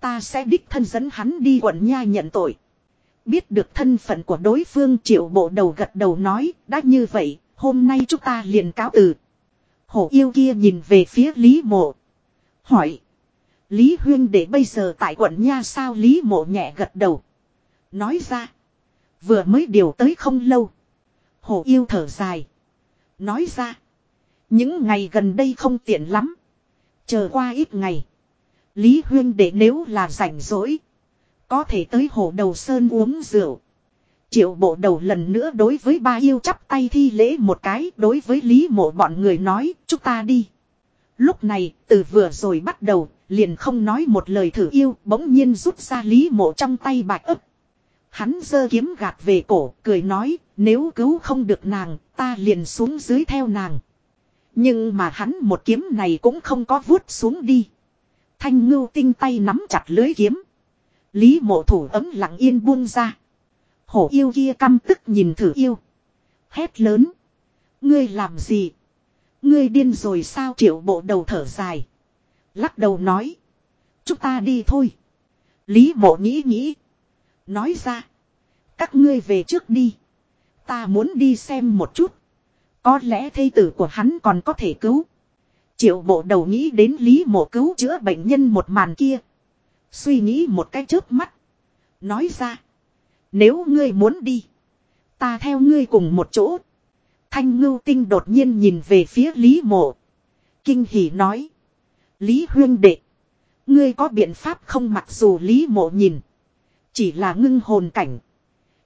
Ta sẽ đích thân dẫn hắn đi quận nha nhận tội. Biết được thân phận của đối phương, triệu bộ đầu gật đầu nói. Đã như vậy. Hôm nay chúng ta liền cáo từ. Hổ yêu kia nhìn về phía Lý mộ. Hỏi. Lý huyên để bây giờ tại quận nha sao Lý mộ nhẹ gật đầu. Nói ra. Vừa mới điều tới không lâu. Hổ yêu thở dài. Nói ra. Những ngày gần đây không tiện lắm. Chờ qua ít ngày. Lý huyên để nếu là rảnh rỗi. Có thể tới hồ đầu sơn uống rượu. Triệu bộ đầu lần nữa đối với ba yêu chắp tay thi lễ một cái, đối với lý mộ bọn người nói, chúng ta đi. Lúc này, từ vừa rồi bắt đầu, liền không nói một lời thử yêu, bỗng nhiên rút ra lý mộ trong tay bạch ấp. Hắn giơ kiếm gạt về cổ, cười nói, nếu cứu không được nàng, ta liền xuống dưới theo nàng. Nhưng mà hắn một kiếm này cũng không có vuốt xuống đi. Thanh ngưu tinh tay nắm chặt lưới kiếm. Lý mộ thủ ấm lặng yên buông ra. Hổ yêu kia căm tức nhìn thử yêu. Hét lớn. Ngươi làm gì? Ngươi điên rồi sao triệu bộ đầu thở dài. Lắc đầu nói. Chúng ta đi thôi. Lý mộ nghĩ nghĩ. Nói ra. Các ngươi về trước đi. Ta muốn đi xem một chút. Có lẽ thây tử của hắn còn có thể cứu. Triệu bộ đầu nghĩ đến Lý mộ cứu chữa bệnh nhân một màn kia. Suy nghĩ một cái chớp mắt. Nói ra. Nếu ngươi muốn đi. Ta theo ngươi cùng một chỗ. Thanh ngưu tinh đột nhiên nhìn về phía Lý mộ. Kinh hỉ nói. Lý huyên đệ. Ngươi có biện pháp không mặc dù Lý mộ nhìn. Chỉ là ngưng hồn cảnh.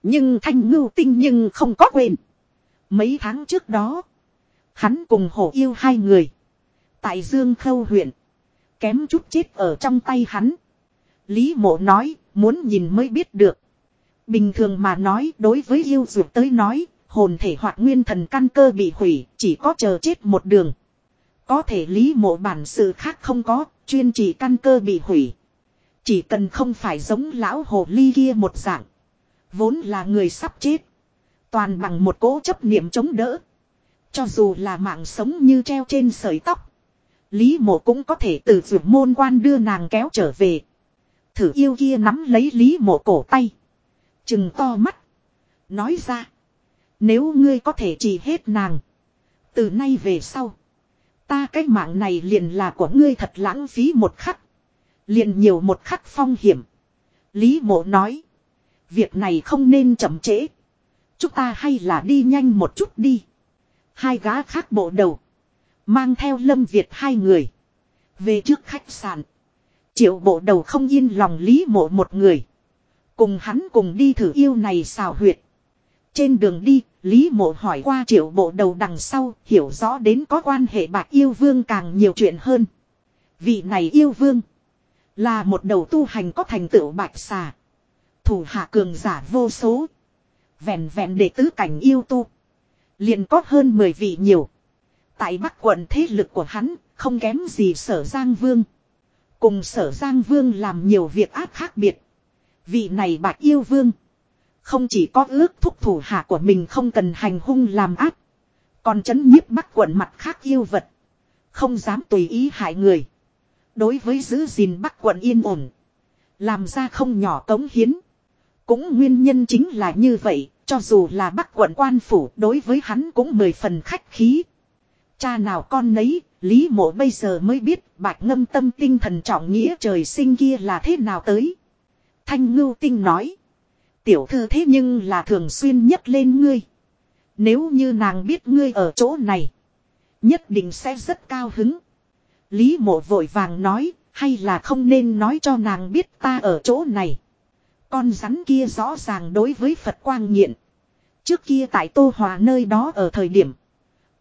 Nhưng thanh ngưu tinh nhưng không có quên. Mấy tháng trước đó. Hắn cùng hổ yêu hai người. Tại Dương Khâu huyện. Kém chút chết ở trong tay hắn. Lý mộ nói. Muốn nhìn mới biết được. Bình thường mà nói, đối với yêu dược tới nói. Hồn thể hoặc nguyên thần căn cơ bị hủy. Chỉ có chờ chết một đường. Có thể lý mộ bản sự khác không có. Chuyên chỉ căn cơ bị hủy. Chỉ cần không phải giống lão hồ ly kia một dạng. Vốn là người sắp chết. Toàn bằng một cố chấp niệm chống đỡ. Cho dù là mạng sống như treo trên sợi tóc. Lý mộ cũng có thể từ vượt môn quan đưa nàng kéo trở về. Thử yêu kia nắm lấy lý mộ cổ tay. Chừng to mắt. Nói ra. Nếu ngươi có thể chỉ hết nàng. Từ nay về sau. Ta cái mạng này liền là của ngươi thật lãng phí một khắc. Liền nhiều một khắc phong hiểm. Lý mộ nói. Việc này không nên chậm trễ. Chúng ta hay là đi nhanh một chút đi. Hai gã khác bộ đầu. Mang theo Lâm Việt hai người. Về trước khách sạn. Triệu bộ đầu không yên lòng lý mộ một người. Cùng hắn cùng đi thử yêu này xào huyệt. Trên đường đi, Lý mộ hỏi qua triệu bộ đầu đằng sau, hiểu rõ đến có quan hệ bạc yêu vương càng nhiều chuyện hơn. Vị này yêu vương. Là một đầu tu hành có thành tựu bạch xà. Thủ hạ cường giả vô số. Vẹn vẹn để tứ cảnh yêu tu. liền có hơn 10 vị nhiều. Tại Bắc quận thế lực của hắn không kém gì sở Giang Vương. Cùng sở Giang Vương làm nhiều việc ác khác biệt. Vị này bạc yêu vương. Không chỉ có ước thúc thủ hạ của mình không cần hành hung làm ác. Còn chấn nhiếp Bắc quận mặt khác yêu vật. Không dám tùy ý hại người. Đối với giữ gìn Bắc quận yên ổn. Làm ra không nhỏ cống hiến. Cũng nguyên nhân chính là như vậy, cho dù là bắc quận quan phủ đối với hắn cũng mười phần khách khí. Cha nào con nấy, Lý mộ bây giờ mới biết bạch ngâm tâm tinh thần trọng nghĩa trời sinh kia là thế nào tới. Thanh ngưu tinh nói. Tiểu thư thế nhưng là thường xuyên nhất lên ngươi. Nếu như nàng biết ngươi ở chỗ này. Nhất định sẽ rất cao hứng. Lý mộ vội vàng nói. Hay là không nên nói cho nàng biết ta ở chỗ này. Con rắn kia rõ ràng đối với Phật quang nghiện. Trước kia tại Tô Hòa nơi đó ở thời điểm.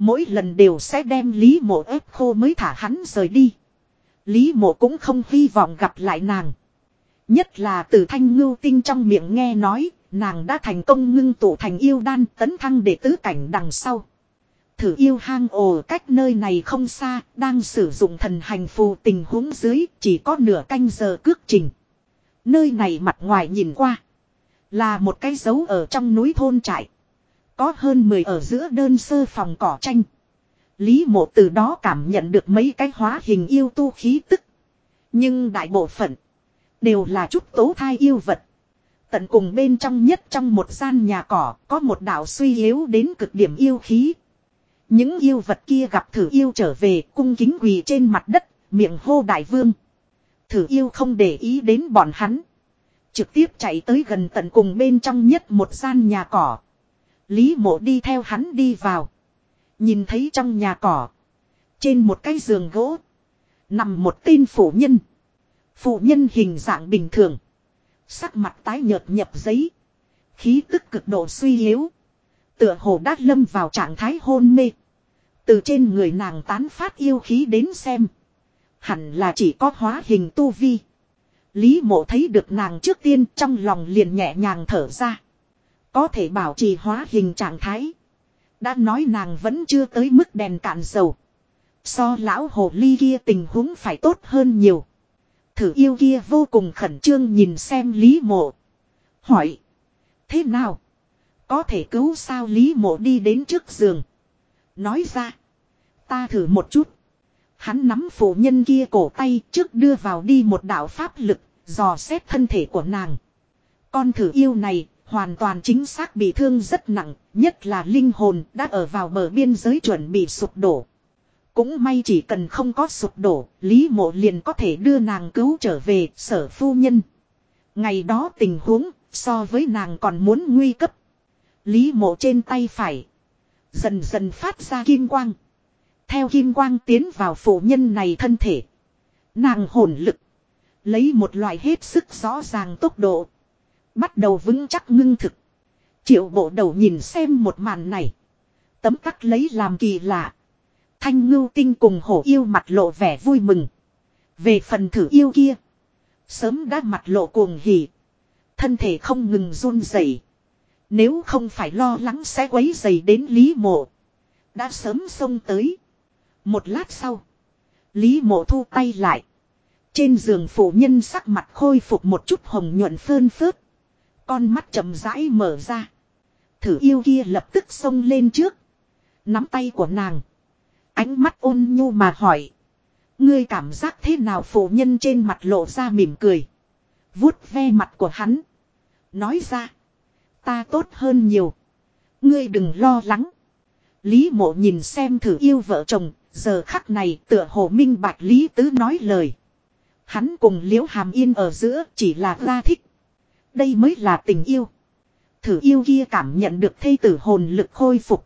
Mỗi lần đều sẽ đem Lý mộ ép khô mới thả hắn rời đi. Lý mộ cũng không hy vọng gặp lại nàng. Nhất là từ thanh ngưu tinh trong miệng nghe nói, nàng đã thành công ngưng tụ thành yêu đan tấn thăng để tứ cảnh đằng sau. Thử yêu hang ồ cách nơi này không xa, đang sử dụng thần hành phù tình huống dưới, chỉ có nửa canh giờ cước trình. Nơi này mặt ngoài nhìn qua. Là một cái dấu ở trong núi thôn trại. Có hơn 10 ở giữa đơn sơ phòng cỏ tranh. Lý mộ từ đó cảm nhận được mấy cái hóa hình yêu tu khí tức. Nhưng đại bộ phận. Đều là chút tố thai yêu vật. Tận cùng bên trong nhất trong một gian nhà cỏ có một đạo suy yếu đến cực điểm yêu khí. Những yêu vật kia gặp thử yêu trở về cung kính quỳ trên mặt đất, miệng hô đại vương thử yêu không để ý đến bọn hắn. Trực tiếp chạy tới gần tận cùng bên trong nhất một gian nhà cỏ. Lý mộ đi theo hắn đi vào. Nhìn thấy trong nhà cỏ. Trên một cái giường gỗ. Nằm một tên phụ nhân. Phụ nhân hình dạng bình thường. Sắc mặt tái nhợt nhập giấy. Khí tức cực độ suy yếu. Tựa hồ đát lâm vào trạng thái hôn mê. Từ trên người nàng tán phát yêu khí đến xem. Hẳn là chỉ có hóa hình tu vi. Lý mộ thấy được nàng trước tiên trong lòng liền nhẹ nhàng thở ra. Có thể bảo trì hóa hình trạng thái. Đã nói nàng vẫn chưa tới mức đèn cạn dầu. So lão hồ ly kia tình huống phải tốt hơn nhiều. Thử yêu kia vô cùng khẩn trương nhìn xem Lý mộ. Hỏi. Thế nào? Có thể cứu sao Lý mộ đi đến trước giường. Nói ra. Ta thử một chút. Hắn nắm phụ nhân kia cổ tay trước đưa vào đi một đạo pháp lực, dò xét thân thể của nàng. Con thử yêu này, hoàn toàn chính xác bị thương rất nặng, nhất là linh hồn đã ở vào bờ biên giới chuẩn bị sụp đổ. Cũng may chỉ cần không có sụp đổ, Lý Mộ liền có thể đưa nàng cứu trở về sở phu nhân. Ngày đó tình huống, so với nàng còn muốn nguy cấp. Lý Mộ trên tay phải. Dần dần phát ra kim quang. Theo kim quang tiến vào phụ nhân này thân thể. Nàng hồn lực. Lấy một loại hết sức rõ ràng tốc độ. Bắt đầu vững chắc ngưng thực. Triệu bộ đầu nhìn xem một màn này. Tấm tắc lấy làm kỳ lạ. Thanh ngưu tinh cùng hổ yêu mặt lộ vẻ vui mừng. Về phần thử yêu kia. Sớm đã mặt lộ cuồng hỉ. Thân thể không ngừng run rẩy. Nếu không phải lo lắng sẽ quấy dày đến Lý Mộ. Đã sớm xông tới. Một lát sau. Lý Mộ thu tay lại. Trên giường phụ nhân sắc mặt khôi phục một chút hồng nhuận phơn phớt. Con mắt chậm rãi mở ra. Thử yêu kia lập tức xông lên trước. Nắm tay của nàng. Ánh mắt ôn nhu mà hỏi. Ngươi cảm giác thế nào phụ nhân trên mặt lộ ra mỉm cười. vuốt ve mặt của hắn. Nói ra. Ta tốt hơn nhiều. Ngươi đừng lo lắng. Lý mộ nhìn xem thử yêu vợ chồng. Giờ khắc này tựa hồ minh bạch Lý Tứ nói lời. Hắn cùng liễu hàm yên ở giữa chỉ là ra thích. Đây mới là tình yêu. Thử yêu kia cảm nhận được thây tử hồn lực khôi phục.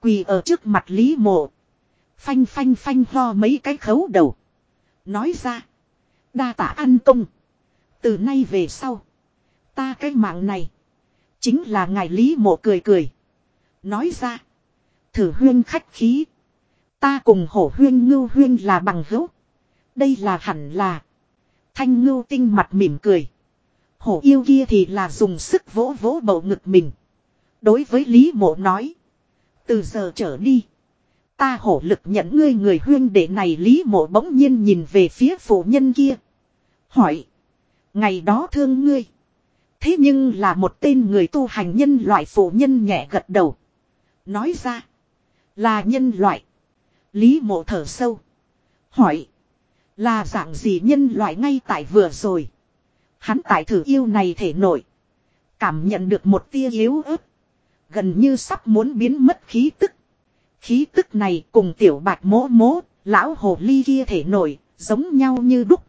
Quỳ ở trước mặt Lý mộ. Phanh phanh phanh ho mấy cái khấu đầu. Nói ra. Đa tả ăn công. Từ nay về sau. Ta cái mạng này. Chính là ngài Lý mộ cười cười. Nói ra. Thử huyên khách khí. Ta cùng hổ huyên ngưu huyên là bằng hữu. Đây là hẳn là. Thanh ngưu tinh mặt mỉm cười. Hổ yêu kia thì là dùng sức vỗ vỗ bầu ngực mình. Đối với Lý mộ nói. Từ giờ trở đi. Ta hổ lực nhận ngươi người huyên đệ này Lý mộ bỗng nhiên nhìn về phía phụ nhân kia. Hỏi. Ngày đó thương ngươi. Thế nhưng là một tên người tu hành nhân loại phụ nhân nhẹ gật đầu. Nói ra. Là nhân loại. Lý mộ thở sâu. Hỏi. Là dạng gì nhân loại ngay tại vừa rồi. Hắn tại thử yêu này thể nổi. Cảm nhận được một tia yếu ớt. Gần như sắp muốn biến mất khí tức. Khí tức này cùng tiểu bạch mố mố, lão hồ ly kia thể nổi, giống nhau như đúc.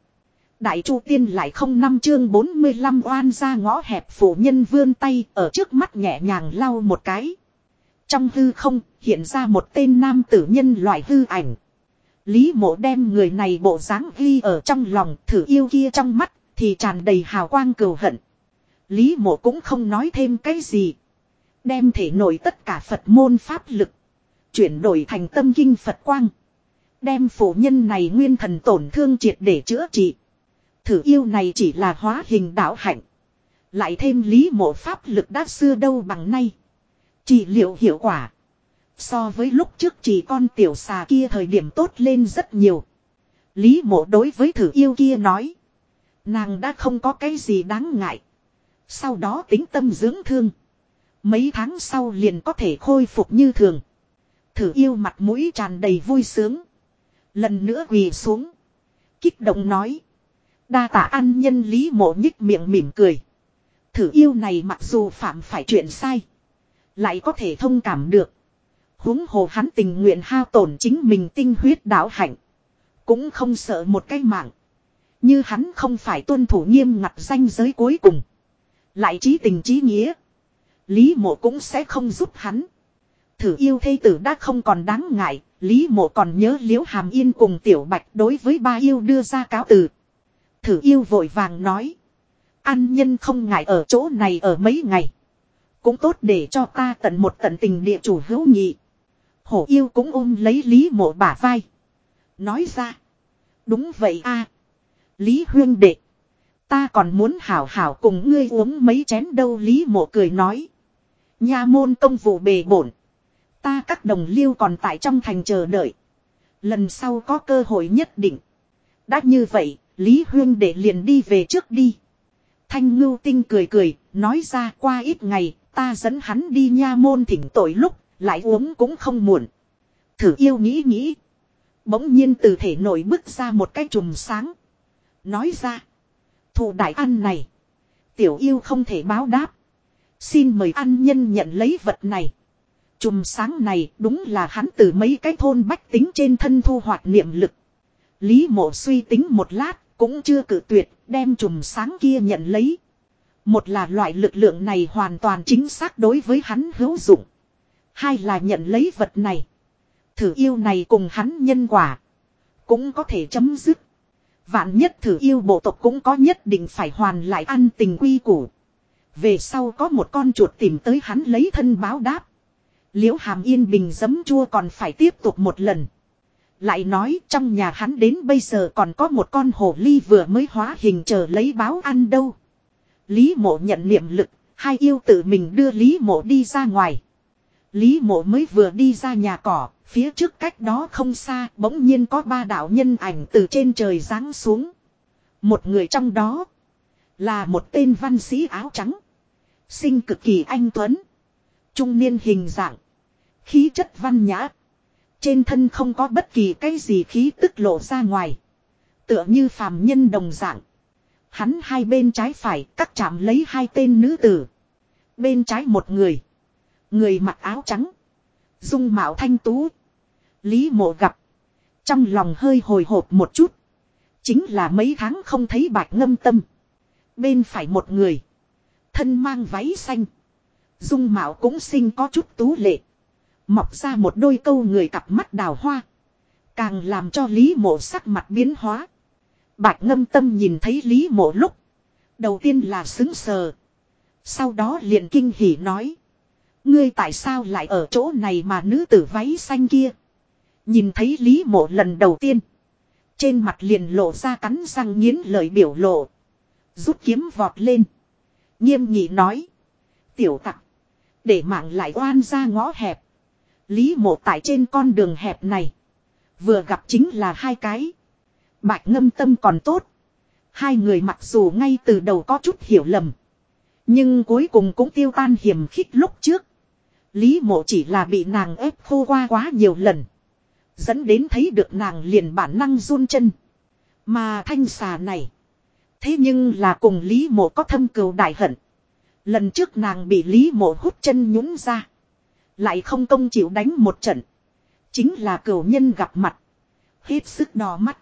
Đại chu tiên lại không năm chương 45 oan ra ngõ hẹp phủ nhân vươn tay ở trước mắt nhẹ nhàng lau một cái. Trong hư không hiện ra một tên nam tử nhân loại hư ảnh. Lý mộ đem người này bộ dáng ghi ở trong lòng thử yêu kia trong mắt thì tràn đầy hào quang cừu hận. Lý mộ cũng không nói thêm cái gì. Đem thể nổi tất cả Phật môn pháp lực. Chuyển đổi thành tâm kinh Phật quang. Đem phổ nhân này nguyên thần tổn thương triệt để chữa trị. Thử yêu này chỉ là hóa hình đạo hạnh. Lại thêm lý mộ pháp lực đã xưa đâu bằng nay. Trị liệu hiệu quả. So với lúc trước chỉ con tiểu xà kia thời điểm tốt lên rất nhiều. Lý mộ đối với thử yêu kia nói. Nàng đã không có cái gì đáng ngại. Sau đó tính tâm dưỡng thương. Mấy tháng sau liền có thể khôi phục như thường. Thử yêu mặt mũi tràn đầy vui sướng. Lần nữa quỳ xuống. Kích động nói. Đa tạ ăn nhân lý mộ nhích miệng mỉm cười. Thử yêu này mặc dù phạm phải chuyện sai. Lại có thể thông cảm được. huống hồ hắn tình nguyện hao tổn chính mình tinh huyết đạo hạnh. Cũng không sợ một cái mạng. Như hắn không phải tuân thủ nghiêm ngặt danh giới cuối cùng. Lại trí tình trí nghĩa. Lý mộ cũng sẽ không giúp hắn. Thử yêu thây tử đã không còn đáng ngại. Lý mộ còn nhớ liễu hàm yên cùng tiểu bạch đối với ba yêu đưa ra cáo từ. Thử yêu vội vàng nói. An nhân không ngại ở chỗ này ở mấy ngày. cũng tốt để cho ta tận một tận tình địa chủ hữu nhị. Hổ yêu cũng ôm lấy Lý mộ bả vai. Nói ra. Đúng vậy a Lý huyên đệ. Ta còn muốn hảo hảo cùng ngươi uống mấy chén đâu Lý mộ cười nói. Nha môn công vụ bề bổn. Ta các đồng liêu còn tại trong thành chờ đợi. Lần sau có cơ hội nhất định. Đã như vậy, Lý huyên đệ liền đi về trước đi. Thanh ngưu tinh cười cười, nói ra qua ít ngày, ta dẫn hắn đi nha môn thỉnh tội lúc, lại uống cũng không muộn. Thử yêu nghĩ nghĩ. Bỗng nhiên từ thể nổi bứt ra một cái chùm sáng. Nói ra. thù đại ăn này. Tiểu yêu không thể báo đáp. Xin mời ăn nhân nhận lấy vật này. Chùm sáng này đúng là hắn từ mấy cái thôn bách tính trên thân thu hoạch niệm lực. Lý mộ suy tính một lát, cũng chưa cử tuyệt, đem chùm sáng kia nhận lấy. Một là loại lực lượng này hoàn toàn chính xác đối với hắn hữu dụng. Hai là nhận lấy vật này. Thử yêu này cùng hắn nhân quả. Cũng có thể chấm dứt. Vạn nhất thử yêu bộ tộc cũng có nhất định phải hoàn lại ăn tình quy củ. Về sau có một con chuột tìm tới hắn lấy thân báo đáp. Liễu hàm yên bình giấm chua còn phải tiếp tục một lần. Lại nói trong nhà hắn đến bây giờ còn có một con hổ ly vừa mới hóa hình chờ lấy báo ăn đâu. Lý mộ nhận niệm lực, hai yêu tự mình đưa Lý mộ đi ra ngoài. Lý mộ mới vừa đi ra nhà cỏ, phía trước cách đó không xa bỗng nhiên có ba đạo nhân ảnh từ trên trời giáng xuống. Một người trong đó là một tên văn sĩ áo trắng. Sinh cực kỳ anh tuấn. Trung niên hình dạng. Khí chất văn nhã. Trên thân không có bất kỳ cái gì khí tức lộ ra ngoài. Tựa như phàm nhân đồng dạng. Hắn hai bên trái phải cắt chạm lấy hai tên nữ tử. Bên trái một người. Người mặc áo trắng. Dung mạo thanh tú. Lý mộ gặp. Trong lòng hơi hồi hộp một chút. Chính là mấy tháng không thấy bạch ngâm tâm. Bên phải một người. Thân mang váy xanh. Dung mạo cũng xinh có chút tú lệ. Mọc ra một đôi câu người cặp mắt đào hoa. Càng làm cho Lý mộ sắc mặt biến hóa. Bạch ngâm tâm nhìn thấy Lý mộ lúc. Đầu tiên là xứng sờ. Sau đó liền kinh hỉ nói. Ngươi tại sao lại ở chỗ này mà nữ tử váy xanh kia. Nhìn thấy Lý mộ lần đầu tiên. Trên mặt liền lộ ra cắn răng nghiến lời biểu lộ. Rút kiếm vọt lên. Nghiêm nghị nói. Tiểu tặc. Để mạng lại oan ra ngõ hẹp. Lý mộ tại trên con đường hẹp này. Vừa gặp chính là hai cái. Bạch ngâm tâm còn tốt. Hai người mặc dù ngay từ đầu có chút hiểu lầm. Nhưng cuối cùng cũng tiêu tan hiểm khích lúc trước. Lý mộ chỉ là bị nàng ép khô qua quá nhiều lần. Dẫn đến thấy được nàng liền bản năng run chân. Mà thanh xà này. Thế nhưng là cùng Lý mộ có thâm cừu đại hận. Lần trước nàng bị Lý mộ hút chân nhún ra. Lại không công chịu đánh một trận. Chính là cừu nhân gặp mặt. Hết sức đỏ mắt.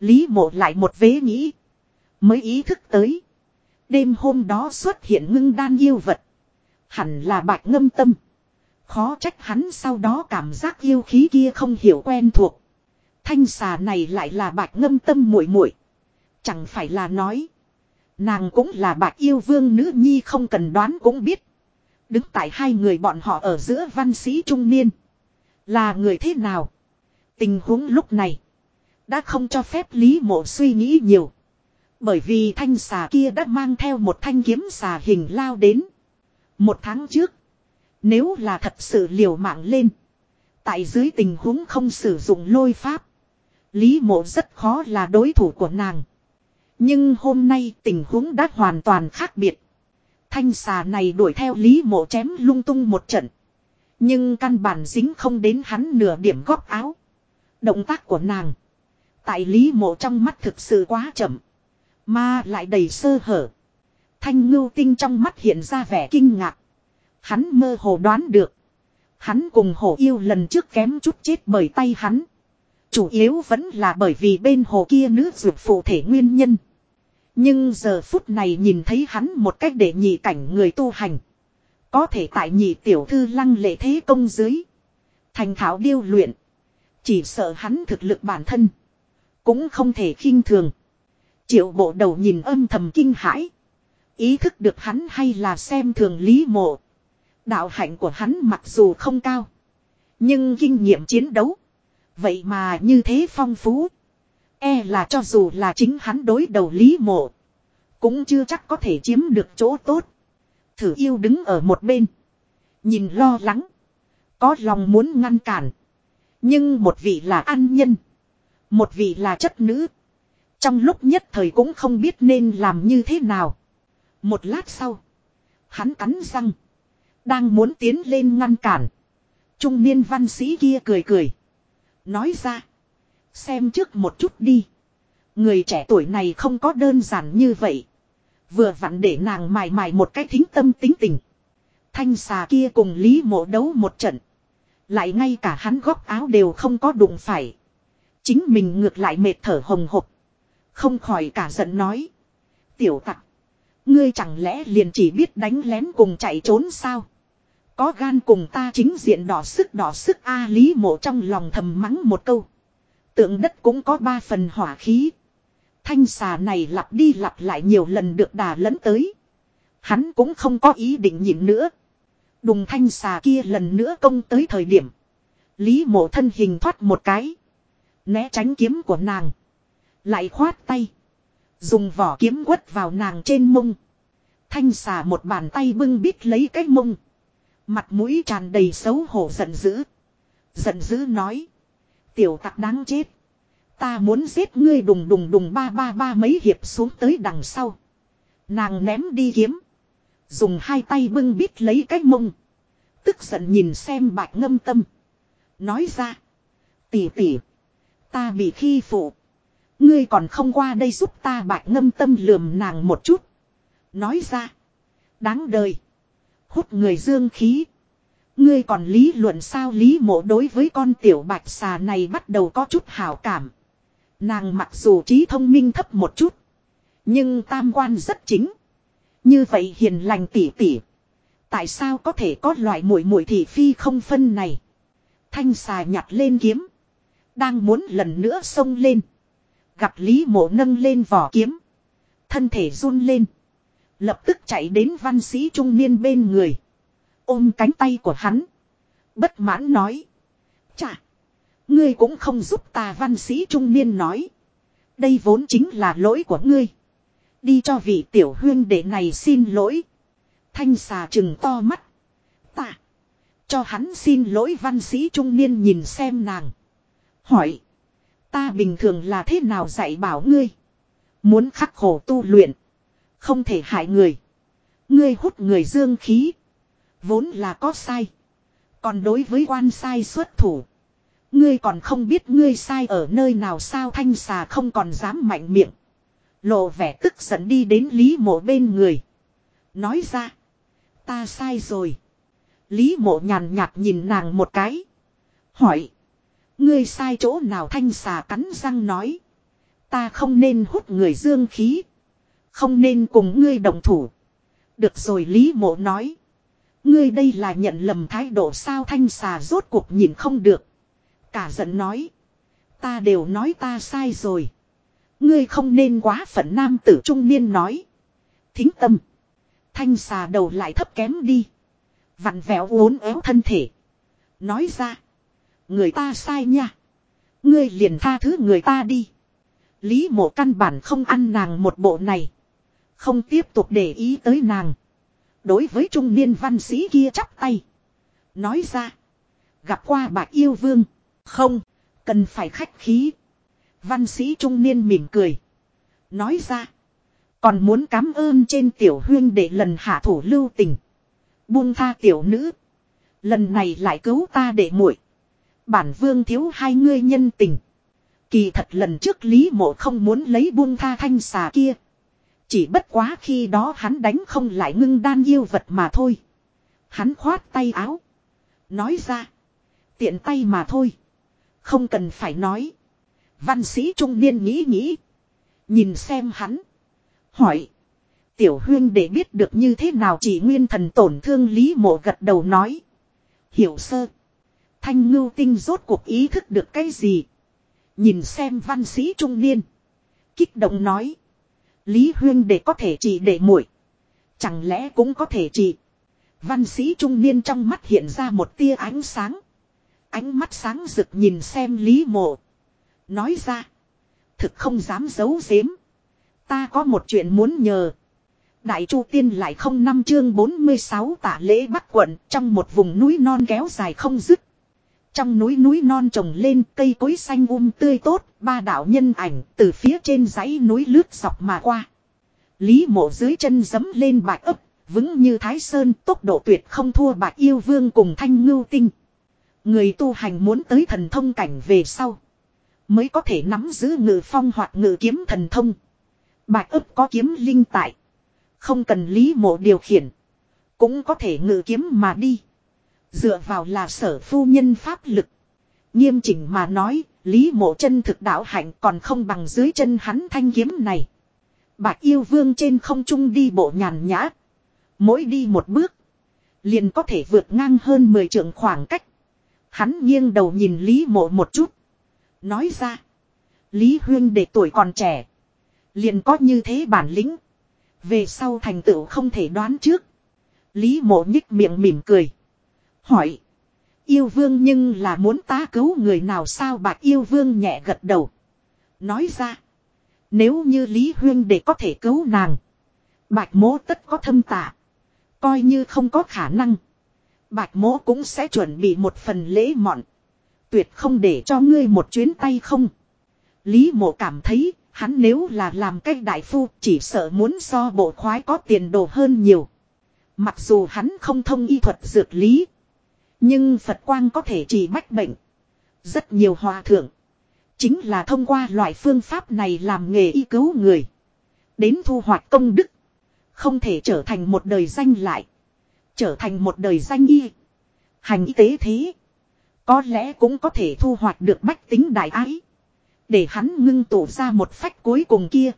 Lý mộ lại một vế nghĩ. Mới ý thức tới. Đêm hôm đó xuất hiện ngưng đan yêu vật. Hẳn là bạch ngâm tâm. Khó trách hắn sau đó cảm giác yêu khí kia không hiểu quen thuộc. Thanh xà này lại là bạch ngâm tâm muội muội Chẳng phải là nói. Nàng cũng là bạch yêu vương nữ nhi không cần đoán cũng biết. Đứng tại hai người bọn họ ở giữa văn sĩ trung niên. Là người thế nào? Tình huống lúc này. Đã không cho phép Lý Mộ suy nghĩ nhiều. Bởi vì thanh xà kia đã mang theo một thanh kiếm xà hình lao đến. Một tháng trước. Nếu là thật sự liều mạng lên. Tại dưới tình huống không sử dụng lôi pháp. Lý mộ rất khó là đối thủ của nàng. Nhưng hôm nay tình huống đã hoàn toàn khác biệt. Thanh xà này đuổi theo Lý mộ chém lung tung một trận. Nhưng căn bản dính không đến hắn nửa điểm góc áo. Động tác của nàng. Tại Lý mộ trong mắt thực sự quá chậm. Mà lại đầy sơ hở. Thanh ngưu tinh trong mắt hiện ra vẻ kinh ngạc. Hắn mơ hồ đoán được. Hắn cùng hổ yêu lần trước kém chút chết bởi tay hắn. Chủ yếu vẫn là bởi vì bên hồ kia nữ dược phụ thể nguyên nhân. Nhưng giờ phút này nhìn thấy hắn một cách để nhị cảnh người tu hành. Có thể tại nhị tiểu thư lăng lệ thế công dưới. Thành thảo điêu luyện. Chỉ sợ hắn thực lực bản thân. Cũng không thể khinh thường. Triệu bộ đầu nhìn âm thầm kinh hãi. Ý thức được hắn hay là xem thường lý mộ. Đạo hạnh của hắn mặc dù không cao. Nhưng kinh nghiệm chiến đấu. Vậy mà như thế phong phú. E là cho dù là chính hắn đối đầu lý mộ. Cũng chưa chắc có thể chiếm được chỗ tốt. Thử yêu đứng ở một bên. Nhìn lo lắng. Có lòng muốn ngăn cản. Nhưng một vị là an nhân. Một vị là chất nữ. Trong lúc nhất thời cũng không biết nên làm như thế nào. Một lát sau. Hắn cắn răng. Đang muốn tiến lên ngăn cản. Trung niên văn sĩ kia cười cười. Nói ra. Xem trước một chút đi. Người trẻ tuổi này không có đơn giản như vậy. Vừa vặn để nàng mài mài một cái thính tâm tính tình. Thanh xà kia cùng Lý mộ đấu một trận. Lại ngay cả hắn góc áo đều không có đụng phải. Chính mình ngược lại mệt thở hồng hộc. Không khỏi cả giận nói. Tiểu tặc. Ngươi chẳng lẽ liền chỉ biết đánh lén cùng chạy trốn sao? Có gan cùng ta chính diện đỏ sức đỏ sức A Lý mộ trong lòng thầm mắng một câu. Tượng đất cũng có ba phần hỏa khí. Thanh xà này lặp đi lặp lại nhiều lần được đà lẫn tới. Hắn cũng không có ý định nhịn nữa. Đùng thanh xà kia lần nữa công tới thời điểm. Lý mộ thân hình thoát một cái. Né tránh kiếm của nàng. Lại khoát tay. Dùng vỏ kiếm quất vào nàng trên mông. Thanh xà một bàn tay bưng bít lấy cái mông. Mặt mũi tràn đầy xấu hổ giận dữ. Giận dữ nói. Tiểu tặc đáng chết. Ta muốn giết ngươi đùng đùng đùng ba ba ba mấy hiệp xuống tới đằng sau. Nàng ném đi kiếm. Dùng hai tay bưng bít lấy cái mông. Tức giận nhìn xem bạch ngâm tâm. Nói ra. Tỉ tỉ. Ta bị khi phụ. Ngươi còn không qua đây giúp ta bạch ngâm tâm lườm nàng một chút. Nói ra. Đáng đời. Hút người dương khí. Ngươi còn lý luận sao lý mộ đối với con tiểu bạch xà này bắt đầu có chút hảo cảm. Nàng mặc dù trí thông minh thấp một chút. Nhưng tam quan rất chính. Như vậy hiền lành tỉ tỉ. Tại sao có thể có loại mũi mũi thị phi không phân này. Thanh xà nhặt lên kiếm. Đang muốn lần nữa xông lên. Gặp Lý mộ nâng lên vỏ kiếm. Thân thể run lên. Lập tức chạy đến văn sĩ trung niên bên người. Ôm cánh tay của hắn. Bất mãn nói. Chà. Ngươi cũng không giúp ta văn sĩ trung niên nói. Đây vốn chính là lỗi của ngươi. Đi cho vị tiểu huyên đệ này xin lỗi. Thanh xà chừng to mắt. Ta. Cho hắn xin lỗi văn sĩ trung niên nhìn xem nàng. Hỏi. Ta bình thường là thế nào dạy bảo ngươi. Muốn khắc khổ tu luyện. Không thể hại người. Ngươi hút người dương khí. Vốn là có sai. Còn đối với quan sai xuất thủ. Ngươi còn không biết ngươi sai ở nơi nào sao thanh xà không còn dám mạnh miệng. Lộ vẻ tức giận đi đến Lý mộ bên người. Nói ra. Ta sai rồi. Lý mộ nhàn nhạt nhìn nàng một cái. Hỏi. Ngươi sai chỗ nào thanh xà cắn răng nói. Ta không nên hút người dương khí. Không nên cùng ngươi đồng thủ. Được rồi Lý mộ nói. Ngươi đây là nhận lầm thái độ sao thanh xà rốt cuộc nhìn không được. Cả giận nói. Ta đều nói ta sai rồi. Ngươi không nên quá phận nam tử trung niên nói. Thính tâm. Thanh xà đầu lại thấp kém đi. Vặn vẹo uốn éo thân thể. Nói ra. Người ta sai nha. Ngươi liền tha thứ người ta đi. Lý mộ căn bản không ăn nàng một bộ này. Không tiếp tục để ý tới nàng. Đối với trung niên văn sĩ kia chắp tay. Nói ra. Gặp qua bạc yêu vương. Không. Cần phải khách khí. Văn sĩ trung niên mỉm cười. Nói ra. Còn muốn cảm ơn trên tiểu huyên để lần hạ thủ lưu tình. Buông tha tiểu nữ. Lần này lại cứu ta để muội. Bản vương thiếu hai ngươi nhân tình. Kỳ thật lần trước Lý Mộ không muốn lấy buông tha thanh xà kia. Chỉ bất quá khi đó hắn đánh không lại ngưng đan yêu vật mà thôi. Hắn khoát tay áo. Nói ra. Tiện tay mà thôi. Không cần phải nói. Văn sĩ trung niên nghĩ nghĩ. Nhìn xem hắn. Hỏi. Tiểu huyên để biết được như thế nào chỉ nguyên thần tổn thương Lý Mộ gật đầu nói. Hiểu sơ. Thanh ngưu tinh rốt cuộc ý thức được cái gì. Nhìn xem văn sĩ trung niên. Kích động nói. Lý huyên để có thể trị để muội Chẳng lẽ cũng có thể trị. Văn sĩ trung niên trong mắt hiện ra một tia ánh sáng. Ánh mắt sáng rực nhìn xem Lý Mộ. Nói ra. Thực không dám giấu giếm. Ta có một chuyện muốn nhờ. Đại Chu Tiên lại không năm chương 46 tả lễ bắc quận trong một vùng núi non kéo dài không dứt. Trong núi núi non trồng lên cây cối xanh um tươi tốt, ba đạo nhân ảnh từ phía trên dãy núi lướt dọc mà qua. Lý mộ dưới chân dấm lên bạch ấp, vững như thái sơn tốc độ tuyệt không thua bạch yêu vương cùng thanh ngưu tinh. Người tu hành muốn tới thần thông cảnh về sau. Mới có thể nắm giữ ngự phong hoặc ngự kiếm thần thông. Bạch ấp có kiếm linh tại. Không cần lý mộ điều khiển. Cũng có thể ngự kiếm mà đi. Dựa vào là sở phu nhân pháp lực. Nghiêm chỉnh mà nói, lý mộ chân thực đạo hạnh còn không bằng dưới chân hắn thanh kiếm này. Bạch yêu vương trên không trung đi bộ nhàn nhã. Mỗi đi một bước. Liền có thể vượt ngang hơn 10 trượng khoảng cách. Hắn nghiêng đầu nhìn Lý mộ một chút. Nói ra. Lý huyên để tuổi còn trẻ. Liền có như thế bản lĩnh. Về sau thành tựu không thể đoán trước. Lý mộ nhích miệng mỉm cười. Hỏi. Yêu vương nhưng là muốn ta cứu người nào sao bạc yêu vương nhẹ gật đầu. Nói ra. Nếu như Lý Huyên để có thể cứu nàng. Bạch mố tất có thâm tạ. Coi như không có khả năng. Bạch mố cũng sẽ chuẩn bị một phần lễ mọn. Tuyệt không để cho ngươi một chuyến tay không. Lý mộ cảm thấy, hắn nếu là làm cách đại phu, chỉ sợ muốn so bộ khoái có tiền đồ hơn nhiều. Mặc dù hắn không thông y thuật dược lý. Nhưng Phật quang có thể chỉ bách bệnh. Rất nhiều hòa thượng. Chính là thông qua loại phương pháp này làm nghề y cứu người. Đến thu hoạch công đức. Không thể trở thành một đời danh lại. Trở thành một đời danh y. Hành y tế thế. Có lẽ cũng có thể thu hoạch được bách tính đại ái. Để hắn ngưng tụ ra một phách cuối cùng kia.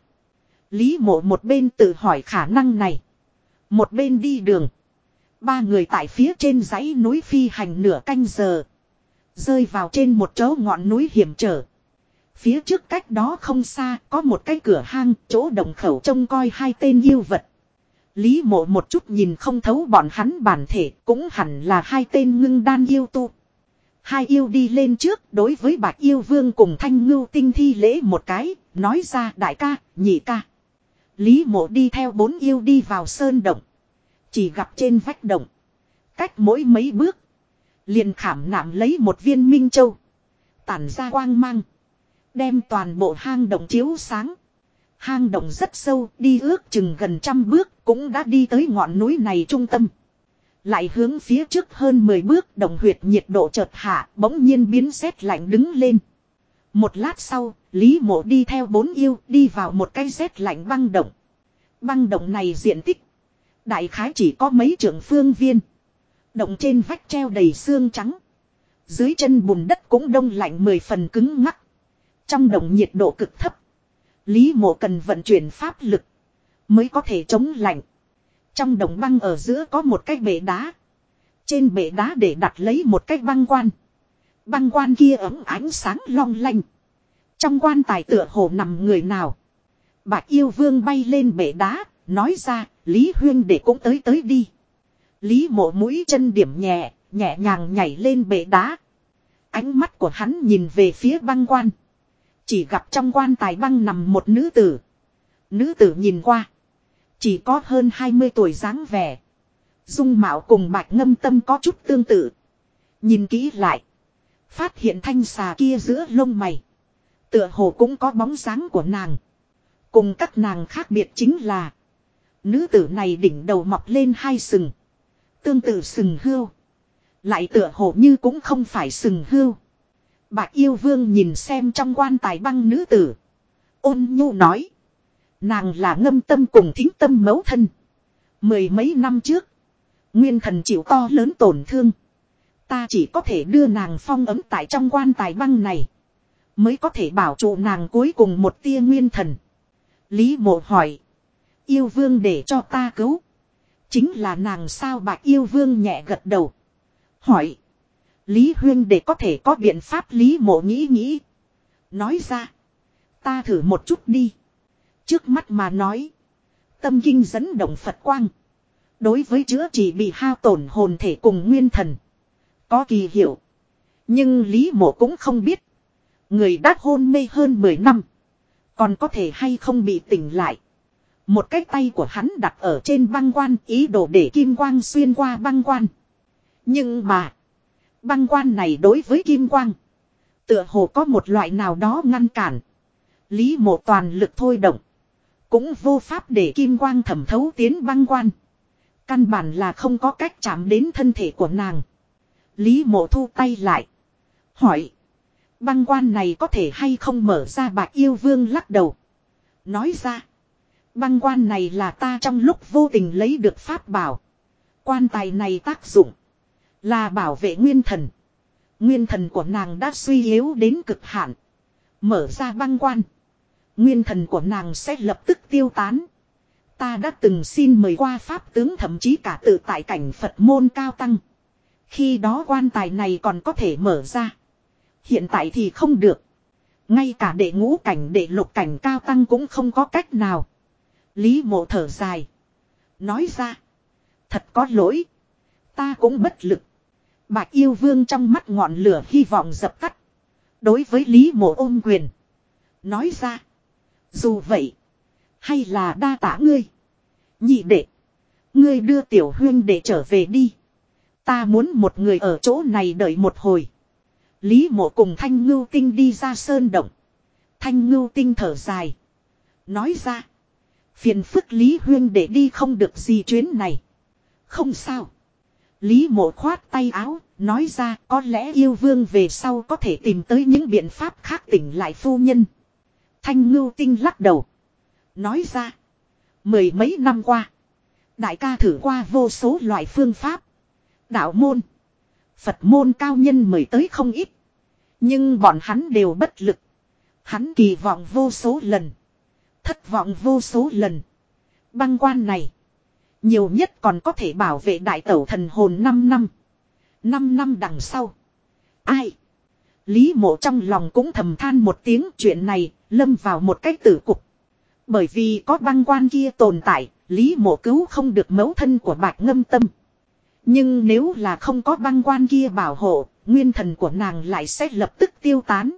Lý mộ một bên tự hỏi khả năng này. Một bên đi đường. Ba người tại phía trên dãy núi phi hành nửa canh giờ. Rơi vào trên một chỗ ngọn núi hiểm trở. Phía trước cách đó không xa có một cái cửa hang chỗ đồng khẩu trông coi hai tên yêu vật. Lý mộ một chút nhìn không thấu bọn hắn bản thể cũng hẳn là hai tên ngưng đan yêu tu. Hai yêu đi lên trước đối với bạc yêu vương cùng thanh ngưu tinh thi lễ một cái, nói ra đại ca, nhị ca. Lý mộ đi theo bốn yêu đi vào sơn động. Chỉ gặp trên vách động. Cách mỗi mấy bước. Liền khảm nạm lấy một viên minh châu. Tản ra quang mang. Đem toàn bộ hang động chiếu sáng. Hang động rất sâu, đi ước chừng gần trăm bước, cũng đã đi tới ngọn núi này trung tâm. Lại hướng phía trước hơn 10 bước đồng huyệt nhiệt độ chợt hạ, bỗng nhiên biến rét lạnh đứng lên. Một lát sau, Lý Mộ đi theo bốn yêu, đi vào một cái rét lạnh băng động. Băng động này diện tích. Đại khái chỉ có mấy trưởng phương viên. Động trên vách treo đầy xương trắng. Dưới chân bùn đất cũng đông lạnh mười phần cứng ngắc. Trong động nhiệt độ cực thấp. Lý mộ cần vận chuyển pháp lực. Mới có thể chống lạnh. Trong đồng băng ở giữa có một cái bể đá. Trên bể đá để đặt lấy một cái băng quan. Băng quan kia ấm ánh sáng long lanh. Trong quan tài tựa hồ nằm người nào. Bạch yêu vương bay lên bể đá. Nói ra, Lý huyên để cũng tới tới đi. Lý mộ mũi chân điểm nhẹ. Nhẹ nhàng nhảy lên bệ đá. Ánh mắt của hắn nhìn về phía băng quan. Chỉ gặp trong quan tài băng nằm một nữ tử. Nữ tử nhìn qua. Chỉ có hơn 20 tuổi dáng vẻ. Dung mạo cùng bạch ngâm tâm có chút tương tự. Nhìn kỹ lại. Phát hiện thanh xà kia giữa lông mày. Tựa hồ cũng có bóng dáng của nàng. Cùng các nàng khác biệt chính là. Nữ tử này đỉnh đầu mọc lên hai sừng. Tương tự sừng hươu. Lại tựa hồ như cũng không phải sừng hươu. Bạc yêu vương nhìn xem trong quan tài băng nữ tử. Ôn nhu nói. Nàng là ngâm tâm cùng thính tâm mấu thân. Mười mấy năm trước. Nguyên thần chịu to lớn tổn thương. Ta chỉ có thể đưa nàng phong ấm tại trong quan tài băng này. Mới có thể bảo trụ nàng cuối cùng một tia nguyên thần. Lý mộ hỏi. Yêu vương để cho ta cứu. Chính là nàng sao bạch yêu vương nhẹ gật đầu. Hỏi. Lý Huyên để có thể có biện pháp Lý mộ nghĩ nghĩ. Nói ra. Ta thử một chút đi. Trước mắt mà nói. Tâm kinh dẫn động Phật quang. Đối với chữa chỉ bị hao tổn hồn thể cùng nguyên thần. Có kỳ hiệu. Nhưng Lý Mộ cũng không biết. Người đã hôn mê hơn 10 năm. Còn có thể hay không bị tỉnh lại. Một cái tay của hắn đặt ở trên băng quan, ý đồ để kim quang xuyên qua băng quan. Nhưng mà. Băng quan này đối với kim quang. Tựa hồ có một loại nào đó ngăn cản. Lý mộ toàn lực thôi động. Cũng vô pháp để kim quang thẩm thấu tiến băng quan. Căn bản là không có cách chạm đến thân thể của nàng. Lý mộ thu tay lại. Hỏi. Băng quan này có thể hay không mở ra bạc yêu vương lắc đầu. Nói ra. Băng quan này là ta trong lúc vô tình lấy được pháp bảo. Quan tài này tác dụng. Là bảo vệ nguyên thần. Nguyên thần của nàng đã suy yếu đến cực hạn. Mở ra băng quan. Nguyên thần của nàng sẽ lập tức tiêu tán. Ta đã từng xin mời qua pháp tướng thậm chí cả tự tại cảnh Phật môn cao tăng. Khi đó quan tài này còn có thể mở ra. Hiện tại thì không được. Ngay cả đệ ngũ cảnh, đệ lục cảnh cao tăng cũng không có cách nào. Lý mộ thở dài. Nói ra. Thật có lỗi. Ta cũng bất lực. Bạch yêu vương trong mắt ngọn lửa hy vọng dập tắt. Đối với Lý mộ ôm quyền. Nói ra. Dù vậy. Hay là đa tả ngươi. Nhị đệ. Ngươi đưa tiểu huyên để trở về đi. Ta muốn một người ở chỗ này đợi một hồi. Lý mộ cùng thanh ngưu tinh đi ra sơn động. Thanh ngưu tinh thở dài. Nói ra. Phiền phức Lý huyên để đi không được gì chuyến này. Không sao. Lý mộ khoát tay áo, nói ra có lẽ yêu vương về sau có thể tìm tới những biện pháp khác tỉnh lại phu nhân. Thanh ngưu tinh lắc đầu. Nói ra. Mười mấy năm qua. Đại ca thử qua vô số loại phương pháp. Đạo môn. Phật môn cao nhân mời tới không ít. Nhưng bọn hắn đều bất lực. Hắn kỳ vọng vô số lần. Thất vọng vô số lần. Băng quan này. Nhiều nhất còn có thể bảo vệ đại tẩu thần hồn 5 năm. 5 năm đằng sau. Ai? Lý mộ trong lòng cũng thầm than một tiếng chuyện này, lâm vào một cách tử cục. Bởi vì có băng quan kia tồn tại, Lý mộ cứu không được mẫu thân của bạch ngâm tâm. Nhưng nếu là không có băng quan kia bảo hộ, nguyên thần của nàng lại sẽ lập tức tiêu tán.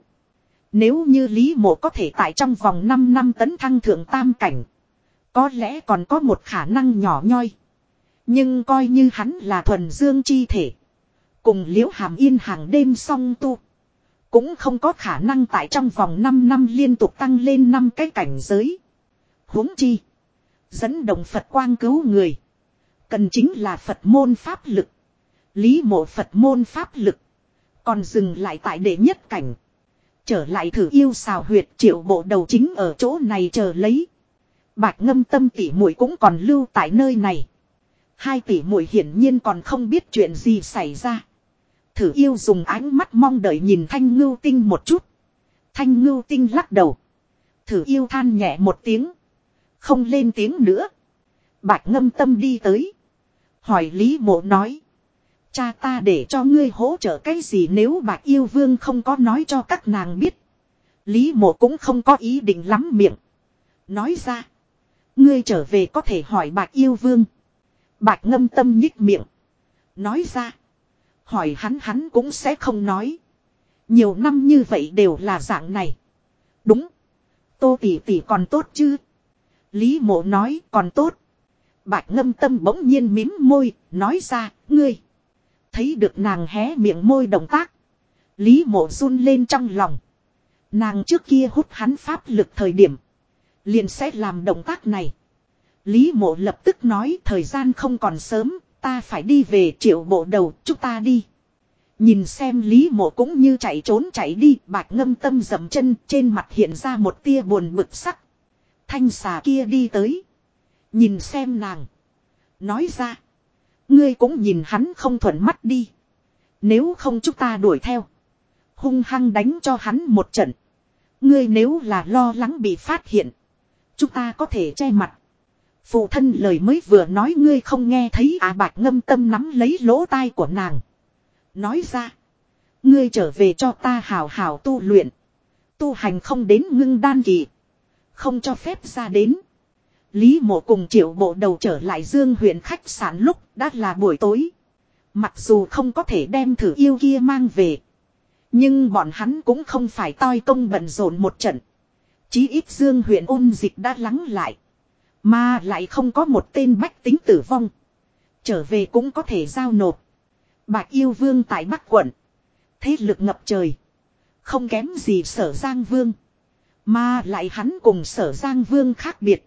Nếu như Lý mộ có thể tại trong vòng 5 năm tấn thăng thượng tam cảnh. Có lẽ còn có một khả năng nhỏ nhoi. Nhưng coi như hắn là thuần dương chi thể. Cùng liễu hàm yên hàng đêm song tu. Cũng không có khả năng tại trong vòng 5 năm liên tục tăng lên năm cái cảnh giới. huống chi. Dẫn động Phật quang cứu người. Cần chính là Phật môn pháp lực. Lý mộ Phật môn pháp lực. Còn dừng lại tại đệ nhất cảnh. Trở lại thử yêu xào huyệt triệu bộ đầu chính ở chỗ này chờ lấy. Bạch ngâm tâm tỷ muội cũng còn lưu tại nơi này. Hai tỷ muội hiển nhiên còn không biết chuyện gì xảy ra. Thử yêu dùng ánh mắt mong đợi nhìn thanh ngưu tinh một chút. Thanh ngưu tinh lắc đầu. Thử yêu than nhẹ một tiếng. Không lên tiếng nữa. Bạch ngâm tâm đi tới. Hỏi Lý mộ nói. Cha ta để cho ngươi hỗ trợ cái gì nếu bạc yêu vương không có nói cho các nàng biết. Lý mộ cũng không có ý định lắm miệng. Nói ra. Ngươi trở về có thể hỏi bạc yêu vương. Bạch ngâm tâm nhích miệng. Nói ra. Hỏi hắn hắn cũng sẽ không nói. Nhiều năm như vậy đều là dạng này. Đúng. Tô tỷ tỷ còn tốt chứ. Lý mộ nói còn tốt. Bạch ngâm tâm bỗng nhiên mím môi, nói ra, ngươi. Thấy được nàng hé miệng môi động tác. Lý mộ run lên trong lòng. Nàng trước kia hút hắn pháp lực thời điểm. Liền sẽ làm động tác này. Lý mộ lập tức nói thời gian không còn sớm, ta phải đi về triệu bộ đầu, chúng ta đi. Nhìn xem Lý mộ cũng như chạy trốn chạy đi, bạch ngâm tâm dầm chân, trên mặt hiện ra một tia buồn bực sắc. Thanh xà kia đi tới. Nhìn xem nàng. Nói ra. Ngươi cũng nhìn hắn không thuận mắt đi. Nếu không chúng ta đuổi theo. Hung hăng đánh cho hắn một trận. Ngươi nếu là lo lắng bị phát hiện. Chúng ta có thể che mặt. Phụ thân lời mới vừa nói ngươi không nghe thấy à bạch ngâm tâm nắm lấy lỗ tai của nàng. Nói ra. Ngươi trở về cho ta hào hào tu luyện. Tu hành không đến ngưng đan kỳ. Không cho phép ra đến. Lý mộ cùng triệu bộ đầu trở lại dương huyện khách sạn lúc đã là buổi tối. Mặc dù không có thể đem thử yêu kia mang về. Nhưng bọn hắn cũng không phải toi công bận rộn một trận. Chí ít dương huyện ôn dịch đã lắng lại. Mà lại không có một tên bách tính tử vong. Trở về cũng có thể giao nộp. Bạch yêu vương tại Bắc quận. Thế lực ngập trời. Không kém gì sở Giang Vương. Mà lại hắn cùng sở Giang Vương khác biệt.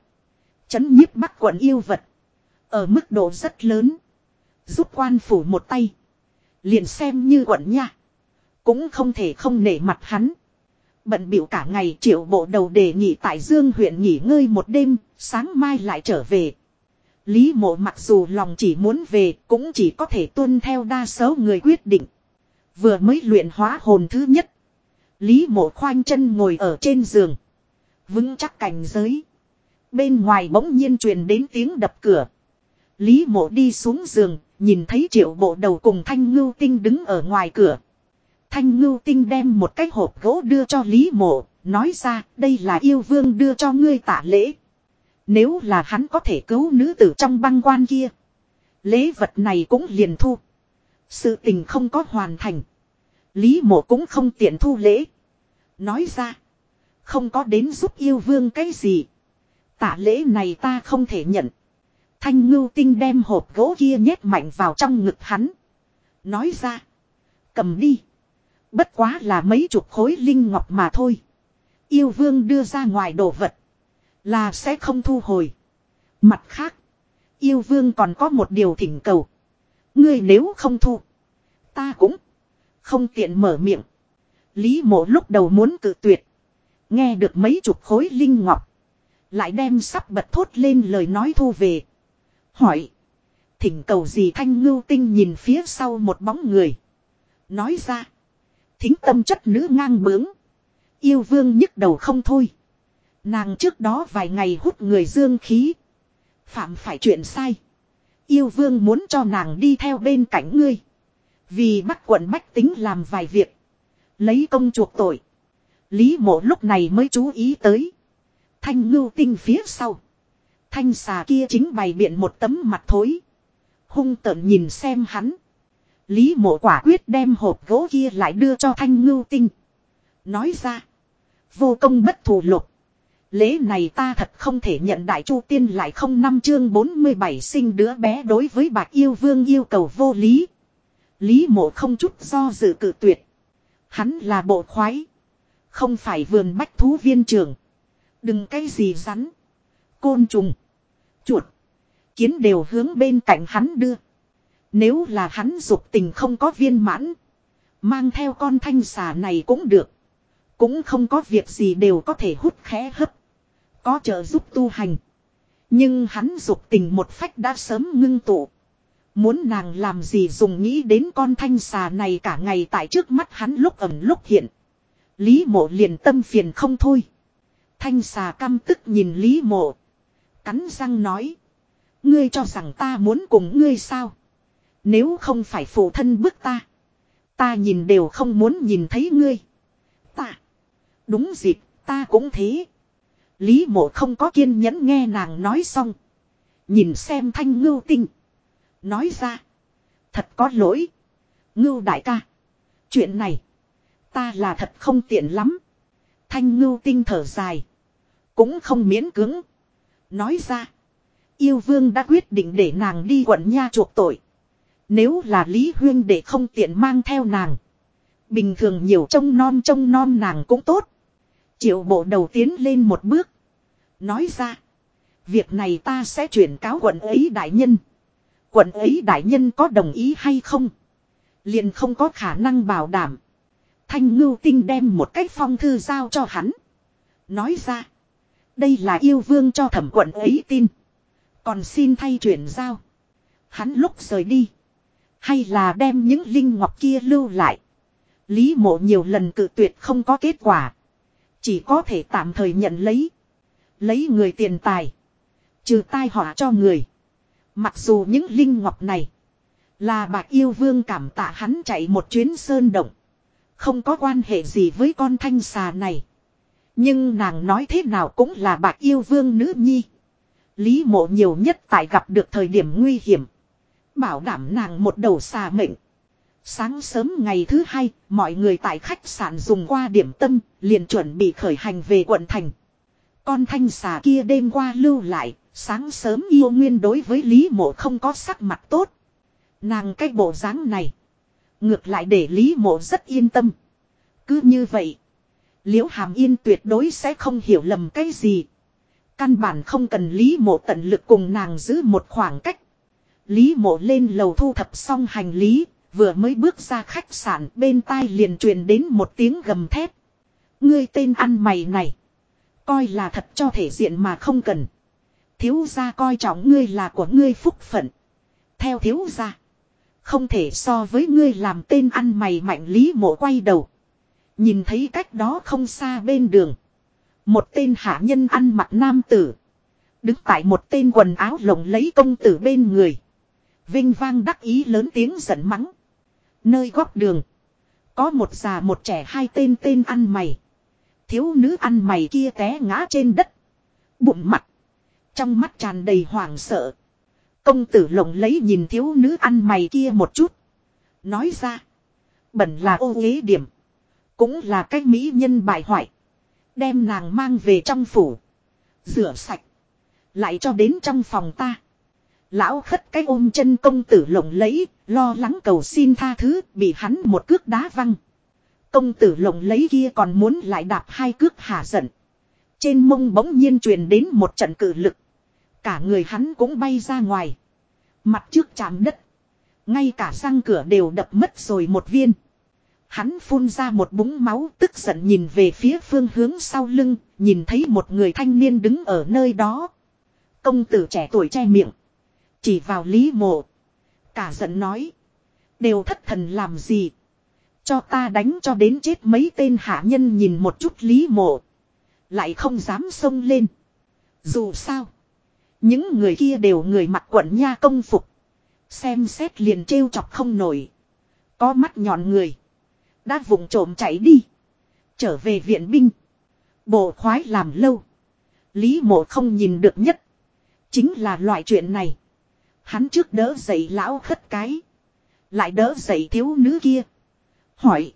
Chấn nhiếp Bắc quận yêu vật. Ở mức độ rất lớn. Giúp quan phủ một tay. Liền xem như quận nha. Cũng không thể không nể mặt hắn. Bận biểu cả ngày triệu bộ đầu đề nghị tại Dương huyện nghỉ ngơi một đêm, sáng mai lại trở về. Lý mộ mặc dù lòng chỉ muốn về cũng chỉ có thể tuân theo đa số người quyết định. Vừa mới luyện hóa hồn thứ nhất. Lý mộ khoanh chân ngồi ở trên giường. Vững chắc cảnh giới. Bên ngoài bỗng nhiên truyền đến tiếng đập cửa. Lý mộ đi xuống giường, nhìn thấy triệu bộ đầu cùng thanh ngưu tinh đứng ở ngoài cửa. Thanh ngưu tinh đem một cái hộp gỗ đưa cho Lý mộ, nói ra đây là yêu vương đưa cho ngươi tả lễ. Nếu là hắn có thể cứu nữ tử trong băng quan kia. Lễ vật này cũng liền thu. Sự tình không có hoàn thành. Lý mộ cũng không tiện thu lễ. Nói ra. Không có đến giúp yêu vương cái gì. Tạ lễ này ta không thể nhận. Thanh ngưu tinh đem hộp gỗ kia nhét mạnh vào trong ngực hắn. Nói ra. Cầm đi. Bất quá là mấy chục khối linh ngọc mà thôi. Yêu vương đưa ra ngoài đồ vật. Là sẽ không thu hồi. Mặt khác. Yêu vương còn có một điều thỉnh cầu. Ngươi nếu không thu. Ta cũng. Không tiện mở miệng. Lý mộ lúc đầu muốn cự tuyệt. Nghe được mấy chục khối linh ngọc. Lại đem sắp bật thốt lên lời nói thu về. Hỏi. Thỉnh cầu gì thanh ngưu tinh nhìn phía sau một bóng người. Nói ra. Thính tâm chất nữ ngang bướng. Yêu vương nhức đầu không thôi. Nàng trước đó vài ngày hút người dương khí. Phạm phải chuyện sai. Yêu vương muốn cho nàng đi theo bên cạnh ngươi. Vì bắt quận bách tính làm vài việc. Lấy công chuộc tội. Lý mộ lúc này mới chú ý tới. Thanh ngưu tinh phía sau. Thanh xà kia chính bày biện một tấm mặt thối. Hung tợn nhìn xem hắn. Lý mộ quả quyết đem hộp gỗ kia lại đưa cho thanh ngưu tinh. Nói ra. Vô công bất thù lục. Lễ này ta thật không thể nhận đại chu tiên lại không năm chương 47 sinh đứa bé đối với bạc yêu vương yêu cầu vô lý. Lý mộ không chút do dự cự tuyệt. Hắn là bộ khoái. Không phải vườn bách thú viên trường. Đừng cái gì rắn. Côn trùng. Chuột. Kiến đều hướng bên cạnh hắn đưa. Nếu là hắn dục tình không có viên mãn. Mang theo con thanh xà này cũng được. Cũng không có việc gì đều có thể hút khẽ hấp. Có trợ giúp tu hành. Nhưng hắn dục tình một phách đã sớm ngưng tụ. Muốn nàng làm gì dùng nghĩ đến con thanh xà này cả ngày tại trước mắt hắn lúc ẩm lúc hiện. Lý mộ liền tâm phiền không thôi. Thanh xà căm tức nhìn Lý mộ. Cắn răng nói. Ngươi cho rằng ta muốn cùng ngươi sao? Nếu không phải phụ thân bức ta. Ta nhìn đều không muốn nhìn thấy ngươi. Ta. Đúng dịp, ta cũng thế. Lý mộ không có kiên nhẫn nghe nàng nói xong. Nhìn xem thanh ngưu tinh. Nói ra. Thật có lỗi. Ngưu đại ca. Chuyện này. Ta là thật không tiện lắm. Thanh ngưu tinh thở dài. Cũng không miễn cứng. Nói ra. Yêu vương đã quyết định để nàng đi quận nha chuộc tội. Nếu là Lý Huyên để không tiện mang theo nàng. Bình thường nhiều trông non trông non nàng cũng tốt. Triệu bộ đầu tiến lên một bước. Nói ra. Việc này ta sẽ chuyển cáo quận ấy đại nhân. Quận ấy đại nhân có đồng ý hay không? Liền không có khả năng bảo đảm. Thanh ngưu tinh đem một cách phong thư giao cho hắn. Nói ra. Đây là yêu vương cho thẩm quận ấy tin. Còn xin thay chuyển giao. Hắn lúc rời đi. Hay là đem những linh ngọc kia lưu lại. Lý mộ nhiều lần cự tuyệt không có kết quả. Chỉ có thể tạm thời nhận lấy. Lấy người tiền tài. Trừ tai họa cho người. Mặc dù những linh ngọc này. Là bạc yêu vương cảm tạ hắn chạy một chuyến sơn động. Không có quan hệ gì với con thanh xà này. Nhưng nàng nói thế nào cũng là bạc yêu vương nữ nhi. Lý mộ nhiều nhất tại gặp được thời điểm nguy hiểm. Bảo đảm nàng một đầu xà mệnh. Sáng sớm ngày thứ hai, mọi người tại khách sạn dùng qua điểm tâm, liền chuẩn bị khởi hành về quận thành. Con thanh xà kia đêm qua lưu lại, sáng sớm yêu nguyên đối với Lý mộ không có sắc mặt tốt. Nàng cái bộ dáng này. Ngược lại để Lý mộ rất yên tâm. Cứ như vậy. Liễu hàm yên tuyệt đối sẽ không hiểu lầm cái gì. Căn bản không cần Lý mộ tận lực cùng nàng giữ một khoảng cách. Lý mộ lên lầu thu thập xong hành lý, vừa mới bước ra khách sạn bên tai liền truyền đến một tiếng gầm thép. Ngươi tên ăn mày này. Coi là thật cho thể diện mà không cần. Thiếu gia coi trọng ngươi là của ngươi phúc phận. Theo thiếu gia. Không thể so với ngươi làm tên ăn mày mạnh lý mộ quay đầu. Nhìn thấy cách đó không xa bên đường. Một tên hạ nhân ăn mặc nam tử. Đứng tại một tên quần áo lồng lấy công tử bên người. Vinh vang đắc ý lớn tiếng giận mắng. Nơi góc đường. Có một già một trẻ hai tên tên ăn mày. Thiếu nữ ăn mày kia té ngã trên đất. Bụng mặt. Trong mắt tràn đầy hoảng sợ. Công tử lộng lấy nhìn thiếu nữ ăn mày kia một chút. Nói ra. Bẩn là ô ghế điểm. Cũng là cách mỹ nhân bại hoại. Đem nàng mang về trong phủ. Rửa sạch. Lại cho đến trong phòng ta. Lão khất cái ôm chân công tử lộng lấy, lo lắng cầu xin tha thứ, bị hắn một cước đá văng. Công tử lộng lấy kia còn muốn lại đạp hai cước hạ giận. Trên mông bỗng nhiên truyền đến một trận cử lực. Cả người hắn cũng bay ra ngoài. Mặt trước chạm đất. Ngay cả răng cửa đều đập mất rồi một viên. Hắn phun ra một búng máu tức giận nhìn về phía phương hướng sau lưng, nhìn thấy một người thanh niên đứng ở nơi đó. Công tử trẻ tuổi che miệng. Chỉ vào lý mộ. Cả giận nói. Đều thất thần làm gì. Cho ta đánh cho đến chết mấy tên hạ nhân nhìn một chút lý mộ. Lại không dám xông lên. Dù sao. Những người kia đều người mặc quận nha công phục. Xem xét liền trêu chọc không nổi. Có mắt nhọn người. Đã vùng trộm chạy đi. Trở về viện binh. Bộ khoái làm lâu. Lý mộ không nhìn được nhất. Chính là loại chuyện này. Hắn trước đỡ dậy lão khất cái. Lại đỡ dậy thiếu nữ kia. Hỏi.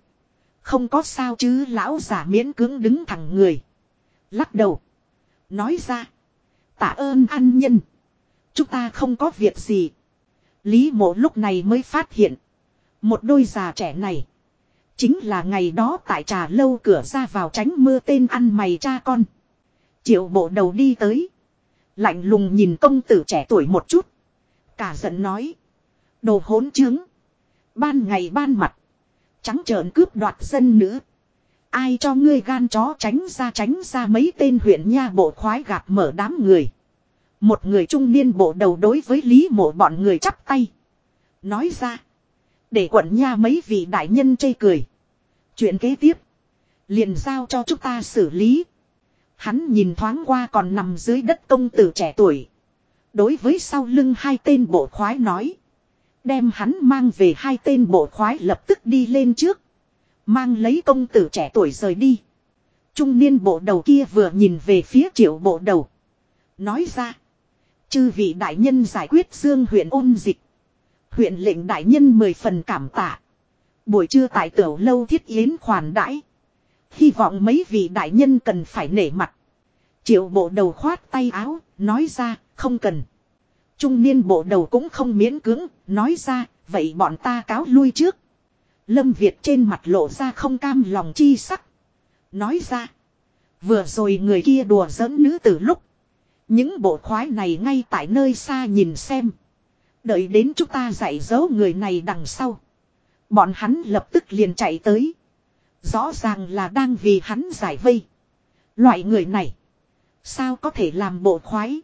Không có sao chứ lão giả miễn cưỡng đứng thẳng người. Lắc đầu. Nói ra. Tạ ơn an nhân. Chúng ta không có việc gì. Lý mộ lúc này mới phát hiện. Một đôi già trẻ này. Chính là ngày đó tại trà lâu cửa ra vào tránh mưa tên ăn mày cha con. Triệu bộ đầu đi tới. Lạnh lùng nhìn công tử trẻ tuổi một chút. Cả giận nói. Đồ hỗn chứng. Ban ngày ban mặt. Trắng trợn cướp đoạt dân nữ. Ai cho ngươi gan chó tránh ra tránh ra mấy tên huyện nha bộ khoái gặp mở đám người. Một người trung niên bộ đầu đối với Lý mộ bọn người chắp tay. Nói ra. Để quận nha mấy vị đại nhân chây cười. Chuyện kế tiếp. Liền giao cho chúng ta xử lý. Hắn nhìn thoáng qua còn nằm dưới đất công tử trẻ tuổi. Đối với sau lưng hai tên bộ khoái nói. Đem hắn mang về hai tên bộ khoái lập tức đi lên trước. Mang lấy công tử trẻ tuổi rời đi. Trung niên bộ đầu kia vừa nhìn về phía triệu bộ đầu. Nói ra. Chư vị đại nhân giải quyết dương huyện ôn dịch. Huyện lệnh đại nhân mười phần cảm tạ. Buổi trưa tại tiểu lâu thiết yến khoản đãi. Hy vọng mấy vị đại nhân cần phải nể mặt. Triệu bộ đầu khoát tay áo, nói ra, không cần. Trung niên bộ đầu cũng không miễn cưỡng, nói ra, vậy bọn ta cáo lui trước. Lâm Việt trên mặt lộ ra không cam lòng chi sắc. Nói ra, vừa rồi người kia đùa giỡn nữ từ lúc. Những bộ khoái này ngay tại nơi xa nhìn xem. Đợi đến chúng ta dạy dỗ người này đằng sau. Bọn hắn lập tức liền chạy tới. Rõ ràng là đang vì hắn giải vây. Loại người này. Sao có thể làm bộ khoái.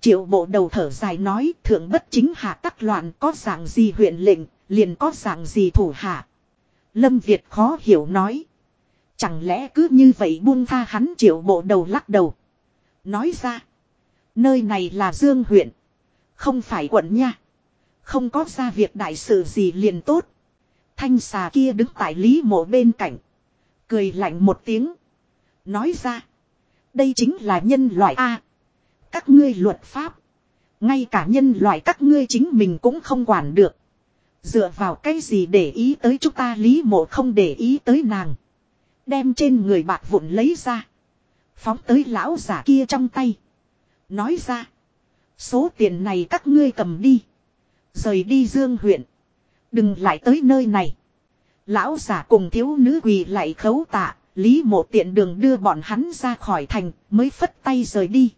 Triệu bộ đầu thở dài nói thượng bất chính hạ tắc loạn có dạng gì huyện lệnh, liền có dạng gì thủ hạ. Lâm Việt khó hiểu nói. Chẳng lẽ cứ như vậy buông tha hắn triệu bộ đầu lắc đầu. Nói ra. Nơi này là Dương huyện. Không phải quận nha. Không có ra việc đại sự gì liền tốt. Thanh xà kia đứng tại lý mộ bên cạnh. Cười lạnh một tiếng. Nói ra. Đây chính là nhân loại A. Các ngươi luật pháp. Ngay cả nhân loại các ngươi chính mình cũng không quản được. Dựa vào cái gì để ý tới chúng ta lý mộ không để ý tới nàng. Đem trên người bạc vụn lấy ra. Phóng tới lão giả kia trong tay. Nói ra. Số tiền này các ngươi cầm đi. Rời đi dương huyện. Đừng lại tới nơi này. Lão giả cùng thiếu nữ quỳ lại khấu tạ. Lý mộ tiện đường đưa bọn hắn ra khỏi thành. Mới phất tay rời đi.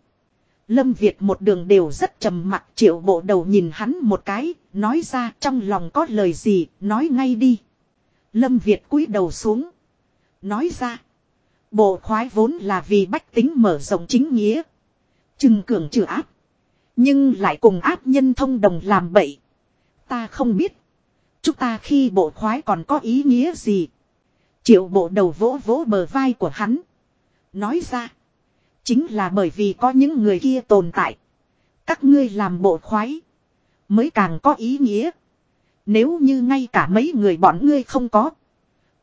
Lâm Việt một đường đều rất trầm mặc, triệu bộ đầu nhìn hắn một cái. Nói ra trong lòng có lời gì. Nói ngay đi. Lâm Việt cúi đầu xuống. Nói ra. Bộ khoái vốn là vì bách tính mở rộng chính nghĩa. Trừng cường trừ áp. Nhưng lại cùng áp nhân thông đồng làm bậy. Ta không biết. Chúng ta khi bộ khoái còn có ý nghĩa gì. Triệu bộ đầu vỗ vỗ bờ vai của hắn. Nói ra. Chính là bởi vì có những người kia tồn tại. Các ngươi làm bộ khoái. Mới càng có ý nghĩa. Nếu như ngay cả mấy người bọn ngươi không có.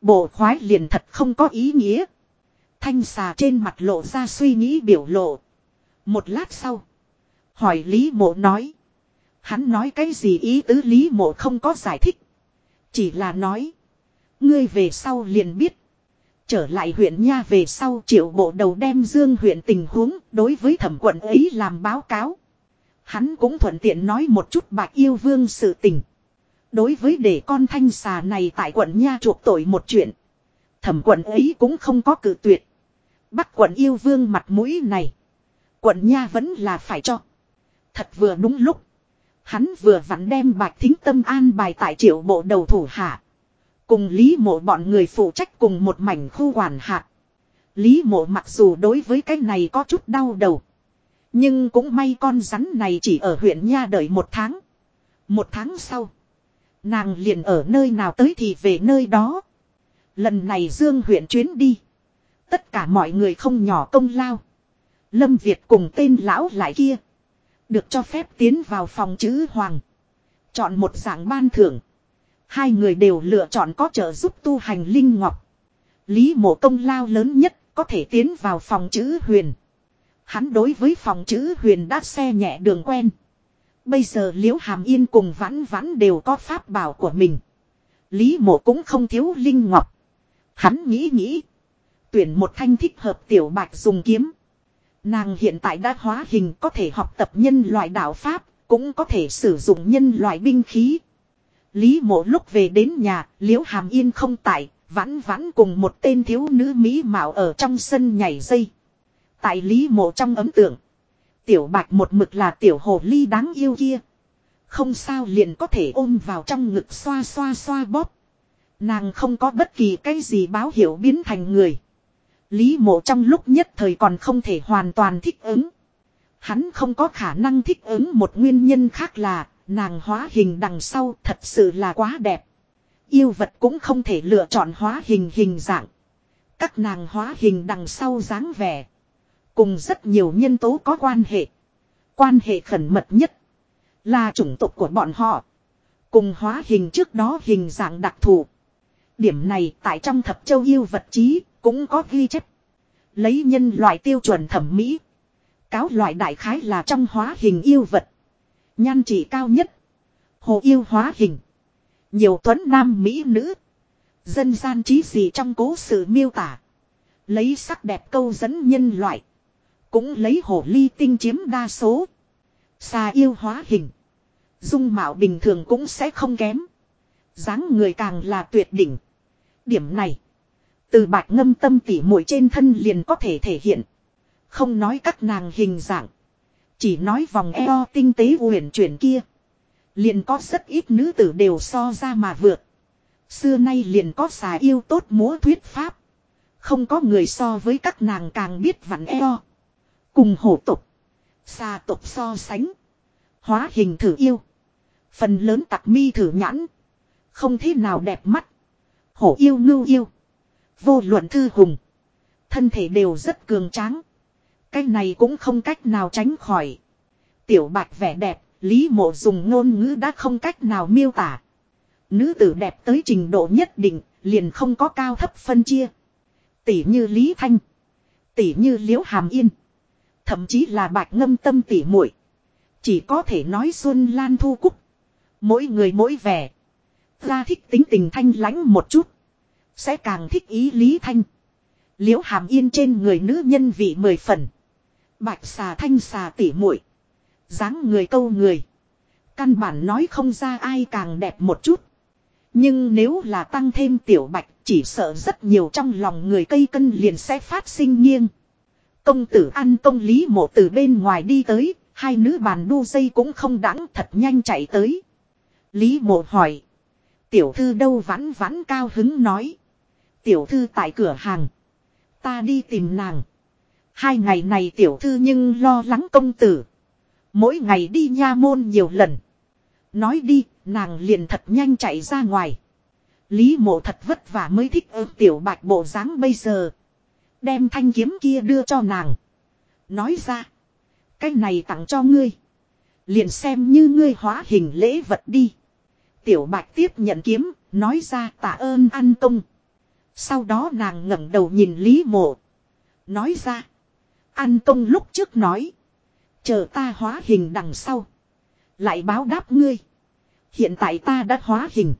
Bộ khoái liền thật không có ý nghĩa. Thanh xà trên mặt lộ ra suy nghĩ biểu lộ. Một lát sau. Hỏi Lý mộ nói. Hắn nói cái gì ý tứ Lý mộ không có giải thích. Chỉ là nói. Ngươi về sau liền biết. Trở lại huyện Nha về sau triệu bộ đầu đem dương huyện tình huống đối với thẩm quận ấy làm báo cáo. Hắn cũng thuận tiện nói một chút bạc yêu vương sự tình. Đối với để con thanh xà này tại quận Nha chuộc tội một chuyện. Thẩm quận ấy cũng không có cử tuyệt. Bắt quận yêu vương mặt mũi này. Quận Nha vẫn là phải cho. Thật vừa đúng lúc. Hắn vừa vặn đem bạch thính tâm an bài tại triệu bộ đầu thủ hạ. Cùng Lý mộ bọn người phụ trách cùng một mảnh khu quản hạt. Lý mộ mặc dù đối với cái này có chút đau đầu. Nhưng cũng may con rắn này chỉ ở huyện Nha đợi một tháng. Một tháng sau. Nàng liền ở nơi nào tới thì về nơi đó. Lần này Dương huyện chuyến đi. Tất cả mọi người không nhỏ công lao. Lâm Việt cùng tên lão lại kia. Được cho phép tiến vào phòng chữ hoàng. Chọn một dạng ban thưởng. Hai người đều lựa chọn có trợ giúp tu hành linh ngọc. Lý mộ công lao lớn nhất có thể tiến vào phòng chữ huyền. Hắn đối với phòng chữ huyền đã xe nhẹ đường quen. Bây giờ liễu hàm yên cùng vãn vãn đều có pháp bảo của mình. Lý mộ cũng không thiếu linh ngọc. Hắn nghĩ nghĩ. Tuyển một thanh thích hợp tiểu bạch dùng kiếm. Nàng hiện tại đã hóa hình có thể học tập nhân loại đạo Pháp, cũng có thể sử dụng nhân loại binh khí. Lý mộ lúc về đến nhà, liễu hàm yên không tại, vãn vãn cùng một tên thiếu nữ Mỹ mạo ở trong sân nhảy dây. Tại Lý mộ trong ấm tượng, tiểu bạch một mực là tiểu hồ ly đáng yêu kia. Không sao liền có thể ôm vào trong ngực xoa xoa xoa bóp. Nàng không có bất kỳ cái gì báo hiệu biến thành người. Lý mộ trong lúc nhất thời còn không thể hoàn toàn thích ứng. Hắn không có khả năng thích ứng một nguyên nhân khác là, nàng hóa hình đằng sau thật sự là quá đẹp. Yêu vật cũng không thể lựa chọn hóa hình hình dạng. Các nàng hóa hình đằng sau dáng vẻ. Cùng rất nhiều nhân tố có quan hệ. Quan hệ khẩn mật nhất. Là chủng tộc của bọn họ. Cùng hóa hình trước đó hình dạng đặc thù. Điểm này tại trong thập châu yêu vật trí cũng có ghi chép. Lấy nhân loại tiêu chuẩn thẩm mỹ. Cáo loại đại khái là trong hóa hình yêu vật. Nhan chỉ cao nhất. Hồ yêu hóa hình. Nhiều tuấn nam mỹ nữ. Dân gian trí gì trong cố sự miêu tả. Lấy sắc đẹp câu dẫn nhân loại. Cũng lấy hồ ly tinh chiếm đa số. Xà yêu hóa hình. Dung mạo bình thường cũng sẽ không kém. dáng người càng là tuyệt đỉnh. Điểm này. Từ bạch ngâm tâm tỉ mũi trên thân liền có thể thể hiện. Không nói các nàng hình dạng. Chỉ nói vòng eo tinh tế uyển chuyển kia. Liền có rất ít nữ tử đều so ra mà vượt. Xưa nay liền có xà yêu tốt múa thuyết pháp. Không có người so với các nàng càng biết vặn eo. Cùng hổ tục. Xà tục so sánh. Hóa hình thử yêu. Phần lớn tặc mi thử nhãn. Không thế nào đẹp mắt. Hổ yêu ngưu yêu. Vô luận thư hùng. Thân thể đều rất cường tráng. Cái này cũng không cách nào tránh khỏi. Tiểu bạch vẻ đẹp, Lý mộ dùng ngôn ngữ đã không cách nào miêu tả. Nữ tử đẹp tới trình độ nhất định, liền không có cao thấp phân chia. Tỷ như Lý Thanh. Tỷ như Liễu Hàm Yên. Thậm chí là bạch ngâm tâm tỷ muội Chỉ có thể nói Xuân Lan Thu Cúc. Mỗi người mỗi vẻ. Ra thích tính tình thanh lãnh một chút. Sẽ càng thích ý Lý Thanh. Liễu hàm yên trên người nữ nhân vị mười phần. Bạch xà thanh xà tỉ muội dáng người câu người. Căn bản nói không ra ai càng đẹp một chút. Nhưng nếu là tăng thêm tiểu bạch chỉ sợ rất nhiều trong lòng người cây cân liền sẽ phát sinh nghiêng. Công tử ăn công lý mộ từ bên ngoài đi tới, hai nữ bàn đu dây cũng không đắng thật nhanh chạy tới. Lý mộ hỏi. Tiểu thư đâu vãn vãn cao hứng nói. Tiểu thư tại cửa hàng. Ta đi tìm nàng. Hai ngày này tiểu thư nhưng lo lắng công tử. Mỗi ngày đi nha môn nhiều lần. Nói đi, nàng liền thật nhanh chạy ra ngoài. Lý mộ thật vất vả mới thích ớt tiểu bạch bộ dáng bây giờ. Đem thanh kiếm kia đưa cho nàng. Nói ra. Cái này tặng cho ngươi. Liền xem như ngươi hóa hình lễ vật đi. Tiểu bạch tiếp nhận kiếm, nói ra tạ ơn ăn công. Sau đó nàng ngẩng đầu nhìn Lý mộ. Nói ra. an công lúc trước nói. Chờ ta hóa hình đằng sau. Lại báo đáp ngươi. Hiện tại ta đã hóa hình.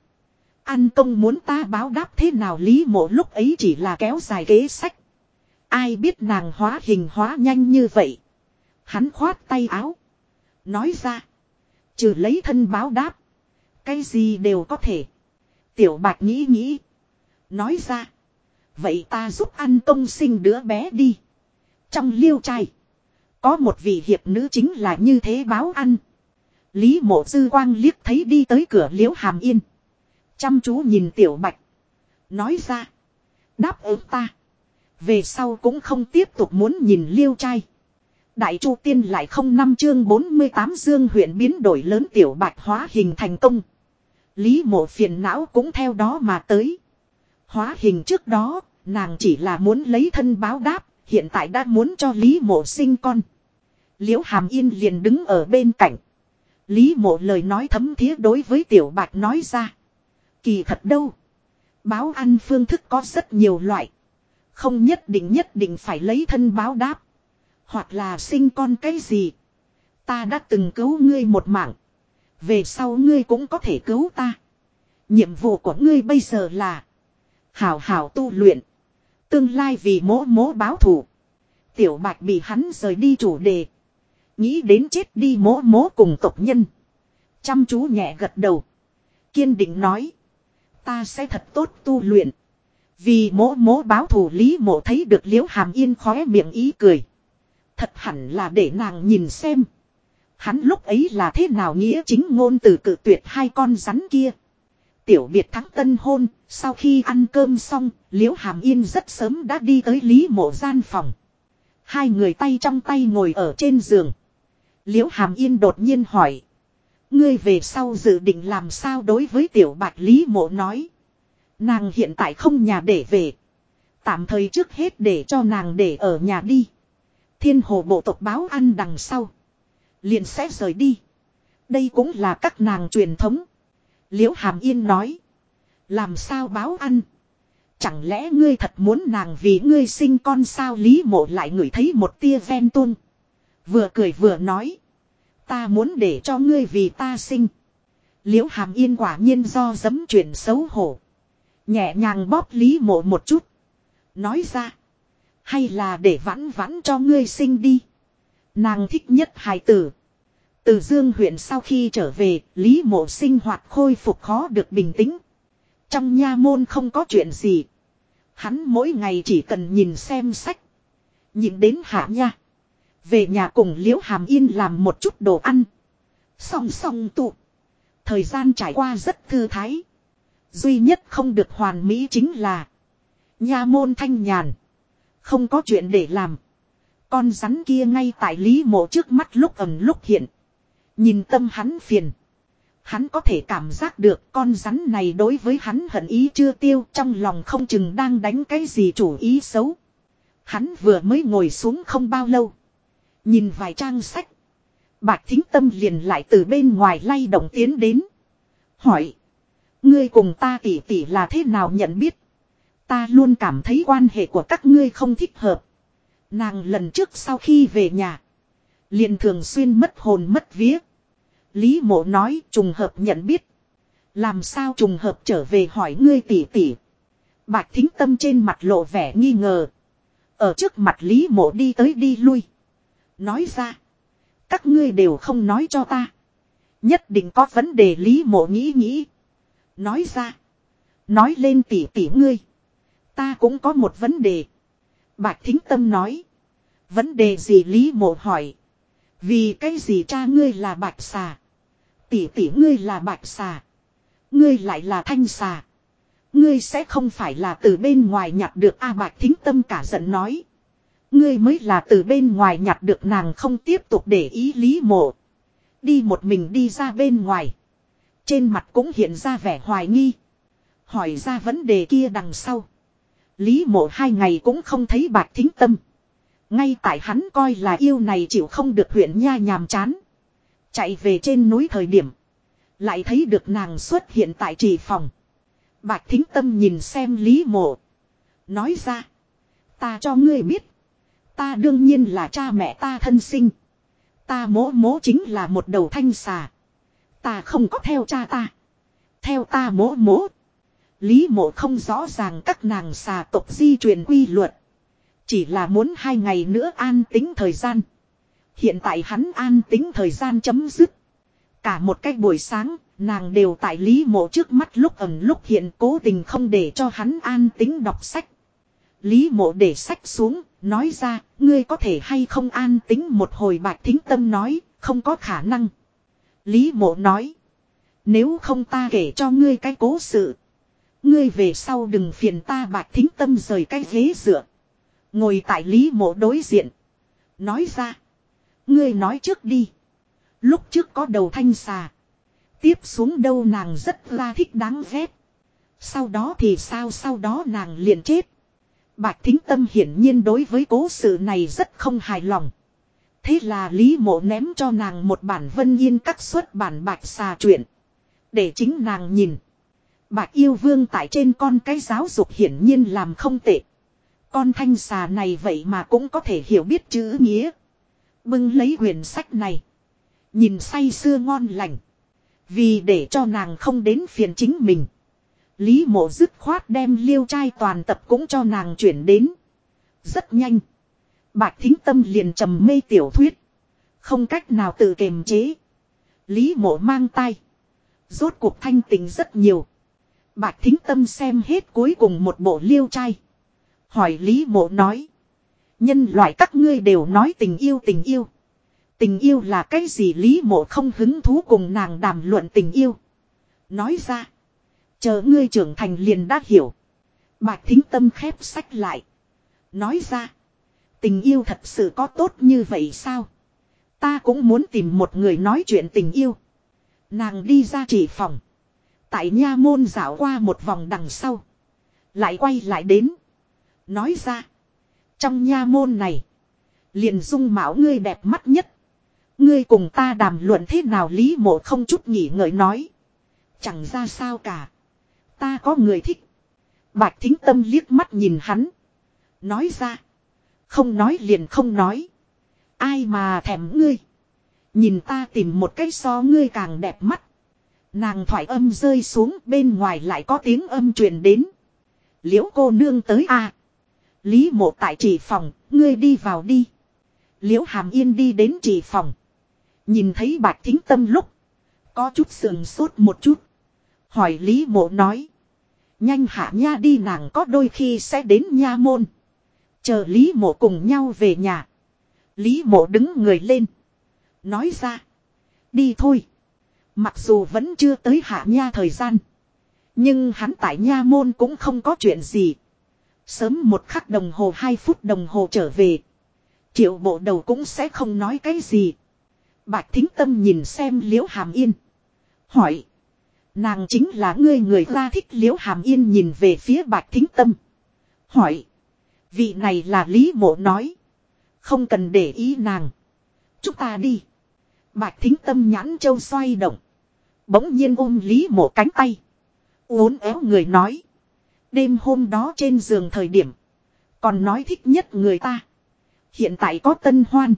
an công muốn ta báo đáp thế nào lý mộ lúc ấy chỉ là kéo dài kế sách. Ai biết nàng hóa hình hóa nhanh như vậy. Hắn khoát tay áo. Nói ra. Trừ lấy thân báo đáp. Cái gì đều có thể. Tiểu bạch nghĩ nghĩ. Nói ra. Vậy ta giúp ăn công sinh đứa bé đi. Trong liêu trai. Có một vị hiệp nữ chính là như thế báo ăn. Lý mộ dư quang liếc thấy đi tới cửa liễu hàm yên. Chăm chú nhìn tiểu bạch. Nói ra. Đáp ứng ta. Về sau cũng không tiếp tục muốn nhìn liêu trai. Đại chu tiên lại không năm chương 48 dương huyện biến đổi lớn tiểu bạch hóa hình thành công. Lý mộ phiền não cũng theo đó mà tới. Hóa hình trước đó, nàng chỉ là muốn lấy thân báo đáp, hiện tại đã muốn cho Lý mộ sinh con. Liễu hàm yên liền đứng ở bên cạnh. Lý mộ lời nói thấm thía đối với tiểu bạch nói ra. Kỳ thật đâu. Báo ăn phương thức có rất nhiều loại. Không nhất định nhất định phải lấy thân báo đáp. Hoặc là sinh con cái gì. Ta đã từng cứu ngươi một mạng. Về sau ngươi cũng có thể cứu ta. Nhiệm vụ của ngươi bây giờ là. Hảo hảo tu luyện. Tương lai vì mỗ mỗ báo thù. Tiểu bạch bị hắn rời đi chủ đề. Nghĩ đến chết đi mỗ mỗ cùng tộc nhân. Chăm chú nhẹ gật đầu. Kiên định nói. Ta sẽ thật tốt tu luyện. Vì mỗ mỗ báo thù lý mộ thấy được liễu hàm yên khóe miệng ý cười. Thật hẳn là để nàng nhìn xem. Hắn lúc ấy là thế nào nghĩa chính ngôn từ cự tuyệt hai con rắn kia. Tiểu biệt thắng tân hôn, sau khi ăn cơm xong, liễu hàm yên rất sớm đã đi tới lý mộ gian phòng. Hai người tay trong tay ngồi ở trên giường. Liễu hàm yên đột nhiên hỏi. Ngươi về sau dự định làm sao đối với tiểu bạch lý mộ nói. Nàng hiện tại không nhà để về. Tạm thời trước hết để cho nàng để ở nhà đi. Thiên hồ bộ tộc báo ăn đằng sau. Liền sẽ rời đi. Đây cũng là các nàng truyền thống. Liễu Hàm Yên nói. Làm sao báo ăn? Chẳng lẽ ngươi thật muốn nàng vì ngươi sinh con sao Lý mộ lại ngửi thấy một tia ven tuôn. Vừa cười vừa nói. Ta muốn để cho ngươi vì ta sinh. Liễu hàm yên quả nhiên do dấm chuyển xấu hổ. Nhẹ nhàng bóp lý mộ một chút. Nói ra. Hay là để vãn vãn cho ngươi sinh đi. Nàng thích nhất hài tử. Từ dương huyện sau khi trở về, Lý mộ sinh hoạt khôi phục khó được bình tĩnh. Trong nha môn không có chuyện gì. Hắn mỗi ngày chỉ cần nhìn xem sách. Nhìn đến hạ nha. Về nhà cùng Liễu Hàm Yên làm một chút đồ ăn. Song song tụ. Thời gian trải qua rất thư thái. Duy nhất không được hoàn mỹ chính là. Nha môn thanh nhàn. Không có chuyện để làm. Con rắn kia ngay tại Lý mộ trước mắt lúc ẩn lúc hiện. Nhìn tâm hắn phiền. Hắn có thể cảm giác được con rắn này đối với hắn hận ý chưa tiêu, trong lòng không chừng đang đánh cái gì chủ ý xấu. Hắn vừa mới ngồi xuống không bao lâu. Nhìn vài trang sách. Bạch thính tâm liền lại từ bên ngoài lay động tiến đến. Hỏi. Ngươi cùng ta tỉ tỉ là thế nào nhận biết. Ta luôn cảm thấy quan hệ của các ngươi không thích hợp. Nàng lần trước sau khi về nhà. liền thường xuyên mất hồn mất vía. Lý mộ nói, trùng hợp nhận biết. Làm sao trùng hợp trở về hỏi ngươi tỉ tỉ. Bạch thính tâm trên mặt lộ vẻ nghi ngờ. Ở trước mặt Lý mộ đi tới đi lui. Nói ra. Các ngươi đều không nói cho ta. Nhất định có vấn đề Lý mộ nghĩ nghĩ. Nói ra. Nói lên tỉ tỉ ngươi. Ta cũng có một vấn đề. Bạch thính tâm nói. Vấn đề gì Lý mộ hỏi. Vì cái gì cha ngươi là bạch xà. Tỷ tỷ ngươi là bạch xà. Ngươi lại là thanh xà. Ngươi sẽ không phải là từ bên ngoài nhặt được A bạch thính tâm cả giận nói. Ngươi mới là từ bên ngoài nhặt được nàng không tiếp tục để ý lý mộ. Đi một mình đi ra bên ngoài. Trên mặt cũng hiện ra vẻ hoài nghi. Hỏi ra vấn đề kia đằng sau. Lý mộ hai ngày cũng không thấy bạch thính tâm. Ngay tại hắn coi là yêu này chịu không được huyện nha nhàm chán. Chạy về trên núi thời điểm. Lại thấy được nàng xuất hiện tại trì phòng. Bạch thính tâm nhìn xem Lý mộ. Nói ra. Ta cho ngươi biết. Ta đương nhiên là cha mẹ ta thân sinh. Ta mỗ mỗ chính là một đầu thanh xà. Ta không có theo cha ta. Theo ta mỗ mỗ. Lý mộ không rõ ràng các nàng xà tộc di truyền quy luật. Chỉ là muốn hai ngày nữa an tính thời gian. Hiện tại hắn an tính thời gian chấm dứt. Cả một cái buổi sáng, nàng đều tại Lý mộ trước mắt lúc ẩn lúc hiện cố tình không để cho hắn an tính đọc sách. Lý mộ để sách xuống, nói ra, ngươi có thể hay không an tính một hồi bạch thính tâm nói, không có khả năng. Lý mộ nói, nếu không ta kể cho ngươi cái cố sự. Ngươi về sau đừng phiền ta bạch thính tâm rời cái ghế dựa. Ngồi tại Lý mộ đối diện. Nói ra, ngươi nói trước đi. Lúc trước có đầu thanh xà. Tiếp xuống đâu nàng rất la thích đáng ghét. Sau đó thì sao, sau đó nàng liền chết. Bạch Thính Tâm hiển nhiên đối với cố sự này rất không hài lòng. Thế là Lý Mộ ném cho nàng một bản vân yên các xuất bản bạch xà truyện. Để chính nàng nhìn. Bạch yêu vương tại trên con cái giáo dục hiển nhiên làm không tệ. Con thanh xà này vậy mà cũng có thể hiểu biết chữ nghĩa. Bưng lấy quyển sách này. Nhìn say sưa ngon lành. Vì để cho nàng không đến phiền chính mình. Lý mộ dứt khoát đem liêu trai toàn tập cũng cho nàng chuyển đến. Rất nhanh. Bạch thính tâm liền trầm mê tiểu thuyết. Không cách nào tự kiềm chế. Lý mộ mang tay. Rốt cuộc thanh tình rất nhiều. Bạch thính tâm xem hết cuối cùng một bộ liêu trai. Hỏi Lý mộ nói. Nhân loại các ngươi đều nói tình yêu tình yêu. Tình yêu là cái gì Lý mộ không hứng thú cùng nàng đàm luận tình yêu. Nói ra. Chờ ngươi trưởng thành liền đã hiểu. Bạch thính tâm khép sách lại. Nói ra. Tình yêu thật sự có tốt như vậy sao? Ta cũng muốn tìm một người nói chuyện tình yêu. Nàng đi ra chỉ phòng. Tại nha môn dạo qua một vòng đằng sau. Lại quay lại đến. Nói ra. Trong nha môn này. Liền dung mạo ngươi đẹp mắt nhất. Ngươi cùng ta đàm luận thế nào lý mộ không chút nghỉ ngợi nói. Chẳng ra sao cả. Ta có người thích. Bạch thính tâm liếc mắt nhìn hắn. Nói ra. Không nói liền không nói. Ai mà thèm ngươi. Nhìn ta tìm một cái so ngươi càng đẹp mắt. Nàng thoại âm rơi xuống bên ngoài lại có tiếng âm truyền đến. Liễu cô nương tới a Lý mộ tại chỉ phòng, ngươi đi vào đi. Liễu hàm yên đi đến chỉ phòng. Nhìn thấy bạch thính tâm lúc. Có chút sườn sốt một chút. Hỏi Lý mộ nói. Nhanh hạ nha đi nàng có đôi khi sẽ đến nha môn. Chờ Lý mộ cùng nhau về nhà. Lý mộ đứng người lên. Nói ra. Đi thôi. Mặc dù vẫn chưa tới hạ nha thời gian. Nhưng hắn tại nha môn cũng không có chuyện gì. Sớm một khắc đồng hồ hai phút đồng hồ trở về. Triệu bộ đầu cũng sẽ không nói cái gì. Bạch thính tâm nhìn xem liễu hàm yên. Hỏi. Nàng chính là ngươi người ta thích liễu hàm yên nhìn về phía bạch thính tâm. Hỏi. Vị này là Lý mộ nói. Không cần để ý nàng. Chúng ta đi. Bạch thính tâm nhãn châu xoay động. Bỗng nhiên ôm Lý mộ cánh tay. Uốn éo người nói. Đêm hôm đó trên giường thời điểm. Còn nói thích nhất người ta. Hiện tại có tân hoan.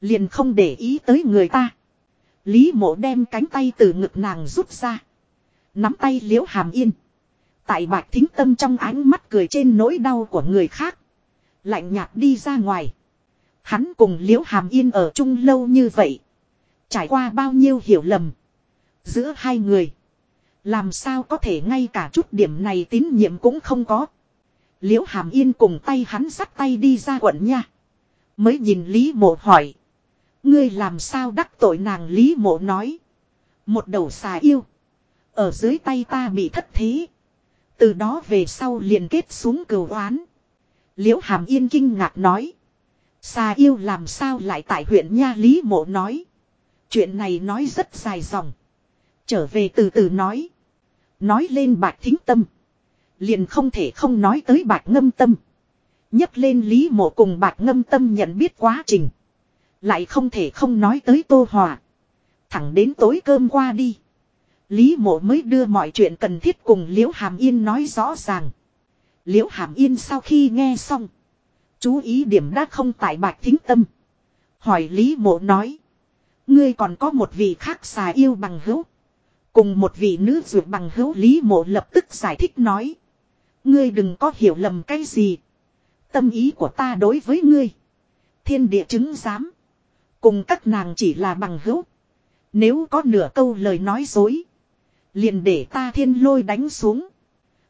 Liền không để ý tới người ta. Lý mộ đem cánh tay từ ngực nàng rút ra. Nắm tay liễu hàm yên. Tại bạch thính tâm trong ánh mắt cười trên nỗi đau của người khác. Lạnh nhạt đi ra ngoài. Hắn cùng liễu hàm yên ở chung lâu như vậy. Trải qua bao nhiêu hiểu lầm. Giữa hai người. Làm sao có thể ngay cả chút điểm này tín nhiệm cũng không có. Liễu hàm yên cùng tay hắn sắt tay đi ra quận nha. Mới nhìn Lý mộ hỏi. Ngươi làm sao đắc tội nàng Lý mộ nói. Một đầu xà yêu. Ở dưới tay ta bị thất thế. Từ đó về sau liền kết xuống cừu oán. Liễu hàm yên kinh ngạc nói. Xà yêu làm sao lại tại huyện Nha Lý mộ nói. Chuyện này nói rất dài dòng. Trở về từ từ nói. Nói lên bạch thính tâm. Liền không thể không nói tới bạch ngâm tâm. nhấc lên Lý mộ cùng bạch ngâm tâm nhận biết quá trình. Lại không thể không nói tới Tô Hòa. Thẳng đến tối cơm qua đi. Lý mộ mới đưa mọi chuyện cần thiết cùng Liễu Hàm Yên nói rõ ràng. Liễu Hàm Yên sau khi nghe xong. Chú ý điểm đã không tại bạch thính tâm. Hỏi Lý mộ nói. Ngươi còn có một vị khác xà yêu bằng hữu. Cùng một vị nữ dược bằng hữu Lý mộ lập tức giải thích nói. Ngươi đừng có hiểu lầm cái gì. Tâm ý của ta đối với ngươi. Thiên địa chứng giám. Cùng các nàng chỉ là bằng hữu. Nếu có nửa câu lời nói dối. Liền để ta thiên lôi đánh xuống.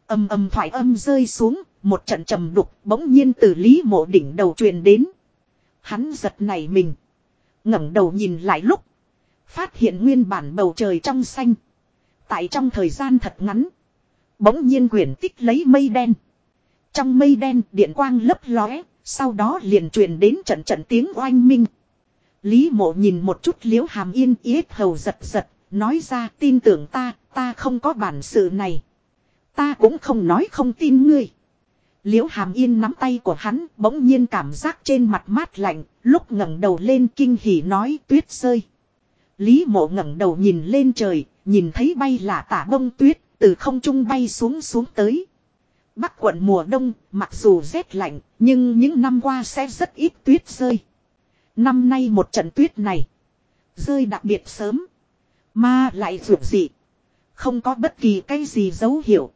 Âm âm thoại âm rơi xuống. Một trận trầm đục bỗng nhiên từ lý mộ đỉnh đầu truyền đến. Hắn giật nảy mình. ngẩng đầu nhìn lại lúc. Phát hiện nguyên bản bầu trời trong xanh. Tại trong thời gian thật ngắn. Bỗng nhiên quyển tích lấy mây đen. Trong mây đen điện quang lấp lóe. Sau đó liền truyền đến trận trận tiếng oanh minh. Lý mộ nhìn một chút liễu hàm yên yết hầu giật giật, nói ra tin tưởng ta, ta không có bản sự này. Ta cũng không nói không tin ngươi. Liễu hàm yên nắm tay của hắn bỗng nhiên cảm giác trên mặt mát lạnh, lúc ngẩng đầu lên kinh hỉ nói tuyết rơi. Lý mộ ngẩng đầu nhìn lên trời, nhìn thấy bay là tả bông tuyết, từ không trung bay xuống xuống tới. Bắc quận mùa đông, mặc dù rét lạnh, nhưng những năm qua sẽ rất ít tuyết rơi. Năm nay một trận tuyết này. Rơi đặc biệt sớm. Mà lại vượt dị. Không có bất kỳ cái gì dấu hiệu.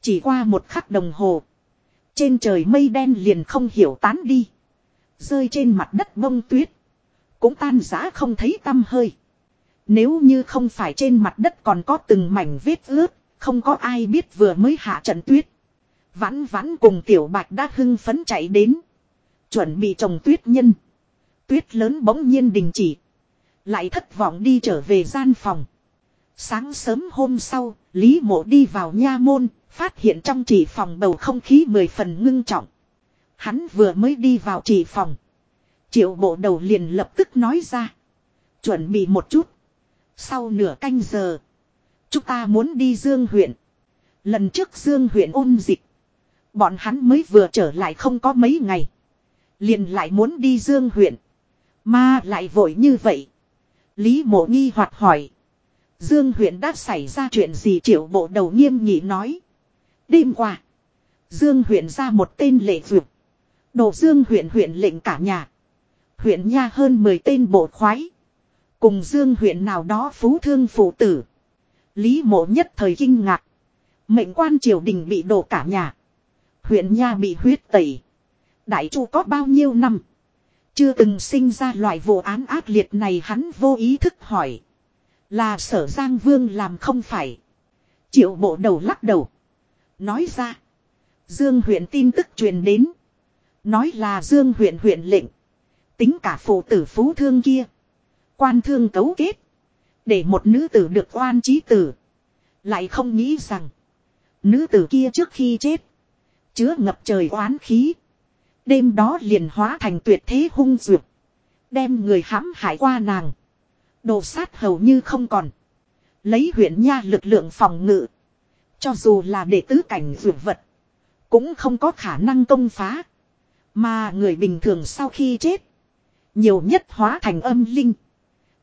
Chỉ qua một khắc đồng hồ. Trên trời mây đen liền không hiểu tán đi. Rơi trên mặt đất bông tuyết. Cũng tan rã không thấy tăm hơi. Nếu như không phải trên mặt đất còn có từng mảnh vết ướt. Không có ai biết vừa mới hạ trận tuyết. Vãn vãn cùng tiểu bạch đã hưng phấn chạy đến. Chuẩn bị trồng tuyết nhân tuyết lớn bỗng nhiên đình chỉ. Lại thất vọng đi trở về gian phòng. Sáng sớm hôm sau, Lý Mộ đi vào nha môn, phát hiện trong chỉ phòng bầu không khí mười phần ngưng trọng. Hắn vừa mới đi vào chỉ phòng. Triệu bộ đầu liền lập tức nói ra. Chuẩn bị một chút. Sau nửa canh giờ. Chúng ta muốn đi Dương huyện. Lần trước Dương huyện ôn dịch. Bọn hắn mới vừa trở lại không có mấy ngày. Liền lại muốn đi Dương huyện. Mà lại vội như vậy. Lý mộ nghi hoạt hỏi. Dương huyện đã xảy ra chuyện gì triệu bộ đầu nghiêm nghị nói. Đêm qua. Dương huyện ra một tên lệ vượt. Đồ Dương huyện huyện lệnh cả nhà. Huyện nha hơn 10 tên bộ khoái. Cùng Dương huyện nào đó phú thương phụ tử. Lý mộ nhất thời kinh ngạc. Mệnh quan triều đình bị đổ cả nhà. Huyện nha bị huyết tẩy. Đại chu có bao nhiêu năm. Chưa từng sinh ra loại vụ án ác liệt này hắn vô ý thức hỏi. Là sở Giang Vương làm không phải. Triệu bộ đầu lắc đầu. Nói ra. Dương huyện tin tức truyền đến. Nói là Dương huyện huyện lệnh. Tính cả phụ tử phú thương kia. Quan thương cấu kết. Để một nữ tử được oan trí tử. Lại không nghĩ rằng. Nữ tử kia trước khi chết. Chứa ngập trời oán khí. Đêm đó liền hóa thành tuyệt thế hung dược. Đem người hãm hại qua nàng. Đồ sát hầu như không còn. Lấy huyện nha lực lượng phòng ngự. Cho dù là đệ tứ cảnh dược vật. Cũng không có khả năng công phá. Mà người bình thường sau khi chết. Nhiều nhất hóa thành âm linh.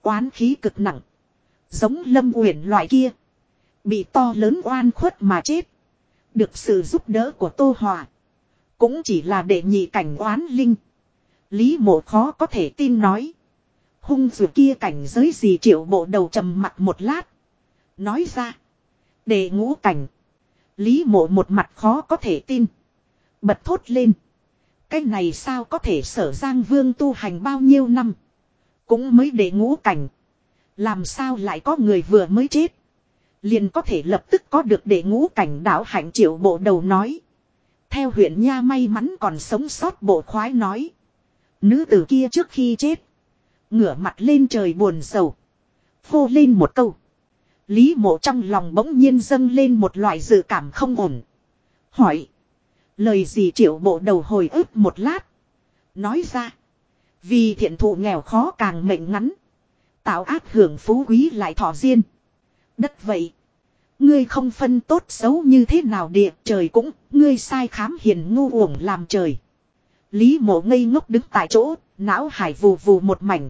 Oán khí cực nặng. Giống lâm uyển loại kia. Bị to lớn oan khuất mà chết. Được sự giúp đỡ của Tô Hòa. Cũng chỉ là để nhị cảnh oán linh. Lý mộ khó có thể tin nói. Hung dù kia cảnh giới gì triệu bộ đầu trầm mặt một lát. Nói ra. Để ngũ cảnh. Lý mộ một mặt khó có thể tin. Bật thốt lên. Cái này sao có thể sở Giang Vương tu hành bao nhiêu năm. Cũng mới để ngũ cảnh. Làm sao lại có người vừa mới chết. Liền có thể lập tức có được để ngũ cảnh đảo hạnh triệu bộ đầu nói. Theo huyện Nha may mắn còn sống sót bộ khoái nói. Nữ tử kia trước khi chết. Ngửa mặt lên trời buồn sầu. Phô lên một câu. Lý mộ trong lòng bỗng nhiên dâng lên một loại dự cảm không ổn. Hỏi. Lời gì triệu bộ đầu hồi ức một lát. Nói ra. Vì thiện thụ nghèo khó càng mệnh ngắn. Tạo ác hưởng phú quý lại thọ riêng. Đất vậy. Ngươi không phân tốt xấu như thế nào địa trời cũng, ngươi sai khám hiền ngu uổng làm trời. Lý mộ ngây ngốc đứng tại chỗ, não hải vù vù một mảnh,